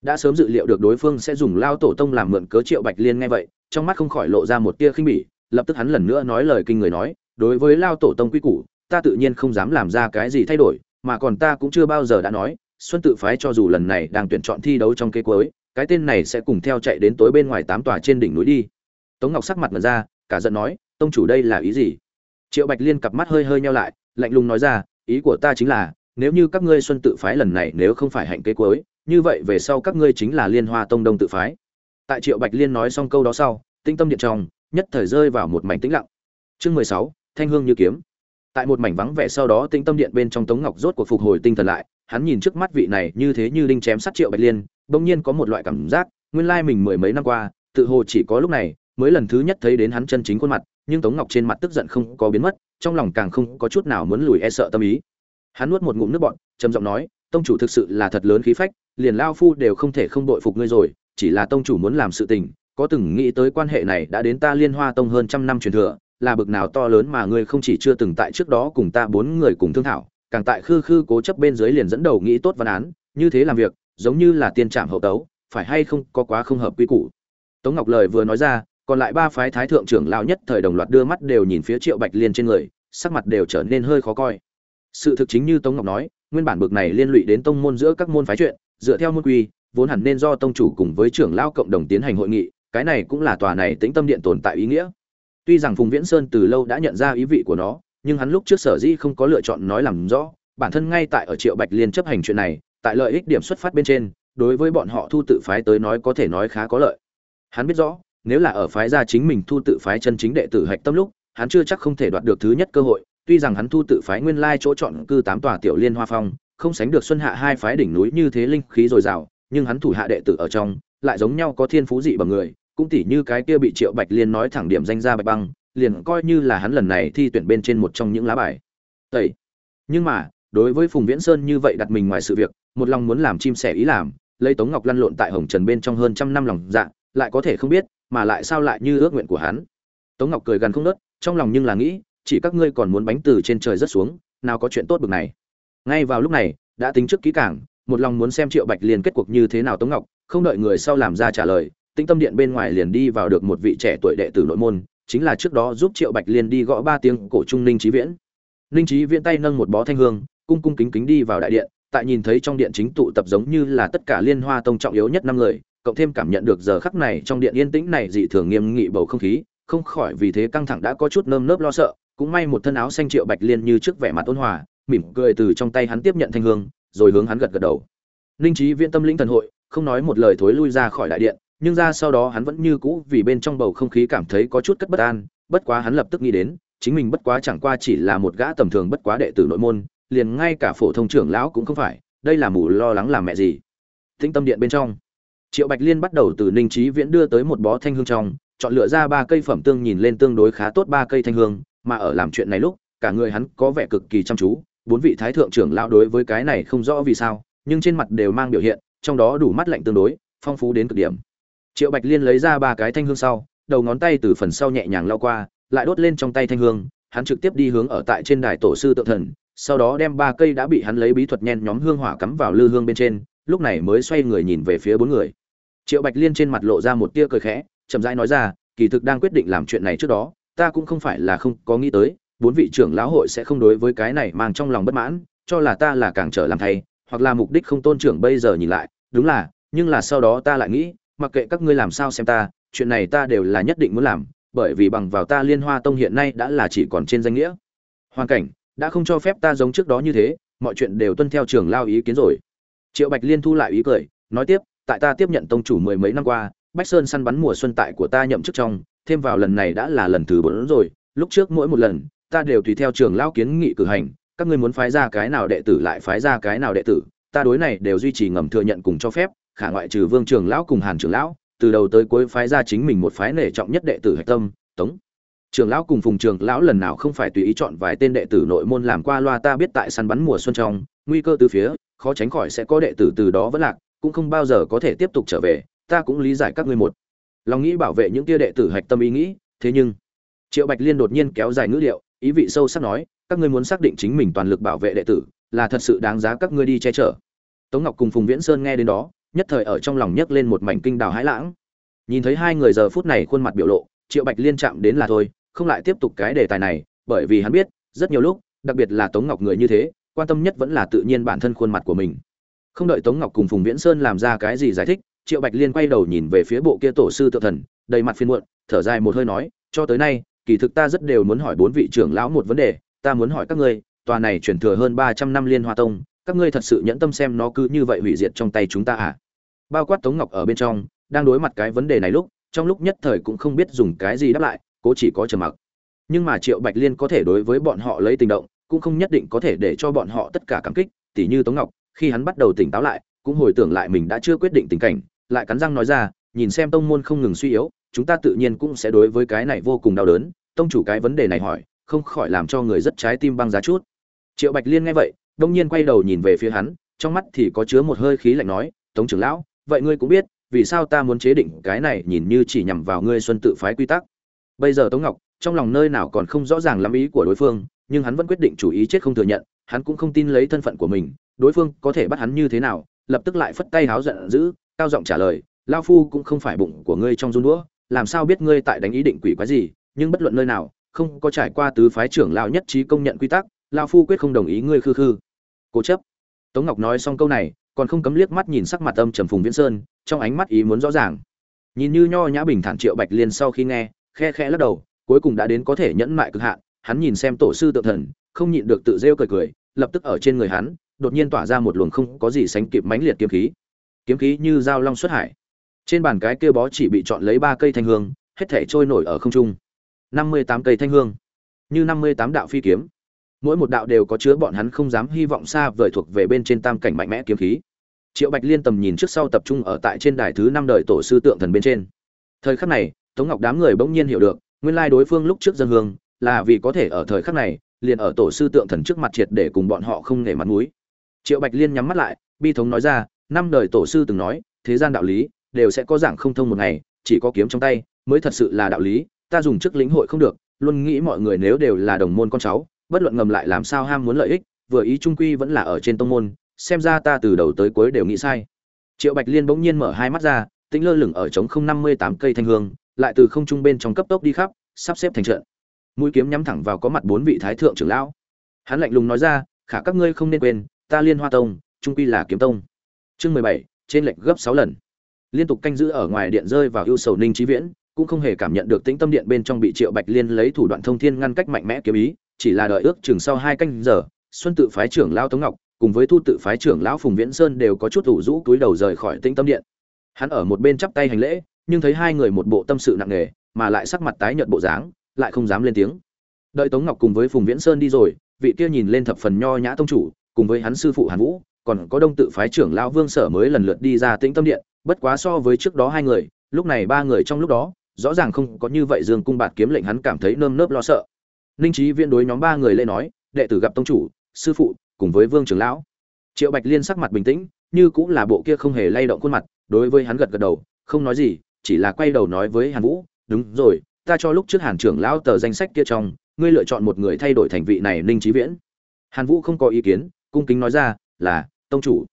Đã sớm dự liệu được đối phương sẽ dùng lao tổ tông làm mượn cớ triệu bạch liên nghe vậy, trong mắt không khỏi lộ ra một tia khinh bỉ lập tức hắn lần nữa nói lời kinh người nói, đối với lao tổ tông quy củ, ta tự nhiên không dám làm ra cái gì thay đổi, mà còn ta cũng chưa bao giờ đã nói, xuân tự phái cho dù lần này đang tuyển chọn thi đấu trong cây cuối, cái tên này sẽ cùng theo chạy đến tối bên ngoài tám tòa trên đỉnh núi đi. Tống ngọc sắc mặt mật ra, cả giận nói, tông chủ đây là ý gì? Triệu bạch liên cặp mắt hơi hơi nhau lại, lạnh lùng nói ra, ý của ta chính là, nếu như các ngươi xuân tự phái lần này nếu không phải hạnh kế cuối, như vậy về sau các ngươi chính là liên hoa tông đông tự phái. Tại triệu bạch liên nói xong câu đó sau tinh tâm điện trong nhất thời rơi vào một mảnh tĩnh lặng. Chương mười sáu, thanh hương như kiếm. Tại một mảnh vắng vẻ sau đó tinh tâm điện bên trong tống ngọc rốt cuộc phục hồi tinh thần lại, hắn nhìn trước mắt vị này như thế như đinh chém sát triệu bạch liên, bỗng nhiên có một loại cảm giác, nguyên lai mình mười mấy năm qua, tự hồ chỉ có lúc này mới lần thứ nhất thấy đến hắn chân chính khuôn mặt, nhưng tống ngọc trên mặt tức giận không có biến mất, trong lòng càng không có chút nào muốn lùi e sợ tâm ý. Hắn nuốt một ngụm nước bọt, trầm giọng nói, tông chủ thực sự là thật lớn khí phách, liền lao phu đều không thể không đội phục ngươi rồi, chỉ là tông chủ muốn làm sự tình có từng nghĩ tới quan hệ này đã đến ta liên hoa tông hơn trăm năm truyền thừa, là bực nào to lớn mà ngươi không chỉ chưa từng tại trước đó cùng ta bốn người cùng thương thảo, càng tại khư khư cố chấp bên dưới liền dẫn đầu nghĩ tốt văn án, như thế làm việc, giống như là tiên trạm hậu tấu, phải hay không có quá không hợp quy củ. Tống ngọc lời vừa nói ra, còn lại ba phái thái thượng trưởng lao nhất thời đồng loạt đưa mắt đều nhìn phía triệu bạch liên trên người, sắc mặt đều trở nên hơi khó coi. Sự thực chính như tống ngọc nói, nguyên bản bực này liên lụy đến tông môn giữa các môn phái chuyện, dựa theo môn quy, vốn hẳn nên do tông chủ cùng với trưởng lao cộng đồng tiến hành hội nghị cái này cũng là tòa này tĩnh tâm điện tồn tại ý nghĩa. Tuy rằng phùng viễn sơn từ lâu đã nhận ra ý vị của nó, nhưng hắn lúc trước sở dĩ không có lựa chọn nói làm rõ, bản thân ngay tại ở triệu bạch liên chấp hành chuyện này, tại lợi ích điểm xuất phát bên trên, đối với bọn họ thu tự phái tới nói có thể nói khá có lợi. Hắn biết rõ, nếu là ở phái gia chính mình thu tự phái chân chính đệ tử hạch tâm lúc, hắn chưa chắc không thể đoạt được thứ nhất cơ hội, tuy rằng hắn thu tự phái nguyên lai chỗ chọn cư tám tòa tiểu liên hoa phong, không sánh được xuân hạ hai phái đỉnh núi như thế linh khí dồi dào, nhưng hắn thủ hạ đệ tử ở trong lại giống nhau có thiên phú dị bằng người, cũng tỉ như cái kia bị triệu bạch liên nói thẳng điểm danh ra bạch băng, liền coi như là hắn lần này thi tuyển bên trên một trong những lá bài. Tẩy. Nhưng mà, đối với phùng viễn sơn như vậy đặt mình ngoài sự việc, một lòng muốn làm chim sẻ ý làm, lấy tống ngọc lăn lộn tại hồng trần bên trong hơn trăm năm lòng dạ lại có thể không biết, mà lại sao lại như ước nguyện của hắn. Tống ngọc cười gần không nớt, trong lòng nhưng là nghĩ, chỉ các ngươi còn muốn bánh từ trên trời rất xuống, nào có chuyện tốt bực này. Ngay vào lúc này, đã tính trước kỹ càng, một lòng muốn xem triệu bạch liên kết cuộc như thế nào tống ngọc không đợi người sau làm ra trả lời, tĩnh tâm điện bên ngoài liền đi vào được một vị trẻ tuổi đệ tử nội môn, chính là trước đó giúp triệu bạch liên đi gõ ba tiếng cổ trung ninh trí viễn. Ninh trí viễn tay nâng một bó thanh hương, cung cung kính kính đi vào đại điện, tại nhìn thấy trong điện chính tụ tập giống như là tất cả liên hoa tông trọng yếu nhất năm người, cộng thêm cảm nhận được giờ khắc này trong điện yên tĩnh này dị thường nghiêm nghị bầu không khí, không khỏi vì thế căng thẳng đã có chút nơm nớp lo sợ, cũng may một thân áo xanh triệu bạch liên như trước vẻ mặt ôn hòa, mỉm cười từ trong tay hắn tiếp nhận thanh hương, rồi hướng hắn gật gật đầu. Ninh trí viễn tâm lĩnh thần hội không nói một lời thối lui ra khỏi đại điện, nhưng ra sau đó hắn vẫn như cũ vì bên trong bầu không khí cảm thấy có chút cất bất an, bất quá hắn lập tức nghĩ đến, chính mình bất quá chẳng qua chỉ là một gã tầm thường bất quá đệ tử nội môn, liền ngay cả phổ thông trưởng lão cũng không phải, đây là mù lo lắng làm mẹ gì. Tĩnh tâm điện bên trong, triệu bạch liên bắt đầu từ ninh trí viễn đưa tới một bó thanh hương trong, chọn lựa ra ba cây phẩm tương nhìn lên tương đối khá tốt ba cây thanh hương, mà ở làm chuyện này lúc, cả người hắn có vẻ cực kỳ chăm chú, bốn vị thái thượng trưởng lão đối với cái này không rõ vì sao, nhưng trên mặt đều mang biểu hiện trong đó đủ mắt lạnh tương đối, phong phú đến cực điểm. Triệu bạch liên lấy ra ba cái thanh hương sau, đầu ngón tay từ phần sau nhẹ nhàng lao qua, lại đốt lên trong tay thanh hương, hắn trực tiếp đi hướng ở tại trên đài tổ sư tự thần, sau đó đem ba cây đã bị hắn lấy bí thuật nhen nhóm hương hỏa cắm vào lư hương bên trên, lúc này mới xoay người nhìn về phía bốn người. Triệu bạch liên trên mặt lộ ra một tia cười khẽ, chậm rãi nói ra, kỳ thực đang quyết định làm chuyện này trước đó, ta cũng không phải là không có nghĩ tới, bốn vị trưởng lão hội sẽ không đối với cái này mang trong lòng bất mãn, cho là ta là càng trở làm thầy hoặc là mục đích không tôn trưởng bây giờ nhìn lại, đúng là, nhưng là sau đó ta lại nghĩ, mặc kệ các ngươi làm sao xem ta, chuyện này ta đều là nhất định muốn làm, bởi vì bằng vào ta liên hoa tông hiện nay đã là chỉ còn trên danh nghĩa. Hoàn cảnh, đã không cho phép ta giống trước đó như thế, mọi chuyện đều tuân theo trường lao ý kiến rồi. Triệu bạch liên thu lại ý cười, nói tiếp, tại ta tiếp nhận tông chủ mười mấy năm qua, bách sơn săn bắn mùa xuân tại của ta nhậm chức trong, thêm vào lần này đã là lần thứ bốn rồi, lúc trước mỗi một lần, ta đều tùy theo trường lao kiến nghị cử hành các ngươi muốn phái ra cái nào đệ tử lại phái ra cái nào đệ tử ta đối này đều duy trì ngầm thừa nhận cùng cho phép khả ngoại trừ vương trường lão cùng hàn trường lão từ đầu tới cuối phái ra chính mình một phái nể trọng nhất đệ tử hạch tâm tống Trường lão cùng Phùng Trường lão lần nào không phải tùy ý chọn vài tên đệ tử nội môn làm qua loa ta biết tại săn bắn mùa xuân trong, nguy cơ từ phía, khó tránh khỏi sẽ có đệ tử từ đó vẫn lạc, cũng không bao giờ có thể tiếp tục trở về, ta cũng lý giải các ngươi một. Lòng nghĩ bảo vệ những kia đệ tử hạch tâm ý nghĩ, thế nhưng Triệu Bạch Liên đột nhiên kéo dài ngữ liệu, ý vị sâu sắc nói, các ngươi muốn xác định chính mình toàn lực bảo vệ đệ tử, là thật sự đáng giá các ngươi đi che chở. Tống Ngọc cùng Phùng Viễn Sơn nghe đến đó, nhất thời ở trong lòng nhấc lên một mảnh kinh đào hãi lãng. Nhìn thấy hai người giờ phút này khuôn mặt biểu lộ, Triệu Bạch Liên chạm đến là thôi, không lại tiếp tục cái đề tài này, bởi vì hắn biết, rất nhiều lúc, đặc biệt là Tống Ngọc người như thế, quan tâm nhất vẫn là tự nhiên bản thân khuôn mặt của mình. Không đợi Tống Ngọc cùng Phùng Viễn Sơn làm ra cái gì giải thích, Triệu Bạch Liên quay đầu nhìn về phía bộ kia tổ sư tự thần, đầy mặt phiên muộn, thở dài một hơi nói, cho tới nay, kỳ thực ta rất đều muốn hỏi bốn vị trưởng lão một vấn đề, ta muốn hỏi các ngươi, tòa này chuyển thừa hơn 300 năm Liên Hoa Tông, các ngươi thật sự nhẫn tâm xem nó cứ như vậy hủy diệt trong tay chúng ta à? Bao quát Tống Ngọc ở bên trong, đang đối mặt cái vấn đề này lúc, trong lúc nhất thời cũng không biết dùng cái gì đáp lại, cố chỉ có trầm mặc. Nhưng mà Triệu Bạch Liên có thể đối với bọn họ lấy tình động, cũng không nhất định có thể để cho bọn họ tất cả cảm kích, tỉ như Tống Ngọc, khi hắn bắt đầu tỉnh táo lại, cũng hồi tưởng lại mình đã chưa quyết định tình cảnh, lại cắn răng nói ra, nhìn xem tông môn không ngừng suy yếu, chúng ta tự nhiên cũng sẽ đối với cái này vô cùng đau đớn, tông chủ cái vấn đề này hỏi, không khỏi làm cho người rất trái tim băng giá chút. Triệu Bạch Liên nghe vậy, đông nhiên quay đầu nhìn về phía hắn, trong mắt thì có chứa một hơi khí lạnh nói, "Tống trưởng lão, vậy ngươi cũng biết, vì sao ta muốn chế định cái này nhìn như chỉ nhằm vào ngươi Xuân tự phái quy tắc." Bây giờ Tống Ngọc, trong lòng nơi nào còn không rõ ràng lắm ý của đối phương, nhưng hắn vẫn quyết định chủ ý chết không thừa nhận, hắn cũng không tin lấy thân phận của mình, đối phương có thể bắt hắn như thế nào, lập tức lại phất tay háo giận dữ, cao giọng trả lời, "Lão phu cũng không phải bụng của ngươi trong run đũa, làm sao biết ngươi tại đánh ý định quỷ quái gì, nhưng bất luận nơi nào, không có trải qua tứ phái trưởng lão nhất trí công nhận quy tắc, lão phu quyết không đồng ý ngươi khư khư." Cố chấp. Tống Ngọc nói xong câu này, còn không cấm liếc mắt nhìn sắc mặt âm trầm Phùng Viễn Sơn, trong ánh mắt ý muốn rõ ràng. Nhìn như nho nhã bình thản Triệu Bạch Liên sau khi nghe, khe khẽ lắc đầu, cuối cùng đã đến có thể nhẫn mại cực hạn, hắn nhìn xem tổ sư tự thần, không nhịn được tự rêu cười cười, lập tức ở trên người hắn, đột nhiên tỏa ra một luồng không có gì sánh kịp mãnh liệt kiếm khí. Kiếm khí như dao long xuất hải. Trên bàn cái kia bó chỉ bị chọn lấy ba cây thanh hương, hết thảy trôi nổi ở không trung năm mươi tám cây thanh hương, như năm mươi tám đạo phi kiếm. Mỗi một đạo đều có chứa bọn hắn không dám hy vọng xa vời thuộc về bên trên tam cảnh mạnh mẽ kiếm khí. Triệu Bạch Liên tầm nhìn trước sau tập trung ở tại trên đài thứ năm đời tổ sư tượng thần bên trên. Thời khắc này, Tống Ngọc đám người bỗng nhiên hiểu được, nguyên lai đối phương lúc trước dân hương, là vì có thể ở thời khắc này, liền ở tổ sư tượng thần trước mặt triệt để cùng bọn họ không nể mặt mũi. Triệu Bạch Liên nhắm mắt lại, bi thống nói ra, năm đời tổ sư từng nói, thế gian đạo lý đều sẽ có dạng không thông một ngày, chỉ có kiếm trong tay mới thật sự là đạo lý, ta dùng chức lĩnh hội không được, luôn nghĩ mọi người nếu đều là đồng môn con cháu, bất luận ngầm lại làm sao ham muốn lợi ích, vừa ý trung quy vẫn là ở trên tông môn, xem ra ta từ đầu tới cuối đều nghĩ sai. Triệu Bạch Liên bỗng nhiên mở hai mắt ra, tĩnh lơ lửng ở trống không năm mươi tám cây thanh hương, lại từ không trung bên trong cấp tốc đi khắp, sắp xếp thành trận. Mũi kiếm nhắm thẳng vào có mặt bốn vị thái thượng trưởng lão. Hắn lạnh lùng nói ra, "Khả các ngươi không nên quên, ta Liên Hoa Tông, trung quy là kiếm tông." Chương mười bảy, trên lệnh gấp sáu lần. Liên tục canh giữ ở ngoài điện rơi vào ưu sầu Ninh trí Viễn, cũng không hề cảm nhận được tĩnh tâm điện bên trong bị Triệu Bạch Liên lấy thủ đoạn thông thiên ngăn cách mạnh mẽ kiếm ý, chỉ là đợi ước chừng sau hai canh giờ, Xuân tự phái trưởng lão Tống Ngọc, cùng với Thu tự phái trưởng lão Phùng Viễn Sơn đều có chút ủ rũ túi đầu rời khỏi tĩnh tâm điện. Hắn ở một bên chắp tay hành lễ, nhưng thấy hai người một bộ tâm sự nặng nề, mà lại sắc mặt tái nhợt bộ dáng, lại không dám lên tiếng. Đợi Tống Ngọc cùng với Phùng Viễn Sơn đi rồi, vị kia nhìn lên thập phần nho nhã tông chủ, cùng với hắn sư phụ Hàn Vũ, còn có Đông tự phái trưởng lão Vương Sở mới lần lượt đi ra tĩnh tâm điện, bất quá so với trước đó hai người, lúc này ba người trong lúc đó, rõ ràng không có như vậy Dương cung bạt kiếm lệnh hắn cảm thấy nơm nớp lo sợ. Ninh Chí Viễn đối nhóm ba người lên nói, đệ tử gặp tông chủ, sư phụ, cùng với Vương trưởng lão. Triệu Bạch Liên sắc mặt bình tĩnh, như cũng là bộ kia không hề lay động khuôn mặt, đối với hắn gật gật đầu, không nói gì, chỉ là quay đầu nói với Hàn Vũ, đúng rồi, ta cho lúc trước Hàn trưởng lão tờ danh sách kia trong, ngươi lựa chọn một người thay đổi thành vị này Ninh Chí Viễn. Hàn Vũ không có ý kiến, cung kính nói ra, là tông chủ.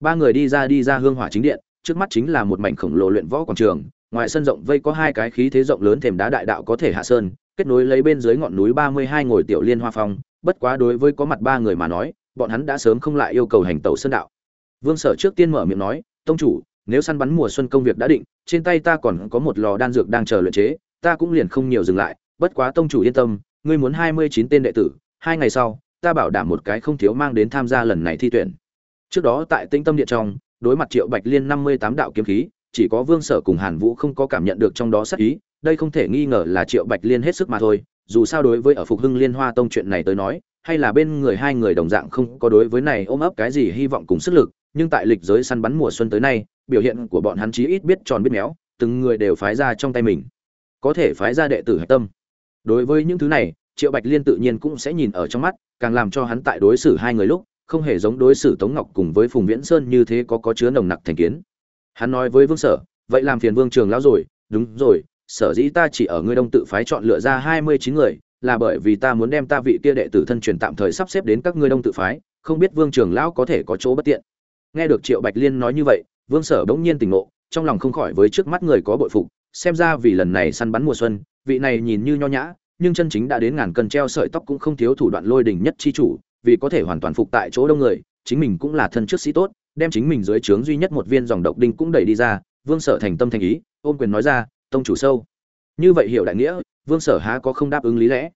Ba người đi ra đi ra hương hỏa chính điện, trước mắt chính là một mảnh khổng lồ luyện võ quảng trường, ngoài sân rộng vây có hai cái khí thế rộng lớn thềm đá đại đạo có thể hạ sơn, kết nối lấy bên dưới ngọn núi ba mươi hai ngồi tiểu liên hoa phong, bất quá đối với có mặt ba người mà nói, bọn hắn đã sớm không lại yêu cầu hành tẩu sơn đạo. Vương Sở trước tiên mở miệng nói, "Tông chủ, nếu săn bắn mùa xuân công việc đã định, trên tay ta còn có một lò đan dược đang chờ luyện chế, ta cũng liền không nhiều dừng lại, bất quá tông chủ yên tâm, ngươi muốn hai mươi chín tên đệ tử, hai ngày sau, ta bảo đảm một cái không thiếu mang đến tham gia lần này thi tuyển." Trước đó tại Tinh Tâm Điện trong, đối mặt Triệu Bạch Liên năm mươi tám đạo kiếm khí, chỉ có Vương Sở cùng Hàn Vũ không có cảm nhận được trong đó sát ý, đây không thể nghi ngờ là Triệu Bạch Liên hết sức mà thôi, dù sao đối với ở Phục Hưng Liên Hoa Tông chuyện này tới nói, hay là bên người hai người đồng dạng không có đối với này ôm ấp cái gì hy vọng cùng sức lực, nhưng tại lịch giới săn bắn mùa xuân tới nay, biểu hiện của bọn hắn chí ít biết tròn biết méo, từng người đều phái ra trong tay mình. Có thể phái ra đệ tử hạch tâm. đối với những thứ này triệu bạch liên tự nhiên cũng sẽ nhìn ở trong mắt càng làm cho hắn tại đối xử hai người lúc không hề giống đối xử tống ngọc cùng với phùng viễn sơn như thế có có chứa nồng nặc thành kiến hắn nói với vương sở, vậy làm phiền vương trường lão rồi. Đúng rồi, sở dĩ ta chỉ ở ngươi đông tự phái chọn lựa ra hai mươi chín người, là bởi vì ta muốn đem ta vị kia đệ tử thân truyền tạm thời sắp xếp đến các ngươi đông tự phái, không biết vương trường lão có thể có chỗ bất tiện. Nghe được triệu bạch liên nói như vậy, vương sở bỗng nhiên tỉnh ngộ, trong lòng không khỏi với trước mắt người có bội phục, xem ra vì lần này săn bắn mùa xuân, vị này nhìn như nho nhã, nhưng chân chính đã đến ngàn cân treo sợi tóc cũng không thiếu thủ đoạn lôi đình nhất chi chủ, vì có thể hoàn toàn phục tại chỗ đông người, chính mình cũng là thân trước sĩ tốt đem chính mình dưới trướng duy nhất một viên dòng độc đinh cũng đẩy đi ra, vương sở thành tâm thành ý, ôm quyền nói ra, tông chủ sâu. Như vậy hiểu đại nghĩa, vương sở há có không đáp ứng lý lẽ.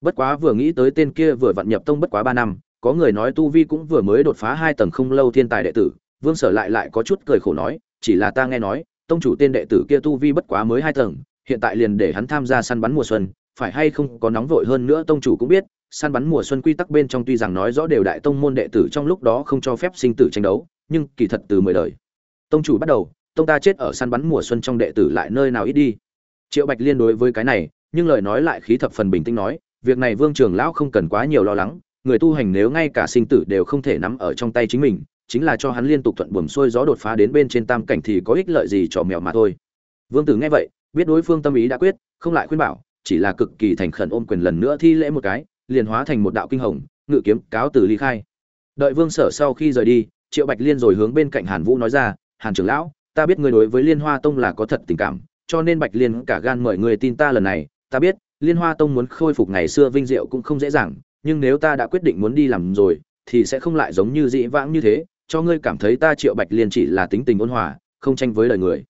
Bất quá vừa nghĩ tới tên kia vừa vặn nhập tông bất quá ba năm, có người nói tu vi cũng vừa mới đột phá hai tầng không lâu thiên tài đệ tử, vương sở lại lại có chút cười khổ nói, chỉ là ta nghe nói, tông chủ tên đệ tử kia tu vi bất quá mới hai tầng, hiện tại liền để hắn tham gia săn bắn mùa xuân, phải hay không có nóng vội hơn nữa tông chủ cũng biết, săn bắn mùa xuân quy tắc bên trong tuy rằng nói rõ đều đại tông môn đệ tử trong lúc đó không cho phép sinh tử tranh đấu nhưng kỳ thật từ mười đời. Tông chủ bắt đầu, tông ta chết ở săn bắn mùa xuân trong đệ tử lại nơi nào ít đi. Triệu bạch liên đối với cái này, nhưng lời nói lại khí thập phần bình tĩnh nói, việc này vương trường lão không cần quá nhiều lo lắng, người tu hành nếu ngay cả sinh tử đều không thể nắm ở trong tay chính mình, chính là cho hắn liên tục thuận buồm xuôi gió đột phá đến bên trên tam cảnh thì có ích lợi gì cho mèo mà thôi. Vương tử nghe vậy, biết đối phương tâm ý đã quyết, không lại khuyên bảo, chỉ là cực kỳ thành khẩn ôm quyền lần nữa thi lễ một cái, liền hóa thành một đạo kinh hồng, ngự kiếm cáo từ ly khai. Đợi vương sở sau khi rời đi triệu bạch liên rồi hướng bên cạnh hàn vũ nói ra, hàn trưởng lão, ta biết ngươi đối với liên hoa tông là có thật tình cảm, cho nên bạch liên cả gan mời người tin ta lần này. Ta biết, liên hoa tông muốn khôi phục ngày xưa vinh diệu cũng không dễ dàng, nhưng nếu ta đã quyết định muốn đi làm rồi, thì sẽ không lại giống như dĩ vãng như thế. Cho ngươi cảm thấy ta triệu bạch liên chỉ là tính tình ôn hòa, không tranh với lời người.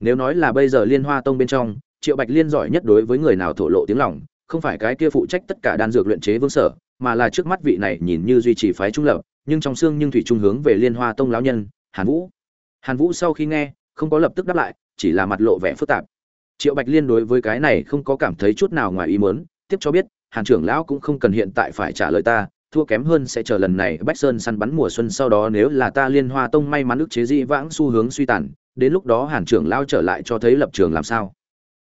Nếu nói là bây giờ liên hoa tông bên trong, triệu bạch liên giỏi nhất đối với người nào thổ lộ tiếng lòng, không phải cái kia phụ trách tất cả đan dược luyện chế vương sở, mà là trước mắt vị này nhìn như duy trì phái trung lập nhưng trong xương nhưng thủy trung hướng về liên hoa tông lão nhân, hàn vũ. Hàn vũ sau khi nghe, không có lập tức đáp lại, chỉ là mặt lộ vẻ phức tạp. Triệu bạch liên đối với cái này không có cảm thấy chút nào ngoài ý muốn, tiếp cho biết, hàn trưởng lão cũng không cần hiện tại phải trả lời ta, thua kém hơn sẽ chờ lần này bách sơn săn bắn mùa xuân sau đó nếu là ta liên hoa tông may mắn ức chế dĩ vãng xu hướng suy tàn, đến lúc đó hàn trưởng lao trở lại cho thấy lập trường làm sao.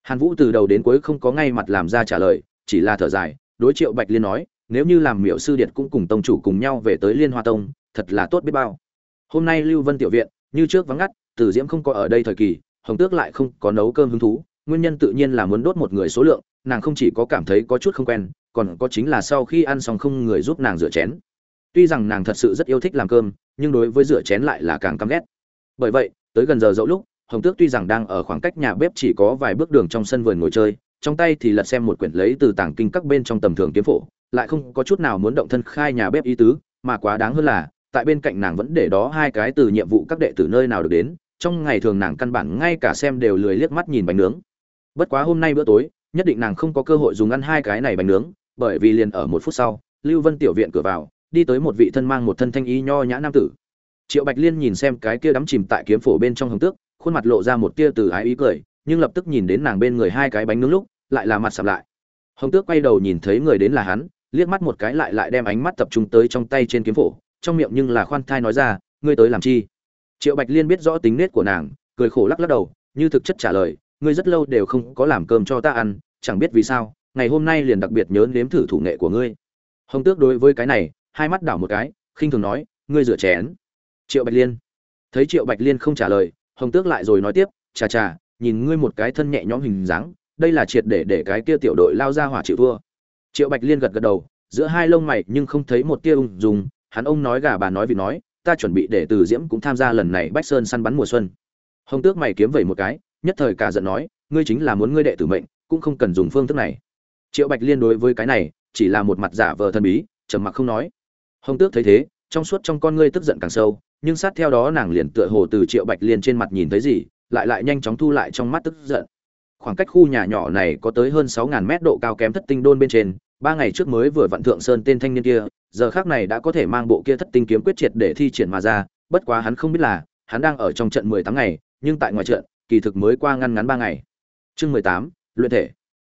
Hàn vũ từ đầu đến cuối không có ngay mặt làm ra trả lời, chỉ là thở dài, đối triệu bạch liên nói nếu như làm miệu sư điệt cũng cùng tông chủ cùng nhau về tới liên hoa tông, thật là tốt biết bao. Hôm nay lưu vân tiểu viện, như trước vắng ngắt tử diễm không có ở đây thời kỳ, hồng tước lại không có nấu cơm hứng thú, nguyên nhân tự nhiên là muốn đốt một người số lượng, nàng không chỉ có cảm thấy có chút không quen, còn có chính là sau khi ăn xong không người giúp nàng rửa chén. Tuy rằng nàng thật sự rất yêu thích làm cơm, nhưng đối với rửa chén lại là càng căm ghét. Bởi vậy, tới gần giờ dẫu lúc, hồng tước tuy rằng đang ở khoảng cách nhà bếp chỉ có vài bước đường trong sân vườn ngồi chơi, trong tay thì lật xem một quyển lấy từ tảng kinh các bên trong tầm thường kiếm phổ lại không có chút nào muốn động thân khai nhà bếp ý tứ, mà quá đáng hơn là, tại bên cạnh nàng vẫn để đó hai cái từ nhiệm vụ các đệ tử nơi nào được đến, trong ngày thường nàng căn bản ngay cả xem đều lười liếc mắt nhìn bánh nướng. Bất quá hôm nay bữa tối, nhất định nàng không có cơ hội dùng ăn hai cái này bánh nướng, bởi vì liền ở một phút sau, lưu vân tiểu viện cửa vào, đi tới một vị thân mang một thân thanh ý nho nhã nam tử. Triệu bạch liên nhìn xem cái kia đắm chìm tại kiếm phổ bên trong hồng tước, khuôn mặt lộ ra một tia từ ái ý cười, nhưng lập tức nhìn đến nàng bên người hai cái bánh nướng lúc, lại là mặt sầm lại. Hồng tước quay đầu nhìn thấy người đến là hắn liếc mắt một cái lại lại đem ánh mắt tập trung tới trong tay trên kiếm phổ, trong miệng nhưng là khoan thai nói ra, ngươi tới làm chi? Triệu bạch liên biết rõ tính nết của nàng, cười khổ lắc lắc đầu, như thực chất trả lời, ngươi rất lâu đều không có làm cơm cho ta ăn, chẳng biết vì sao, ngày hôm nay liền đặc biệt nhớ nếm thử thủ nghệ của ngươi. Hồng tước đối với cái này, hai mắt đảo một cái, khinh thường nói, ngươi rửa chén. Triệu bạch liên thấy triệu bạch liên không trả lời, hồng tước lại rồi nói tiếp, chà chà, nhìn ngươi một cái thân nhẹ nhõm hình dáng, đây là triệt để để cái kia tiểu đội lao ra hỏa chịu thua triệu bạch liên gật gật đầu, giữa hai lông mày nhưng không thấy một tia ung dùng hắn ông nói gà bà nói vì nói, ta chuẩn bị để từ diễm cũng tham gia lần này bách sơn săn bắn mùa xuân. Hồng tước mày kiếm vẩy một cái, nhất thời cả giận nói, ngươi chính là muốn ngươi đệ tử mệnh, cũng không cần dùng phương thức này. Triệu bạch liên đối với cái này, chỉ là một mặt giả vờ thần bí, trầm mặc không nói. Hồng tước thấy thế, trong suốt trong con ngươi tức giận càng sâu, nhưng sát theo đó nàng liền tựa hồ từ triệu bạch liên trên mặt nhìn thấy gì, lại lại nhanh chóng thu lại trong mắt tức giận khoảng cách khu nhà nhỏ này có tới hơn sáu ngàn mét độ cao kém thất tinh đôn bên trên, ba ngày trước mới vừa vặn thượng sơn tên thanh niên kia, giờ khác này đã có thể mang bộ kia thất tinh kiếm quyết triệt để thi triển mà ra, bất quá hắn không biết là, hắn đang ở trong trận mười tám ngày, nhưng tại ngoài trận, kỳ thực mới qua ngăn ngắn ba ngày. Chương mười tám, luyện thể.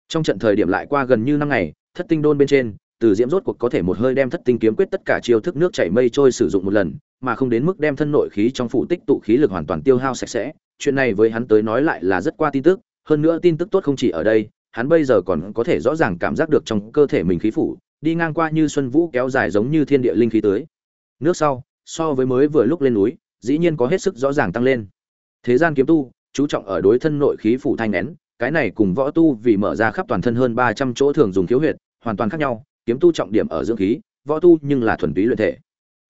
Trong trận thời điểm lại qua gần như năm ngày, thất tinh đôn bên trên, từ diễm rốt cuộc có thể một hơi đem thất tinh kiếm quyết tất cả chiêu thức nước chảy mây trôi sử dụng một lần, mà không đến mức đem thân nội khí trong phủ tích tụ khí lực hoàn toàn tiêu hao sạch sẽ. Chuyện này với hắn tới nói lại là rất qua tin tức hơn nữa tin tức tốt không chỉ ở đây, hắn bây giờ còn có thể rõ ràng cảm giác được trong cơ thể mình khí phủ, đi ngang qua như xuân vũ kéo dài giống như thiên địa linh khí tới. Nước sau, so với mới vừa lúc lên núi, dĩ nhiên có hết sức rõ ràng tăng lên. Thế gian kiếm tu, chú trọng ở đối thân nội khí phủ thanh nén, cái này cùng võ tu vì mở ra khắp toàn thân hơn ba trăm chỗ thường dùng khiếu huyệt, hoàn toàn khác nhau, kiếm tu trọng điểm ở dưỡng khí, võ tu nhưng là thuần túy luyện thể.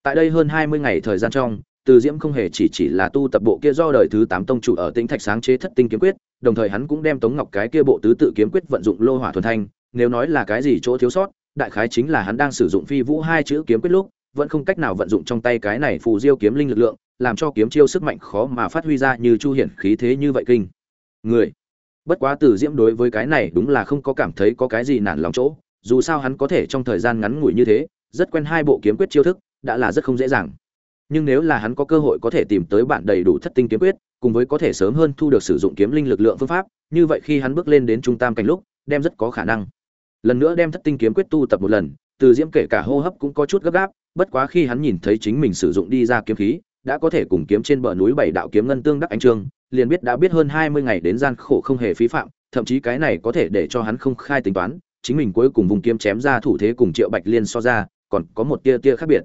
Tại đây hơn hai mươi ngày thời gian trong từ diễm không hề chỉ chỉ là tu tập bộ kia do đời thứ tám tông chủ ở tĩnh thạch sáng chế thất tinh kiếm quyết, đồng thời hắn cũng đem tống ngọc cái kia bộ tứ tự kiếm quyết vận dụng lô hỏa thuần thanh, nếu nói là cái gì chỗ thiếu sót, đại khái chính là hắn đang sử dụng phi vũ hai chữ kiếm quyết lúc, vẫn không cách nào vận dụng trong tay cái này phù diêu kiếm linh lực lượng, làm cho kiếm chiêu sức mạnh khó mà phát huy ra như chu hiển khí thế như vậy kinh. Người, bất quá từ diễm đối với cái này đúng là không có cảm thấy có cái gì nản lòng chỗ, dù sao hắn có thể trong thời gian ngắn ngủi như thế, rất quen hai bộ kiếm quyết chiêu thức, đã là rất không dễ dàng nhưng nếu là hắn có cơ hội có thể tìm tới bạn đầy đủ thất tinh kiếm quyết, cùng với có thể sớm hơn thu được sử dụng kiếm linh lực lượng phương pháp, như vậy khi hắn bước lên đến trung tam cảnh lúc, đem rất có khả năng. Lần nữa đem thất tinh kiếm quyết tu tập một lần, từ diễm kể cả hô hấp cũng có chút gấp gáp, bất quá khi hắn nhìn thấy chính mình sử dụng đi ra kiếm khí, đã có thể cùng kiếm trên bờ núi bảy đạo kiếm ngân tương đắc anh trương liền biết đã biết hơn hai mươi ngày đến gian khổ không hề phí phạm, thậm chí cái này có thể để cho hắn không khai tính toán, chính mình cuối cùng vùng kiếm chém ra thủ thế cùng triệu bạch liên so ra, còn có một tia tia khác biệt.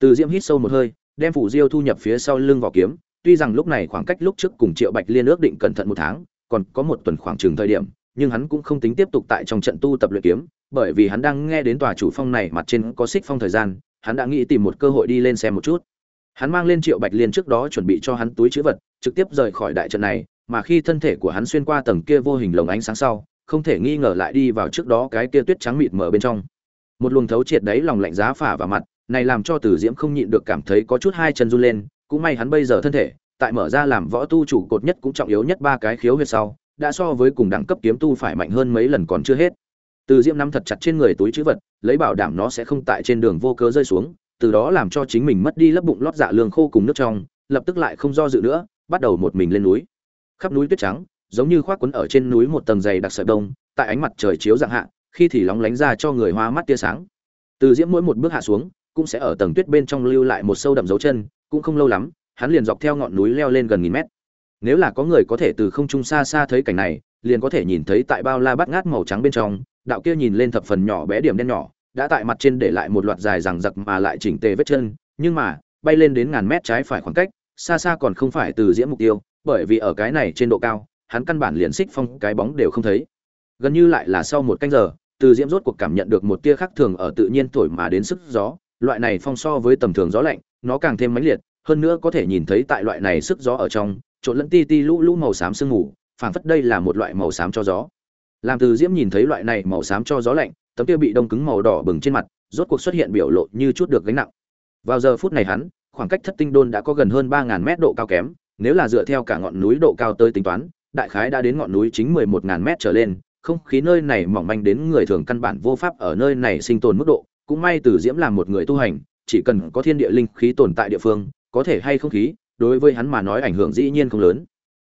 Từ diễm hít sâu một hơi đem phủ diêu thu nhập phía sau lưng vỏ kiếm, tuy rằng lúc này khoảng cách lúc trước cùng triệu bạch liên ước định cẩn thận một tháng, còn có một tuần khoảng chừng thời điểm, nhưng hắn cũng không tính tiếp tục tại trong trận tu tập luyện kiếm, bởi vì hắn đang nghe đến tòa chủ phong này mặt trên có xích phong thời gian, hắn đã nghĩ tìm một cơ hội đi lên xem một chút. Hắn mang lên triệu bạch liên trước đó chuẩn bị cho hắn túi chữ vật, trực tiếp rời khỏi đại trận này, mà khi thân thể của hắn xuyên qua tầng kia vô hình lồng ánh sáng sau, không thể nghi ngờ lại đi vào trước đó cái kia tuyết trắng mịt mở bên trong. Một luồng thấu triệt đấy lòng lạnh giá phả vào mặt này làm cho Từ Diễm không nhịn được cảm thấy có chút hai chân run lên, cũng may hắn bây giờ thân thể, tại mở ra làm võ tu chủ cột nhất cũng trọng yếu nhất ba cái khiếu huyệt sau, đã so với cùng đẳng cấp kiếm tu phải mạnh hơn mấy lần còn chưa hết. Từ Diễm nắm thật chặt trên người túi trữ vật, lấy bảo đảm nó sẽ không tại trên đường vô cớ rơi xuống, từ đó làm cho chính mình mất đi lớp bụng lót dạ lương khô cùng nước trong, lập tức lại không do dự nữa, bắt đầu một mình lên núi. Khắp núi tuyết trắng, giống như khoác quấn ở trên núi một tầng dày đặc sợi đông, tại ánh mặt trời chiếu dạng hạ, khi thì lóng lánh ra cho người hoa mắt tia sáng. Từ Diễm mỗi một bước hạ xuống, cũng sẽ ở tầng tuyết bên trong lưu lại một sâu đậm dấu chân, cũng không lâu lắm, hắn liền dọc theo ngọn núi leo lên gần nghìn mét. Nếu là có người có thể từ không trung xa xa thấy cảnh này, liền có thể nhìn thấy tại bao la bát ngát màu trắng bên trong, đạo kia nhìn lên thập phần nhỏ bé điểm đen nhỏ, đã tại mặt trên để lại một loạt dài rằng giặc mà lại chỉnh tề vết chân, nhưng mà, bay lên đến ngàn mét trái phải khoảng cách, xa xa còn không phải từ diễm mục tiêu, bởi vì ở cái này trên độ cao, hắn căn bản liền xích phong cái bóng đều không thấy. Gần như lại là sau một canh giờ, từ diễm rốt cuộc cảm nhận được một tia khác thường ở tự nhiên thổi mà đến sức gió, loại này phong so với tầm thường gió lạnh, nó càng thêm mãnh liệt, hơn nữa có thể nhìn thấy tại loại này sức gió ở trong, trộn lẫn ti ti lũ lũ màu xám sương mù, phảng phất đây là một loại màu xám cho gió. Làm từ diễm nhìn thấy loại này màu xám cho gió lạnh, tấm kia bị đông cứng màu đỏ bừng trên mặt, rốt cuộc xuất hiện biểu lộ như chút được gánh nặng. Vào giờ phút này hắn, khoảng cách thất tinh đôn đã có gần hơn ba ngàn mét độ cao kém, nếu là dựa theo cả ngọn núi độ cao tới tính toán, đại khái đã đến ngọn núi chính mười một ngàn mét trở lên, không khí nơi này mỏng manh đến người thường căn bản vô pháp ở nơi này sinh tồn mức độ cũng may Từ Diễm làm một người tu hành, chỉ cần có thiên địa linh khí tồn tại địa phương, có thể hay không khí, đối với hắn mà nói ảnh hưởng dĩ nhiên không lớn.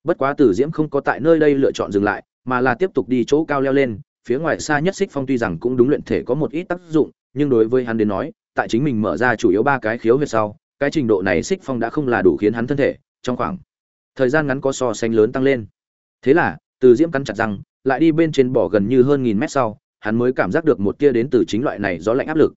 Bất quá Từ Diễm không có tại nơi đây lựa chọn dừng lại, mà là tiếp tục đi chỗ cao leo lên, phía ngoài xa nhất xích phong tuy rằng cũng đúng luyện thể có một ít tác dụng, nhưng đối với hắn đến nói, tại chính mình mở ra chủ yếu ba cái khiếu huyệt sau, cái trình độ này xích phong đã không là đủ khiến hắn thân thể trong khoảng thời gian ngắn có so sánh lớn tăng lên. Thế là, Từ Diễm cắn chặt răng, lại đi bên trên bỏ gần như hơn nghìn mét sau, hắn mới cảm giác được một tia đến từ chính loại này gió lạnh áp lực.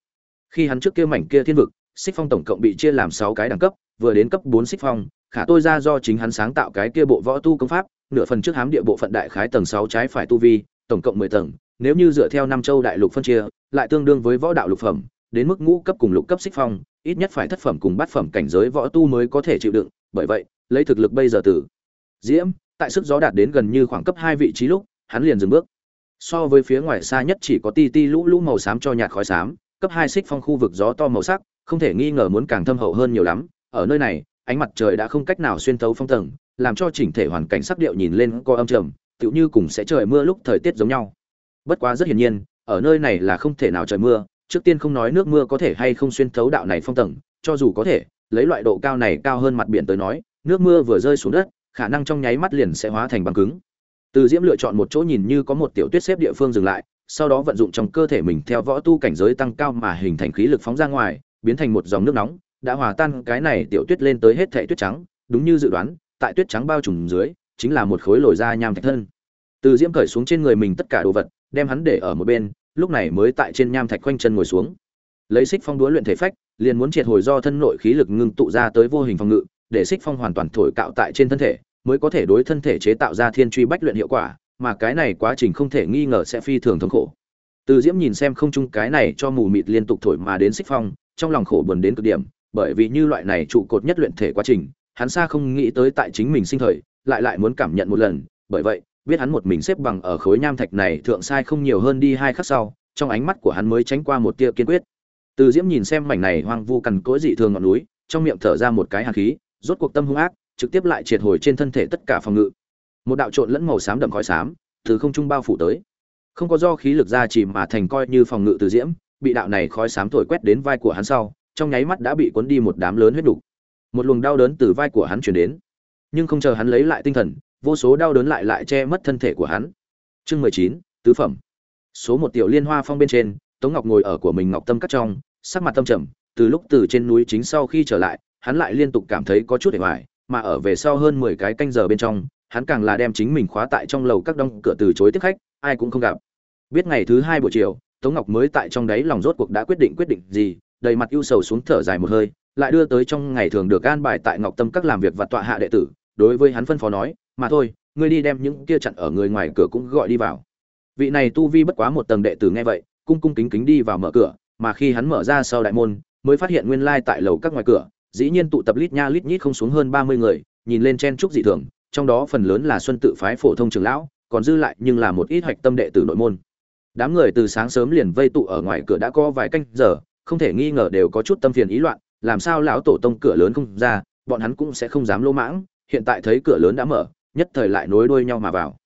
Khi hắn trước kia mảnh kia thiên vực, xích phong tổng cộng bị chia làm 6 cái đẳng cấp, vừa đến cấp 4 xích phong, khả tôi ra do chính hắn sáng tạo cái kia bộ võ tu công pháp, nửa phần trước hám địa bộ phận đại khái tầng 6 trái phải tu vi, tổng cộng 10 tầng, nếu như dựa theo năm châu đại lục phân chia, lại tương đương với võ đạo lục phẩm, đến mức ngũ cấp cùng lục cấp xích phong, ít nhất phải thất phẩm cùng bát phẩm cảnh giới võ tu mới có thể chịu đựng, bởi vậy, lấy thực lực bây giờ tử Diễm, tại sức gió đạt đến gần như khoảng cấp 2 vị trí lúc, hắn liền dừng bước so với phía ngoài xa nhất chỉ có ti ti lũ lũ màu xám cho nhạt khói xám, cấp hai xích phong khu vực gió to màu sắc, không thể nghi ngờ muốn càng thâm hậu hơn nhiều lắm. Ở nơi này, ánh mặt trời đã không cách nào xuyên thấu phong tầng, làm cho chỉnh thể hoàn cảnh sắc điệu nhìn lên có âm trầm, tựu như cùng sẽ trời mưa lúc thời tiết giống nhau. Bất quá rất hiển nhiên, ở nơi này là không thể nào trời mưa, trước tiên không nói nước mưa có thể hay không xuyên thấu đạo này phong tầng, cho dù có thể, lấy loại độ cao này cao hơn mặt biển tới nói, nước mưa vừa rơi xuống đất, khả năng trong nháy mắt liền sẽ hóa thành băng cứng từ diễm lựa chọn một chỗ nhìn như có một tiểu tuyết xếp địa phương dừng lại, sau đó vận dụng trong cơ thể mình theo võ tu cảnh giới tăng cao mà hình thành khí lực phóng ra ngoài, biến thành một dòng nước nóng, đã hòa tan cái này tiểu tuyết lên tới hết thệ tuyết trắng. Đúng như dự đoán, tại tuyết trắng bao trùm dưới, chính là một khối lồi da nham thạch thân. Từ diễm cởi xuống trên người mình tất cả đồ vật, đem hắn để ở một bên, lúc này mới tại trên nham thạch quanh chân ngồi xuống. Lấy xích phong đúa luyện thể phách, liền muốn triệt hồi do thân nội khí lực ngưng tụ ra tới vô hình phòng ngự, để xích phong hoàn toàn thổi cạo tại trên thân thể mới có thể đối thân thể chế tạo ra thiên truy bách luyện hiệu quả, mà cái này quá trình không thể nghi ngờ sẽ phi thường thống khổ. Từ diễm nhìn xem không chung cái này cho mù mịt liên tục thổi mà đến xích phong, trong lòng khổ buồn đến cực điểm, bởi vì như loại này trụ cột nhất luyện thể quá trình, hắn xa không nghĩ tới tại chính mình sinh thời, lại lại muốn cảm nhận một lần, bởi vậy, biết hắn một mình xếp bằng ở khối nham thạch này thượng sai không nhiều hơn đi hai khắc sau, trong ánh mắt của hắn mới tránh qua một tia kiên quyết. Từ diễm nhìn xem mảnh này hoang vu cằn cỗi dị thường ngọn núi, trong miệng thở ra một cái hàn khí, rốt cuộc tâm hung ác trực tiếp lại triệt hồi trên thân thể tất cả phòng ngự. Một đạo trộn lẫn màu xám đậm khói xám từ không trung bao phủ tới. Không có do khí lực ra chỉ mà thành coi như phòng ngự từ diễm, bị đạo này khói xám thổi quét đến vai của hắn sau, trong nháy mắt đã bị cuốn đi một đám lớn huyết đủ. một luồng đau đớn từ vai của hắn truyền đến. Nhưng không chờ hắn lấy lại tinh thần, vô số đau đớn lại lại che mất thân thể của hắn. Chương mười chín, tứ phẩm. Số một tiểu liên hoa phong bên trên, tống ngọc ngồi ở của mình ngọc tâm cắt trong, sắc mặt tâm trầm, từ lúc từ trên núi chính sau khi trở lại, hắn lại liên tục cảm thấy có chút để hoài mà ở về sau hơn mười cái canh giờ bên trong, hắn càng là đem chính mình khóa tại trong lầu các đông cửa từ chối tiếp khách, ai cũng không gặp. Biết ngày thứ hai buổi chiều, tống ngọc mới tại trong đấy lòng rốt cuộc đã quyết định quyết định gì, đầy mặt ưu sầu xuống thở dài một hơi, lại đưa tới trong ngày thường được an bài tại ngọc tâm các làm việc và tọa hạ đệ tử, đối với hắn phân phó nói, mà thôi, ngươi đi đem những kia chặn ở người ngoài cửa cũng gọi đi vào. Vị này tu vi bất quá một tầng đệ tử nghe vậy, cung cung kính kính đi vào mở cửa, mà khi hắn mở ra sau đại môn, mới phát hiện nguyên lai tại lầu các ngoài cửa dĩ nhiên tụ tập lít nha lít nhít không xuống hơn ba mươi người, nhìn lên chen trúc dị thường, trong đó phần lớn là xuân tự phái phổ thông trưởng lão, còn dư lại nhưng là một ít hoạch tâm đệ tử nội môn. Đám người từ sáng sớm liền vây tụ ở ngoài cửa đã có vài canh giờ, không thể nghi ngờ đều có chút tâm phiền ý loạn, làm sao lão tổ tông cửa lớn không ra, bọn hắn cũng sẽ không dám lỗ mãng, hiện tại thấy cửa lớn đã mở, nhất thời lại nối đuôi nhau mà vào.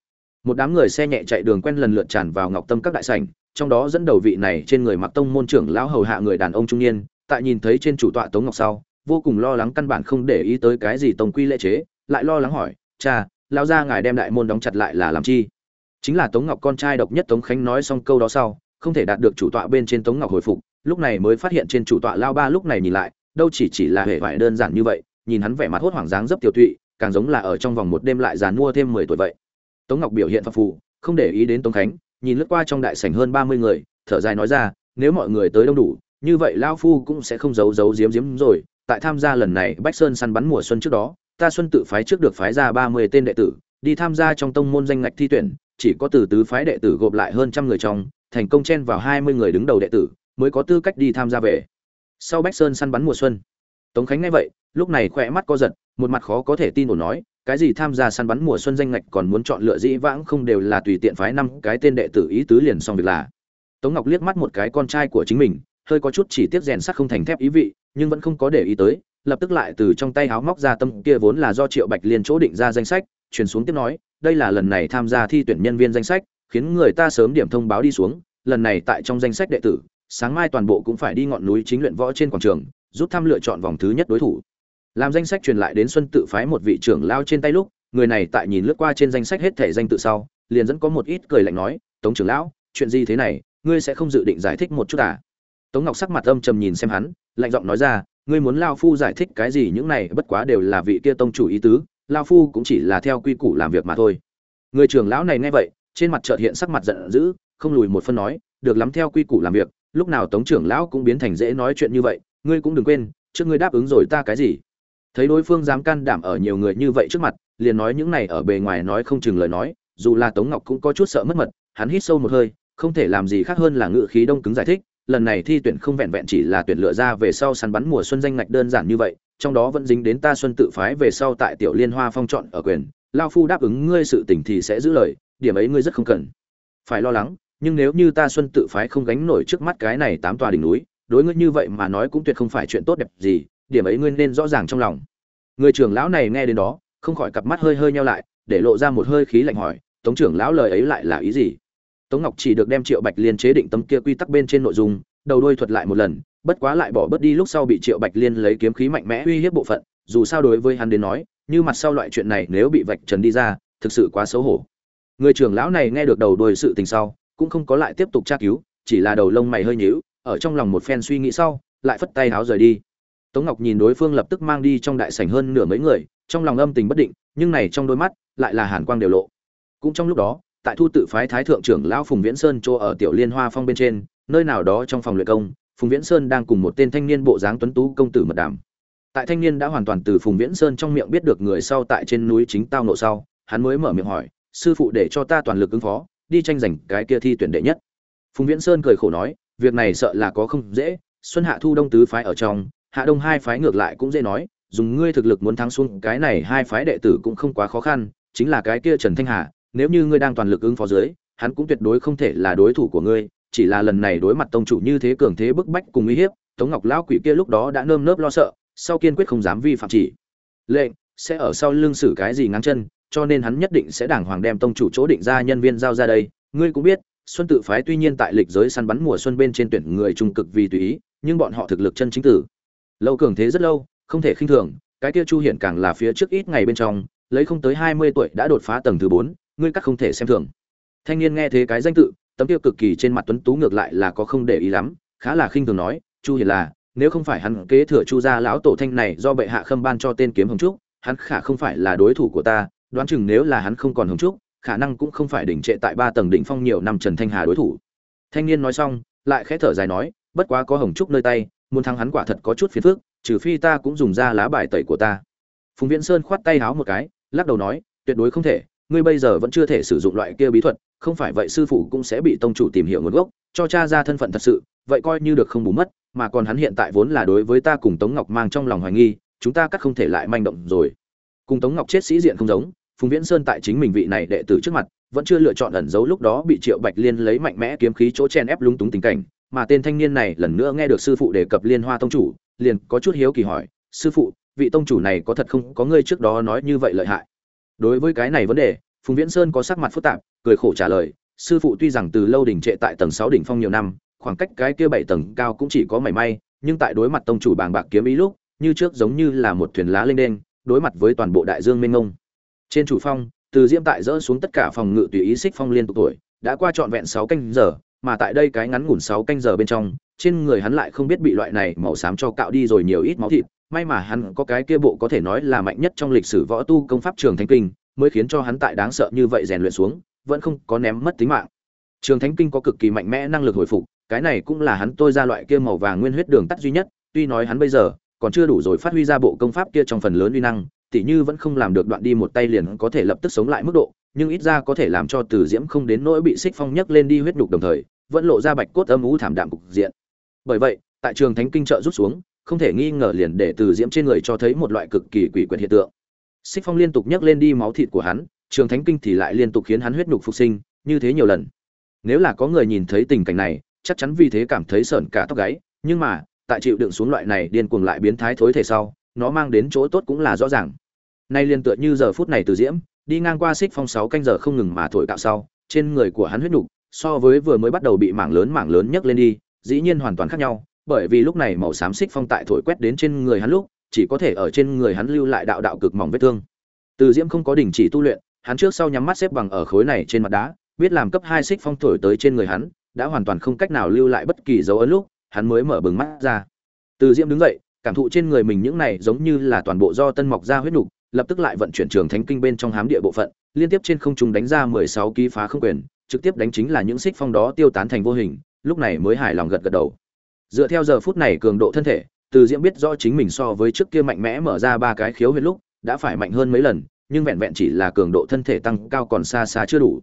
Một đám người xe nhẹ chạy đường quen lần lượt tràn vào ngọc tâm các đại sảnh, trong đó dẫn đầu vị này trên người mặc tông môn trưởng lão hầu hạ người đàn ông trung niên, tại nhìn thấy trên chủ tọa tống ngọc sau vô cùng lo lắng căn bản không để ý tới cái gì tông quy lễ chế, lại lo lắng hỏi, cha, lão gia ngài đem đại môn đóng chặt lại là làm chi? Chính là tống ngọc con trai độc nhất tống khánh nói xong câu đó sau, không thể đạt được chủ tọa bên trên tống ngọc hồi phục, lúc này mới phát hiện trên chủ tọa lao ba lúc này nhìn lại, đâu chỉ chỉ là hệ vải đơn giản như vậy, nhìn hắn vẻ mặt hốt hoảng dáng dấp tiểu tụy, càng giống là ở trong vòng một đêm lại dàn mua thêm mười tuổi vậy. Tống ngọc biểu hiện phập phù, không để ý đến tống khánh, nhìn lướt qua trong đại sảnh hơn ba mươi người, thở dài nói ra, nếu mọi người tới đông đủ, như vậy lao phu cũng sẽ không giấu giấu giếm giếm rồi tại tham gia lần này bách sơn săn bắn mùa xuân trước đó, ta xuân tự phái trước được phái ra ba mươi tên đệ tử, đi tham gia trong tông môn danh ngạch thi tuyển, chỉ có từ tứ phái đệ tử gộp lại hơn trăm người trong, thành công chen vào hai mươi người đứng đầu đệ tử, mới có tư cách đi tham gia về. Sau bách sơn săn bắn mùa xuân, tống khánh nghe vậy, lúc này khỏe mắt co giật, một mặt khó có thể tin ổn nói, cái gì tham gia săn bắn mùa xuân danh ngạch còn muốn chọn lựa dĩ vãng không đều là tùy tiện phái năm cái tên đệ tử ý tứ liền xong việc là. Tống ngọc liếc mắt một cái con trai của chính mình hơi có chút chỉ tiếc rèn sắt không thành thép ý vị, nhưng vẫn không có để ý tới, lập tức lại từ trong tay háo móc ra tâm kia vốn là do triệu bạch liên chỗ định ra danh sách, truyền xuống tiếp nói, đây là lần này tham gia thi tuyển nhân viên danh sách, khiến người ta sớm điểm thông báo đi xuống, lần này tại trong danh sách đệ tử, sáng mai toàn bộ cũng phải đi ngọn núi chính luyện võ trên quảng trường, giúp thăm lựa chọn vòng thứ nhất đối thủ. Làm danh sách truyền lại đến xuân tự phái một vị trưởng lao trên tay lúc, người này tại nhìn lướt qua trên danh sách hết thẻ danh tự sau, liền dẫn có một ít cười lạnh nói, tống trưởng lão, chuyện gì thế này, ngươi sẽ không dự định giải thích một chút à? Tống ngọc sắc mặt âm trầm nhìn xem hắn, lạnh giọng nói ra, ngươi muốn lao phu giải thích cái gì, những này bất quá đều là vị kia tông chủ ý tứ, lao phu cũng chỉ là theo quy củ làm việc mà thôi. Người trưởng lão này nghe vậy, trên mặt chợt hiện sắc mặt giận dữ, không lùi một phân nói, được lắm, theo quy củ làm việc, lúc nào tống trưởng lão cũng biến thành dễ nói chuyện như vậy, ngươi cũng đừng quên, trước ngươi đáp ứng rồi ta cái gì. Thấy đối phương dám can đảm ở nhiều người như vậy trước mặt, liền nói những này ở bề ngoài nói không chừng lời nói, dù là tống ngọc cũng có chút sợ mất mật, hắn hít sâu một hơi, không thể làm gì khác hơn là ngự khí đông cứng giải thích lần này thi tuyển không vẹn vẹn chỉ là tuyển lựa ra về sau săn bắn mùa xuân danh ngạch đơn giản như vậy, trong đó vẫn dính đến ta xuân tự phái về sau tại tiểu liên hoa phong chọn ở quyền. Lao phu đáp ứng ngươi sự tình thì sẽ giữ lời, điểm ấy ngươi rất không cần. Phải lo lắng, nhưng nếu như ta xuân tự phái không gánh nổi trước mắt cái này tám tòa đỉnh núi, đối ngươi như vậy mà nói cũng tuyệt không phải chuyện tốt đẹp gì, điểm ấy ngươi nên rõ ràng trong lòng. Người trưởng lão này nghe đến đó, không khỏi cặp mắt hơi hơi nhau lại, để lộ ra một hơi khí lạnh hỏi, tống trưởng lão lời ấy lại là ý gì? Tống ngọc chỉ được đem triệu bạch liên chế định tấm kia quy tắc bên trên nội dung, đầu đuôi thuật lại một lần, bất quá lại bỏ bớt đi lúc sau bị triệu bạch liên lấy kiếm khí mạnh mẽ uy hiếp bộ phận, dù sao đối với hắn đến nói, như mặt sau loại chuyện này nếu bị vạch trần đi ra, thực sự quá xấu hổ. Người trưởng lão này nghe được đầu đuôi sự tình sau, cũng không có lại tiếp tục tra cứu, chỉ là đầu lông mày hơi nhíu, ở trong lòng một phen suy nghĩ sau, lại phất tay háo rời đi. Tống ngọc nhìn đối phương lập tức mang đi trong đại sảnh hơn nửa mấy người, trong lòng âm tình bất định, nhưng này trong đôi mắt, lại là hàn quang đều lộ. Cũng trong lúc đó tại thu tự phái thái thượng trưởng lão phùng viễn sơn chỗ ở tiểu liên hoa phong bên trên, nơi nào đó trong phòng luyện công, phùng viễn sơn đang cùng một tên thanh niên bộ dáng tuấn tú công tử mật đàm. Tại thanh niên đã hoàn toàn từ phùng viễn sơn trong miệng biết được người sau tại trên núi chính tao nộ sau, hắn mới mở miệng hỏi, sư phụ để cho ta toàn lực ứng phó, đi tranh giành cái kia thi tuyển đệ nhất. Phùng viễn sơn cười khổ nói, việc này sợ là có không dễ, xuân hạ thu đông tứ phái ở trong, hạ đông hai phái ngược lại cũng dễ nói, dùng ngươi thực lực muốn thắng xuống cái này hai phái đệ tử cũng không quá khó khăn, chính là cái kia trần thanh hà nếu như ngươi đang toàn lực ứng phó dưới, hắn cũng tuyệt đối không thể là đối thủ của ngươi, chỉ là lần này đối mặt tông chủ như thế cường thế bức bách cùng uy hiếp, tống ngọc lão quỷ kia lúc đó đã nơm nớp lo sợ, sau kiên quyết không dám vi phạm chỉ. Lệnh, sẽ ở sau lưng xử cái gì ngang chân, cho nên hắn nhất định sẽ đàng hoàng đem tông chủ chỗ định ra nhân viên giao ra đây. Ngươi cũng biết, xuân tự phái tuy nhiên tại lịch giới săn bắn mùa xuân bên trên tuyển người trung cực vì tùy ý, nhưng bọn họ thực lực chân chính tử. Lâu cường thế rất lâu, không thể khinh thường, cái kia chu hiển càng là phía trước ít ngày bên trong, lấy không tới hai mươi tuổi đã đột phá tầng thứ bốn ngươi các không thể xem thường. Thanh niên nghe thế cái danh tự, tấm tiêu cực kỳ trên mặt tuấn tú ngược lại là có không để ý lắm, khá là khinh thường nói, chu hiền là, nếu không phải hắn kế thừa chu gia lão tổ thanh này do bệ hạ khâm ban cho tên kiếm hồng trúc, hắn khả không phải là đối thủ của ta, đoán chừng nếu là hắn không còn hồng trúc, khả năng cũng không phải đỉnh trệ tại ba tầng đỉnh phong nhiều năm trần thanh hà đối thủ. Thanh niên nói xong, lại khẽ thở dài nói, bất quá có hồng trúc nơi tay, muốn thắng hắn quả thật có chút phiền phức, trừ phi ta cũng dùng ra lá bài tẩy của ta. Phùng viễn sơn khoát tay háo một cái, lắc đầu nói, tuyệt đối không thể ngươi bây giờ vẫn chưa thể sử dụng loại kia bí thuật, không phải vậy sư phụ cũng sẽ bị tông chủ tìm hiểu nguồn gốc, cho cha ra thân phận thật sự, vậy coi như được không bù mất, mà còn hắn hiện tại vốn là đối với ta cùng tống ngọc mang trong lòng hoài nghi, chúng ta cắt không thể lại manh động rồi. Cùng tống ngọc chết sĩ diện không giống, phùng viễn sơn tại chính mình vị này đệ tử trước mặt, vẫn chưa lựa chọn ẩn giấu lúc đó bị triệu bạch liên lấy mạnh mẽ kiếm khí chỗ chen ép lúng túng tình cảnh, mà tên thanh niên này lần nữa nghe được sư phụ đề cập liên hoa tông chủ, liền có chút hiếu kỳ hỏi, sư phụ, vị tông chủ này có thật không? Có ngươi trước đó nói như vậy lợi hại? Đối với cái này vấn đề, phùng viễn sơn có sắc mặt phức tạp, cười khổ trả lời, sư phụ tuy rằng từ lâu đỉnh trệ tại tầng sáu đỉnh phong nhiều năm, khoảng cách cái kia bảy tầng cao cũng chỉ có mảy may, nhưng tại đối mặt tông chủ bàng bạc kiếm ý lúc, như trước giống như là một thuyền lá lênh đênh, đối mặt với toàn bộ đại dương mênh mông. Trên chủ phong, từ diễm tại dỡ xuống tất cả phòng ngự tùy ý xích phong liên tục tuổi, đã qua trọn vẹn sáu canh giờ, mà tại đây cái ngắn ngủn sáu canh giờ bên trong, trên người hắn lại không biết bị loại này màu xám cho cạo đi rồi nhiều ít máu thịt may mà hắn có cái kia bộ có thể nói là mạnh nhất trong lịch sử võ tu công pháp trường thánh kinh, mới khiến cho hắn tại đáng sợ như vậy rèn luyện xuống, vẫn không có ném mất tính mạng. Trường thánh kinh có cực kỳ mạnh mẽ năng lực hồi phục, cái này cũng là hắn tôi ra loại kia màu vàng nguyên huyết đường tắt duy nhất, tuy nói hắn bây giờ còn chưa đủ rồi phát huy ra bộ công pháp kia trong phần lớn uy năng, tỉ như vẫn không làm được đoạn đi một tay liền có thể lập tức sống lại mức độ, nhưng ít ra có thể làm cho từ diễm không đến nỗi bị xích phong nhấc lên đi huyết nhục đồng thời, vẫn lộ ra bạch cốt âm ú thảm đạm cục diện. Bởi vậy, tại trường thánh kinh trợ rút xuống không thể nghi ngờ liền để từ diễm trên người cho thấy một loại cực kỳ quỷ quyệt hiện tượng. Xích phong liên tục nhấc lên đi máu thịt của hắn, trường thánh kinh thì lại liên tục khiến hắn huyết nhục phục sinh, như thế nhiều lần. Nếu là có người nhìn thấy tình cảnh này, chắc chắn vì thế cảm thấy sởn cả tóc gáy, nhưng mà, tại chịu đựng xuống loại này điên cuồng lại biến thái thối thể sau, nó mang đến chỗ tốt cũng là rõ ràng. Nay liên tựa như giờ phút này từ diễm, đi ngang qua xích phong sáu canh giờ không ngừng mà thổi cạo sau, trên người của hắn huyết nhục, so với vừa mới bắt đầu bị mảng lớn mảng lớn nhấc lên đi, dĩ nhiên hoàn toàn khác nhau bởi vì lúc này màu xám xích phong tại thổi quét đến trên người hắn lúc, chỉ có thể ở trên người hắn lưu lại đạo đạo cực mỏng vết thương. Từ diễm không có đình chỉ tu luyện, hắn trước sau nhắm mắt xếp bằng ở khối này trên mặt đá, biết làm cấp hai xích phong thổi tới trên người hắn, đã hoàn toàn không cách nào lưu lại bất kỳ dấu ấn lúc, hắn mới mở bừng mắt ra. Từ diễm đứng dậy, cảm thụ trên người mình những này giống như là toàn bộ do tân mọc ra huyết nục, lập tức lại vận chuyển trường thánh kinh bên trong hám địa bộ phận, liên tiếp trên không trung đánh ra mười sáu ký phá không quyền, trực tiếp đánh chính là những xích phong đó tiêu tán thành vô hình, lúc này mới hài lòng gật gật đầu dựa theo giờ phút này cường độ thân thể, từ diễm biết rõ chính mình so với trước kia mạnh mẽ mở ra ba cái khiếu huyệt lúc, đã phải mạnh hơn mấy lần, nhưng vẹn vẹn chỉ là cường độ thân thể tăng cao còn xa xa chưa đủ.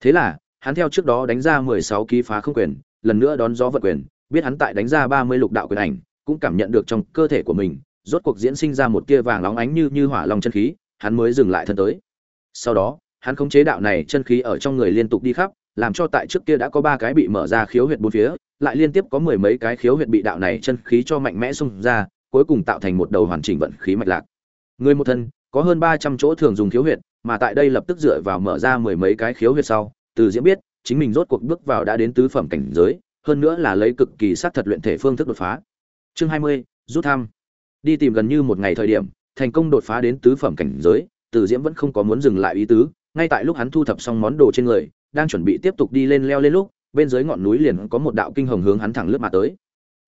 Thế là, hắn theo trước đó đánh ra mười sáu ký phá không quyền, lần nữa đón gió vận quyền, biết hắn tại đánh ra ba mươi lục đạo quyền ảnh, cũng cảm nhận được trong cơ thể của mình, rốt cuộc diễn sinh ra một tia vàng lóng ánh như như hỏa long chân khí, hắn mới dừng lại thân tới. Sau đó, hắn khống chế đạo này chân khí ở trong người liên tục đi khắp, làm cho tại trước kia đã có ba cái bị mở ra khiếu huyệt bốn phía lại liên tiếp có mười mấy cái khiếu huyệt bị đạo này chân khí cho mạnh mẽ xung ra, cuối cùng tạo thành một đầu hoàn chỉnh vận khí mạch lạc. Người một thân, có hơn ba trăm chỗ thường dùng khiếu huyệt, mà tại đây lập tức dựa vào mở ra mười mấy cái khiếu huyệt sau, từ diễm biết, chính mình rốt cuộc bước vào đã đến tứ phẩm cảnh giới, hơn nữa là lấy cực kỳ sát thật luyện thể phương thức đột phá. Chương hai mươi, rút thăm. Đi tìm gần như một ngày thời điểm, thành công đột phá đến tứ phẩm cảnh giới, từ diễm vẫn không có muốn dừng lại ý tứ, ngay tại lúc hắn thu thập xong món đồ trên người, đang chuẩn bị tiếp tục đi lên leo lên lúc bên dưới ngọn núi liền có một đạo kinh hồng hướng hắn thẳng lướt mà tới.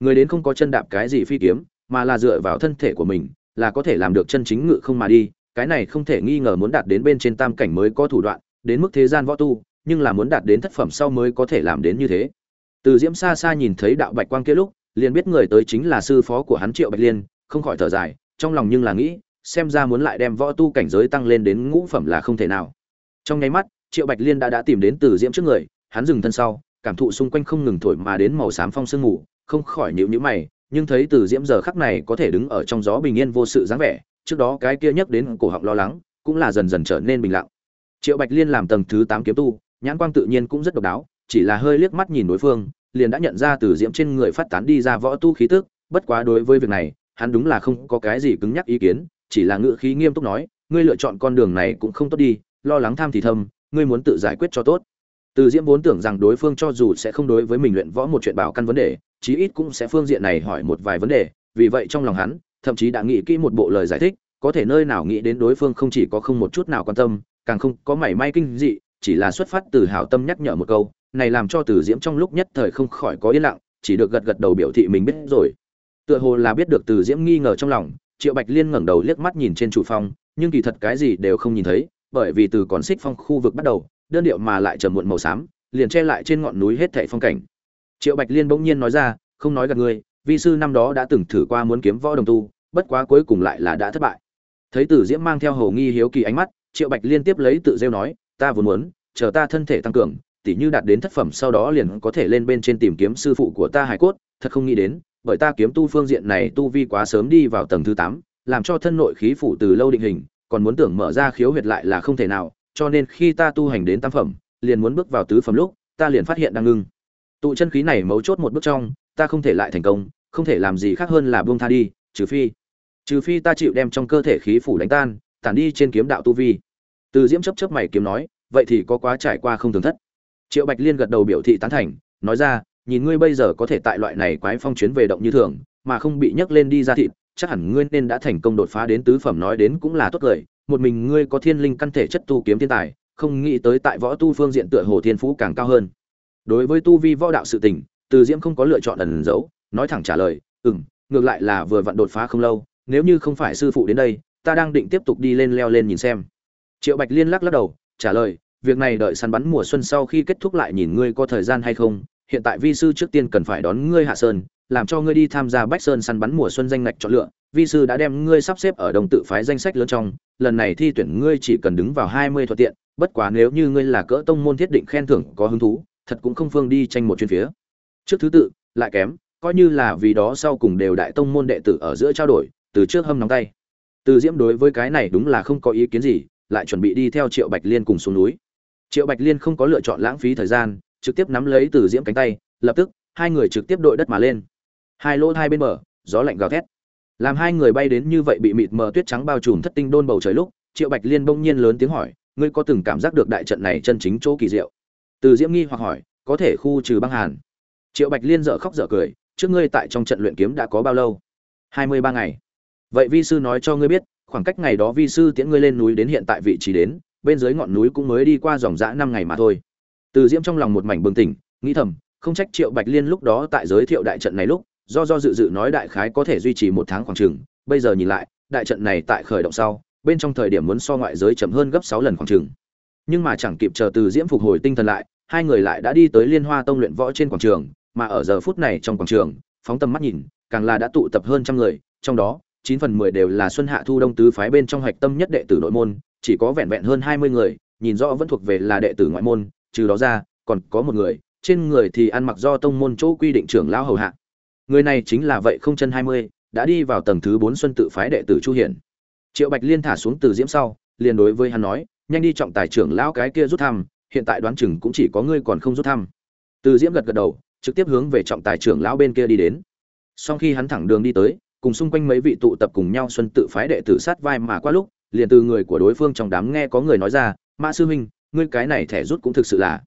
Người đến không có chân đạp cái gì phi kiếm, mà là dựa vào thân thể của mình, là có thể làm được chân chính ngự không mà đi. Cái này không thể nghi ngờ muốn đạt đến bên trên tam cảnh mới có thủ đoạn, đến mức thế gian võ tu, nhưng là muốn đạt đến thất phẩm sau mới có thể làm đến như thế. Từ diễm xa xa nhìn thấy đạo bạch quang kia lúc, liền biết người tới chính là sư phó của hắn triệu bạch liên, không khỏi thở dài, trong lòng nhưng là nghĩ, xem ra muốn lại đem võ tu cảnh giới tăng lên đến ngũ phẩm là không thể nào. Trong nháy mắt, triệu bạch liên đã đã tìm đến từ diễm trước người, hắn dừng thân sau cảm thụ xung quanh không ngừng thổi mà đến màu xám phong sương mù, không khỏi nhịu nhữ mày, nhưng thấy từ diễm giờ khắc này có thể đứng ở trong gió bình yên vô sự dáng vẻ, trước đó cái kia nhắc đến cổ họng lo lắng, cũng là dần dần trở nên bình lặng. Triệu bạch liên làm tầng thứ tám kiếm tu, nhãn quang tự nhiên cũng rất độc đáo, chỉ là hơi liếc mắt nhìn đối phương, liền đã nhận ra từ diễm trên người phát tán đi ra võ tu khí tức, bất quá đối với việc này, hắn đúng là không có cái gì cứng nhắc ý kiến, chỉ là ngữ khí nghiêm túc nói, ngươi lựa chọn con đường này cũng không tốt đi, lo lắng tham thì thâm, ngươi muốn tự giải quyết cho tốt từ diễm vốn tưởng rằng đối phương cho dù sẽ không đối với mình luyện võ một chuyện bảo căn vấn đề, chí ít cũng sẽ phương diện này hỏi một vài vấn đề. Vì vậy trong lòng hắn, thậm chí đã nghĩ kỹ một bộ lời giải thích, có thể nơi nào nghĩ đến đối phương không chỉ có không một chút nào quan tâm, càng không có mảy may kinh dị, chỉ là xuất phát từ hảo tâm nhắc nhở một câu, này làm cho từ diễm trong lúc nhất thời không khỏi có yên lặng, chỉ được gật gật đầu biểu thị mình biết rồi. Tựa hồ là biết được từ diễm nghi ngờ trong lòng, triệu bạch liên ngẩng đầu liếc mắt nhìn trên chủ phong nhưng kỳ thật cái gì đều không nhìn thấy, bởi vì từ còn xích phong khu vực bắt đầu đơn điệu mà lại trầm muộn màu xám, liền che lại trên ngọn núi hết thảy phong cảnh. Triệu bạch liên bỗng nhiên nói ra, không nói gạt ngươi, vi sư năm đó đã từng thử qua muốn kiếm võ đồng tu, bất quá cuối cùng lại là đã thất bại. Thấy tử diễm mang theo hồ nghi hiếu kỳ ánh mắt, triệu bạch liên tiếp lấy tự rêu nói, ta vốn muốn, chờ ta thân thể tăng cường, tỉ như đạt đến thất phẩm sau đó liền có thể lên bên trên tìm kiếm sư phụ của ta hải cốt, thật không nghĩ đến, bởi ta kiếm tu phương diện này tu vi quá sớm đi vào tầng thứ tám, làm cho thân nội khí phủ từ lâu định hình, còn muốn tưởng mở ra khiếu huyệt lại là không thể nào cho nên khi ta tu hành đến tam phẩm, liền muốn bước vào tứ phẩm lúc, ta liền phát hiện đang ngưng tụ chân khí này mấu chốt một bước trong, ta không thể lại thành công, không thể làm gì khác hơn là buông tha đi, trừ phi trừ phi ta chịu đem trong cơ thể khí phủ đánh tan, tản đi trên kiếm đạo tu vi từ diễm chấp chớp mày kiếm nói, vậy thì có quá trải qua không thường thất triệu bạch liên gật đầu biểu thị tán thành, nói ra, nhìn ngươi bây giờ có thể tại loại này quái phong chuyến về động như thường, mà không bị nhấc lên đi ra thịt, chắc hẳn ngươi nên đã thành công đột phá đến tứ phẩm nói đến cũng là tốt lợi một mình ngươi có thiên linh căn thể chất tu kiếm thiên tài, không nghĩ tới tại võ tu phương diện tựa hồ thiên phú càng cao hơn. Đối với tu vi võ đạo sự tình, từ diễm không có lựa chọn ẩn giấu, nói thẳng trả lời, ừm, ngược lại là vừa vặn đột phá không lâu, nếu như không phải sư phụ đến đây, ta đang định tiếp tục đi lên leo lên nhìn xem. Triệu bạch liên lắc lắc đầu, trả lời, việc này đợi săn bắn mùa xuân sau khi kết thúc lại nhìn ngươi có thời gian hay không hiện tại vi sư trước tiên cần phải đón ngươi hạ sơn, làm cho ngươi đi tham gia bách sơn săn bắn mùa xuân danh ngạch chọn lựa. Vi sư đã đem ngươi sắp xếp ở đồng tự phái danh sách lớn trong, lần này thi tuyển ngươi chỉ cần đứng vào hai mươi thuận tiện, bất quá nếu như ngươi là cỡ tông môn thiết định khen thưởng có hứng thú, thật cũng không phương đi tranh một chuyên phía. Trước thứ tự, lại kém, coi như là vì đó sau cùng đều đại tông môn đệ tử ở giữa trao đổi, từ trước hâm nóng tay. Từ diễm đối với cái này đúng là không có ý kiến gì, lại chuẩn bị đi theo triệu bạch liên cùng xuống núi. Triệu bạch liên không có lựa chọn lãng phí thời gian trực tiếp nắm lấy từ diễm cánh tay, lập tức, hai người trực tiếp đội đất mà lên. Hai lỗ hai bên bờ, gió lạnh gào thét. Làm hai người bay đến như vậy bị mịt mờ tuyết trắng bao trùm thất tinh đôn bầu trời lúc, triệu bạch liên bỗng nhiên lớn tiếng hỏi, ngươi có từng cảm giác được đại trận này chân chính chỗ kỳ diệu? Từ diễm nghi hoặc hỏi, có thể khu trừ băng hàn. Triệu bạch liên dở khóc dở cười, trước ngươi tại trong trận luyện kiếm đã có bao lâu? Hai mươi ba ngày. Vậy vi sư nói cho ngươi biết, khoảng cách ngày đó vi sư tiễn ngươi lên núi đến hiện tại vị trí đến, bên dưới ngọn núi cũng mới đi qua dòng dã năm ngày mà thôi từ diễm trong lòng một mảnh bừng tỉnh, nghĩ thầm, không trách triệu bạch liên lúc đó tại giới thiệu đại trận này lúc, do do dự dự nói đại khái có thể duy trì một tháng khoảng chừng, bây giờ nhìn lại, đại trận này tại khởi động sau, bên trong thời điểm muốn so ngoại giới chậm hơn gấp sáu lần khoảng chừng. Nhưng mà chẳng kịp chờ từ diễm phục hồi tinh thần lại, hai người lại đã đi tới liên hoa tông luyện võ trên quảng trường, mà ở giờ phút này trong quảng trường, phóng tầm mắt nhìn, càng là đã tụ tập hơn trăm người, trong đó, chín phần mười đều là xuân hạ thu đông tứ phái bên trong hạch tâm nhất đệ tử nội môn, chỉ có vẹn vẹn hơn hai mươi người, nhìn rõ vẫn thuộc về là đệ tử ngoại môn trừ đó ra, còn có một người, trên người thì ăn mặc do tông môn chỗ quy định trưởng lão hầu hạ. Người này chính là vậy không chân hai mươi, đã đi vào tầng thứ bốn xuân tự phái đệ tử chu hiển. Triệu bạch liên thả xuống từ diễm sau, liền đối với hắn nói, nhanh đi trọng tài trưởng lão cái kia rút thăm, hiện tại đoán chừng cũng chỉ có ngươi còn không rút thăm. Từ diễm gật gật đầu, trực tiếp hướng về trọng tài trưởng lão bên kia đi đến. Sau khi hắn thẳng đường đi tới, cùng xung quanh mấy vị tụ tập cùng nhau xuân tự phái đệ tử sát vai mà qua lúc, liền từ người của đối phương trong đám nghe có người nói ra, mã sư huynh ngươi cái này thẻ rút cũng thực sự là.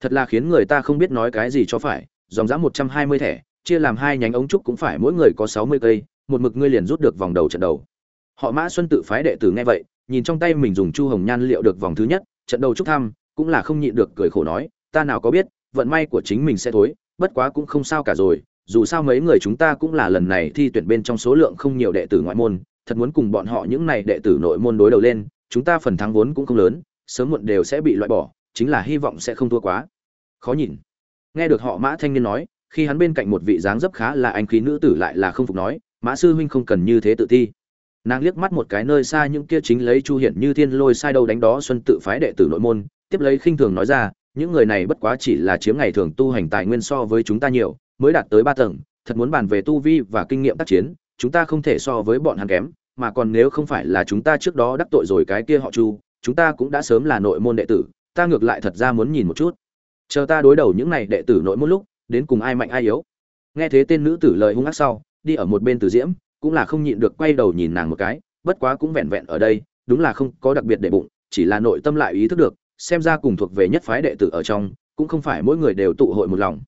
Thật là khiến người ta không biết nói cái gì cho phải, dòng dã một trăm hai mươi thẻ, chia làm hai nhánh ống trúc cũng phải mỗi người có sáu mươi cây, một mực ngươi liền rút được vòng đầu trận đầu. Họ mã xuân tự phái đệ tử nghe vậy, nhìn trong tay mình dùng chu hồng nhan liệu được vòng thứ nhất, trận đầu trúc thăm, cũng là không nhịn được cười khổ nói, ta nào có biết, vận may của chính mình sẽ thối, bất quá cũng không sao cả rồi, dù sao mấy người chúng ta cũng là lần này thi tuyển bên trong số lượng không nhiều đệ tử ngoại môn, thật muốn cùng bọn họ những này đệ tử nội môn đối đầu lên, chúng ta phần thắng vốn cũng không lớn sớm muộn đều sẽ bị loại bỏ, chính là hy vọng sẽ không thua quá. Khó nhìn. Nghe được họ mã thanh niên nói, khi hắn bên cạnh một vị dáng dấp khá là anh khí nữ tử lại là không phục nói, mã sư huynh không cần như thế tự thi nàng liếc mắt một cái nơi xa những kia chính lấy chu hiển như thiên lôi sai đâu đánh đó xuân tự phái đệ tử nội môn, tiếp lấy khinh thường nói ra, những người này bất quá chỉ là chiếm ngày thường tu hành tài nguyên so với chúng ta nhiều, mới đạt tới ba tầng, thật muốn bàn về tu vi và kinh nghiệm tác chiến, chúng ta không thể so với bọn hắn kém, mà còn nếu không phải là chúng ta trước đó đắc tội rồi cái kia họ chu chúng ta cũng đã sớm là nội môn đệ tử, ta ngược lại thật ra muốn nhìn một chút. Chờ ta đối đầu những này đệ tử nội môn lúc, đến cùng ai mạnh ai yếu. Nghe thế tên nữ tử lời hung ác sau, đi ở một bên từ diễm, cũng là không nhịn được quay đầu nhìn nàng một cái, bất quá cũng vẹn vẹn ở đây, đúng là không có đặc biệt để bụng, chỉ là nội tâm lại ý thức được, xem ra cùng thuộc về nhất phái đệ tử ở trong, cũng không phải mỗi người đều tụ hội một lòng.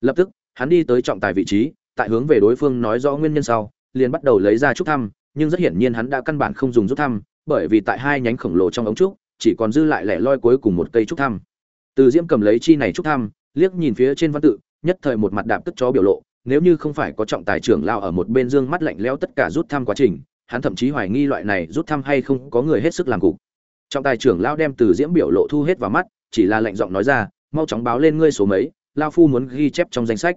Lập tức, hắn đi tới trọng tài vị trí, tại hướng về đối phương nói rõ nguyên nhân sau, liền bắt đầu lấy ra chút thăm, nhưng rất hiển nhiên hắn đã căn bản không dùng rút thăm bởi vì tại hai nhánh khổng lồ trong ống trúc, chỉ còn dư lại lẻ loi cuối cùng một cây trúc thăm. Từ diễm cầm lấy chi này trúc thăm, liếc nhìn phía trên văn tự, nhất thời một mặt đạp tức chó biểu lộ, nếu như không phải có trọng tài trưởng lao ở một bên dương mắt lạnh lẽo tất cả rút thăm quá trình, hắn thậm chí hoài nghi loại này rút thăm hay không có người hết sức làm cục. Trọng tài trưởng lao đem từ diễm biểu lộ thu hết vào mắt, chỉ là lạnh giọng nói ra, mau chóng báo lên ngươi số mấy, lao phu muốn ghi chép trong danh sách.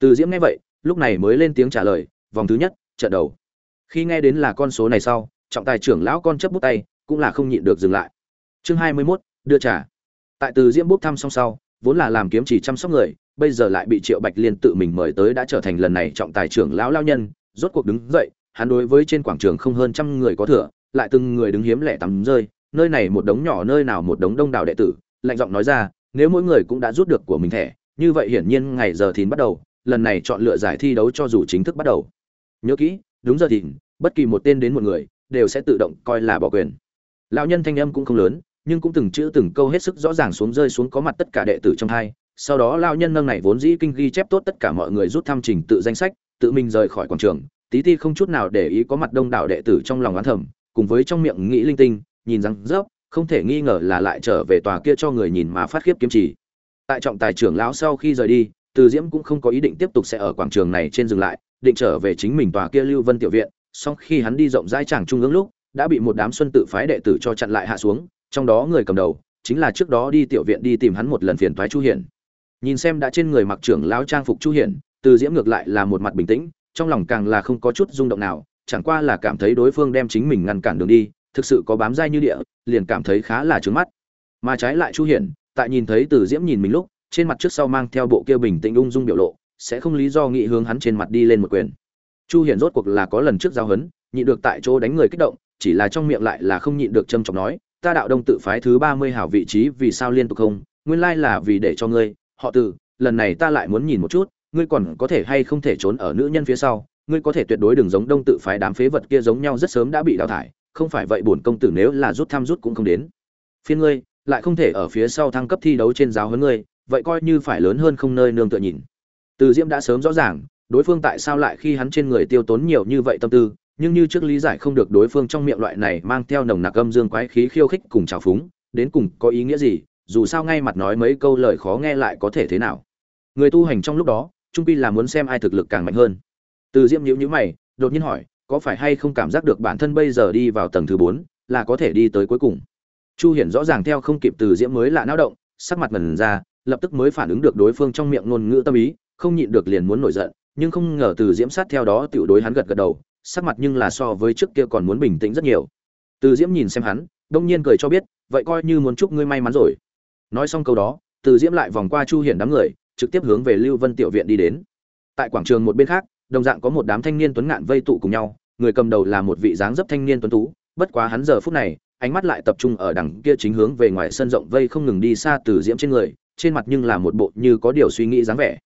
Từ diễm nghe vậy, lúc này mới lên tiếng trả lời, vòng thứ nhất, trận đầu. Khi nghe đến là con số này sau trọng tài trưởng lão con chấp bút tay cũng là không nhịn được dừng lại. Chương hai mươi 21, đưa trả tại từ diễm bút thăm xong sau vốn là làm kiếm chỉ chăm sóc người bây giờ lại bị triệu bạch liên tự mình mời tới đã trở thành lần này trọng tài trưởng lão lao nhân rốt cuộc đứng dậy hắn đối với trên quảng trường không hơn trăm người có thừa lại từng người đứng hiếm lẻ tắm rơi nơi này một đống nhỏ nơi nào một đống đông đảo đệ tử lạnh giọng nói ra nếu mỗi người cũng đã rút được của mình thẻ như vậy hiển nhiên ngày giờ thìn bắt đầu lần này chọn lựa giải thi đấu cho dù chính thức bắt đầu. Nhớ kỹ đúng giờ thìn bất kỳ một tên đến một người đều sẽ tự động coi là bỏ quyền. Lão nhân thanh âm cũng không lớn, nhưng cũng từng chữ từng câu hết sức rõ ràng xuống rơi xuống có mặt tất cả đệ tử trong hai. Sau đó lão nhân nâng này vốn dĩ kinh ghi chép tốt tất cả mọi người rút thăm trình tự danh sách, tự mình rời khỏi quảng trường. Tí ti không chút nào để ý có mặt đông đảo đệ tử trong lòng oán thầm, cùng với trong miệng nghĩ linh tinh, nhìn rằng rớp không thể nghi ngờ là lại trở về tòa kia cho người nhìn mà phát khiếp kiếm chỉ. Tại trọng tài trưởng lão sau khi rời đi, từ diễm cũng không có ý định tiếp tục sẽ ở quảng trường này trên dừng lại, định trở về chính mình tòa kia lưu vân tiểu viện song khi hắn đi rộng rãi tràng trung ương lúc, đã bị một đám xuân tự phái đệ tử cho chặn lại hạ xuống, trong đó người cầm đầu, chính là trước đó đi tiểu viện đi tìm hắn một lần phiền toái chu hiển. Nhìn xem đã trên người mặc trưởng lão trang phục chu hiển, từ diễm ngược lại là một mặt bình tĩnh, trong lòng càng là không có chút rung động nào, chẳng qua là cảm thấy đối phương đem chính mình ngăn cản đường đi, thực sự có bám dai như địa, liền cảm thấy khá là trướng mắt. Mà trái lại chu hiển, tại nhìn thấy từ diễm nhìn mình lúc, trên mặt trước sau mang theo bộ kia bình tĩnh ung dung biểu lộ, sẽ không lý do nghị hướng hắn trên mặt đi lên một quyền chu hiển rốt cuộc là có lần trước giao hấn, nhịn được tại chỗ đánh người kích động, chỉ là trong miệng lại là không nhịn được châm chọc nói, ta đạo đông tự phái thứ ba mươi hảo vị trí vì sao liên tục không? Nguyên lai là vì để cho ngươi. Họ tử lần này ta lại muốn nhìn một chút, ngươi còn có thể hay không thể trốn ở nữ nhân phía sau? Ngươi có thể tuyệt đối đừng giống đông tự phái đám phế vật kia giống nhau rất sớm đã bị đào thải, không phải vậy bổn công tử nếu là rút tham rút cũng không đến. Phiên ngươi, lại không thể ở phía sau thăng cấp thi đấu trên giáo huấn ngươi, vậy coi như phải lớn hơn không nơi nương tựa nhìn. Từ diễm đã sớm rõ ràng đối phương tại sao lại khi hắn trên người tiêu tốn nhiều như vậy tâm tư, nhưng như trước lý giải không được đối phương trong miệng loại này mang theo nồng nặc âm dương quái khí khiêu khích cùng trào phúng, đến cùng có ý nghĩa gì, dù sao ngay mặt nói mấy câu lời khó nghe lại có thể thế nào. Người tu hành trong lúc đó, trung pi là muốn xem ai thực lực càng mạnh hơn. Từ diễm nhữ nhữ mày, đột nhiên hỏi, có phải hay không cảm giác được bản thân bây giờ đi vào tầng thứ bốn, là có thể đi tới cuối cùng? Chu hiển rõ ràng theo không kịp từ diễm mới lạ náo động, sắc mặt mần ra, lập tức mới phản ứng được đối phương trong miệng ngôn ngữ tâm ý, không nhịn được liền muốn nổi giận nhưng không ngờ từ diễm sát theo đó tiểu đối hắn gật gật đầu, sắc mặt nhưng là so với trước kia còn muốn bình tĩnh rất nhiều. Từ diễm nhìn xem hắn, đông nhiên cười cho biết, vậy coi như muốn chúc ngươi may mắn rồi. Nói xong câu đó, từ diễm lại vòng qua chu hiển đám người, trực tiếp hướng về lưu vân tiểu viện đi đến. Tại quảng trường một bên khác, đồng dạng có một đám thanh niên tuấn ngạn vây tụ cùng nhau, người cầm đầu là một vị dáng dấp thanh niên tuấn tú, bất quá hắn giờ phút này, ánh mắt lại tập trung ở đằng kia chính hướng về ngoài sân rộng vây không ngừng đi xa từ diễm trên người, trên mặt nhưng là một bộ như có điều suy nghĩ dáng vẻ.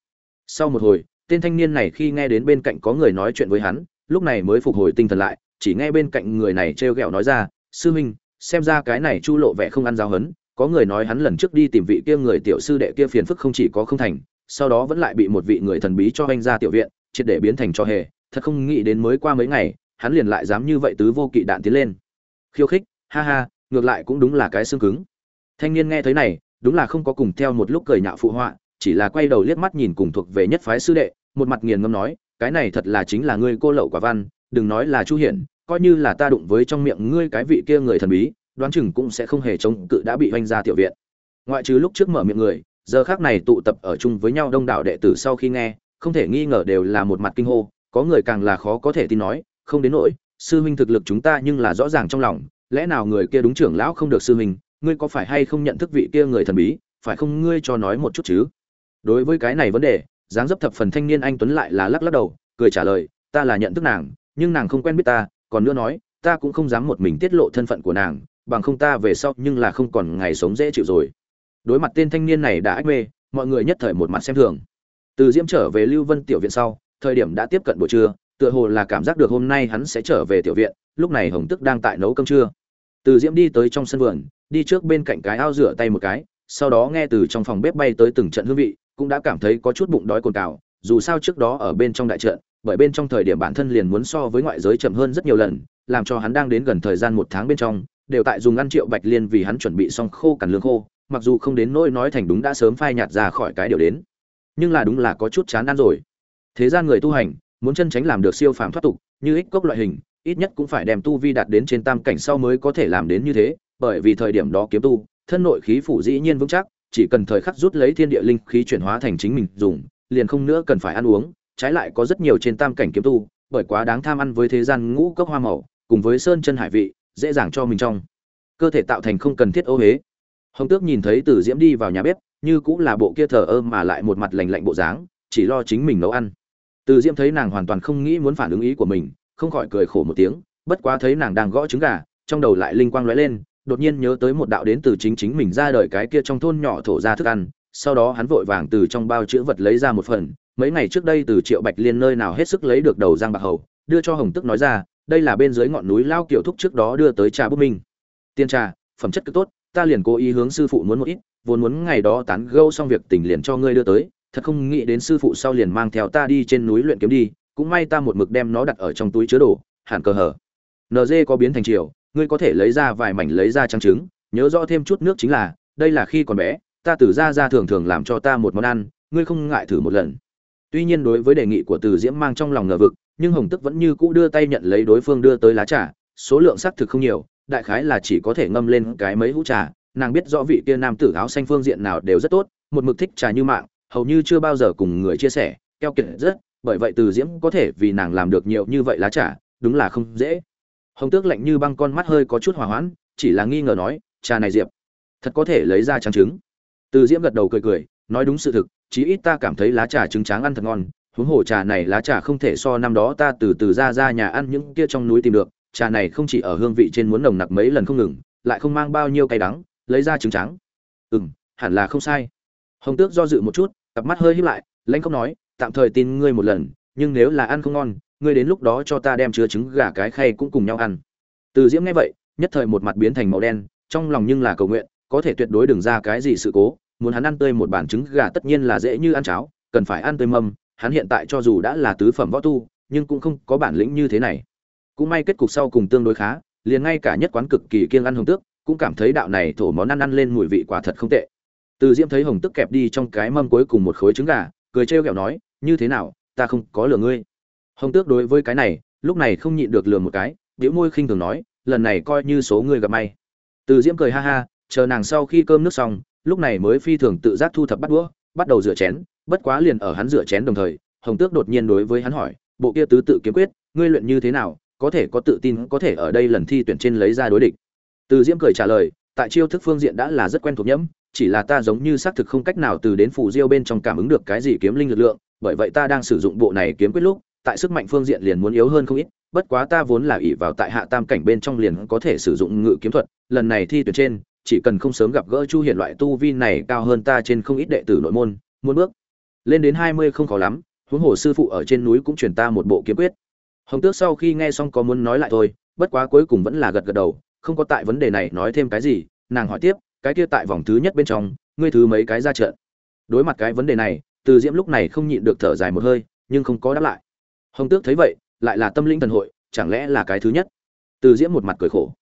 Sau một hồi tên thanh niên này khi nghe đến bên cạnh có người nói chuyện với hắn, lúc này mới phục hồi tinh thần lại, chỉ nghe bên cạnh người này trêu ghẹo nói ra, sư huynh, xem ra cái này chu lộ vẻ không ăn giáo hấn có người nói hắn lần trước đi tìm vị kia người tiểu sư đệ kia phiền phức không chỉ có không thành, sau đó vẫn lại bị một vị người thần bí cho anh ra tiểu viện, triệt để biến thành cho hề, thật không nghĩ đến mới qua mấy ngày, hắn liền lại dám như vậy tứ vô kỵ đạn tiến lên. Khiêu khích, ha ha, ngược lại cũng đúng là cái xương cứng. Thanh niên nghe thấy này, đúng là không có cùng theo một lúc cười nhạo phụ họa, chỉ là quay đầu liếc mắt nhìn cùng thuộc về nhất phái sư đệ một mặt nghiền ngâm nói, cái này thật là chính là ngươi cô lậu quả văn, đừng nói là chu hiển, coi như là ta đụng với trong miệng ngươi cái vị kia người thần bí, đoán chừng cũng sẽ không hề chống cự đã bị oanh ra tiểu viện. Ngoại trừ lúc trước mở miệng người, giờ khác này tụ tập ở chung với nhau đông đảo đệ tử sau khi nghe, không thể nghi ngờ đều là một mặt kinh hô, có người càng là khó có thể tin nói, không đến nỗi, sư huynh thực lực chúng ta nhưng là rõ ràng trong lòng, lẽ nào người kia đúng trưởng lão không được sư huynh, ngươi có phải hay không nhận thức vị kia người thần bí, phải không ngươi cho nói một chút chứ? Đối với cái này vấn đề dáng dấp thập phần thanh niên anh tuấn lại là lắc lắc đầu, cười trả lời, ta là nhận thức nàng, nhưng nàng không quen biết ta, còn nữa nói, ta cũng không dám một mình tiết lộ thân phận của nàng, bằng không ta về sau nhưng là không còn ngày sống dễ chịu rồi. Đối mặt tên thanh niên này đã ách mê, mọi người nhất thời một mặt xem thường. Từ diễm trở về lưu vân tiểu viện sau, thời điểm đã tiếp cận buổi trưa, tựa hồ là cảm giác được hôm nay hắn sẽ trở về tiểu viện, lúc này hồng tức đang tại nấu cơm trưa. Từ diễm đi tới trong sân vườn, đi trước bên cạnh cái ao rửa tay một cái, sau đó nghe từ trong phòng bếp bay tới từng trận hương vị cũng đã cảm thấy có chút bụng đói cồn cào, dù sao trước đó ở bên trong đại trận, bởi bên trong thời điểm bản thân liền muốn so với ngoại giới chậm hơn rất nhiều lần, làm cho hắn đang đến gần thời gian một tháng bên trong, đều tại dùng ăn triệu bạch liên vì hắn chuẩn bị xong khô cằn lương khô, mặc dù không đến nỗi nói thành đúng đã sớm phai nhạt ra khỏi cái điều đến. Nhưng là đúng là có chút chán ăn rồi. Thế gian người tu hành, muốn chân tránh làm được siêu phàm thoát tục, như ích cốc loại hình, ít nhất cũng phải đem tu vi đạt đến trên tam cảnh sau mới có thể làm đến như thế, bởi vì thời điểm đó kiếm tu, thân nội khí phủ dĩ nhiên vững chắc chỉ cần thời khắc rút lấy thiên địa linh khí chuyển hóa thành chính mình dùng, liền không nữa cần phải ăn uống, trái lại có rất nhiều trên tam cảnh kiếm tu, bởi quá đáng tham ăn với thế gian ngũ cốc hoa màu, cùng với sơn chân hải vị, dễ dàng cho mình trong cơ thể tạo thành không cần thiết ô hế hồng tước nhìn thấy từ diễm đi vào nhà bếp, như cũng là bộ kia thờ ơ mà lại một mặt lành lạnh bộ dáng, chỉ lo chính mình nấu ăn. Từ diễm thấy nàng hoàn toàn không nghĩ muốn phản ứng ý của mình, không khỏi cười khổ một tiếng, bất quá thấy nàng đang gõ trứng gà, trong đầu lại linh quang lóe lên đột nhiên nhớ tới một đạo đến từ chính chính mình ra đời cái kia trong thôn nhỏ thổ ra thức ăn, sau đó hắn vội vàng từ trong bao chữ vật lấy ra một phần, mấy ngày trước đây từ triệu bạch liên nơi nào hết sức lấy được đầu giang bạc hầu, đưa cho hồng tức nói ra, đây là bên dưới ngọn núi lao kiểu thúc trước đó đưa tới trà bút minh tiên trà, phẩm chất cứ tốt, ta liền cố ý hướng sư phụ muốn một ít, vốn muốn ngày đó tán gẫu xong việc tình liền cho ngươi đưa tới, thật không nghĩ đến sư phụ sau liền mang theo ta đi trên núi luyện kiếm đi, cũng may ta một mực đem nó đặt ở trong túi chứa đồ, hẳn cờ hở. Nd có biến thành chiều ngươi có thể lấy ra vài mảnh lấy ra trắng trứng, nhớ rõ thêm chút nước chính là, đây là khi còn bé, ta từ ra ra thường thường làm cho ta một món ăn, ngươi không ngại thử một lần. Tuy nhiên đối với đề nghị của từ diễm mang trong lòng ngờ vực, nhưng hồng tức vẫn như cũ đưa tay nhận lấy đối phương đưa tới lá trà, số lượng xác thực không nhiều, đại khái là chỉ có thể ngâm lên cái mấy hũ trà, nàng biết rõ vị kia nam tử áo xanh phương diện nào đều rất tốt, một mực thích trà như mạng, hầu như chưa bao giờ cùng người chia sẻ, keo kiệt rất, bởi vậy từ diễm có thể vì nàng làm được nhiều như vậy lá trà, đúng là không dễ hồng tước lạnh như băng con mắt hơi có chút hỏa hoãn, chỉ là nghi ngờ nói trà này diệp, thật có thể lấy ra trắng trứng? Từ diễm gật đầu cười cười, nói đúng sự thực, chí ít ta cảm thấy lá trà trứng tráng ăn thật ngon, huống hồ trà này lá trà không thể so năm đó ta từ từ ra ra nhà ăn những kia trong núi tìm được, trà này không chỉ ở hương vị trên muốn nồng nặc mấy lần không ngừng, lại không mang bao nhiêu cay đắng, lấy ra trứng trắng ừ m hẳn là không sai. Hồng tước do dự một chút, cặp mắt hơi hít lại, lãnh không nói, tạm thời tin ngươi một lần, nhưng nếu là ăn không ngon ngươi đến lúc đó cho ta đem chứa trứng gà cái khay cũng cùng nhau ăn. Từ diễm nghe vậy, nhất thời một mặt biến thành màu đen, trong lòng nhưng là cầu nguyện, có thể tuyệt đối đừng ra cái gì sự cố, muốn hắn ăn tươi một bản trứng gà tất nhiên là dễ như ăn cháo, cần phải ăn tươi mâm, hắn hiện tại cho dù đã là tứ phẩm võ tu, nhưng cũng không có bản lĩnh như thế này. Cũng may kết cục sau cùng tương đối khá, liền ngay cả nhất quán cực kỳ kiêng ăn hồng tước, cũng cảm thấy đạo này thổ món ăn ăn lên mùi vị quả thật không tệ. Từ diễm thấy hồng tước kẹp đi trong cái mâm cuối cùng một khối trứng gà, cười trêu ghẹo nói, như thế nào, ta không có lừa ngươi hồng tước đối với cái này, lúc này không nhịn được lừa một cái biểu môi khinh thường nói, lần này coi như số người gặp may. Từ diễm cười ha ha, chờ nàng sau khi cơm nước xong, lúc này mới phi thường tự giác thu thập bắt đũa, bắt đầu rửa chén, bất quá liền ở hắn rửa chén đồng thời, hồng tước đột nhiên đối với hắn hỏi, bộ kia tứ tự kiếm quyết, ngươi luyện như thế nào, có thể có tự tin, có thể ở đây lần thi tuyển trên lấy ra đối địch. Từ diễm cười trả lời, tại chiêu thức phương diện đã là rất quen thuộc nhẫm, chỉ là ta giống như xác thực không cách nào từ đến phù diêu bên trong cảm ứng được cái gì kiếm linh lực lượng, bởi vậy ta đang sử dụng bộ này kiếm quyết lúc tại sức mạnh phương diện liền muốn yếu hơn không ít, bất quá ta vốn là ỷ vào tại hạ tam cảnh bên trong liền có thể sử dụng ngự kiếm thuật, lần này thi tuyển trên, chỉ cần không sớm gặp gỡ chu hiện loại tu vi này cao hơn ta trên không ít đệ tử nội môn, muốn bước lên đến hai mươi không khó lắm, huống hồ sư phụ ở trên núi cũng truyền ta một bộ kiếm quyết. Hồng tước sau khi nghe xong có muốn nói lại thôi, bất quá cuối cùng vẫn là gật gật đầu, không có tại vấn đề này nói thêm cái gì, nàng hỏi tiếp, cái kia tại vòng thứ nhất bên trong, ngươi thứ mấy cái ra trận? Đối mặt cái vấn đề này, từ diễm lúc này không nhịn được thở dài một hơi, nhưng không có đáp lại hồng tước thấy vậy lại là tâm linh thần hội chẳng lẽ là cái thứ nhất? Từ diễm một mặt cười khổ.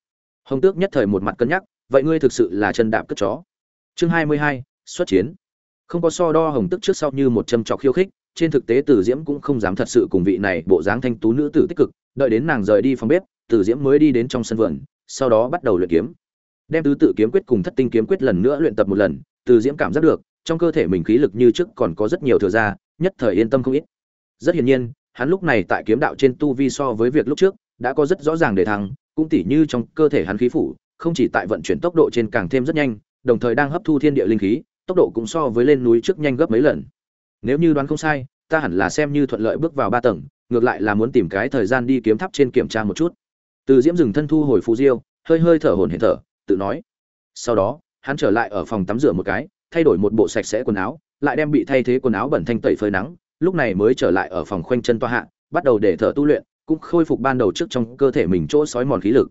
Hồng tước nhất thời một mặt cân nhắc vậy ngươi thực sự là chân đạp cất chó? Chương hai mươi hai xuất chiến. Không có so đo hồng Tước trước sau như một châm trọc khiêu khích trên thực tế Từ Diễm cũng không dám thật sự cùng vị này bộ dáng thanh tú nữ tử tích cực, đợi đến nàng rời đi phòng bếp, Từ Diễm mới đi đến trong sân vườn, sau đó bắt đầu luyện kiếm. Đem tứ tự kiếm quyết cùng thất tinh kiếm quyết lần nữa luyện tập một lần, từ diễm cảm giác được trong cơ thể mình khí lực như trước còn có rất nhiều thừa ra nhất thời yên tâm không ít. Rất hiển nhiên hắn lúc này tại kiếm đạo trên tu vi so với việc lúc trước, đã có rất rõ ràng để thăng, cũng tỉ như trong cơ thể hắn khí phủ, không chỉ tại vận chuyển tốc độ trên càng thêm rất nhanh, đồng thời đang hấp thu thiên địa linh khí, tốc độ cũng so với lên núi trước nhanh gấp mấy lần. Nếu như đoán không sai, ta hẳn là xem như thuận lợi bước vào ba tầng, ngược lại là muốn tìm cái thời gian đi kiếm tháp trên kiểm tra một chút. Từ diễm dừng thân thu hồi phù diêu, hơi hơi thở hổn hển thở, tự nói. Sau đó, hắn trở lại ở phòng tắm rửa một cái, thay đổi một bộ sạch sẽ quần áo, lại đem bị thay thế quần áo bẩn thanh tẩy phơi nắng lúc này mới trở lại ở phòng khoanh chân toa hạ, bắt đầu để thở tu luyện, cũng khôi phục ban đầu trước trong cơ thể mình chỗ sói mòn khí lực.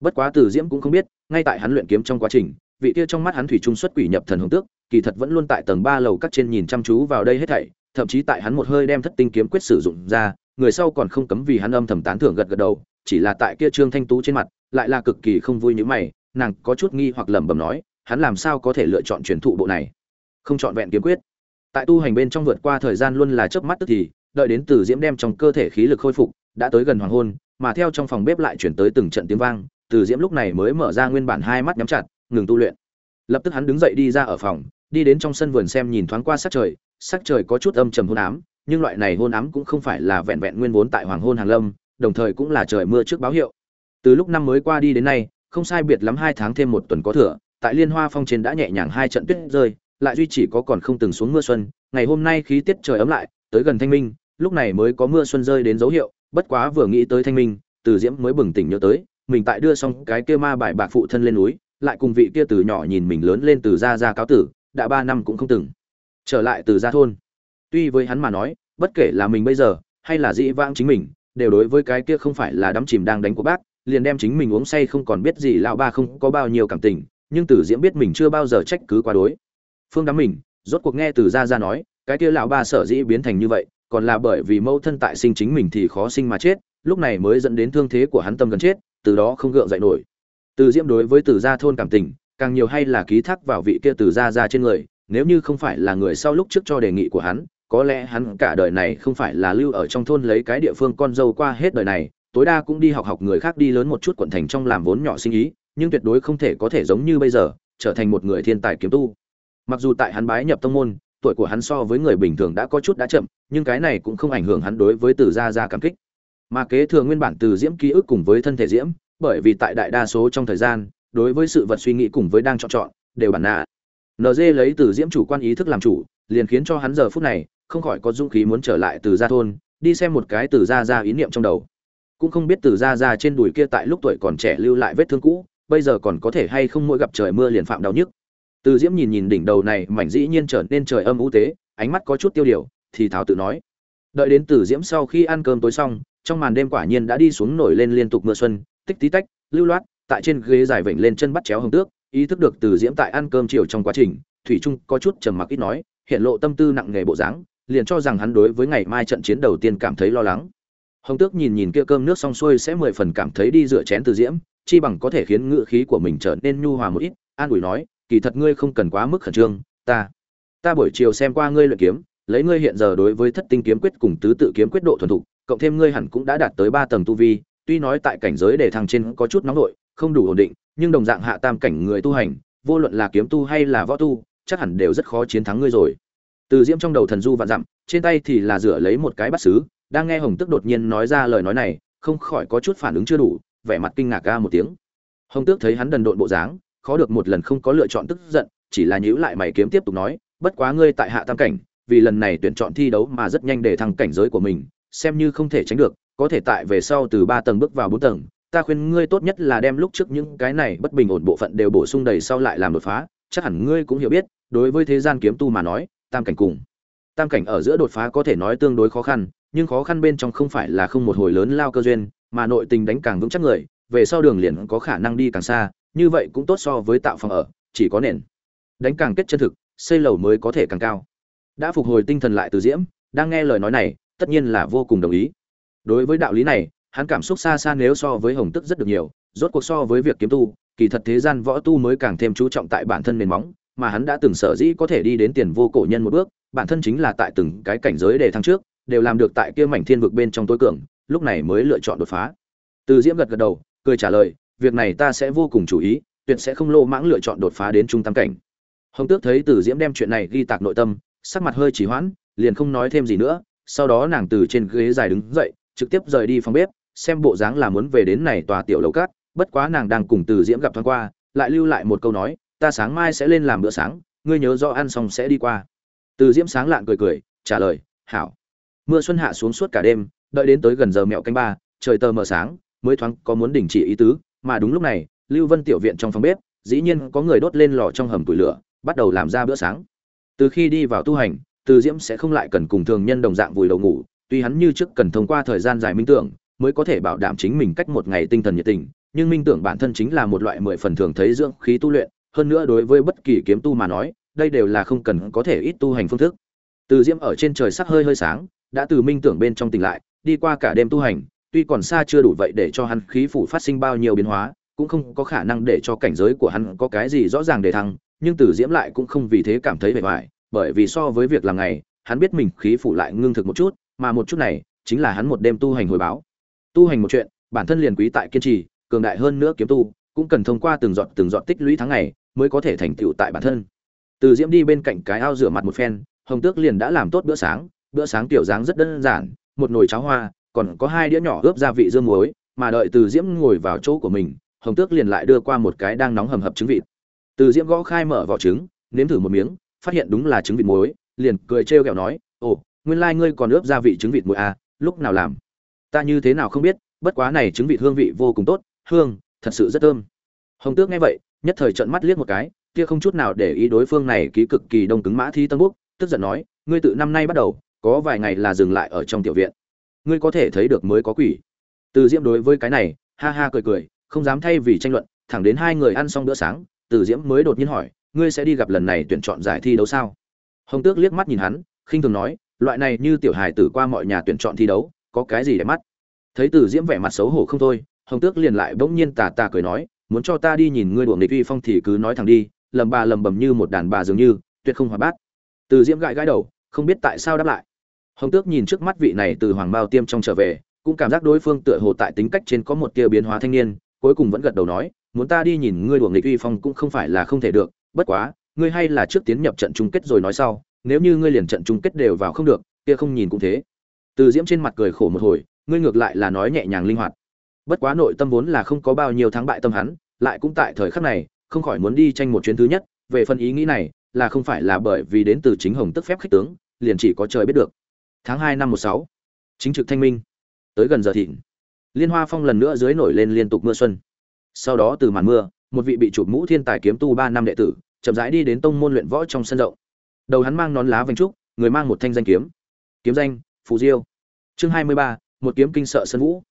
Bất quá từ diễm cũng không biết, ngay tại hắn luyện kiếm trong quá trình, vị kia trong mắt hắn thủy trung xuất quỷ nhập thần hồng tước, kỳ thật vẫn luôn tại tầng ba lầu các trên nhìn chăm chú vào đây hết thảy, thậm chí tại hắn một hơi đem thất tinh kiếm quyết sử dụng ra, người sau còn không cấm vì hắn âm thầm tán thưởng gật gật đầu, chỉ là tại kia trương thanh tú trên mặt, lại là cực kỳ không vui như mày, nàng có chút nghi hoặc lẩm bẩm nói, hắn làm sao có thể lựa chọn truyền thụ bộ này? Không chọn vẹn kiếm quyết tại tu hành bên trong vượt qua thời gian luôn là chớp mắt tức thì, đợi đến từ diễm đem trong cơ thể khí lực khôi phục, đã tới gần hoàng hôn, mà theo trong phòng bếp lại chuyển tới từng trận tiếng vang, từ diễm lúc này mới mở ra nguyên bản hai mắt nhắm chặt, ngừng tu luyện. Lập tức hắn đứng dậy đi ra ở phòng, đi đến trong sân vườn xem nhìn thoáng qua sắc trời sắc trời có chút âm trầm hôn ám, nhưng loại này hôn ám cũng không phải là vẹn vẹn nguyên vốn tại hoàng hôn hàng lâm, đồng thời cũng là trời mưa trước báo hiệu. Từ lúc năm mới qua đi đến nay, không sai biệt lắm hai tháng thêm một tuần có thừa, tại liên hoa phong trên đã nhẹ nhàng hai trận tuyết rơi lại duy chỉ có còn không từng xuống mưa xuân, ngày hôm nay khí tiết trời ấm lại, tới gần thanh minh, lúc này mới có mưa xuân rơi đến dấu hiệu, bất quá vừa nghĩ tới thanh minh, từ diễm mới bừng tỉnh nhớ tới, mình tại đưa xong cái kia ma bài bạc phụ thân lên núi, lại cùng vị kia từ nhỏ nhìn mình lớn lên từ gia gia cáo tử, đã ba năm cũng không từng trở lại từ gia thôn. Tuy với hắn mà nói, bất kể là mình bây giờ, hay là dĩ vãng chính mình, đều đối với cái kia không phải là đắm chìm đang đánh của bác, liền đem chính mình uống say không còn biết gì, lão ba không có bao nhiêu cảm tình, nhưng từ diễm biết mình chưa bao giờ trách cứ quá đối phương đám mình, rốt cuộc nghe từ gia gia nói, cái kia lão ba sở dĩ biến thành như vậy, còn là bởi vì mâu thân tại sinh chính mình thì khó sinh mà chết, lúc này mới dẫn đến thương thế của hắn tâm gần chết, từ đó không gượng dậy nổi. Từ diễm đối với từ gia thôn cảm tình, càng nhiều hay là ký thác vào vị kia từ gia gia trên người, nếu như không phải là người sau lúc trước cho đề nghị của hắn, có lẽ hắn cả đời này không phải là lưu ở trong thôn lấy cái địa phương con dâu qua hết đời này, tối đa cũng đi học học người khác đi lớn một chút quận thành trong làm vốn nhỏ sinh ý, nhưng tuyệt đối không thể có thể giống như bây giờ, trở thành một người thiên tài kiếm tu mặc dù tại hắn bái nhập tông môn, tuổi của hắn so với người bình thường đã có chút đã chậm, nhưng cái này cũng không ảnh hưởng hắn đối với từ gia gia cảm kích. Mà kế thừa nguyên bản từ diễm ký ức cùng với thân thể diễm, bởi vì tại đại đa số trong thời gian, đối với sự vật suy nghĩ cùng với đang chọn chọn, đều bản nạ. Nd lấy từ diễm chủ quan ý thức làm chủ, liền khiến cho hắn giờ phút này không khỏi có dũng khí muốn trở lại từ gia thôn, đi xem một cái từ gia gia ý niệm trong đầu. Cũng không biết từ gia gia trên đùi kia tại lúc tuổi còn trẻ lưu lại vết thương cũ, bây giờ còn có thể hay không mỗi gặp trời mưa liền phạm đau nhức từ diễm nhìn nhìn đỉnh đầu này, mảnh dĩ nhiên trở nên trời âm u tế, ánh mắt có chút tiêu điều, thì thảo tự nói. Đợi đến từ diễm sau khi ăn cơm tối xong, trong màn đêm quả nhiên đã đi xuống nổi lên liên tục mưa xuân, tích tí tách, lưu loát, tại trên ghế dài vểnh lên chân bắt chéo hồng tước, ý thức được từ diễm tại ăn cơm chiều trong quá trình, thủy trung có chút trầm mặc ít nói, hiện lộ tâm tư nặng nề bộ dáng, liền cho rằng hắn đối với ngày mai trận chiến đầu tiên cảm thấy lo lắng. Hồng tước nhìn nhìn kia cơm nước xong xuôi sẽ mười phần cảm thấy đi rửa chén từ diễm, chi bằng có thể khiến ngựa khí của mình trở nên nhu hòa một ít, an ủi nói kỳ thật ngươi không cần quá mức khẩn trương ta ta buổi chiều xem qua ngươi luyện kiếm lấy ngươi hiện giờ đối với thất tinh kiếm quyết cùng tứ tự kiếm quyết độ thuần thục cộng thêm ngươi hẳn cũng đã đạt tới ba tầng tu vi tuy nói tại cảnh giới để thăng trên có chút nóng nội, không đủ ổn định nhưng đồng dạng hạ tam cảnh người tu hành vô luận là kiếm tu hay là võ tu chắc hẳn đều rất khó chiến thắng ngươi rồi. Từ diễm trong đầu thần du vạn dặm trên tay thì là rửa lấy một cái bát sứ đang nghe hồng Tước đột nhiên nói ra lời nói này không khỏi có chút phản ứng chưa đủ vẻ mặt kinh ngạc ca một tiếng. Hồng tước thấy hắn đần độn bộ dáng khó được một lần không có lựa chọn tức giận, chỉ là nhíu lại mày kiếm tiếp tục nói, bất quá ngươi tại hạ tam cảnh, vì lần này tuyển chọn thi đấu mà rất nhanh để thăng cảnh giới của mình, xem như không thể tránh được, có thể tại về sau từ ba tầng bước vào bốn tầng, ta khuyên ngươi tốt nhất là đem lúc trước những cái này bất bình ổn bộ phận đều bổ sung đầy sau lại làm đột phá, chắc hẳn ngươi cũng hiểu biết, đối với thế gian kiếm tu mà nói, tam cảnh cùng tam cảnh ở giữa đột phá có thể nói tương đối khó khăn, nhưng khó khăn bên trong không phải là không một hồi lớn lao cơ duyên, mà nội tình đánh càng vững chắc người, về sau đường liền có khả năng đi càng xa như vậy cũng tốt so với tạo phòng ở, chỉ có nền. Đánh càng kết chân thực, xây lầu mới có thể càng cao. Đã phục hồi tinh thần lại từ diễm, đang nghe lời nói này, tất nhiên là vô cùng đồng ý. Đối với đạo lý này, hắn cảm xúc xa xa nếu so với hồng tức rất được nhiều, rốt cuộc so với việc kiếm tu, kỳ thật thế gian võ tu mới càng thêm chú trọng tại bản thân nền móng, mà hắn đã từng sở dĩ có thể đi đến tiền vô cổ nhân một bước, bản thân chính là tại từng cái cảnh giới để thăng trước, đều làm được tại kia mảnh thiên vực bên trong tối cường, lúc này mới lựa chọn đột phá. Từ diễm gật gật đầu, cười trả lời việc này ta sẽ vô cùng chú ý, tuyệt sẽ không lô mãng lựa chọn đột phá đến trung tâm cảnh. Hồng tước thấy Tử diễm đem chuyện này ghi tạc nội tâm, sắc mặt hơi chỉ hoãn, liền không nói thêm gì nữa, sau đó nàng từ trên ghế dài đứng dậy, trực tiếp rời đi phòng bếp, xem bộ dáng là muốn về đến này tòa tiểu lầu cát, bất quá nàng đang cùng từ diễm gặp thoáng qua, lại lưu lại một câu nói, ta sáng mai sẽ lên làm bữa sáng, ngươi nhớ rõ ăn xong sẽ đi qua. Từ diễm sáng lạng cười cười, trả lời, hảo. Mưa xuân hạ xuống suốt cả đêm, đợi đến tới gần giờ mẹo canh ba, trời tờ mờ sáng, mới thoáng có muốn đình chỉ ý tứ mà đúng lúc này, lưu vân tiểu viện trong phòng bếp, dĩ nhiên có người đốt lên lò trong hầm củi lửa, bắt đầu làm ra bữa sáng. Từ khi đi vào tu hành, từ diễm sẽ không lại cần cùng thường nhân đồng dạng vùi đầu ngủ, tuy hắn như trước cần thông qua thời gian dài minh tưởng, mới có thể bảo đảm chính mình cách một ngày tinh thần nhiệt tình, nhưng minh tưởng bản thân chính là một loại mười phần thường thấy dưỡng khí tu luyện, hơn nữa đối với bất kỳ kiếm tu mà nói, đây đều là không cần có thể ít tu hành phương thức. Từ diễm ở trên trời sắc hơi hơi sáng, đã từ minh tưởng bên trong tỉnh lại, đi qua cả đêm tu hành tuy còn xa chưa đủ vậy để cho hắn khí phủ phát sinh bao nhiêu biến hóa, cũng không có khả năng để cho cảnh giới của hắn có cái gì rõ ràng để thăng, nhưng từ diễm lại cũng không vì thế cảm thấy bề vải bởi vì so với việc làm ngày, hắn biết mình khí phủ lại ngưng thực một chút, mà một chút này chính là hắn một đêm tu hành hồi báo. Tu hành một chuyện, bản thân liền quý tại kiên trì, cường đại hơn nữa kiếm tu, cũng cần thông qua từng giọt từng giọt tích lũy tháng ngày mới có thể thành tựu tại bản thân. Từ diễm đi bên cạnh cái ao rửa mặt một phen, hồng tước liền đã làm tốt bữa sáng bữa sáng tiểu dáng rất đơn giản, một nồi cháo hoa còn có hai đĩa nhỏ ướp gia vị dương muối, mà đợi từ diễm ngồi vào chỗ của mình, hồng tước liền lại đưa qua một cái đang nóng hầm hập trứng vịt. Từ diễm gõ khai mở vỏ trứng, nếm thử một miếng, phát hiện đúng là trứng vịt muối, liền cười trêu ghẹo nói, ồ, nguyên lai ngươi còn ướp gia vị trứng vịt muối à lúc nào làm? Ta như thế nào không biết, bất quá này trứng vịt hương vị vô cùng tốt, hương, thật sự rất thơm. Hồng tước nghe vậy, nhất thời trợn mắt liếc một cái, kia không chút nào để ý đối phương này ký cực kỳ đông cứng mã thi tân quốc tức giận nói, ngươi tự năm nay bắt đầu, có vài ngày là dừng lại ở trong tiểu viện ngươi có thể thấy được mới có quỷ. Từ diễm đối với cái này, ha ha cười cười, không dám thay vì tranh luận, thẳng đến hai người ăn xong bữa sáng, từ diễm mới đột nhiên hỏi, ngươi sẽ đi gặp lần này tuyển chọn giải thi đấu sao? Hồng tước liếc mắt nhìn hắn, khinh thường nói, loại này như tiểu hài tử qua mọi nhà tuyển chọn thi đấu, có cái gì để mắt? Thấy từ diễm vẻ mặt xấu hổ không thôi, hồng tước liền lại bỗng nhiên tà tà cười nói, muốn cho ta đi nhìn ngươi đuổi nghịch uy phong thì cứ nói thẳng đi, lầm bà lầm bầm như một đàn bà dường như, tuyệt không hòa bát. Từ diễm gãi gãi đầu, không biết tại sao đáp lại hồng tước nhìn trước mắt vị này từ hoàng bao tiêm trong trở về, cũng cảm giác đối phương tựa hồ tại tính cách trên có một tia biến hóa thanh niên, cuối cùng vẫn gật đầu nói, muốn ta đi nhìn ngươi đuổi nghịch uy phong cũng không phải là không thể được, bất quá, ngươi hay là trước tiến nhập trận chung kết rồi nói sau, nếu như ngươi liền trận chung kết đều vào không được, kia không nhìn cũng thế. Từ diễm trên mặt cười khổ một hồi, ngươi ngược lại là nói nhẹ nhàng linh hoạt. Bất quá nội tâm vốn là không có bao nhiêu thắng bại tâm hắn, lại cũng tại thời khắc này, không khỏi muốn đi tranh một chuyến thứ nhất, về phần ý nghĩ này, là không phải là bởi vì đến từ chính hồng tức phép khích tướng, liền chỉ có trời biết được tháng hai năm một sáu. Chính trực thanh minh. Tới gần giờ thịnh. Liên hoa phong lần nữa dưới nổi lên liên tục mưa xuân. Sau đó từ màn mưa, một vị bị chụp mũ thiên tài kiếm tu ba năm đệ tử, chậm rãi đi đến tông môn luyện võ trong sân rộng. Đầu hắn mang nón lá vành trúc, người mang một thanh danh kiếm. Kiếm danh, phù diêu. Chương hai mươi ba, một kiếm kinh sợ sân vũ.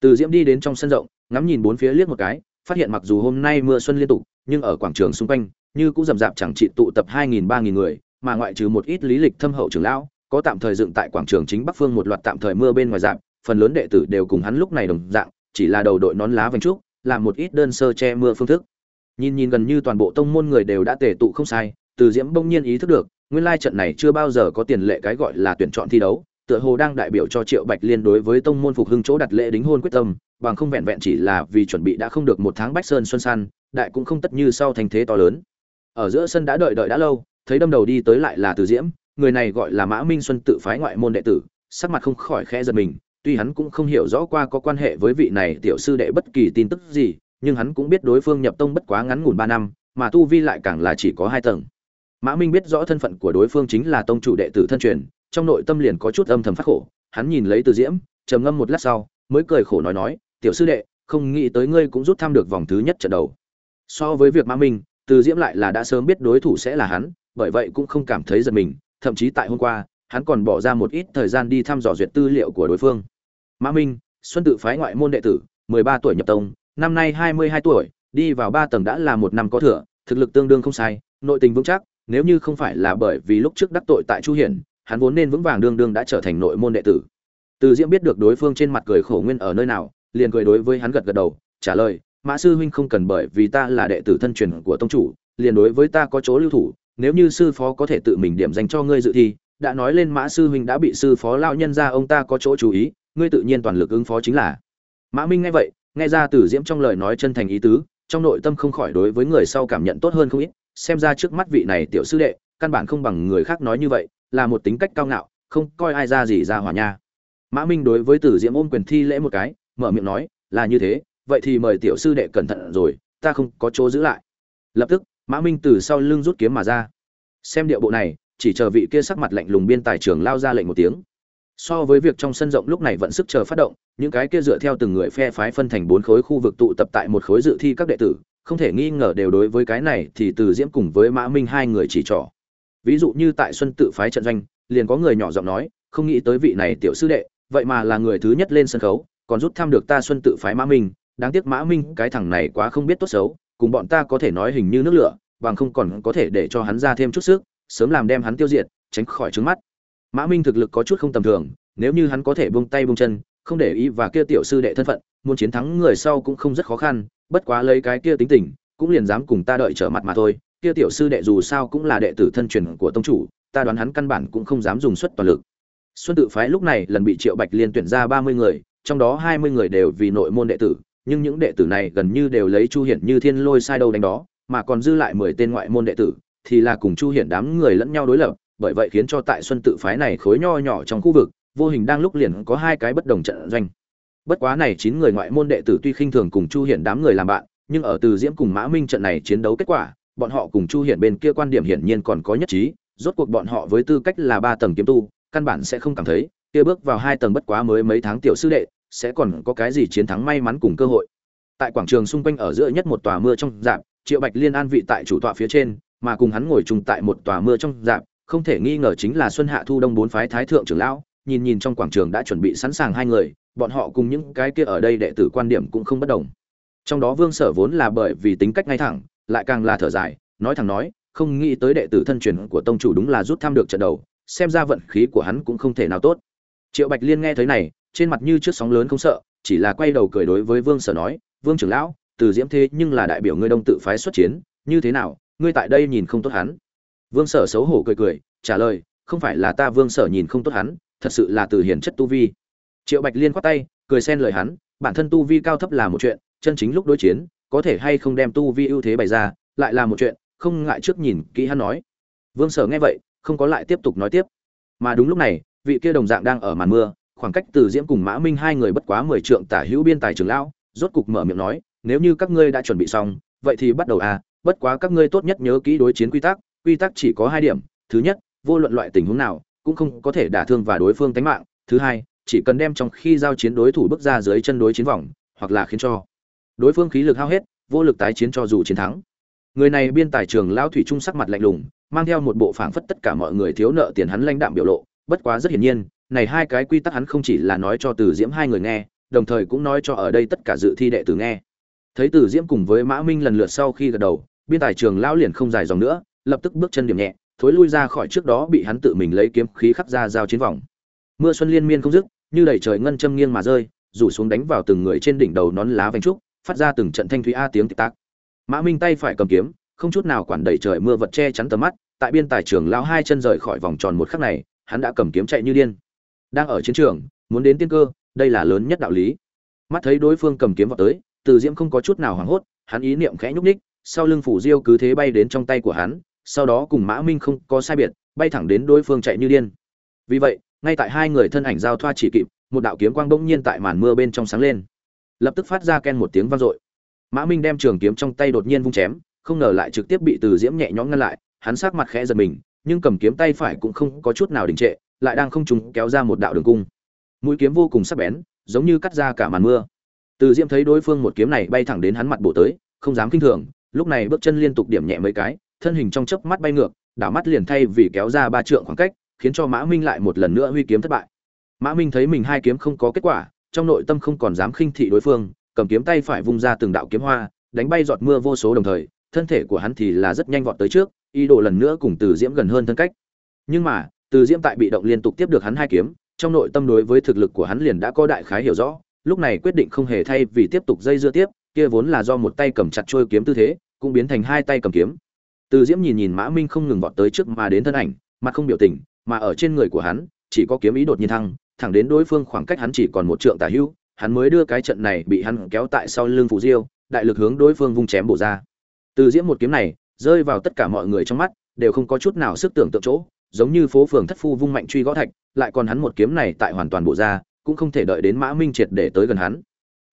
Từ diễm đi đến trong sân rộng, ngắm nhìn bốn phía liếc một cái, phát hiện mặc dù hôm nay mưa xuân liên tục, nhưng ở quảng trường xung quanh, như cũng rầm rạp chẳng trị tụ tập hai nghìn ba nghìn người, mà ngoại trừ một ít lý lịch thâm hậu trưởng lão có tạm thời dựng tại quảng trường chính bắc phương một loạt tạm thời mưa bên ngoài dạng, phần lớn đệ tử đều cùng hắn lúc này đồng dạng, chỉ là đầu đội nón lá vành trúc, làm một ít đơn sơ che mưa phương thức. Nhìn nhìn gần như toàn bộ tông môn người đều đã tề tụ không sai, từ diễm bỗng nhiên ý thức được, nguyên lai trận này chưa bao giờ có tiền lệ cái gọi là tuyển chọn thi đấu, tựa hồ đang đại biểu cho triệu bạch liên đối với tông môn phục hưng chỗ đặt lễ đính hôn quyết tâm, bằng không vẹn vẹn chỉ là vì chuẩn bị đã không được một tháng bách sơn xuân san, đại cũng không tất như sau thành thế to lớn. Ở giữa sân đã đợi đợi đã lâu, thấy đâm đầu đi tới lại là từ diễm người này gọi là mã minh xuân tự phái ngoại môn đệ tử, sắc mặt không khỏi khẽ giật mình, tuy hắn cũng không hiểu rõ qua có quan hệ với vị này tiểu sư đệ bất kỳ tin tức gì, nhưng hắn cũng biết đối phương nhập tông bất quá ngắn ngủn ba năm, mà tu vi lại càng là chỉ có hai tầng. Mã minh biết rõ thân phận của đối phương chính là tông chủ đệ tử thân truyền, trong nội tâm liền có chút âm thầm phát khổ, hắn nhìn lấy từ diễm, trầm ngâm một lát sau, mới cười khổ nói nói, tiểu sư đệ, không nghĩ tới ngươi cũng rút tham được vòng thứ nhất trận đầu. So với việc mã minh, từ diễm lại là đã sớm biết đối thủ sẽ là hắn, bởi vậy cũng không cảm thấy giật mình thậm chí tại hôm qua, hắn còn bỏ ra một ít thời gian đi thăm dò duyệt tư liệu của đối phương. Mã minh, xuân tự phái ngoại môn đệ tử, mười ba tuổi nhập tông, năm nay hai mươi hai tuổi, đi vào ba tầng đã là một năm có thừa, thực lực tương đương không sai, nội tình vững chắc, nếu như không phải là bởi vì lúc trước đắc tội tại chu hiển, hắn vốn nên vững vàng đương đương đã trở thành nội môn đệ tử. Từ diễm biết được đối phương trên mặt cười khổ nguyên ở nơi nào, liền cười đối với hắn gật gật đầu, trả lời, mã sư huynh không cần bởi vì ta là đệ tử thân truyền của tông chủ, liền đối với ta có chỗ lưu thủ nếu như sư phó có thể tự mình điểm dành cho ngươi dự thi, đã nói lên mã sư huynh đã bị sư phó lao nhân ra, ông ta có chỗ chú ý, ngươi tự nhiên toàn lực ứng phó chính là. Mã minh nghe vậy, nghe ra từ diễm trong lời nói chân thành ý tứ, trong nội tâm không khỏi đối với người sau cảm nhận tốt hơn không ít, xem ra trước mắt vị này tiểu sư đệ, căn bản không bằng người khác nói như vậy, là một tính cách cao ngạo, không coi ai ra gì ra hòa nha. Mã minh đối với tử diễm ôm quyền thi lễ một cái, mở miệng nói, là như thế, vậy thì mời tiểu sư đệ cẩn thận rồi, ta không có chỗ giữ lại. Lập tức mã minh từ sau lưng rút kiếm mà ra. Xem điệu bộ này, chỉ chờ vị kia sắc mặt lạnh lùng biên tài trường lao ra lệnh một tiếng. So với việc trong sân rộng lúc này vẫn sức chờ phát động, những cái kia dựa theo từng người phe phái phân thành bốn khối khu vực tụ tập tại một khối dự thi các đệ tử, không thể nghi ngờ đều đối với cái này thì từ diễm cùng với mã minh hai người chỉ trỏ. Ví dụ như tại xuân tự phái trận doanh, liền có người nhỏ giọng nói, không nghĩ tới vị này tiểu sư đệ, vậy mà là người thứ nhất lên sân khấu, còn rút thăm được ta xuân tự phái mã minh, đáng tiếc mã minh cái thằng này quá không biết tốt xấu cùng bọn ta có thể nói hình như nước lửa, bằng không còn có thể để cho hắn ra thêm chút sức, sớm làm đem hắn tiêu diệt, tránh khỏi trứng mắt. Mã minh thực lực có chút không tầm thường, nếu như hắn có thể buông tay buông chân, không để ý và kia tiểu sư đệ thân phận, muốn chiến thắng người sau cũng không rất khó khăn, bất quá lấy cái kia tính tình, cũng liền dám cùng ta đợi trở mặt mà thôi. Kia tiểu sư đệ dù sao cũng là đệ tử thân truyền của tông chủ, ta đoán hắn căn bản cũng không dám dùng suất toàn lực. Xuân tự phái lúc này lần bị triệu bạch liên tuyển ra ba mươi người, trong đó hai mươi người đều vì nội môn đệ tử nhưng những đệ tử này gần như đều lấy chu hiển như thiên lôi sai đâu đánh đó, mà còn dư lại mười tên ngoại môn đệ tử, thì là cùng chu hiển đám người lẫn nhau đối lập, bởi vậy khiến cho tại xuân tự phái này khối nho nhỏ trong khu vực, vô hình đang lúc liền có hai cái bất đồng trận doanh. Bất quá này chín người ngoại môn đệ tử tuy khinh thường cùng chu hiển đám người làm bạn, nhưng ở từ diễm cùng mã minh trận này chiến đấu kết quả, bọn họ cùng chu hiển bên kia quan điểm hiển nhiên còn có nhất trí, rốt cuộc bọn họ với tư cách là ba tầng kiếm tu, căn bản sẽ không cảm thấy, kia bước vào hai tầng bất quá mới mấy tháng tiểu sư đệ sẽ còn có cái gì chiến thắng may mắn cùng cơ hội. Tại quảng trường xung quanh ở giữa nhất một tòa mưa trong dạp, triệu bạch liên an vị tại chủ tọa phía trên, mà cùng hắn ngồi chung tại một tòa mưa trong dạp, không thể nghi ngờ chính là xuân hạ thu đông bốn phái thái thượng trưởng lão, nhìn nhìn trong quảng trường đã chuẩn bị sẵn sàng hai người, bọn họ cùng những cái kia ở đây đệ tử quan điểm cũng không bất đồng. Trong đó vương sở vốn là bởi vì tính cách ngay thẳng, lại càng là thở dài, nói thẳng nói, không nghĩ tới đệ tử thân truyền của tông chủ đúng là rút tham được trận đầu, xem ra vận khí của hắn cũng không thể nào tốt. Triệu bạch liên nghe thấy này trên mặt như trước sóng lớn không sợ, chỉ là quay đầu cười đối với vương sở nói, vương trưởng lão, từ diễm thế nhưng là đại biểu ngươi đông tự phái xuất chiến, như thế nào, ngươi tại đây nhìn không tốt hắn? Vương sở xấu hổ cười cười, trả lời, không phải là ta vương sở nhìn không tốt hắn, thật sự là từ hiển chất tu vi. Triệu bạch liên khoát tay, cười xen lời hắn, bản thân tu vi cao thấp là một chuyện, chân chính lúc đối chiến, có thể hay không đem tu vi ưu thế bày ra, lại là một chuyện, không ngại trước nhìn kỹ hắn nói. Vương sở nghe vậy, không có lại tiếp tục nói tiếp. Mà đúng lúc này, vị kia đồng dạng đang ở màn mưa khoảng cách từ diễm cùng mã minh hai người bất quá mười trượng tả hữu biên tài trường lão, rốt cục mở miệng nói, nếu như các ngươi đã chuẩn bị xong, vậy thì bắt đầu à bất quá các ngươi tốt nhất nhớ kỹ đối chiến quy tắc quy tắc chỉ có hai điểm, thứ nhất, vô luận loại tình huống nào, cũng không có thể đả thương và đối phương tánh mạng, thứ hai, chỉ cần đem trong khi giao chiến đối thủ bước ra dưới chân đối chiến vòng, hoặc là khiến cho đối phương khí lực hao hết, vô lực tái chiến cho dù chiến thắng. Người này biên tài trường lão thủy trung sắc mặt lạnh lùng, mang theo một bộ phảng phất tất cả mọi người thiếu nợ tiền hắn lãnh đạm biểu lộ, bất quá rất hiển nhiên này hai cái quy tắc hắn không chỉ là nói cho từ diễm hai người nghe, đồng thời cũng nói cho ở đây tất cả dự thi đệ tử nghe. Thấy từ diễm cùng với mã minh lần lượt sau khi gật đầu, biên tài trường lão liền không dài dòng nữa, lập tức bước chân điểm nhẹ, thối lui ra khỏi trước đó bị hắn tự mình lấy kiếm khí khắc ra giao chiến vòng. Mưa xuân liên miên không dứt, như đầy trời ngân châm nghiêng mà rơi, rủ xuống đánh vào từng người trên đỉnh đầu nón lá vành trúc, phát ra từng trận thanh thúy a tiếng tịch tạc. mã minh tay phải cầm kiếm, không chút nào quản đầy trời mưa vật che chắn tầm mắt, tại biên tài trường lão hai chân rời khỏi vòng tròn một khắc này, hắn đã cầm kiếm chạy như điên đang ở chiến trường, muốn đến tiên cơ, đây là lớn nhất đạo lý. Mắt thấy đối phương cầm kiếm vào tới, từ diễm không có chút nào hoảng hốt, hắn ý niệm khẽ nhúc ních sau lưng phủ diêu cứ thế bay đến trong tay của hắn, sau đó cùng mã minh không có sai biệt, bay thẳng đến đối phương chạy như điên. Vì vậy, ngay tại hai người thân ảnh giao thoa chỉ kịp, một đạo kiếm quang bỗng nhiên tại màn mưa bên trong sáng lên. Lập tức phát ra ken một tiếng vang dội. Mã minh đem trường kiếm trong tay đột nhiên vung chém, không ngờ lại trực tiếp bị từ diễm nhẹ nhõm ngăn lại, hắn sát mặt khẽ giật mình, nhưng cầm kiếm tay phải cũng không có chút nào đình trệ lại đang không trùng kéo ra một đạo đường cung. Mũi kiếm vô cùng sắc bén, giống như cắt ra cả màn mưa. Từ diễm thấy đối phương một kiếm này bay thẳng đến hắn mặt bổ tới, không dám kinh thường, lúc này bước chân liên tục điểm nhẹ mấy cái, thân hình trong chớp mắt bay ngược, đảo mắt liền thay vì kéo ra ba trượng khoảng cách, khiến cho mã minh lại một lần nữa huy kiếm thất bại. Mã minh thấy mình hai kiếm không có kết quả, trong nội tâm không còn dám khinh thị đối phương, cầm kiếm tay phải vung ra từng đạo kiếm hoa, đánh bay giọt mưa vô số đồng thời, thân thể của hắn thì là rất nhanh vọt tới trước, ý đồ lần nữa cùng từ diễm gần hơn thân cách. Nhưng mà từ diễm tại bị động liên tục tiếp được hắn hai kiếm, trong nội tâm đối với thực lực của hắn liền đã có đại khái hiểu rõ, lúc này quyết định không hề thay vì tiếp tục dây dưa tiếp, kia vốn là do một tay cầm chặt trôi kiếm tư thế, cũng biến thành hai tay cầm kiếm. Từ diễm nhìn nhìn mã minh không ngừng vọt tới trước mà đến thân ảnh, mặt không biểu tình, mà ở trên người của hắn, chỉ có kiếm ý đột nhiên thăng, thẳng đến đối phương khoảng cách hắn chỉ còn một trượng tả hữu hắn mới đưa cái trận này bị hắn kéo tại sau lưng phù diêu, đại lực hướng đối phương vung chém bổ ra. Từ diễm một kiếm này, rơi vào tất cả mọi người trong mắt, đều không có chút nào sức tưởng tượng chỗ giống như phố phường thất phu vung mạnh truy gõ thạch, lại còn hắn một kiếm này tại hoàn toàn bộ ra, cũng không thể đợi đến mã minh triệt để tới gần hắn.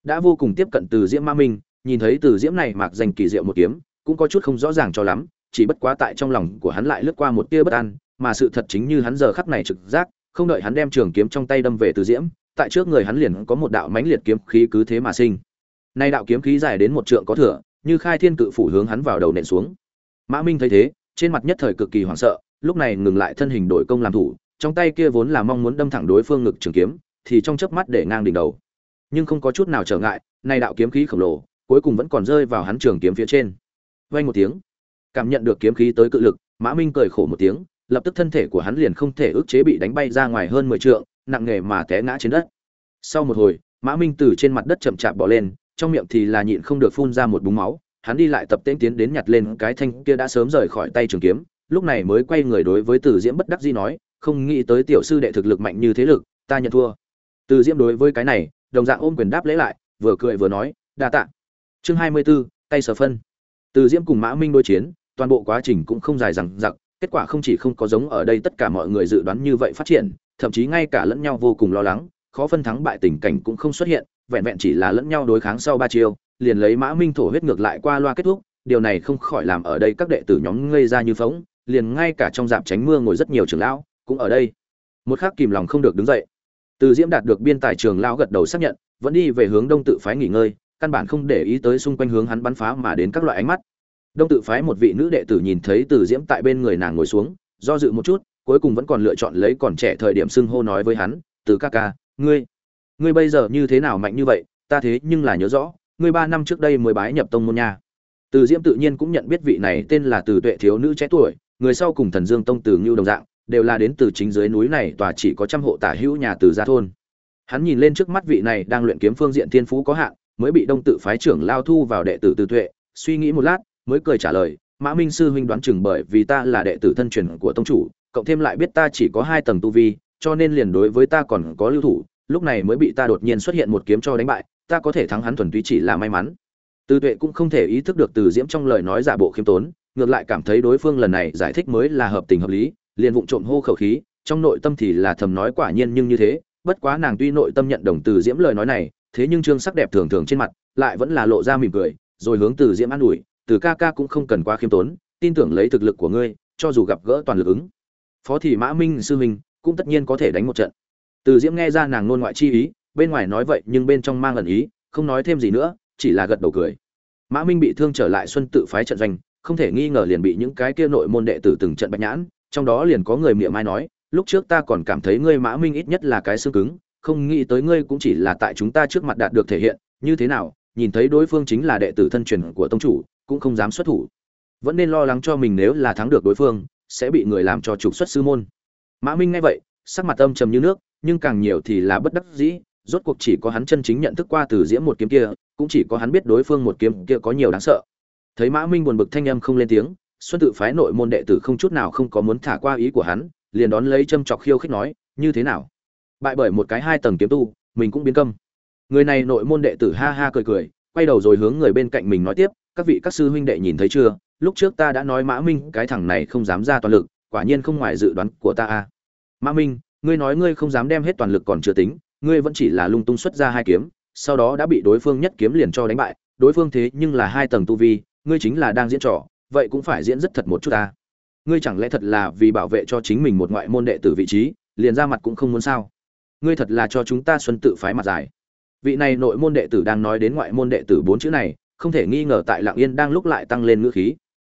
Đã vô cùng tiếp cận từ diễm mã minh, nhìn thấy từ diễm này mạc danh kỳ diệu một kiếm, cũng có chút không rõ ràng cho lắm, chỉ bất quá tại trong lòng của hắn lại lướt qua một tia bất an, mà sự thật chính như hắn giờ khắc này trực giác, không đợi hắn đem trường kiếm trong tay đâm về từ diễm, tại trước người hắn liền có một đạo mãnh liệt kiếm khí cứ thế mà sinh. Nay đạo kiếm khí dài đến một trượng có thừa, như khai thiên cự phủ hướng hắn vào đầu nện xuống. Mã minh thấy thế, trên mặt nhất thời cực kỳ hoảng sợ lúc này ngừng lại thân hình đổi công làm thủ, trong tay kia vốn là mong muốn đâm thẳng đối phương ngực trường kiếm, thì trong chớp mắt để ngang đỉnh đầu. Nhưng không có chút nào trở ngại, nay đạo kiếm khí khổng lồ, cuối cùng vẫn còn rơi vào hắn trường kiếm phía trên. Vang một tiếng, cảm nhận được kiếm khí tới cự lực, mã minh cười khổ một tiếng, lập tức thân thể của hắn liền không thể ức chế bị đánh bay ra ngoài hơn mười trượng, nặng nề mà té ngã trên đất. Sau một hồi, mã minh từ trên mặt đất chậm chạp bỏ lên, trong miệng thì là nhịn không được phun ra một búng máu, hắn đi lại tập tễnh tiến đến nhặt lên cái thanh kia đã sớm rời khỏi tay trường kiếm lúc này mới quay người đối với từ diễm bất đắc dĩ nói không nghĩ tới tiểu sư đệ thực lực mạnh như thế lực ta nhận thua. Từ diễm đối với cái này đồng dạng ôm quyền đáp lễ lại vừa cười vừa nói đa tạ. Chương hai mươi 24, tay sở phân. Từ diễm cùng mã minh đối chiến toàn bộ quá trình cũng không dài dằng dặc kết quả không chỉ không có giống ở đây tất cả mọi người dự đoán như vậy phát triển thậm chí ngay cả lẫn nhau vô cùng lo lắng khó phân thắng bại tình cảnh cũng không xuất hiện vẹn vẹn chỉ là lẫn nhau đối kháng sau ba chiêu liền lấy mã minh thổ huyết ngược lại qua loa kết thúc điều này không khỏi làm ở đây các đệ tử nhóm ngây ra như phỗng, liền ngay cả trong dạp tránh mưa ngồi rất nhiều trưởng lão, cũng ở đây. Một khắc kìm lòng không được đứng dậy. Từ diễm đạt được biên tài trường lão gật đầu xác nhận, vẫn đi về hướng đông tự phái nghỉ ngơi, căn bản không để ý tới xung quanh hướng hắn bắn phá mà đến các loại ánh mắt. Đông tự phái một vị nữ đệ tử nhìn thấy từ diễm tại bên người nàng ngồi xuống, do dự một chút, cuối cùng vẫn còn lựa chọn lấy còn trẻ thời điểm xưng hô nói với hắn, từ ca ca, ngươi ngươi bây giờ như thế nào mạnh như vậy? Ta thế nhưng là nhớ rõ, ngươi ba năm trước đây mới bái nhập tông môn nha. Từ diễm tự nhiên cũng nhận biết vị này tên là từ tuệ thiếu nữ trẻ tuổi người sau cùng thần dương tông từ ngưu đồng dạng, đều là đến từ chính dưới núi này, tòa chỉ có trăm hộ tả hữu nhà từ gia thôn. Hắn nhìn lên trước mắt vị này đang luyện kiếm phương diện thiên phú có hạn, mới bị đông tự phái trưởng lao thu vào đệ tử từ tuệ, suy nghĩ một lát, mới cười trả lời, mã minh sư huynh đoán chừng bởi vì ta là đệ tử thân truyền của tông chủ, cộng thêm lại biết ta chỉ có hai tầng tu vi, cho nên liền đối với ta còn có lưu thủ, lúc này mới bị ta đột nhiên xuất hiện một kiếm cho đánh bại, ta có thể thắng hắn thuần túy chỉ là may mắn. Từ tuệ cũng không thể ý thức được từ diễm trong lời nói giả bộ khiêm tốn ngược lại cảm thấy đối phương lần này giải thích mới là hợp tình hợp lý, liền vụng trộm hô khẩu khí, trong nội tâm thì là thầm nói quả nhiên nhưng như thế, bất quá nàng tuy nội tâm nhận đồng từ diễm lời nói này, thế nhưng trương sắc đẹp thường thường trên mặt, lại vẫn là lộ ra mỉm cười, rồi hướng từ diễm an ủi, từ ca ca cũng không cần quá khiêm tốn, tin tưởng lấy thực lực của ngươi, cho dù gặp gỡ toàn lực ứng. Phó thì mã minh sư huynh cũng tất nhiên có thể đánh một trận. Từ diễm nghe ra nàng nôn ngoại chi ý, bên ngoài nói vậy nhưng bên trong mang ẩn ý, không nói thêm gì nữa, chỉ là gật đầu cười. Mã minh bị thương trở lại xuân tự phái trận doanh không thể nghi ngờ liền bị những cái kia nội môn đệ tử từng trận bạch nhãn, trong đó liền có người miệng mai nói, lúc trước ta còn cảm thấy ngươi mã minh ít nhất là cái xương cứng, không nghĩ tới ngươi cũng chỉ là tại chúng ta trước mặt đạt được thể hiện, như thế nào, nhìn thấy đối phương chính là đệ tử thân truyền của tông chủ, cũng không dám xuất thủ. Vẫn nên lo lắng cho mình nếu là thắng được đối phương, sẽ bị người làm cho trục xuất sư môn. Mã minh nghe vậy, sắc mặt âm trầm như nước, nhưng càng nhiều thì là bất đắc dĩ, rốt cuộc chỉ có hắn chân chính nhận thức qua từ diễm một kiếm kia, cũng chỉ có hắn biết đối phương một kiếm kia có nhiều đáng sợ thấy mã minh buồn bực thanh âm không lên tiếng, xuân tự phái nội môn đệ tử không chút nào không có muốn thả qua ý của hắn, liền đón lấy châm chọc khiêu khích nói, như thế nào? Bại bởi một cái hai tầng kiếm tu, mình cũng biến câm. Người này nội môn đệ tử ha ha cười cười, quay đầu rồi hướng người bên cạnh mình nói tiếp, các vị các sư huynh đệ nhìn thấy chưa? Lúc trước ta đã nói mã minh, cái thằng này không dám ra toàn lực, quả nhiên không ngoài dự đoán của ta a. Mã minh, ngươi nói ngươi không dám đem hết toàn lực còn chưa tính, ngươi vẫn chỉ là lung tung xuất ra hai kiếm, sau đó đã bị đối phương nhất kiếm liền cho đánh bại, đối phương thế nhưng là hai tầng tu vi ngươi chính là đang diễn trò, vậy cũng phải diễn rất thật một chút ta. Ngươi chẳng lẽ thật là vì bảo vệ cho chính mình một ngoại môn đệ tử vị trí, liền ra mặt cũng không muốn sao? Ngươi thật là cho chúng ta xuân tự phái mặt dài. Vị này nội môn đệ tử đang nói đến ngoại môn đệ tử bốn chữ này, không thể nghi ngờ tại lạng yên đang lúc lại tăng lên ngữ khí.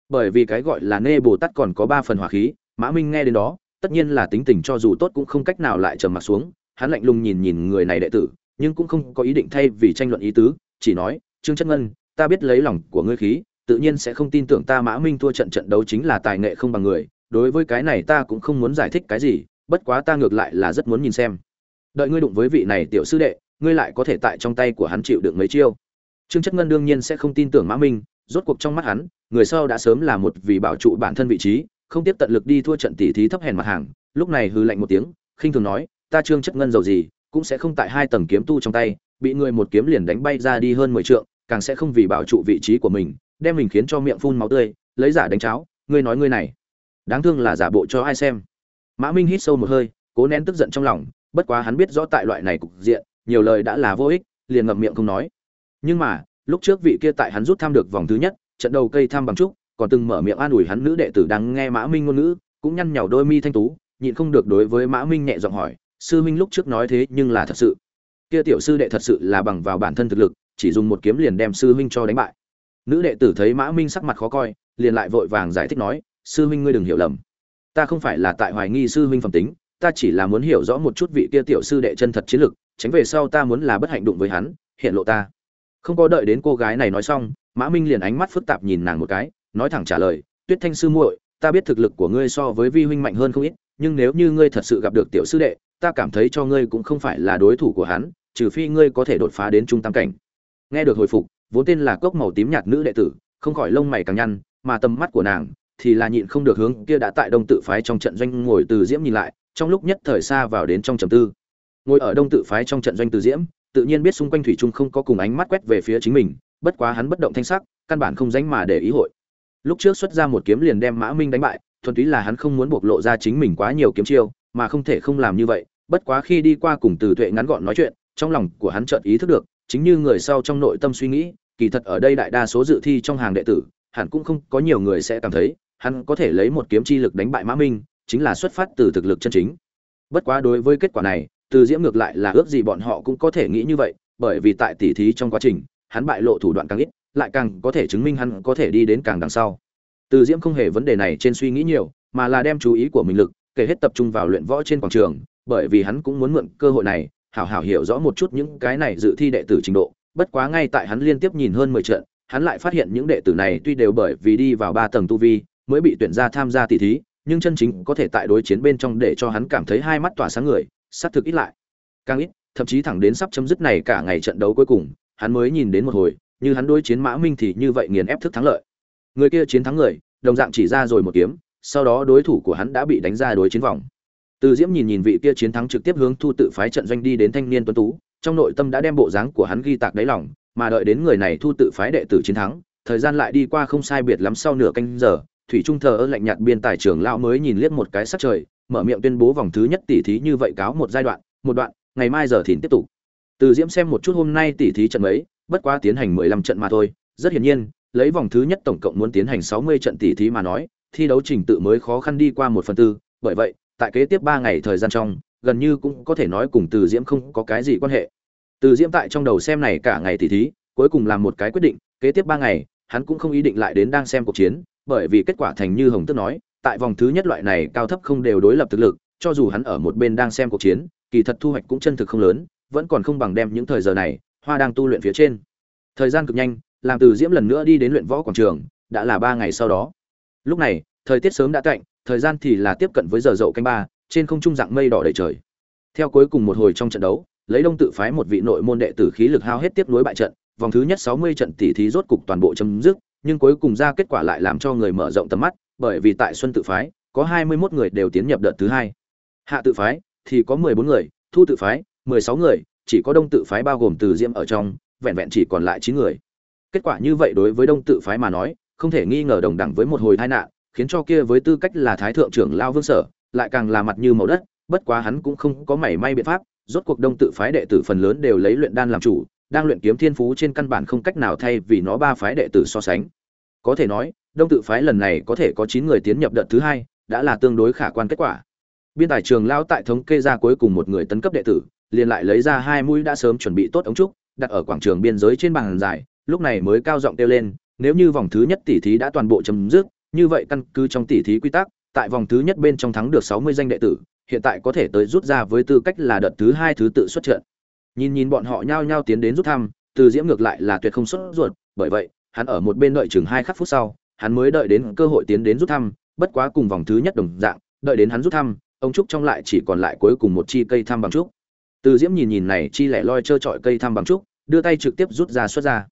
Bởi vì cái gọi là nê bồ tát còn có ba phần hỏa khí, mã minh nghe đến đó, tất nhiên là tính tình cho dù tốt cũng không cách nào lại trầm mặt xuống, hắn lạnh lùng nhìn nhìn người này đệ tử, nhưng cũng không có ý định thay vì tranh luận ý tứ, chỉ nói, trương chất ngân, ta biết lấy lòng của ngươi khí tự nhiên sẽ không tin tưởng ta mã minh thua trận trận đấu chính là tài nghệ không bằng người, đối với cái này ta cũng không muốn giải thích cái gì, bất quá ta ngược lại là rất muốn nhìn xem. Đợi ngươi đụng với vị này tiểu sư đệ, ngươi lại có thể tại trong tay của hắn chịu được mấy chiêu. Trương chất ngân đương nhiên sẽ không tin tưởng mã minh, rốt cuộc trong mắt hắn, người sau đã sớm là một vì bảo trụ bản thân vị trí, không tiếp tận lực đi thua trận tỷ thí thấp hèn mặt hàng, lúc này hừ lạnh một tiếng, khinh thường nói, ta trương chất ngân giàu gì, cũng sẽ không tại hai tầng kiếm tu trong tay, bị người một kiếm liền đánh bay ra đi hơn mười trượng, càng sẽ không vì bảo trụ vị trí của mình đem mình khiến cho miệng phun máu tươi, lấy giả đánh cháo, ngươi nói ngươi này, đáng thương là giả bộ cho ai xem. Mã minh hít sâu một hơi, cố nén tức giận trong lòng, bất quá hắn biết rõ tại loại này cục diện, nhiều lời đã là vô ích, liền ngậm miệng không nói. Nhưng mà, lúc trước vị kia tại hắn rút tham được vòng thứ nhất, trận đầu cây tham bằng trúc, còn từng mở miệng an ủi hắn nữ đệ tử đang nghe mã minh ngôn ngữ, cũng nhăn nhào đôi mi thanh tú, nhịn không được đối với mã minh nhẹ giọng hỏi, sư minh lúc trước nói thế nhưng là thật sự? Kia tiểu sư đệ thật sự là bằng vào bản thân thực lực, chỉ dùng một kiếm liền đem sư huynh cho đánh bại nữ đệ tử thấy mã minh sắc mặt khó coi, liền lại vội vàng giải thích nói, sư huynh ngươi đừng hiểu lầm. Ta không phải là tại hoài nghi sư huynh phẩm tính, ta chỉ là muốn hiểu rõ một chút vị kia tiểu sư đệ chân thật chiến lực tránh về sau ta muốn là bất hạnh đụng với hắn, hiện lộ ta. Không có đợi đến cô gái này nói xong, mã minh liền ánh mắt phức tạp nhìn nàng một cái, nói thẳng trả lời, tuyết thanh sư muội, ta biết thực lực của ngươi so với vi huynh mạnh hơn không ít, nhưng nếu như ngươi thật sự gặp được tiểu sư đệ, ta cảm thấy cho ngươi cũng không phải là đối thủ của hắn, trừ phi ngươi có thể đột phá đến trung tam cảnh. Nghe được hồi phục vốn tên là cốc màu tím nhạt nữ đệ tử, không khỏi lông mày càng nhăn, mà tầm mắt của nàng thì là nhịn không được hướng kia đã tại đông tự phái trong trận doanh ngồi từ diễm nhìn lại, trong lúc nhất thời xa vào đến trong trầm tư. Ngồi ở đông tự phái trong trận doanh từ diễm, tự nhiên biết xung quanh thủy trung không có cùng ánh mắt quét về phía chính mình, bất quá hắn bất động thanh sắc, căn bản không dánh mà để ý hội. Lúc trước xuất ra một kiếm liền đem mã minh đánh bại, thuần túy là hắn không muốn bộc lộ ra chính mình quá nhiều kiếm chiêu, mà không thể không làm như vậy, bất quá khi đi qua cùng từ tuệ ngắn gọn nói chuyện, trong lòng của hắn chợt ý thức được, chính như người sau trong nội tâm suy nghĩ kỳ thật ở đây đại đa số dự thi trong hàng đệ tử, hẳn cũng không có nhiều người sẽ cảm thấy, hắn có thể lấy một kiếm chi lực đánh bại mã minh, chính là xuất phát từ thực lực chân chính. Bất quá đối với kết quả này, từ diễm ngược lại là ước gì bọn họ cũng có thể nghĩ như vậy, bởi vì tại tỉ thí trong quá trình, hắn bại lộ thủ đoạn càng ít, lại càng có thể chứng minh hắn có thể đi đến càng đằng sau. Từ diễm không hề vấn đề này trên suy nghĩ nhiều, mà là đem chú ý của mình lực, kể hết tập trung vào luyện võ trên quảng trường, bởi vì hắn cũng muốn mượn cơ hội này, hảo hảo hiểu rõ một chút những cái này dự thi đệ tử trình độ bất quá ngay tại hắn liên tiếp nhìn hơn mười trận, hắn lại phát hiện những đệ tử này tuy đều bởi vì đi vào ba tầng tu vi, mới bị tuyển ra tham gia tỷ thí, nhưng chân chính có thể tại đối chiến bên trong để cho hắn cảm thấy hai mắt tỏa sáng người, sát thực ít lại. Càng ít, thậm chí thẳng đến sắp chấm dứt này cả ngày trận đấu cuối cùng, hắn mới nhìn đến một hồi, như hắn đối chiến mã minh thì như vậy nghiền ép thức thắng lợi. Người kia chiến thắng người, đồng dạng chỉ ra rồi một kiếm, sau đó đối thủ của hắn đã bị đánh ra đối chiến vòng. Từ diễm nhìn nhìn vị kia chiến thắng trực tiếp hướng thu tự phái trận doanh đi đến thanh niên tuấn tú trong nội tâm đã đem bộ dáng của hắn ghi tạc đáy lòng, mà đợi đến người này thu tự phái đệ tử chiến thắng, thời gian lại đi qua không sai biệt lắm sau nửa canh giờ, thủy trung thờ ơ lạnh nhạt biên tài trưởng lão mới nhìn liếc một cái sắc trời, mở miệng tuyên bố vòng thứ nhất tỷ thí như vậy cáo một giai đoạn, một đoạn, ngày mai giờ thìn tiếp tục. Từ diễm xem một chút hôm nay tỷ thí trận mấy, bất quá tiến hành mười lăm trận mà thôi, rất hiển nhiên, lấy vòng thứ nhất tổng cộng muốn tiến hành sáu mươi trận tỷ thí mà nói, thi đấu trình tự mới khó khăn đi qua một phần tư, bởi vậy, tại kế tiếp ba ngày thời gian trong gần như cũng có thể nói cùng từ diễm không có cái gì quan hệ. Từ diễm tại trong đầu xem này cả ngày thì thí, cuối cùng làm một cái quyết định, kế tiếp ba ngày, hắn cũng không ý định lại đến đang xem cuộc chiến, bởi vì kết quả thành như hồng tức nói, tại vòng thứ nhất loại này cao thấp không đều đối lập thực lực, cho dù hắn ở một bên đang xem cuộc chiến, kỳ thật thu hoạch cũng chân thực không lớn, vẫn còn không bằng đem những thời giờ này, hoa đang tu luyện phía trên. Thời gian cực nhanh, làm từ diễm lần nữa đi đến luyện võ quảng trường, đã là ba ngày sau đó. Lúc này, thời tiết sớm đã cạnh thời gian thì là tiếp cận với giờ dậu canh ba trên không trung dạng mây đỏ đầy trời. Theo cuối cùng một hồi trong trận đấu, lấy đông tự phái một vị nội môn đệ tử khí lực hao hết tiếp nối bại trận, vòng thứ nhất sáu mươi trận tỷ thí rốt cục toàn bộ chấm dứt, nhưng cuối cùng ra kết quả lại làm cho người mở rộng tầm mắt, bởi vì tại xuân tự phái, có hai mươi 21 người đều tiến nhập đợt thứ hai. Hạ tự phái thì có mười bốn người, thu tự phái mười sáu người, chỉ có đông tự phái bao gồm từ diễm ở trong, vẹn vẹn chỉ còn lại chín người. Kết quả như vậy đối với đông tự phái mà nói, không thể nghi ngờ đồng đẳng với một hồi tai nạn, khiến cho kia với tư cách là thái thượng trưởng lao vương sở lại càng là mặt như màu đất, bất quá hắn cũng không có mảy may biện pháp, rốt cuộc đông tự phái đệ tử phần lớn đều lấy luyện đan làm chủ, đang luyện kiếm thiên phú trên căn bản không cách nào thay vì nó ba phái đệ tử so sánh. Có thể nói, đông tự phái lần này có thể có chín người tiến nhập đợt thứ hai, đã là tương đối khả quan kết quả. Biên tài trường lão tại thống kê ra cuối cùng một người tấn cấp đệ tử, liền lại lấy ra hai mũi đã sớm chuẩn bị tốt ống trúc, đặt ở quảng trường biên giới trên bàn dài, lúc này mới cao giọng kêu lên, nếu như vòng thứ nhất tỷ thí đã toàn bộ chấm dứt, như vậy căn cứ trong tỷ thí quy tắc tại vòng thứ nhất bên trong thắng được sáu mươi danh đệ tử, hiện tại có thể tới rút ra với tư cách là đợt thứ hai thứ tự xuất trận. Nhìn nhìn bọn họ nhao nhao tiến đến rút thăm, từ diễm ngược lại là tuyệt không xuất ruột, bởi vậy, hắn ở một bên đợi chừng hai khắc phút sau, hắn mới đợi đến cơ hội tiến đến rút thăm, bất quá cùng vòng thứ nhất đồng dạng, đợi đến hắn rút thăm, ông trúc trong lại chỉ còn lại cuối cùng một chi cây thăm bằng trúc. Từ diễm nhìn nhìn này chi lẻ loi chơi trọi cây thăm bằng trúc, đưa tay trực tiếp rút ra xuất ra.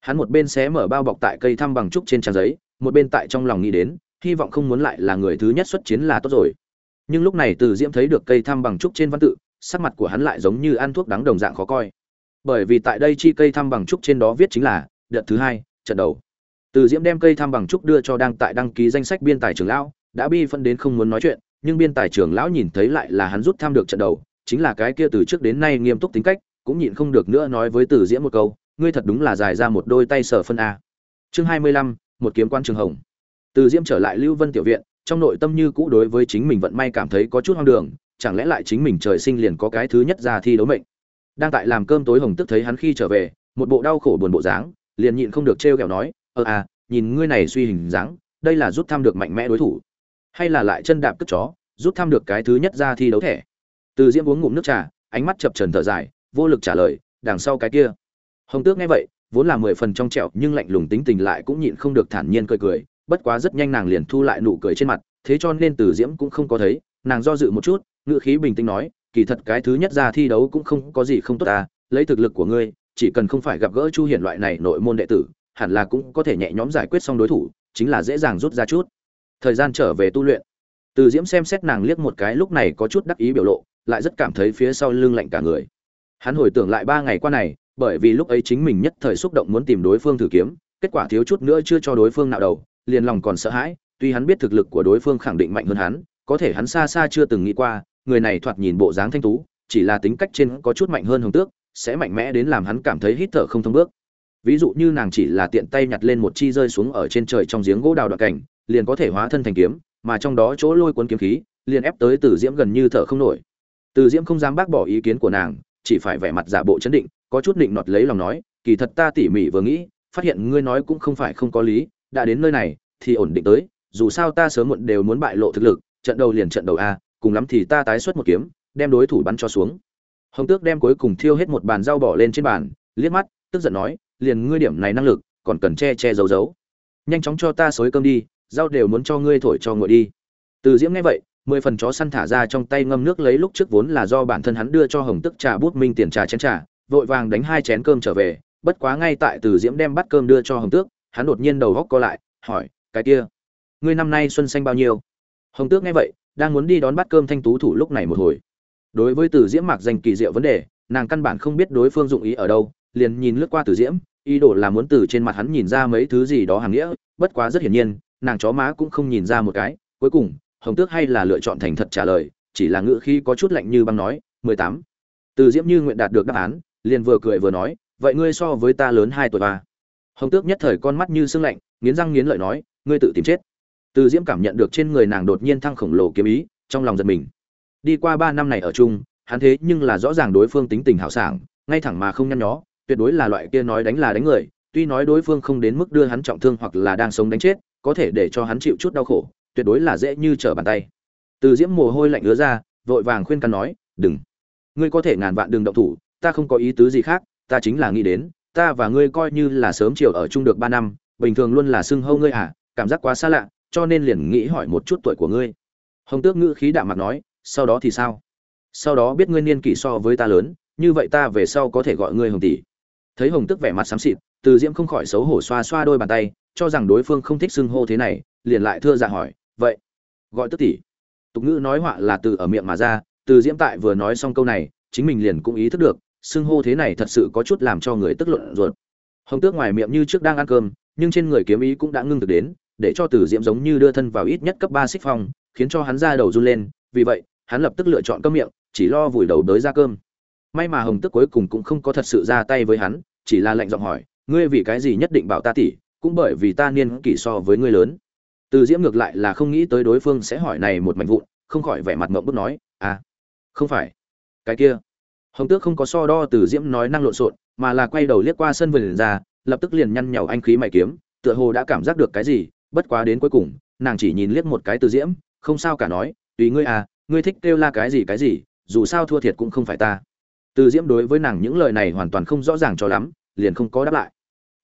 Hắn một bên xé mở bao bọc tại cây thăm bằng trúc trên trang giấy, một bên tại trong lòng nghĩ đến hy vọng không muốn lại là người thứ nhất xuất chiến là tốt rồi. Nhưng lúc này từ diễm thấy được cây thăm bằng trúc trên văn tự, sắc mặt của hắn lại giống như ăn thuốc đắng đồng dạng khó coi. Bởi vì tại đây chi cây thăm bằng trúc trên đó viết chính là, đợt thứ hai, trận đầu. Từ diễm đem cây thăm bằng trúc đưa cho đang tại đăng ký danh sách biên tài trưởng lão, đã bi phân đến không muốn nói chuyện, nhưng biên tài trưởng lão nhìn thấy lại là hắn rút tham được trận đầu, chính là cái kia từ trước đến nay nghiêm túc tính cách, cũng nhịn không được nữa nói với từ diễm một câu, ngươi thật đúng là dài ra một đôi tay sở phân a. Chương hai mươi lăm, một kiếm quan trường hồng từ diễm trở lại lưu vân tiểu viện, trong nội tâm như cũ đối với chính mình vận may cảm thấy có chút hoang đường, chẳng lẽ lại chính mình trời sinh liền có cái thứ nhất ra thi đấu mệnh. Đang tại làm cơm tối hồng tức thấy hắn khi trở về, một bộ đau khổ buồn bộ dáng, liền nhịn không được trêu ghẹo nói ờ à nhìn ngươi này suy hình dáng, đây là rút thăm được mạnh mẽ đối thủ. Hay là lại chân đạp cất chó, rút thăm được cái thứ nhất ra thi đấu thẻ? Từ diễm uống ngụm nước trà, ánh mắt chập trần thở dài, vô lực trả lời, đằng sau cái kia. Hồng tước nghe vậy, vốn là mười phần trong trẹo nhưng lạnh lùng tính tình lại cũng nhịn không được thản nhiên cười cười bất quá rất nhanh nàng liền thu lại nụ cười trên mặt, thế cho nên từ diễm cũng không có thấy, nàng do dự một chút ngựa khí bình tĩnh nói, kỳ thật cái thứ nhất ra thi đấu cũng không có gì không tốt ta, lấy thực lực của ngươi, chỉ cần không phải gặp gỡ chu hiển loại này nội môn đệ tử, hẳn là cũng có thể nhẹ nhõm giải quyết xong đối thủ, chính là dễ dàng rút ra chút. Thời gian trở về tu luyện. Từ diễm xem xét nàng liếc một cái lúc này có chút đắc ý biểu lộ, lại rất cảm thấy phía sau lưng lạnh cả người. Hắn hồi tưởng lại ba ngày qua này, bởi vì lúc ấy chính mình nhất thời xúc động muốn tìm đối phương thử kiếm, kết quả thiếu chút nữa chưa cho đối phương nào đầu liền lòng còn sợ hãi, tuy hắn biết thực lực của đối phương khẳng định mạnh hơn hắn, có thể hắn xa xa chưa từng nghĩ qua, người này thoạt nhìn bộ dáng thanh tú, chỉ là tính cách trên có chút mạnh hơn hồng tước, sẽ mạnh mẽ đến làm hắn cảm thấy hít thở không thông bước. Ví dụ như nàng chỉ là tiện tay nhặt lên một chi rơi xuống ở trên trời trong giếng gỗ đào đoạn cảnh, liền có thể hóa thân thành kiếm, mà trong đó chỗ lôi cuốn kiếm khí, liền ép tới từ diễm gần như thở không nổi. Từ diễm không dám bác bỏ ý kiến của nàng, chỉ phải vẻ mặt giả bộ chấn định, có chút định nọt lấy lòng nói, kỳ thật ta tỉ mỉ vừa nghĩ, phát hiện ngươi nói cũng không phải không có lý đã đến nơi này, thì ổn định tới, dù sao ta sớm muộn đều muốn bại lộ thực lực, trận đầu liền trận đầu a, cùng lắm thì ta tái xuất một kiếm, đem đối thủ bắn cho xuống. Hồng tước đem cuối cùng thiêu hết một bàn dao bỏ lên trên bàn, liếc mắt, tức giận nói, liền ngươi điểm này năng lực, còn cần che che giấu giấu. Nhanh chóng cho ta xối cơm đi dao đều muốn cho ngươi thổi cho ngồi đi. Từ diễm nghe vậy, mười phần chó săn thả ra trong tay ngâm nước lấy lúc trước vốn là do bản thân hắn đưa cho hồng tức trà bút minh tiền trà chén trà, vội vàng đánh hai chén cơm trở về, bất quá ngay tại từ diễm đem bát cơm đưa cho hồng tước hắn đột nhiên đầu góc co lại, hỏi, cái kia, ngươi năm nay xuân xanh bao nhiêu? Hồng tước nghe vậy, đang muốn đi đón bát cơm thanh tú thủ lúc này một hồi. Đối với từ diễm mạc danh kỳ diệu vấn đề, nàng căn bản không biết đối phương dụng ý ở đâu, liền nhìn lướt qua từ diễm, ý đồ là muốn từ trên mặt hắn nhìn ra mấy thứ gì đó hàng nghĩa, bất quá rất hiển nhiên, nàng chó má cũng không nhìn ra một cái. Cuối cùng, hồng tước hay là lựa chọn thành thật trả lời, chỉ là ngữ khi có chút lạnh như băng nói, mười tám. Từ diễm như nguyện đạt được đáp án, liền vừa cười vừa nói, vậy ngươi so với ta lớn hai tuổi ba hồng tước nhất thời con mắt như sương lạnh, nghiến răng nghiến lợi nói, ngươi tự tìm chết. Từ diễm cảm nhận được trên người nàng đột nhiên thăng khổng lồ kiếm ý, trong lòng giật mình. Đi qua ba năm này ở chung, hắn thế nhưng là rõ ràng đối phương tính tình hảo sảng, ngay thẳng mà không nhăn nhó, tuyệt đối là loại kia nói đánh là đánh người, tuy nói đối phương không đến mức đưa hắn trọng thương hoặc là đang sống đánh chết, có thể để cho hắn chịu chút đau khổ, tuyệt đối là dễ như trở bàn tay. Từ diễm mồ hôi lạnh ứa ra, vội vàng khuyên can nói, đừng. Ngươi có thể ngàn vạn đừng động thủ, ta không có ý tứ gì khác, ta chính là nghĩ đến ta và ngươi coi như là sớm chiều ở chung được ba năm, bình thường luôn là xưng hâu ngươi à cảm giác quá xa lạ, cho nên liền nghĩ hỏi một chút tuổi của ngươi. Hồng tước ngữ khí đạm mặt nói, sau đó thì sao? Sau đó biết ngươi niên kỷ so với ta lớn, như vậy ta về sau có thể gọi ngươi hồng tỷ. Thấy hồng tước vẻ mặt xám xịt, từ diễm không khỏi xấu hổ xoa xoa đôi bàn tay, cho rằng đối phương không thích xưng hô thế này, liền lại thưa dạ hỏi, vậy, gọi tức tỷ. Tục ngữ nói họa là từ ở miệng mà ra, từ diễm tại vừa nói xong câu này, chính mình liền cũng ý thức được xưng hô thế này thật sự có chút làm cho người tức luận ruột. Hồng tước ngoài miệng như trước đang ăn cơm, nhưng trên người kiếm ý cũng đã ngưng thực đến, để cho từ diễm giống như đưa thân vào ít nhất cấp ba xích phong, khiến cho hắn ra đầu run lên, vì vậy, hắn lập tức lựa chọn cơm miệng, chỉ lo vùi đầu đới ra cơm. May mà hồng tước cuối cùng cũng không có thật sự ra tay với hắn, chỉ là lệnh giọng hỏi, ngươi vì cái gì nhất định bảo ta tỷ, cũng bởi vì ta niên kỷ so với ngươi lớn? Từ diễm ngược lại là không nghĩ tới đối phương sẽ hỏi này một mảnh vụn, không khỏi vẻ mặt ngậm bức nói à không phải. Cái kia hồng tước không có so đo từ diễm nói năng lộn xộn, mà là quay đầu liếc qua sân vườn ra, lập tức liền nhăn nhào anh khí mày kiếm, tựa hồ đã cảm giác được cái gì, bất quá đến cuối cùng, nàng chỉ nhìn liếc một cái từ diễm, không sao cả nói, tùy ngươi à ngươi thích kêu la cái gì cái gì, dù sao thua thiệt cũng không phải ta. Từ diễm đối với nàng những lời này hoàn toàn không rõ ràng cho lắm, liền không có đáp lại.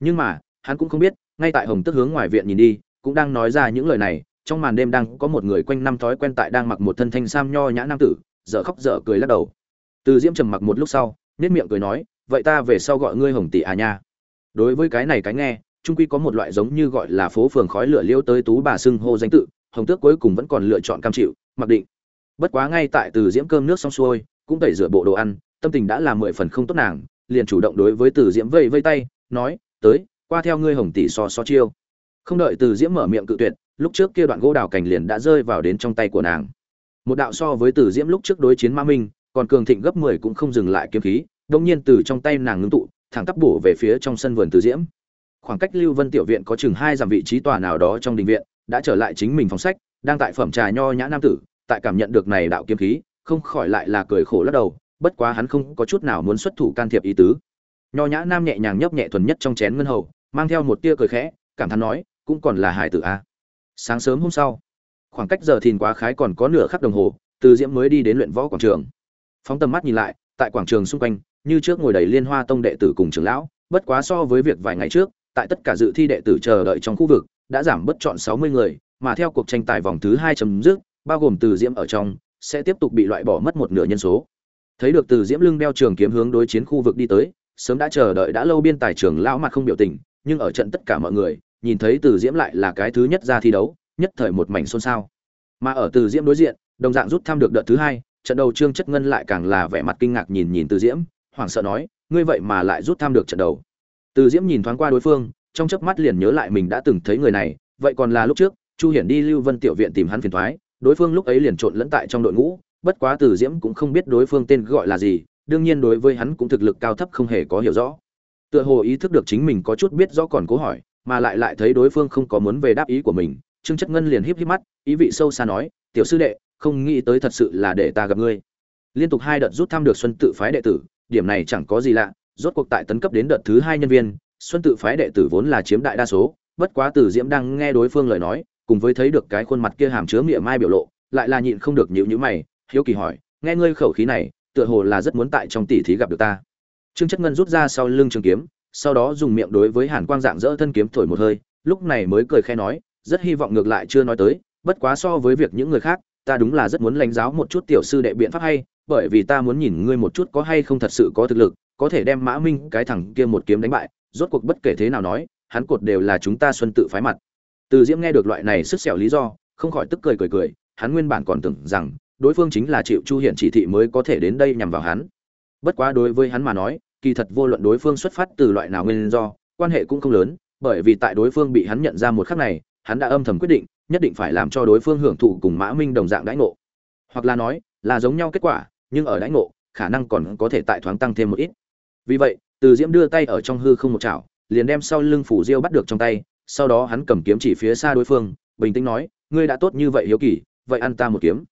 Nhưng mà, hắn cũng không biết, ngay tại hồng tức hướng ngoài viện nhìn đi, cũng đang nói ra những lời này, trong màn đêm đang có một người quanh năm thói quen tại đang mặc một thân thanh sam nho nhã nam tử, dở khóc dở cười lắc đầu từ diễm trầm mặc một lúc sau nết miệng cười nói, vậy ta về sau gọi ngươi hồng tỷ à nha. Đối với cái này cái nghe trung quy có một loại giống như gọi là phố phường khói lửa liêu tới tú bà xưng hô danh tự, hồng tước cuối cùng vẫn còn lựa chọn cam chịu, mặc định. Bất quá ngay tại từ diễm cơm nước xong xuôi, cũng tẩy rửa bộ đồ ăn, tâm tình đã là mười phần không tốt nàng, liền chủ động đối với từ diễm vây vây tay, nói, tới, qua theo ngươi hồng tỷ so so chiêu. Không đợi từ diễm mở miệng cự tuyệt, lúc trước kia đoạn gỗ đào cảnh liền đã rơi vào đến trong tay của nàng. Một đạo so với từ diễm lúc trước đối chiến ma minh còn cường thịnh gấp mười cũng không dừng lại kiếm khí đông nhiên từ trong tay nàng ngưng tụ, thẳng tắp bổ về phía trong sân vườn từ diễm. Khoảng cách lưu vân tiểu viện có chừng hai dặm vị trí tòa nào đó trong đình viện, đã trở lại chính mình phòng sách, đang tại phẩm trà nho nhã nam tử, tại cảm nhận được này đạo kiếm khí, không khỏi lại là cười khổ lắc đầu, bất quá hắn không có chút nào muốn xuất thủ can thiệp ý tứ. Nho nhã nam nhẹ nhàng nhấp nhẹ thuần nhất trong chén ngân hầu, mang theo một tia cười khẽ, cảm thán nói, cũng còn là hải tử a. Sáng sớm hôm sau, khoảng cách giờ thìn quá khái còn có nửa khắc đồng hồ, từ diễm mới đi đến luyện võ quảng trường phóng tầm mắt nhìn lại, tại quảng trường xung quanh, như trước ngồi đầy liên hoa tông đệ tử cùng trưởng lão, bất quá so với việc vài ngày trước, tại tất cả dự thi đệ tử chờ đợi trong khu vực, đã giảm bất chọn 60 người, mà theo cuộc tranh tài vòng thứ hai chấm dứt, bao gồm từ diễm ở trong, sẽ tiếp tục bị loại bỏ mất một nửa nhân số. Thấy được từ diễm lưng đeo trường kiếm hướng đối chiến khu vực đi tới, sớm đã chờ đợi đã lâu biên tài trưởng lão mặt không biểu tình, nhưng ở trận tất cả mọi người, nhìn thấy từ diễm lại là cái thứ nhất ra thi đấu, nhất thời một mảnh xôn xao. Mà ở từ diễm đối diện, đồng dạng rút thăm được đợt thứ hai trận đầu trương chất ngân lại càng là vẻ mặt kinh ngạc nhìn nhìn từ diễm, hoảng sợ nói, ngươi vậy mà lại rút tham được trận đầu. Từ diễm nhìn thoáng qua đối phương, trong chớp mắt liền nhớ lại mình đã từng thấy người này, vậy còn là lúc trước, chu hiển đi lưu vân tiểu viện tìm hắn phiền thoái, đối phương lúc ấy liền trộn lẫn tại trong đội ngũ, bất quá từ diễm cũng không biết đối phương tên gọi là gì, đương nhiên đối với hắn cũng thực lực cao thấp không hề có hiểu rõ. Tựa hồ ý thức được chính mình có chút biết rõ còn cố hỏi, mà lại lại thấy đối phương không có muốn về đáp ý của mình, trương chất ngân liền híp híp mắt, ý vị sâu xa nói, tiểu sư đệ không nghĩ tới thật sự là để ta gặp ngươi. Liên tục hai đợt rút thăm được xuân tự phái đệ tử, điểm này chẳng có gì lạ, rốt cuộc tại tấn cấp đến đợt thứ hai nhân viên, xuân tự phái đệ tử vốn là chiếm đại đa số, bất quá từ diễm đang nghe đối phương lời nói, cùng với thấy được cái khuôn mặt kia hàm chứa miệng mai biểu lộ, lại là nhịn không được nhịu nhữ mày, hiếu kỳ hỏi, nghe ngươi khẩu khí này, tựa hồ là rất muốn tại trong tỷ thí gặp được ta? Trương chất ngân rút ra sau lưng trường kiếm, sau đó dùng miệng đối với hàn quang dạng dỡ thân kiếm thổi một hơi, lúc này mới cười khẽ nói, rất hy vọng ngược lại chưa nói tới, bất quá so với việc những người khác ta đúng là rất muốn lãnh giáo một chút tiểu sư đệ biện pháp hay, bởi vì ta muốn nhìn ngươi một chút có hay không thật sự có thực lực, có thể đem mã minh cái thằng kia một kiếm đánh bại, rốt cuộc bất kể thế nào nói, hắn cột đều là chúng ta xuân tự phái mặt. Từ diễm nghe được loại này sức xẻo lý do, không khỏi tức cười cười cười, hắn nguyên bản còn tưởng rằng, đối phương chính là chịu chu hiện chỉ thị mới có thể đến đây nhằm vào hắn. Bất quá đối với hắn mà nói, kỳ thật vô luận đối phương xuất phát từ loại nào nguyên do, quan hệ cũng không lớn, bởi vì tại đối phương bị hắn nhận ra một khắc này hắn đã âm thầm quyết định, nhất định phải làm cho đối phương hưởng thụ cùng mã minh đồng dạng đãi ngộ. Hoặc là nói, là giống nhau kết quả, nhưng ở đãi ngộ, khả năng còn có thể tại thoáng tăng thêm một ít. Vì vậy, từ diễm đưa tay ở trong hư không một chảo, liền đem sau lưng phủ diêu bắt được trong tay, sau đó hắn cầm kiếm chỉ phía xa đối phương, bình tĩnh nói, ngươi đã tốt như vậy hiếu kỳ, vậy ăn ta một kiếm.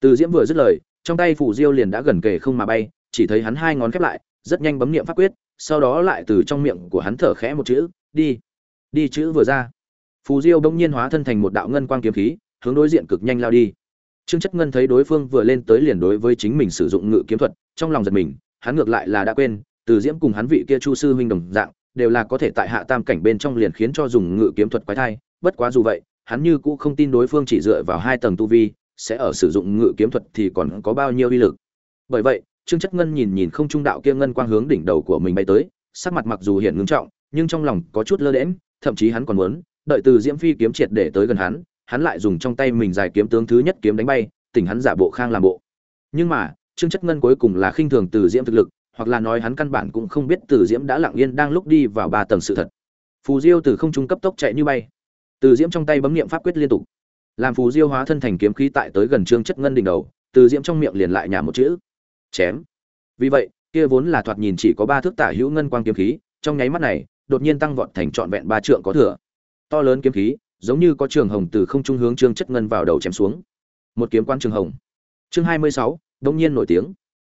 Từ diễm vừa dứt lời, trong tay phủ diêu liền đã gần kề không mà bay, chỉ thấy hắn hai ngón khép lại, rất nhanh bấm niệm pháp quyết, sau đó lại từ trong miệng của hắn thở khẽ một chữ, đi đi chữ vừa ra phù diêu bỗng nhiên hóa thân thành một đạo ngân quang kiếm khí, hướng đối diện cực nhanh lao đi. Trương chất ngân thấy đối phương vừa lên tới liền đối với chính mình sử dụng ngự kiếm thuật, trong lòng giật mình, hắn ngược lại là đã quên, từ diễm cùng hắn vị kia chu sư huynh đồng dạng, đều là có thể tại hạ tam cảnh bên trong liền khiến cho dùng ngự kiếm thuật quái thai, bất quá dù vậy, hắn như cũ không tin đối phương chỉ dựa vào hai tầng tu vi, sẽ ở sử dụng ngự kiếm thuật thì còn có bao nhiêu uy lực. Bởi vậy, trương chất ngân nhìn nhìn không trung đạo kia ngân quang hướng đỉnh đầu của mình bay tới, sắc mặt mặc dù hiện ngưng trọng, nhưng trong lòng có chút lơ đễm thậm chí hắn còn muốn đợi từ diễm phi kiếm triệt để tới gần hắn hắn lại dùng trong tay mình giải kiếm tướng thứ nhất kiếm đánh bay, tỉnh hắn giả bộ khang làm bộ. Nhưng mà, trương chất ngân cuối cùng là khinh thường từ diễm thực lực, hoặc là nói hắn căn bản cũng không biết từ diễm đã lặng yên đang lúc đi vào ba tầng sự thật. Phù diêu từ không trung cấp tốc chạy như bay. Từ diễm trong tay bấm niệm pháp quyết liên tục. Làm phù diêu hóa thân thành kiếm khí tại tới gần trương chất ngân đỉnh đầu, từ diễm trong miệng liền lại nhả một chữ. Chém. Vì vậy, kia vốn là thoạt nhìn chỉ có ba thước tả hữu ngân quang kiếm khí, trong nháy mắt này, đột nhiên tăng vọt thành trọn vẹn ba trượng có thừa to lớn kiếm khí, giống như có trường hồng từ không trung hướng trương chất ngân vào đầu chém xuống. Một kiếm quan trường hồng. Chương hai mươi sáu đông nhiên nổi tiếng.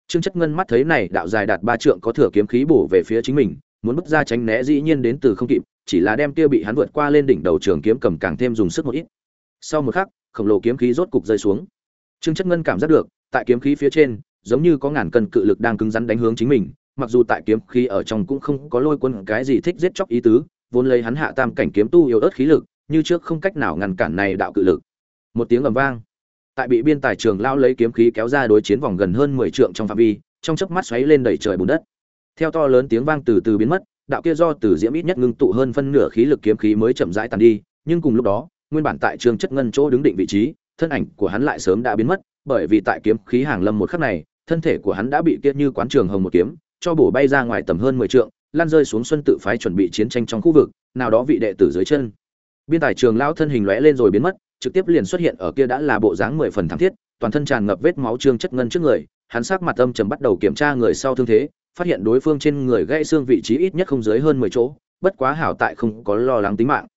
Trương chất ngân mắt thấy này đạo dài đạt ba trượng có thừa kiếm khí bổ về phía chính mình, muốn bước ra tránh né dĩ nhiên đến từ không kịp, chỉ là đem kia bị hắn vượt qua lên đỉnh đầu trường kiếm cầm càng thêm dùng sức một ít. Sau một khắc, khổng lồ kiếm khí rốt cục rơi xuống. Trương chất ngân cảm giác được, tại kiếm khí phía trên, giống như có ngàn cân cự lực đang cứng rắn đánh hướng chính mình, mặc dù tại kiếm khí ở trong cũng không có lôi quân cái gì thích giết chóc ý tứ vốn lấy hắn hạ tam cảnh kiếm tu yếu ớt khí lực, như trước không cách nào ngăn cản này đạo cự lực. Một tiếng ầm vang. Tại bị biên tài trường lão lấy kiếm khí kéo ra đối chiến vòng gần hơn mười trượng trong phạm vi, trong chớp mắt xoáy lên đẩy trời bùn đất. Theo to lớn tiếng vang từ từ biến mất, đạo kia do từ diễm ít nhất ngưng tụ hơn phân nửa khí lực kiếm khí mới chậm rãi tàn đi, nhưng cùng lúc đó, nguyên bản tại trường chất ngân chỗ đứng định vị trí, thân ảnh của hắn lại sớm đã biến mất, bởi vì tại kiếm khí hàng lâm một khắc này, thân thể của hắn đã bị kia như quán trường hồng một kiếm, cho bổ bay ra ngoài tầm hơn mười trượng lan rơi xuống xuân tự phái chuẩn bị chiến tranh trong khu vực, nào đó vị đệ tử dưới chân. Biên tài trường lao thân hình lóe lên rồi biến mất, trực tiếp liền xuất hiện ở kia đã là bộ dáng mười phần thảm thiết, toàn thân tràn ngập vết máu trương chất ngân trước người, hắn sắc mặt âm trầm bắt đầu kiểm tra người sau thương thế, phát hiện đối phương trên người gãy xương vị trí ít nhất không dưới hơn mười chỗ, bất quá hảo tại không có lo lắng tính mạng.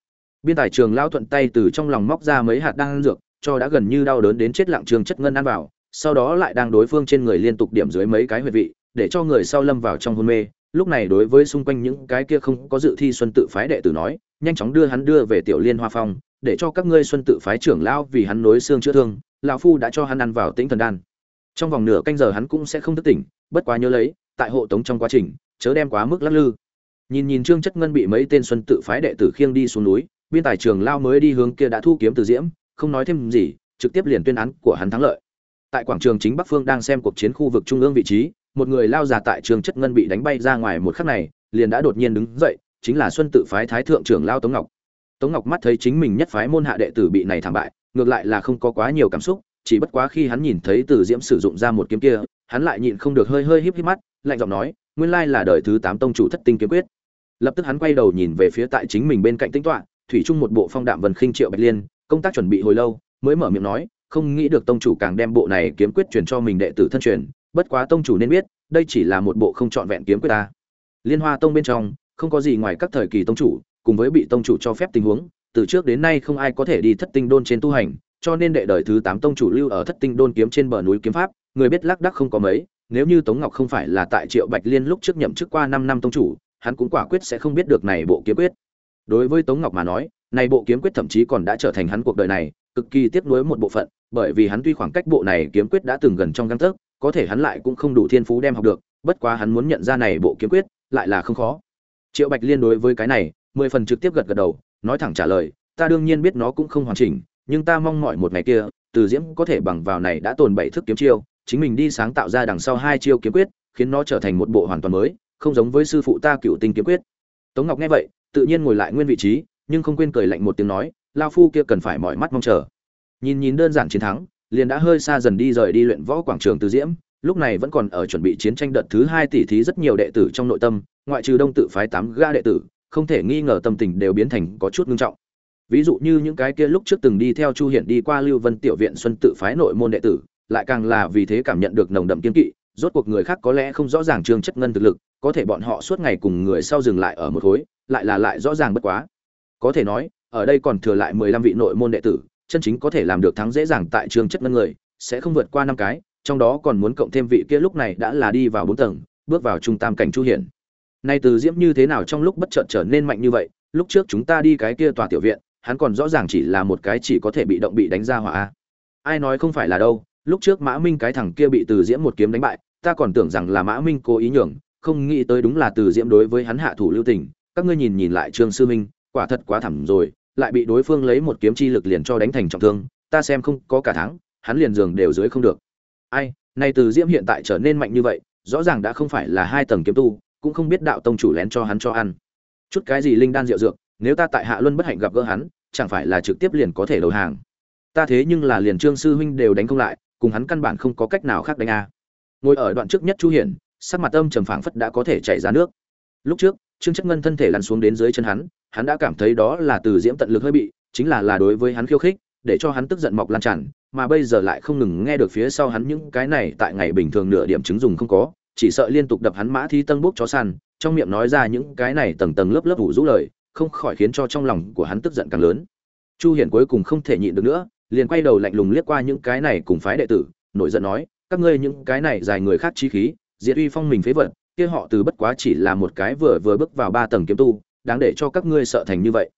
Biên tài trường lao thuận tay từ trong lòng móc ra mấy hạt đan dược, cho đã gần như đau đớn đến chết lặng trương chất ngân ăn vào, sau đó lại đang đối phương trên người liên tục điểm dưới mấy cái huyệt vị, để cho người sau lâm vào trong hôn mê lúc này đối với xung quanh những cái kia không có dự thi xuân tự phái đệ tử nói, nhanh chóng đưa hắn đưa về tiểu liên hoa phong, để cho các ngươi xuân tự phái trưởng lao vì hắn nối xương chữa thương, lão phu đã cho hắn ăn vào tĩnh thần đan. Trong vòng nửa canh giờ hắn cũng sẽ không thức tỉnh, bất quá nhớ lấy, tại hộ tống trong quá trình, chớ đem quá mức lắc lư. Nhìn nhìn trương chất ngân bị mấy tên xuân tự phái đệ tử khiêng đi xuống núi, biên tài trường lao mới đi hướng kia đã thu kiếm từ diễm, không nói thêm gì, trực tiếp liền tuyên án của hắn thắng lợi. Tại quảng trường chính bắc phương đang xem cuộc chiến khu vực trung ương vị trí một người lao già tại trường chất ngân bị đánh bay ra ngoài một khắc này, liền đã đột nhiên đứng dậy, chính là xuân tự phái thái thượng trưởng lao tống ngọc. Tống ngọc mắt thấy chính mình nhất phái môn hạ đệ tử bị này thảm bại, ngược lại là không có quá nhiều cảm xúc, chỉ bất quá khi hắn nhìn thấy từ diễm sử dụng ra một kiếm kia, hắn lại nhịn không được hơi hơi híp híp mắt, lạnh giọng nói, nguyên lai là đời thứ tám tông chủ thất tinh kiếm quyết. Lập tức hắn quay đầu nhìn về phía tại chính mình bên cạnh tính toạ thủy chung một bộ phong đạm vần khinh triệu bạch liên, công tác chuẩn bị hồi lâu, mới mở miệng nói, không nghĩ được tông chủ càng đem bộ này kiếm quyết truyền cho mình đệ tử thân truyền bất quá tông chủ nên biết, đây chỉ là một bộ không trọn vẹn kiếm quyết ta. Liên hoa tông bên trong, không có gì ngoài các thời kỳ tông chủ, cùng với bị tông chủ cho phép tình huống, từ trước đến nay không ai có thể đi thất tinh đôn trên tu hành, cho nên đệ đời thứ tám tông chủ lưu ở thất tinh đôn kiếm trên bờ núi kiếm pháp, người biết lác đắc không có mấy, nếu như tống ngọc không phải là tại triệu bạch liên lúc trước nhậm chức qua năm năm tông chủ, hắn cũng quả quyết sẽ không biết được này bộ kiếm quyết. Đối với tống ngọc mà nói, này bộ kiếm quyết thậm chí còn đã trở thành hắn cuộc đời này, cực kỳ tiếc nuối một bộ phận, bởi vì hắn tuy khoảng cách bộ này kiếm quyết đã từng gần trong găng tấc có thể hắn lại cũng không đủ thiên phú đem học được, bất quá hắn muốn nhận ra này bộ kiếm quyết, lại là không khó. Triệu bạch liên đối với cái này, mười phần trực tiếp gật gật đầu, nói thẳng trả lời, ta đương nhiên biết nó cũng không hoàn chỉnh, nhưng ta mong mỏi một ngày kia, từ diễm có thể bằng vào này đã tồn bảy thức kiếm chiêu, chính mình đi sáng tạo ra đằng sau hai chiêu kiếm quyết, khiến nó trở thành một bộ hoàn toàn mới, không giống với sư phụ ta cựu tinh kiếm quyết. Tống ngọc nghe vậy, tự nhiên ngồi lại nguyên vị trí, nhưng không quên cười lạnh một tiếng nói, lao phu kia cần phải mỏi mắt mong chờ. Nhìn nhìn đơn giản chiến thắng liền đã hơi xa dần đi rời đi luyện võ quảng trường từ diễm, lúc này vẫn còn ở chuẩn bị chiến tranh đợt thứ hai tỷ thí rất nhiều đệ tử trong nội tâm, ngoại trừ đông tự phái tám ga đệ tử, không thể nghi ngờ tâm tình đều biến thành có chút ngưng trọng. Ví dụ như những cái kia lúc trước từng đi theo chu hiển đi qua lưu vân tiểu viện xuân tự phái nội môn đệ tử, lại càng là vì thế cảm nhận được nồng đậm kiên kỵ, rốt cuộc người khác có lẽ không rõ ràng trương chất ngân thực lực, có thể bọn họ suốt ngày cùng người sau dừng lại ở một khối, lại là lại rõ ràng bất quá. Có thể nói, ở đây còn thừa lại mười lăm vị nội môn đệ tử chân chính có thể làm được thắng dễ dàng tại trường chất ngân người, sẽ không vượt qua năm cái, trong đó còn muốn cộng thêm vị kia lúc này đã là đi vào bốn tầng, bước vào trung tam cảnh chu hiển. Nay từ diễm như thế nào trong lúc bất chợt trở nên mạnh như vậy, lúc trước chúng ta đi cái kia tòa tiểu viện, hắn còn rõ ràng chỉ là một cái chỉ có thể bị động bị đánh ra hỏa ai nói không phải là đâu, lúc trước mã minh cái thằng kia bị từ diễm một kiếm đánh bại, ta còn tưởng rằng là mã minh cố ý nhường, không nghĩ tới đúng là từ diễm đối với hắn hạ thủ lưu tình. Các ngươi nhìn nhìn lại trương sư minh, quả thật quá thẳm rồi lại bị đối phương lấy một kiếm chi lực liền cho đánh thành trọng thương ta xem không có cả tháng, hắn liền giường đều dưới không được. Ai nay từ diễm hiện tại trở nên mạnh như vậy rõ ràng đã không phải là hai tầng kiếm tu cũng không biết đạo tông chủ lén cho hắn cho ăn. Chút cái gì linh đan rượu dược nếu ta tại hạ luân bất hạnh gặp gỡ hắn chẳng phải là trực tiếp liền có thể đầu hàng. Ta thế nhưng là liền trương sư huynh đều đánh không lại cùng hắn căn bản không có cách nào khác đánh a. Ngồi ở đoạn trước nhất chu hiển sắc mặt âm trầm phảng phất đã có thể chảy ra nước. Lúc trước trương chất ngân thân thể lăn xuống đến dưới chân hắn hắn đã cảm thấy đó là từ diễm tận lực hơi bị, chính là là đối với hắn khiêu khích, để cho hắn tức giận mọc lan tràn, mà bây giờ lại không ngừng nghe được phía sau hắn những cái này tại ngày bình thường nửa điểm chứng dùng không có, chỉ sợ liên tục đập hắn mã thi tân bốc chó săn, trong miệng nói ra những cái này tầng tầng lớp lớp ủ rũ lời, không khỏi khiến cho trong lòng của hắn tức giận càng lớn. Chu hiển cuối cùng không thể nhịn được nữa, liền quay đầu lạnh lùng liếc qua những cái này cùng phái đệ tử, nổi giận nói, các ngươi những cái này dài người khác chi khí, diệt uy phong mình phế vật, kia họ từ bất quá chỉ là một cái vừa vừa bước vào ba tầng kiếm tu đáng để cho các ngươi sợ thành như vậy.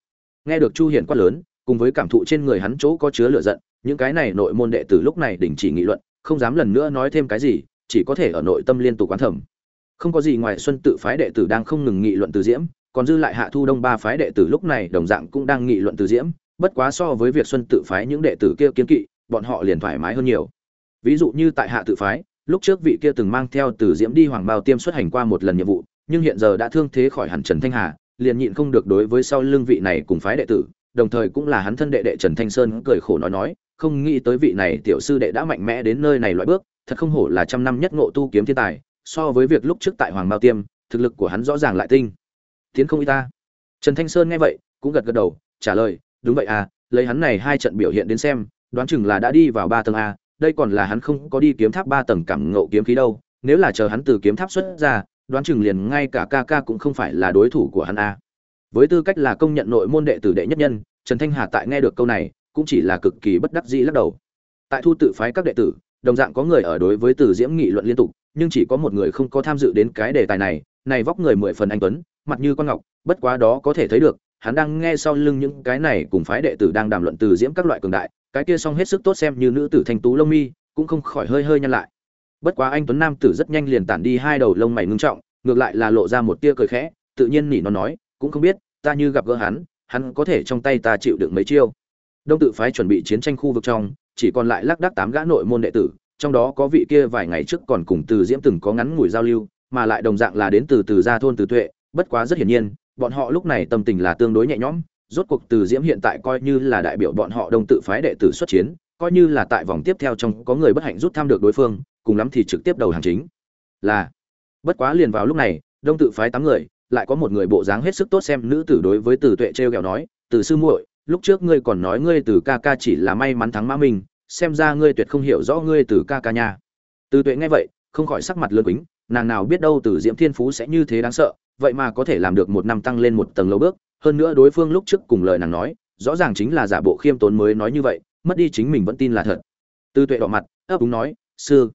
Nghe được chu hiển quát lớn, cùng với cảm thụ trên người hắn chỗ có chứa lửa giận, những cái này nội môn đệ tử lúc này đình chỉ nghị luận, không dám lần nữa nói thêm cái gì, chỉ có thể ở nội tâm liên tục quán thẩm không có gì ngoài xuân tự phái đệ tử đang không ngừng nghị luận từ diễm, còn dư lại hạ thu đông ba phái đệ tử lúc này đồng dạng cũng đang nghị luận từ diễm, bất quá so với việc xuân tự phái những đệ tử kia kiến kỵ, bọn họ liền thoải mái hơn nhiều. Ví dụ như tại hạ tự phái, lúc trước vị kia từng mang theo từ diễm đi hoàng bao tiêm xuất hành qua một lần nhiệm vụ, nhưng hiện giờ đã thương thế khỏi hẳn trần thanh hà liền nhịn không được đối với sau lưng vị này cùng phái đệ tử, đồng thời cũng là hắn thân đệ đệ trần thanh sơn cười khổ nói nói, không nghĩ tới vị này tiểu sư đệ đã mạnh mẽ đến nơi này loại bước, thật không hổ là trăm năm nhất ngộ tu kiếm thiên tài, so với việc lúc trước tại hoàng mao tiêm, thực lực của hắn rõ ràng lại tinh. Tiến không y ta. Trần thanh sơn nghe vậy, cũng gật gật đầu, trả lời, đúng vậy à lấy hắn này hai trận biểu hiện đến xem, đoán chừng là đã đi vào ba tầng a, đây còn là hắn không có đi kiếm tháp ba tầng cảm ngộ kiếm khí đâu, nếu là chờ hắn từ kiếm tháp xuất ra đoán chừng liền ngay cả ca ca cũng không phải là đối thủ của hắn a. Với tư cách là công nhận nội môn đệ tử đệ nhất nhân, trần thanh hà tại nghe được câu này, cũng chỉ là cực kỳ bất đắc dĩ lắc đầu. Tại thu tự phái các đệ tử, đồng dạng có người ở đối với từ diễm nghị luận liên tục, nhưng chỉ có một người không có tham dự đến cái đề tài này này vóc người mười phần anh tuấn, mặt như con ngọc, bất quá đó có thể thấy được, hắn đang nghe sau lưng những cái này cùng phái đệ tử đang đàm luận từ diễm các loại cường đại, cái kia xong hết sức tốt xem như nữ tử thanh tú lông mi, cũng không khỏi hơi hơi nhăn lại bất quá anh tuấn nam tử rất nhanh liền tản đi hai đầu lông mày ngưng trọng, ngược lại là lộ ra một tia cười khẽ, tự nhiên nỉ nó nói, cũng không biết, ta như gặp gỡ hắn hắn có thể trong tay ta chịu đựng mấy chiêu. Đông tự phái chuẩn bị chiến tranh khu vực trong, chỉ còn lại lác đác tám gã nội môn đệ tử, trong đó có vị kia vài ngày trước còn cùng từ diễm từng có ngắn ngủi giao lưu, mà lại đồng dạng là đến từ từ gia thôn từ tuệ, bất quá rất hiển nhiên, bọn họ lúc này tâm tình là tương đối nhẹ nhõm, rốt cuộc từ diễm hiện tại coi như là đại biểu bọn họ đông tự phái đệ tử xuất chiến, coi như là tại vòng tiếp theo trong có người bất hạnh rút tham được đối phương cùng lắm thì trực tiếp đầu hàng chính. Là, bất quá liền vào lúc này, đông tự phái tám người, lại có một người bộ dáng hết sức tốt xem nữ tử đối với từ tuệ trêu ghẹo nói, từ sư muội, lúc trước ngươi còn nói ngươi từ ca ca chỉ là may mắn thắng mã minh, xem ra ngươi tuyệt không hiểu rõ ngươi từ ca ca nha. Từ tuệ nghe vậy, không khỏi sắc mặt lơ quýnh nàng nào biết đâu từ diễm thiên phú sẽ như thế đáng sợ, vậy mà có thể làm được một năm tăng lên một tầng lâu bước. Hơn nữa đối phương lúc trước cùng lời nàng nói, rõ ràng chính là giả bộ khiêm tốn mới nói như vậy, mất đi chính mình vẫn tin là thật. Từ tuệ đỏ mặt, ấp úng nói, sư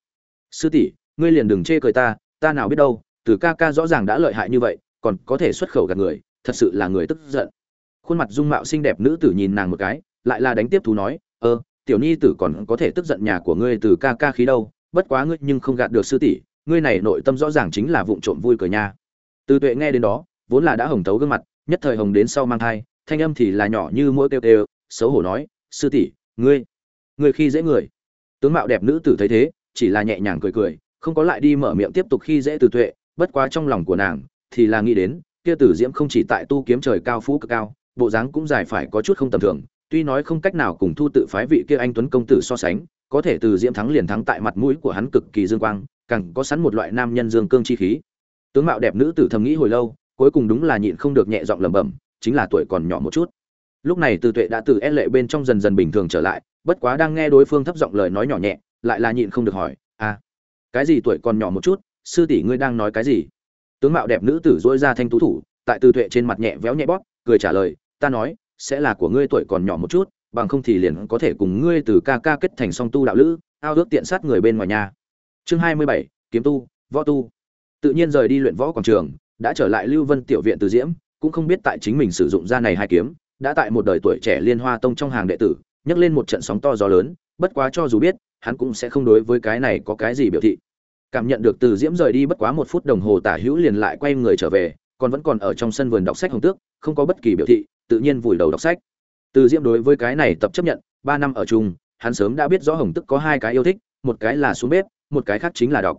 sư tỷ, ngươi liền đừng chê cười ta ta nào biết đâu, từ ca ca rõ ràng đã lợi hại như vậy, còn có thể xuất khẩu gạt người, thật sự là người tức giận. Khuôn mặt dung mạo xinh đẹp nữ tử nhìn nàng một cái, lại là đánh tiếp thú nói ơ tiểu nhi tử còn có thể tức giận nhà của ngươi từ ca ca khí đâu, bất quá ngươi nhưng không gạt được sư tỷ, ngươi này nội tâm rõ ràng chính là vụng trộm vui cười nha. Từ tuệ nghe đến đó, vốn là đã hồng tấu gương mặt, nhất thời hồng đến sau mang thai, thanh âm thì là nhỏ như mỗi kêu kêu, xấu hổ nói, sư tỷ, ngươi ngươi khi dễ người. Tướng mạo đẹp nữ tử thấy thế chỉ là nhẹ nhàng cười cười, không có lại đi mở miệng tiếp tục khi dễ từ tuệ, bất quá trong lòng của nàng thì là nghĩ đến, kia tử diễm không chỉ tại tu kiếm trời cao phú cực cao, bộ dáng cũng dài phải có chút không tầm thường, tuy nói không cách nào cùng thu tự phái vị kia anh tuấn công tử so sánh, có thể từ diễm thắng liền thắng tại mặt mũi của hắn cực kỳ dương quang, càng có sẵn một loại nam nhân dương cương chi khí. Tướng mạo đẹp nữ tử thầm nghĩ hồi lâu, cuối cùng đúng là nhịn không được nhẹ giọng lẩm bẩm, chính là tuổi còn nhỏ một chút. Lúc này từ tuệ đã từ e lệ bên trong dần dần bình thường trở lại, bất quá đang nghe đối phương thấp giọng lời nói nhỏ nhẹ lại là nhịn không được hỏi à cái gì tuổi còn nhỏ một chút, sư tỷ ngươi đang nói cái gì? Tướng mạo đẹp nữ tử dỗi ra thanh tú thủ, tại tư tuệ trên mặt nhẹ véo nhẹ bóp, cười trả lời, ta nói, sẽ là của ngươi tuổi còn nhỏ một chút, bằng không thì liền có thể cùng ngươi từ ca ca kết thành song tu đạo lữ, ao ước tiện sát người bên ngoài nhà. Chương hai mươi bảy, kiếm tu, võ tu. Tự nhiên rời đi luyện võ quảng trường, đã trở lại lưu vân tiểu viện từ diễm, cũng không biết tại chính mình sử dụng ra này hai kiếm, đã tại một đời tuổi trẻ liên hoa tông trong hàng đệ tử, nhấc lên một trận sóng to gió lớn, bất quá cho dù biết hắn cũng sẽ không đối với cái này có cái gì biểu thị. Cảm nhận được từ diễm rời đi bất quá một phút đồng hồ tả hữu liền lại quay người trở về, còn vẫn còn ở trong sân vườn đọc sách hồng tước, không có bất kỳ biểu thị, tự nhiên vùi đầu đọc sách. Từ diễm đối với cái này tập chấp nhận, ba năm ở chung, hắn sớm đã biết rõ hồng tức có hai cái yêu thích, một cái là xuống bếp, một cái khác chính là đọc.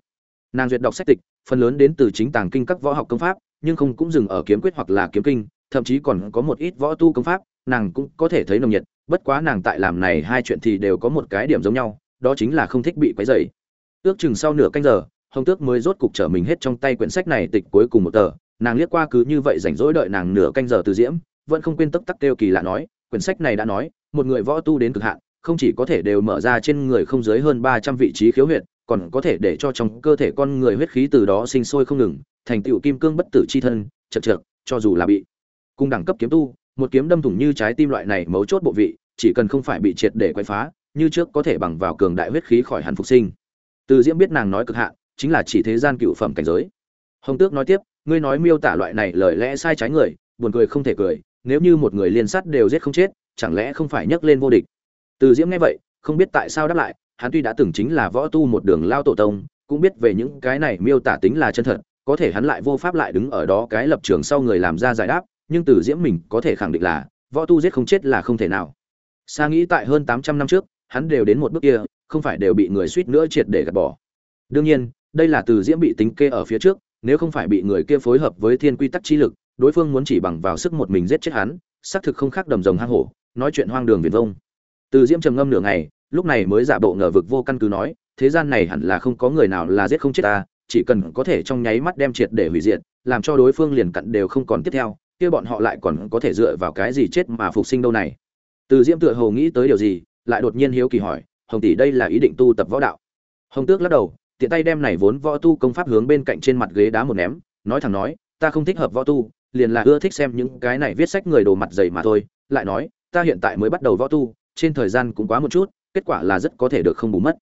Nàng duyệt đọc sách tịch, phần lớn đến từ chính tàng kinh các võ học công pháp, nhưng không cũng dừng ở kiếm quyết hoặc là kiếm kinh, thậm chí còn có một ít võ tu công pháp, nàng cũng có thể thấy nồng nhiệt, bất quá nàng tại làm này hai chuyện thì đều có một cái điểm giống nhau đó chính là không thích bị quấy rầy. Ước chừng sau nửa canh giờ, hồng tước mới rốt cục trở mình hết trong tay quyển sách này tịch cuối cùng một tờ. Nàng liếc qua cứ như vậy rảnh rỗi đợi nàng nửa canh giờ từ diễm, vẫn không quên tấp tắc kêu kỳ lạ nói, quyển sách này đã nói, một người võ tu đến cực hạn, không chỉ có thể đều mở ra trên người không dưới hơn ba trăm vị trí khiếu huyệt, còn có thể để cho trong cơ thể con người huyết khí từ đó sinh sôi không ngừng, thành tựu kim cương bất tử chi thân, chật chật cho dù là bị cung đẳng cấp kiếm tu, một kiếm đâm thủng như trái tim loại này mấu chốt bộ vị, chỉ cần không phải bị triệt để quấy phá như trước có thể bằng vào cường đại huyết khí khỏi hẳn phục sinh. Từ diễm biết nàng nói cực hạn, chính là chỉ thế gian cựu phẩm cảnh giới. Hồng tước nói tiếp, ngươi nói miêu tả loại này lời lẽ sai trái người, buồn cười không thể cười, nếu như một người liên sát đều giết không chết, chẳng lẽ không phải nhấc lên vô địch? Từ diễm nghe vậy, không biết tại sao đáp lại, hắn tuy đã từng chính là võ tu một đường lao tổ tông, cũng biết về những cái này miêu tả tính là chân thật, có thể hắn lại vô pháp lại đứng ở đó cái lập trường sau người làm ra giải đáp, nhưng từ diễm mình có thể khẳng định là, võ tu giết không chết là không thể nào. Sa nghĩ tại hơn tám trăm năm trước hắn đều đến một bước kia, không phải đều bị người suýt nữa triệt để gạt bỏ. Đương nhiên, đây là từ diễm bị tính kê ở phía trước, nếu không phải bị người kia phối hợp với thiên quy tắc chi lực, đối phương muốn chỉ bằng vào sức một mình giết chết hắn, xác thực không khác đầm rồng hang hổ, nói chuyện hoang đường viền vông. Từ diễm trầm ngâm nửa ngày, lúc này mới giả bộ ngờ vực vô căn cứ nói, thế gian này hẳn là không có người nào là giết không chết ta, chỉ cần có thể trong nháy mắt đem triệt để hủy diệt, làm cho đối phương liền cặn đều không còn tiếp theo, kia bọn họ lại còn có thể dựa vào cái gì chết mà phục sinh đâu này? Từ diễm tựa hồ nghĩ tới điều gì lại đột nhiên hiếu kỳ hỏi, hồng tỷ, đây là ý định tu tập võ đạo? Hồng tước lắc đầu, tiện tay đem này vốn võ tu công pháp hướng bên cạnh trên mặt ghế đá một ném, nói thẳng nói, ta không thích hợp võ tu, liền là ưa thích xem những cái này viết sách người đồ mặt dày mà thôi. Lại nói, ta hiện tại mới bắt đầu võ tu, trên thời gian cũng quá một chút, kết quả là rất có thể được không bù mất.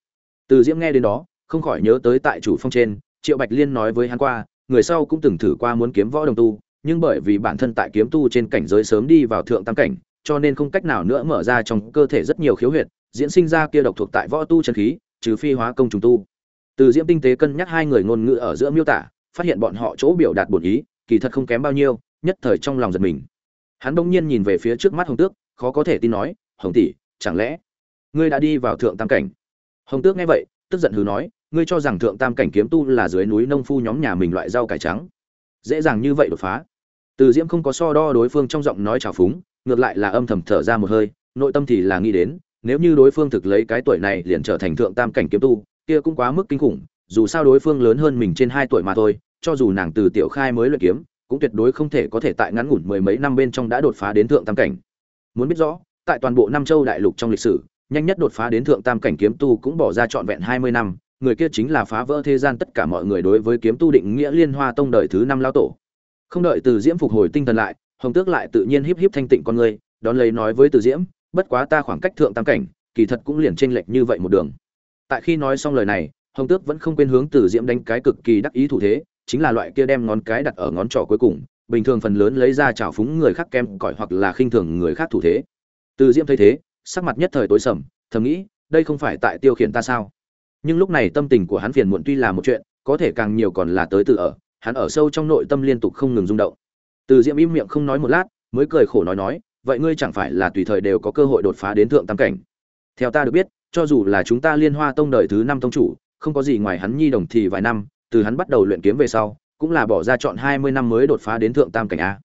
Từ diễm nghe đến đó, không khỏi nhớ tới tại chủ phong trên, triệu bạch liên nói với hắn qua, người sau cũng từng thử qua muốn kiếm võ đồng tu, nhưng bởi vì bản thân tại kiếm tu trên cảnh giới sớm đi vào thượng tam cảnh cho nên không cách nào nữa mở ra trong cơ thể rất nhiều khiếu huyệt, diễn sinh ra kia độc thuộc tại võ tu chân khí, trừ phi hóa công trùng tu. Từ diễm tinh tế cân nhắc hai người ngôn ngữ ở giữa miêu tả, phát hiện bọn họ chỗ biểu đạt bổn ý, kỳ thật không kém bao nhiêu, nhất thời trong lòng giật mình. Hắn bỗng nhiên nhìn về phía trước mắt hồng tước, khó có thể tin nói, hồng tỷ, chẳng lẽ ngươi đã đi vào thượng tam cảnh? Hồng tước nghe vậy, tức giận hừ nói, ngươi cho rằng thượng tam cảnh kiếm tu là dưới núi nông phu nhóm nhà mình loại rau cải trắng? Dễ dàng như vậy đột phá. Từ diễm không có so đo đối phương trong giọng nói trào phúng ngược lại là âm thầm thở ra một hơi, nội tâm thì là nghĩ đến, nếu như đối phương thực lấy cái tuổi này liền trở thành thượng tam cảnh kiếm tu, kia cũng quá mức kinh khủng, dù sao đối phương lớn hơn mình trên hai tuổi mà thôi, cho dù nàng từ tiểu khai mới luyện kiếm, cũng tuyệt đối không thể có thể tại ngắn ngủn mười mấy năm bên trong đã đột phá đến thượng tam cảnh. Muốn biết rõ, tại toàn bộ nam châu đại lục trong lịch sử, nhanh nhất đột phá đến thượng tam cảnh kiếm tu cũng bỏ ra trọn vẹn hai mươi năm, người kia chính là phá vỡ thế gian tất cả mọi người đối với kiếm tu định nghĩa liên hoa tông đời thứ năm lao tổ. Không đợi từ diễm phục hồi tinh thần lại hồng tước lại tự nhiên híp híp thanh tịnh con người, đón lấy nói với từ diễm, bất quá ta khoảng cách thượng tam cảnh, kỳ thật cũng liền chênh lệch như vậy một đường. Tại khi nói xong lời này, hồng tước vẫn không quên hướng từ diễm đánh cái cực kỳ đắc ý thủ thế, chính là loại kia đem ngón cái đặt ở ngón trỏ cuối cùng, bình thường phần lớn lấy ra trào phúng người khác kem cỏi hoặc là khinh thường người khác thủ thế. Từ diễm thấy thế, sắc mặt nhất thời tối sầm, thầm nghĩ, đây không phải tại tiêu khiển ta sao? Nhưng lúc này tâm tình của hắn phiền muộn tuy là một chuyện, có thể càng nhiều còn là tới từ ở, hắn ở sâu trong nội tâm liên tục không ngừng rung động từ diễm im miệng không nói một lát, mới cười khổ nói nói, vậy ngươi chẳng phải là tùy thời đều có cơ hội đột phá đến thượng tam cảnh? Theo ta được biết, cho dù là chúng ta liên hoa tông đời thứ năm tông chủ, không có gì ngoài hắn nhi đồng thì vài năm, từ hắn bắt đầu luyện kiếm về sau, cũng là bỏ ra chọn hai mươi năm mới đột phá đến thượng tam cảnh a.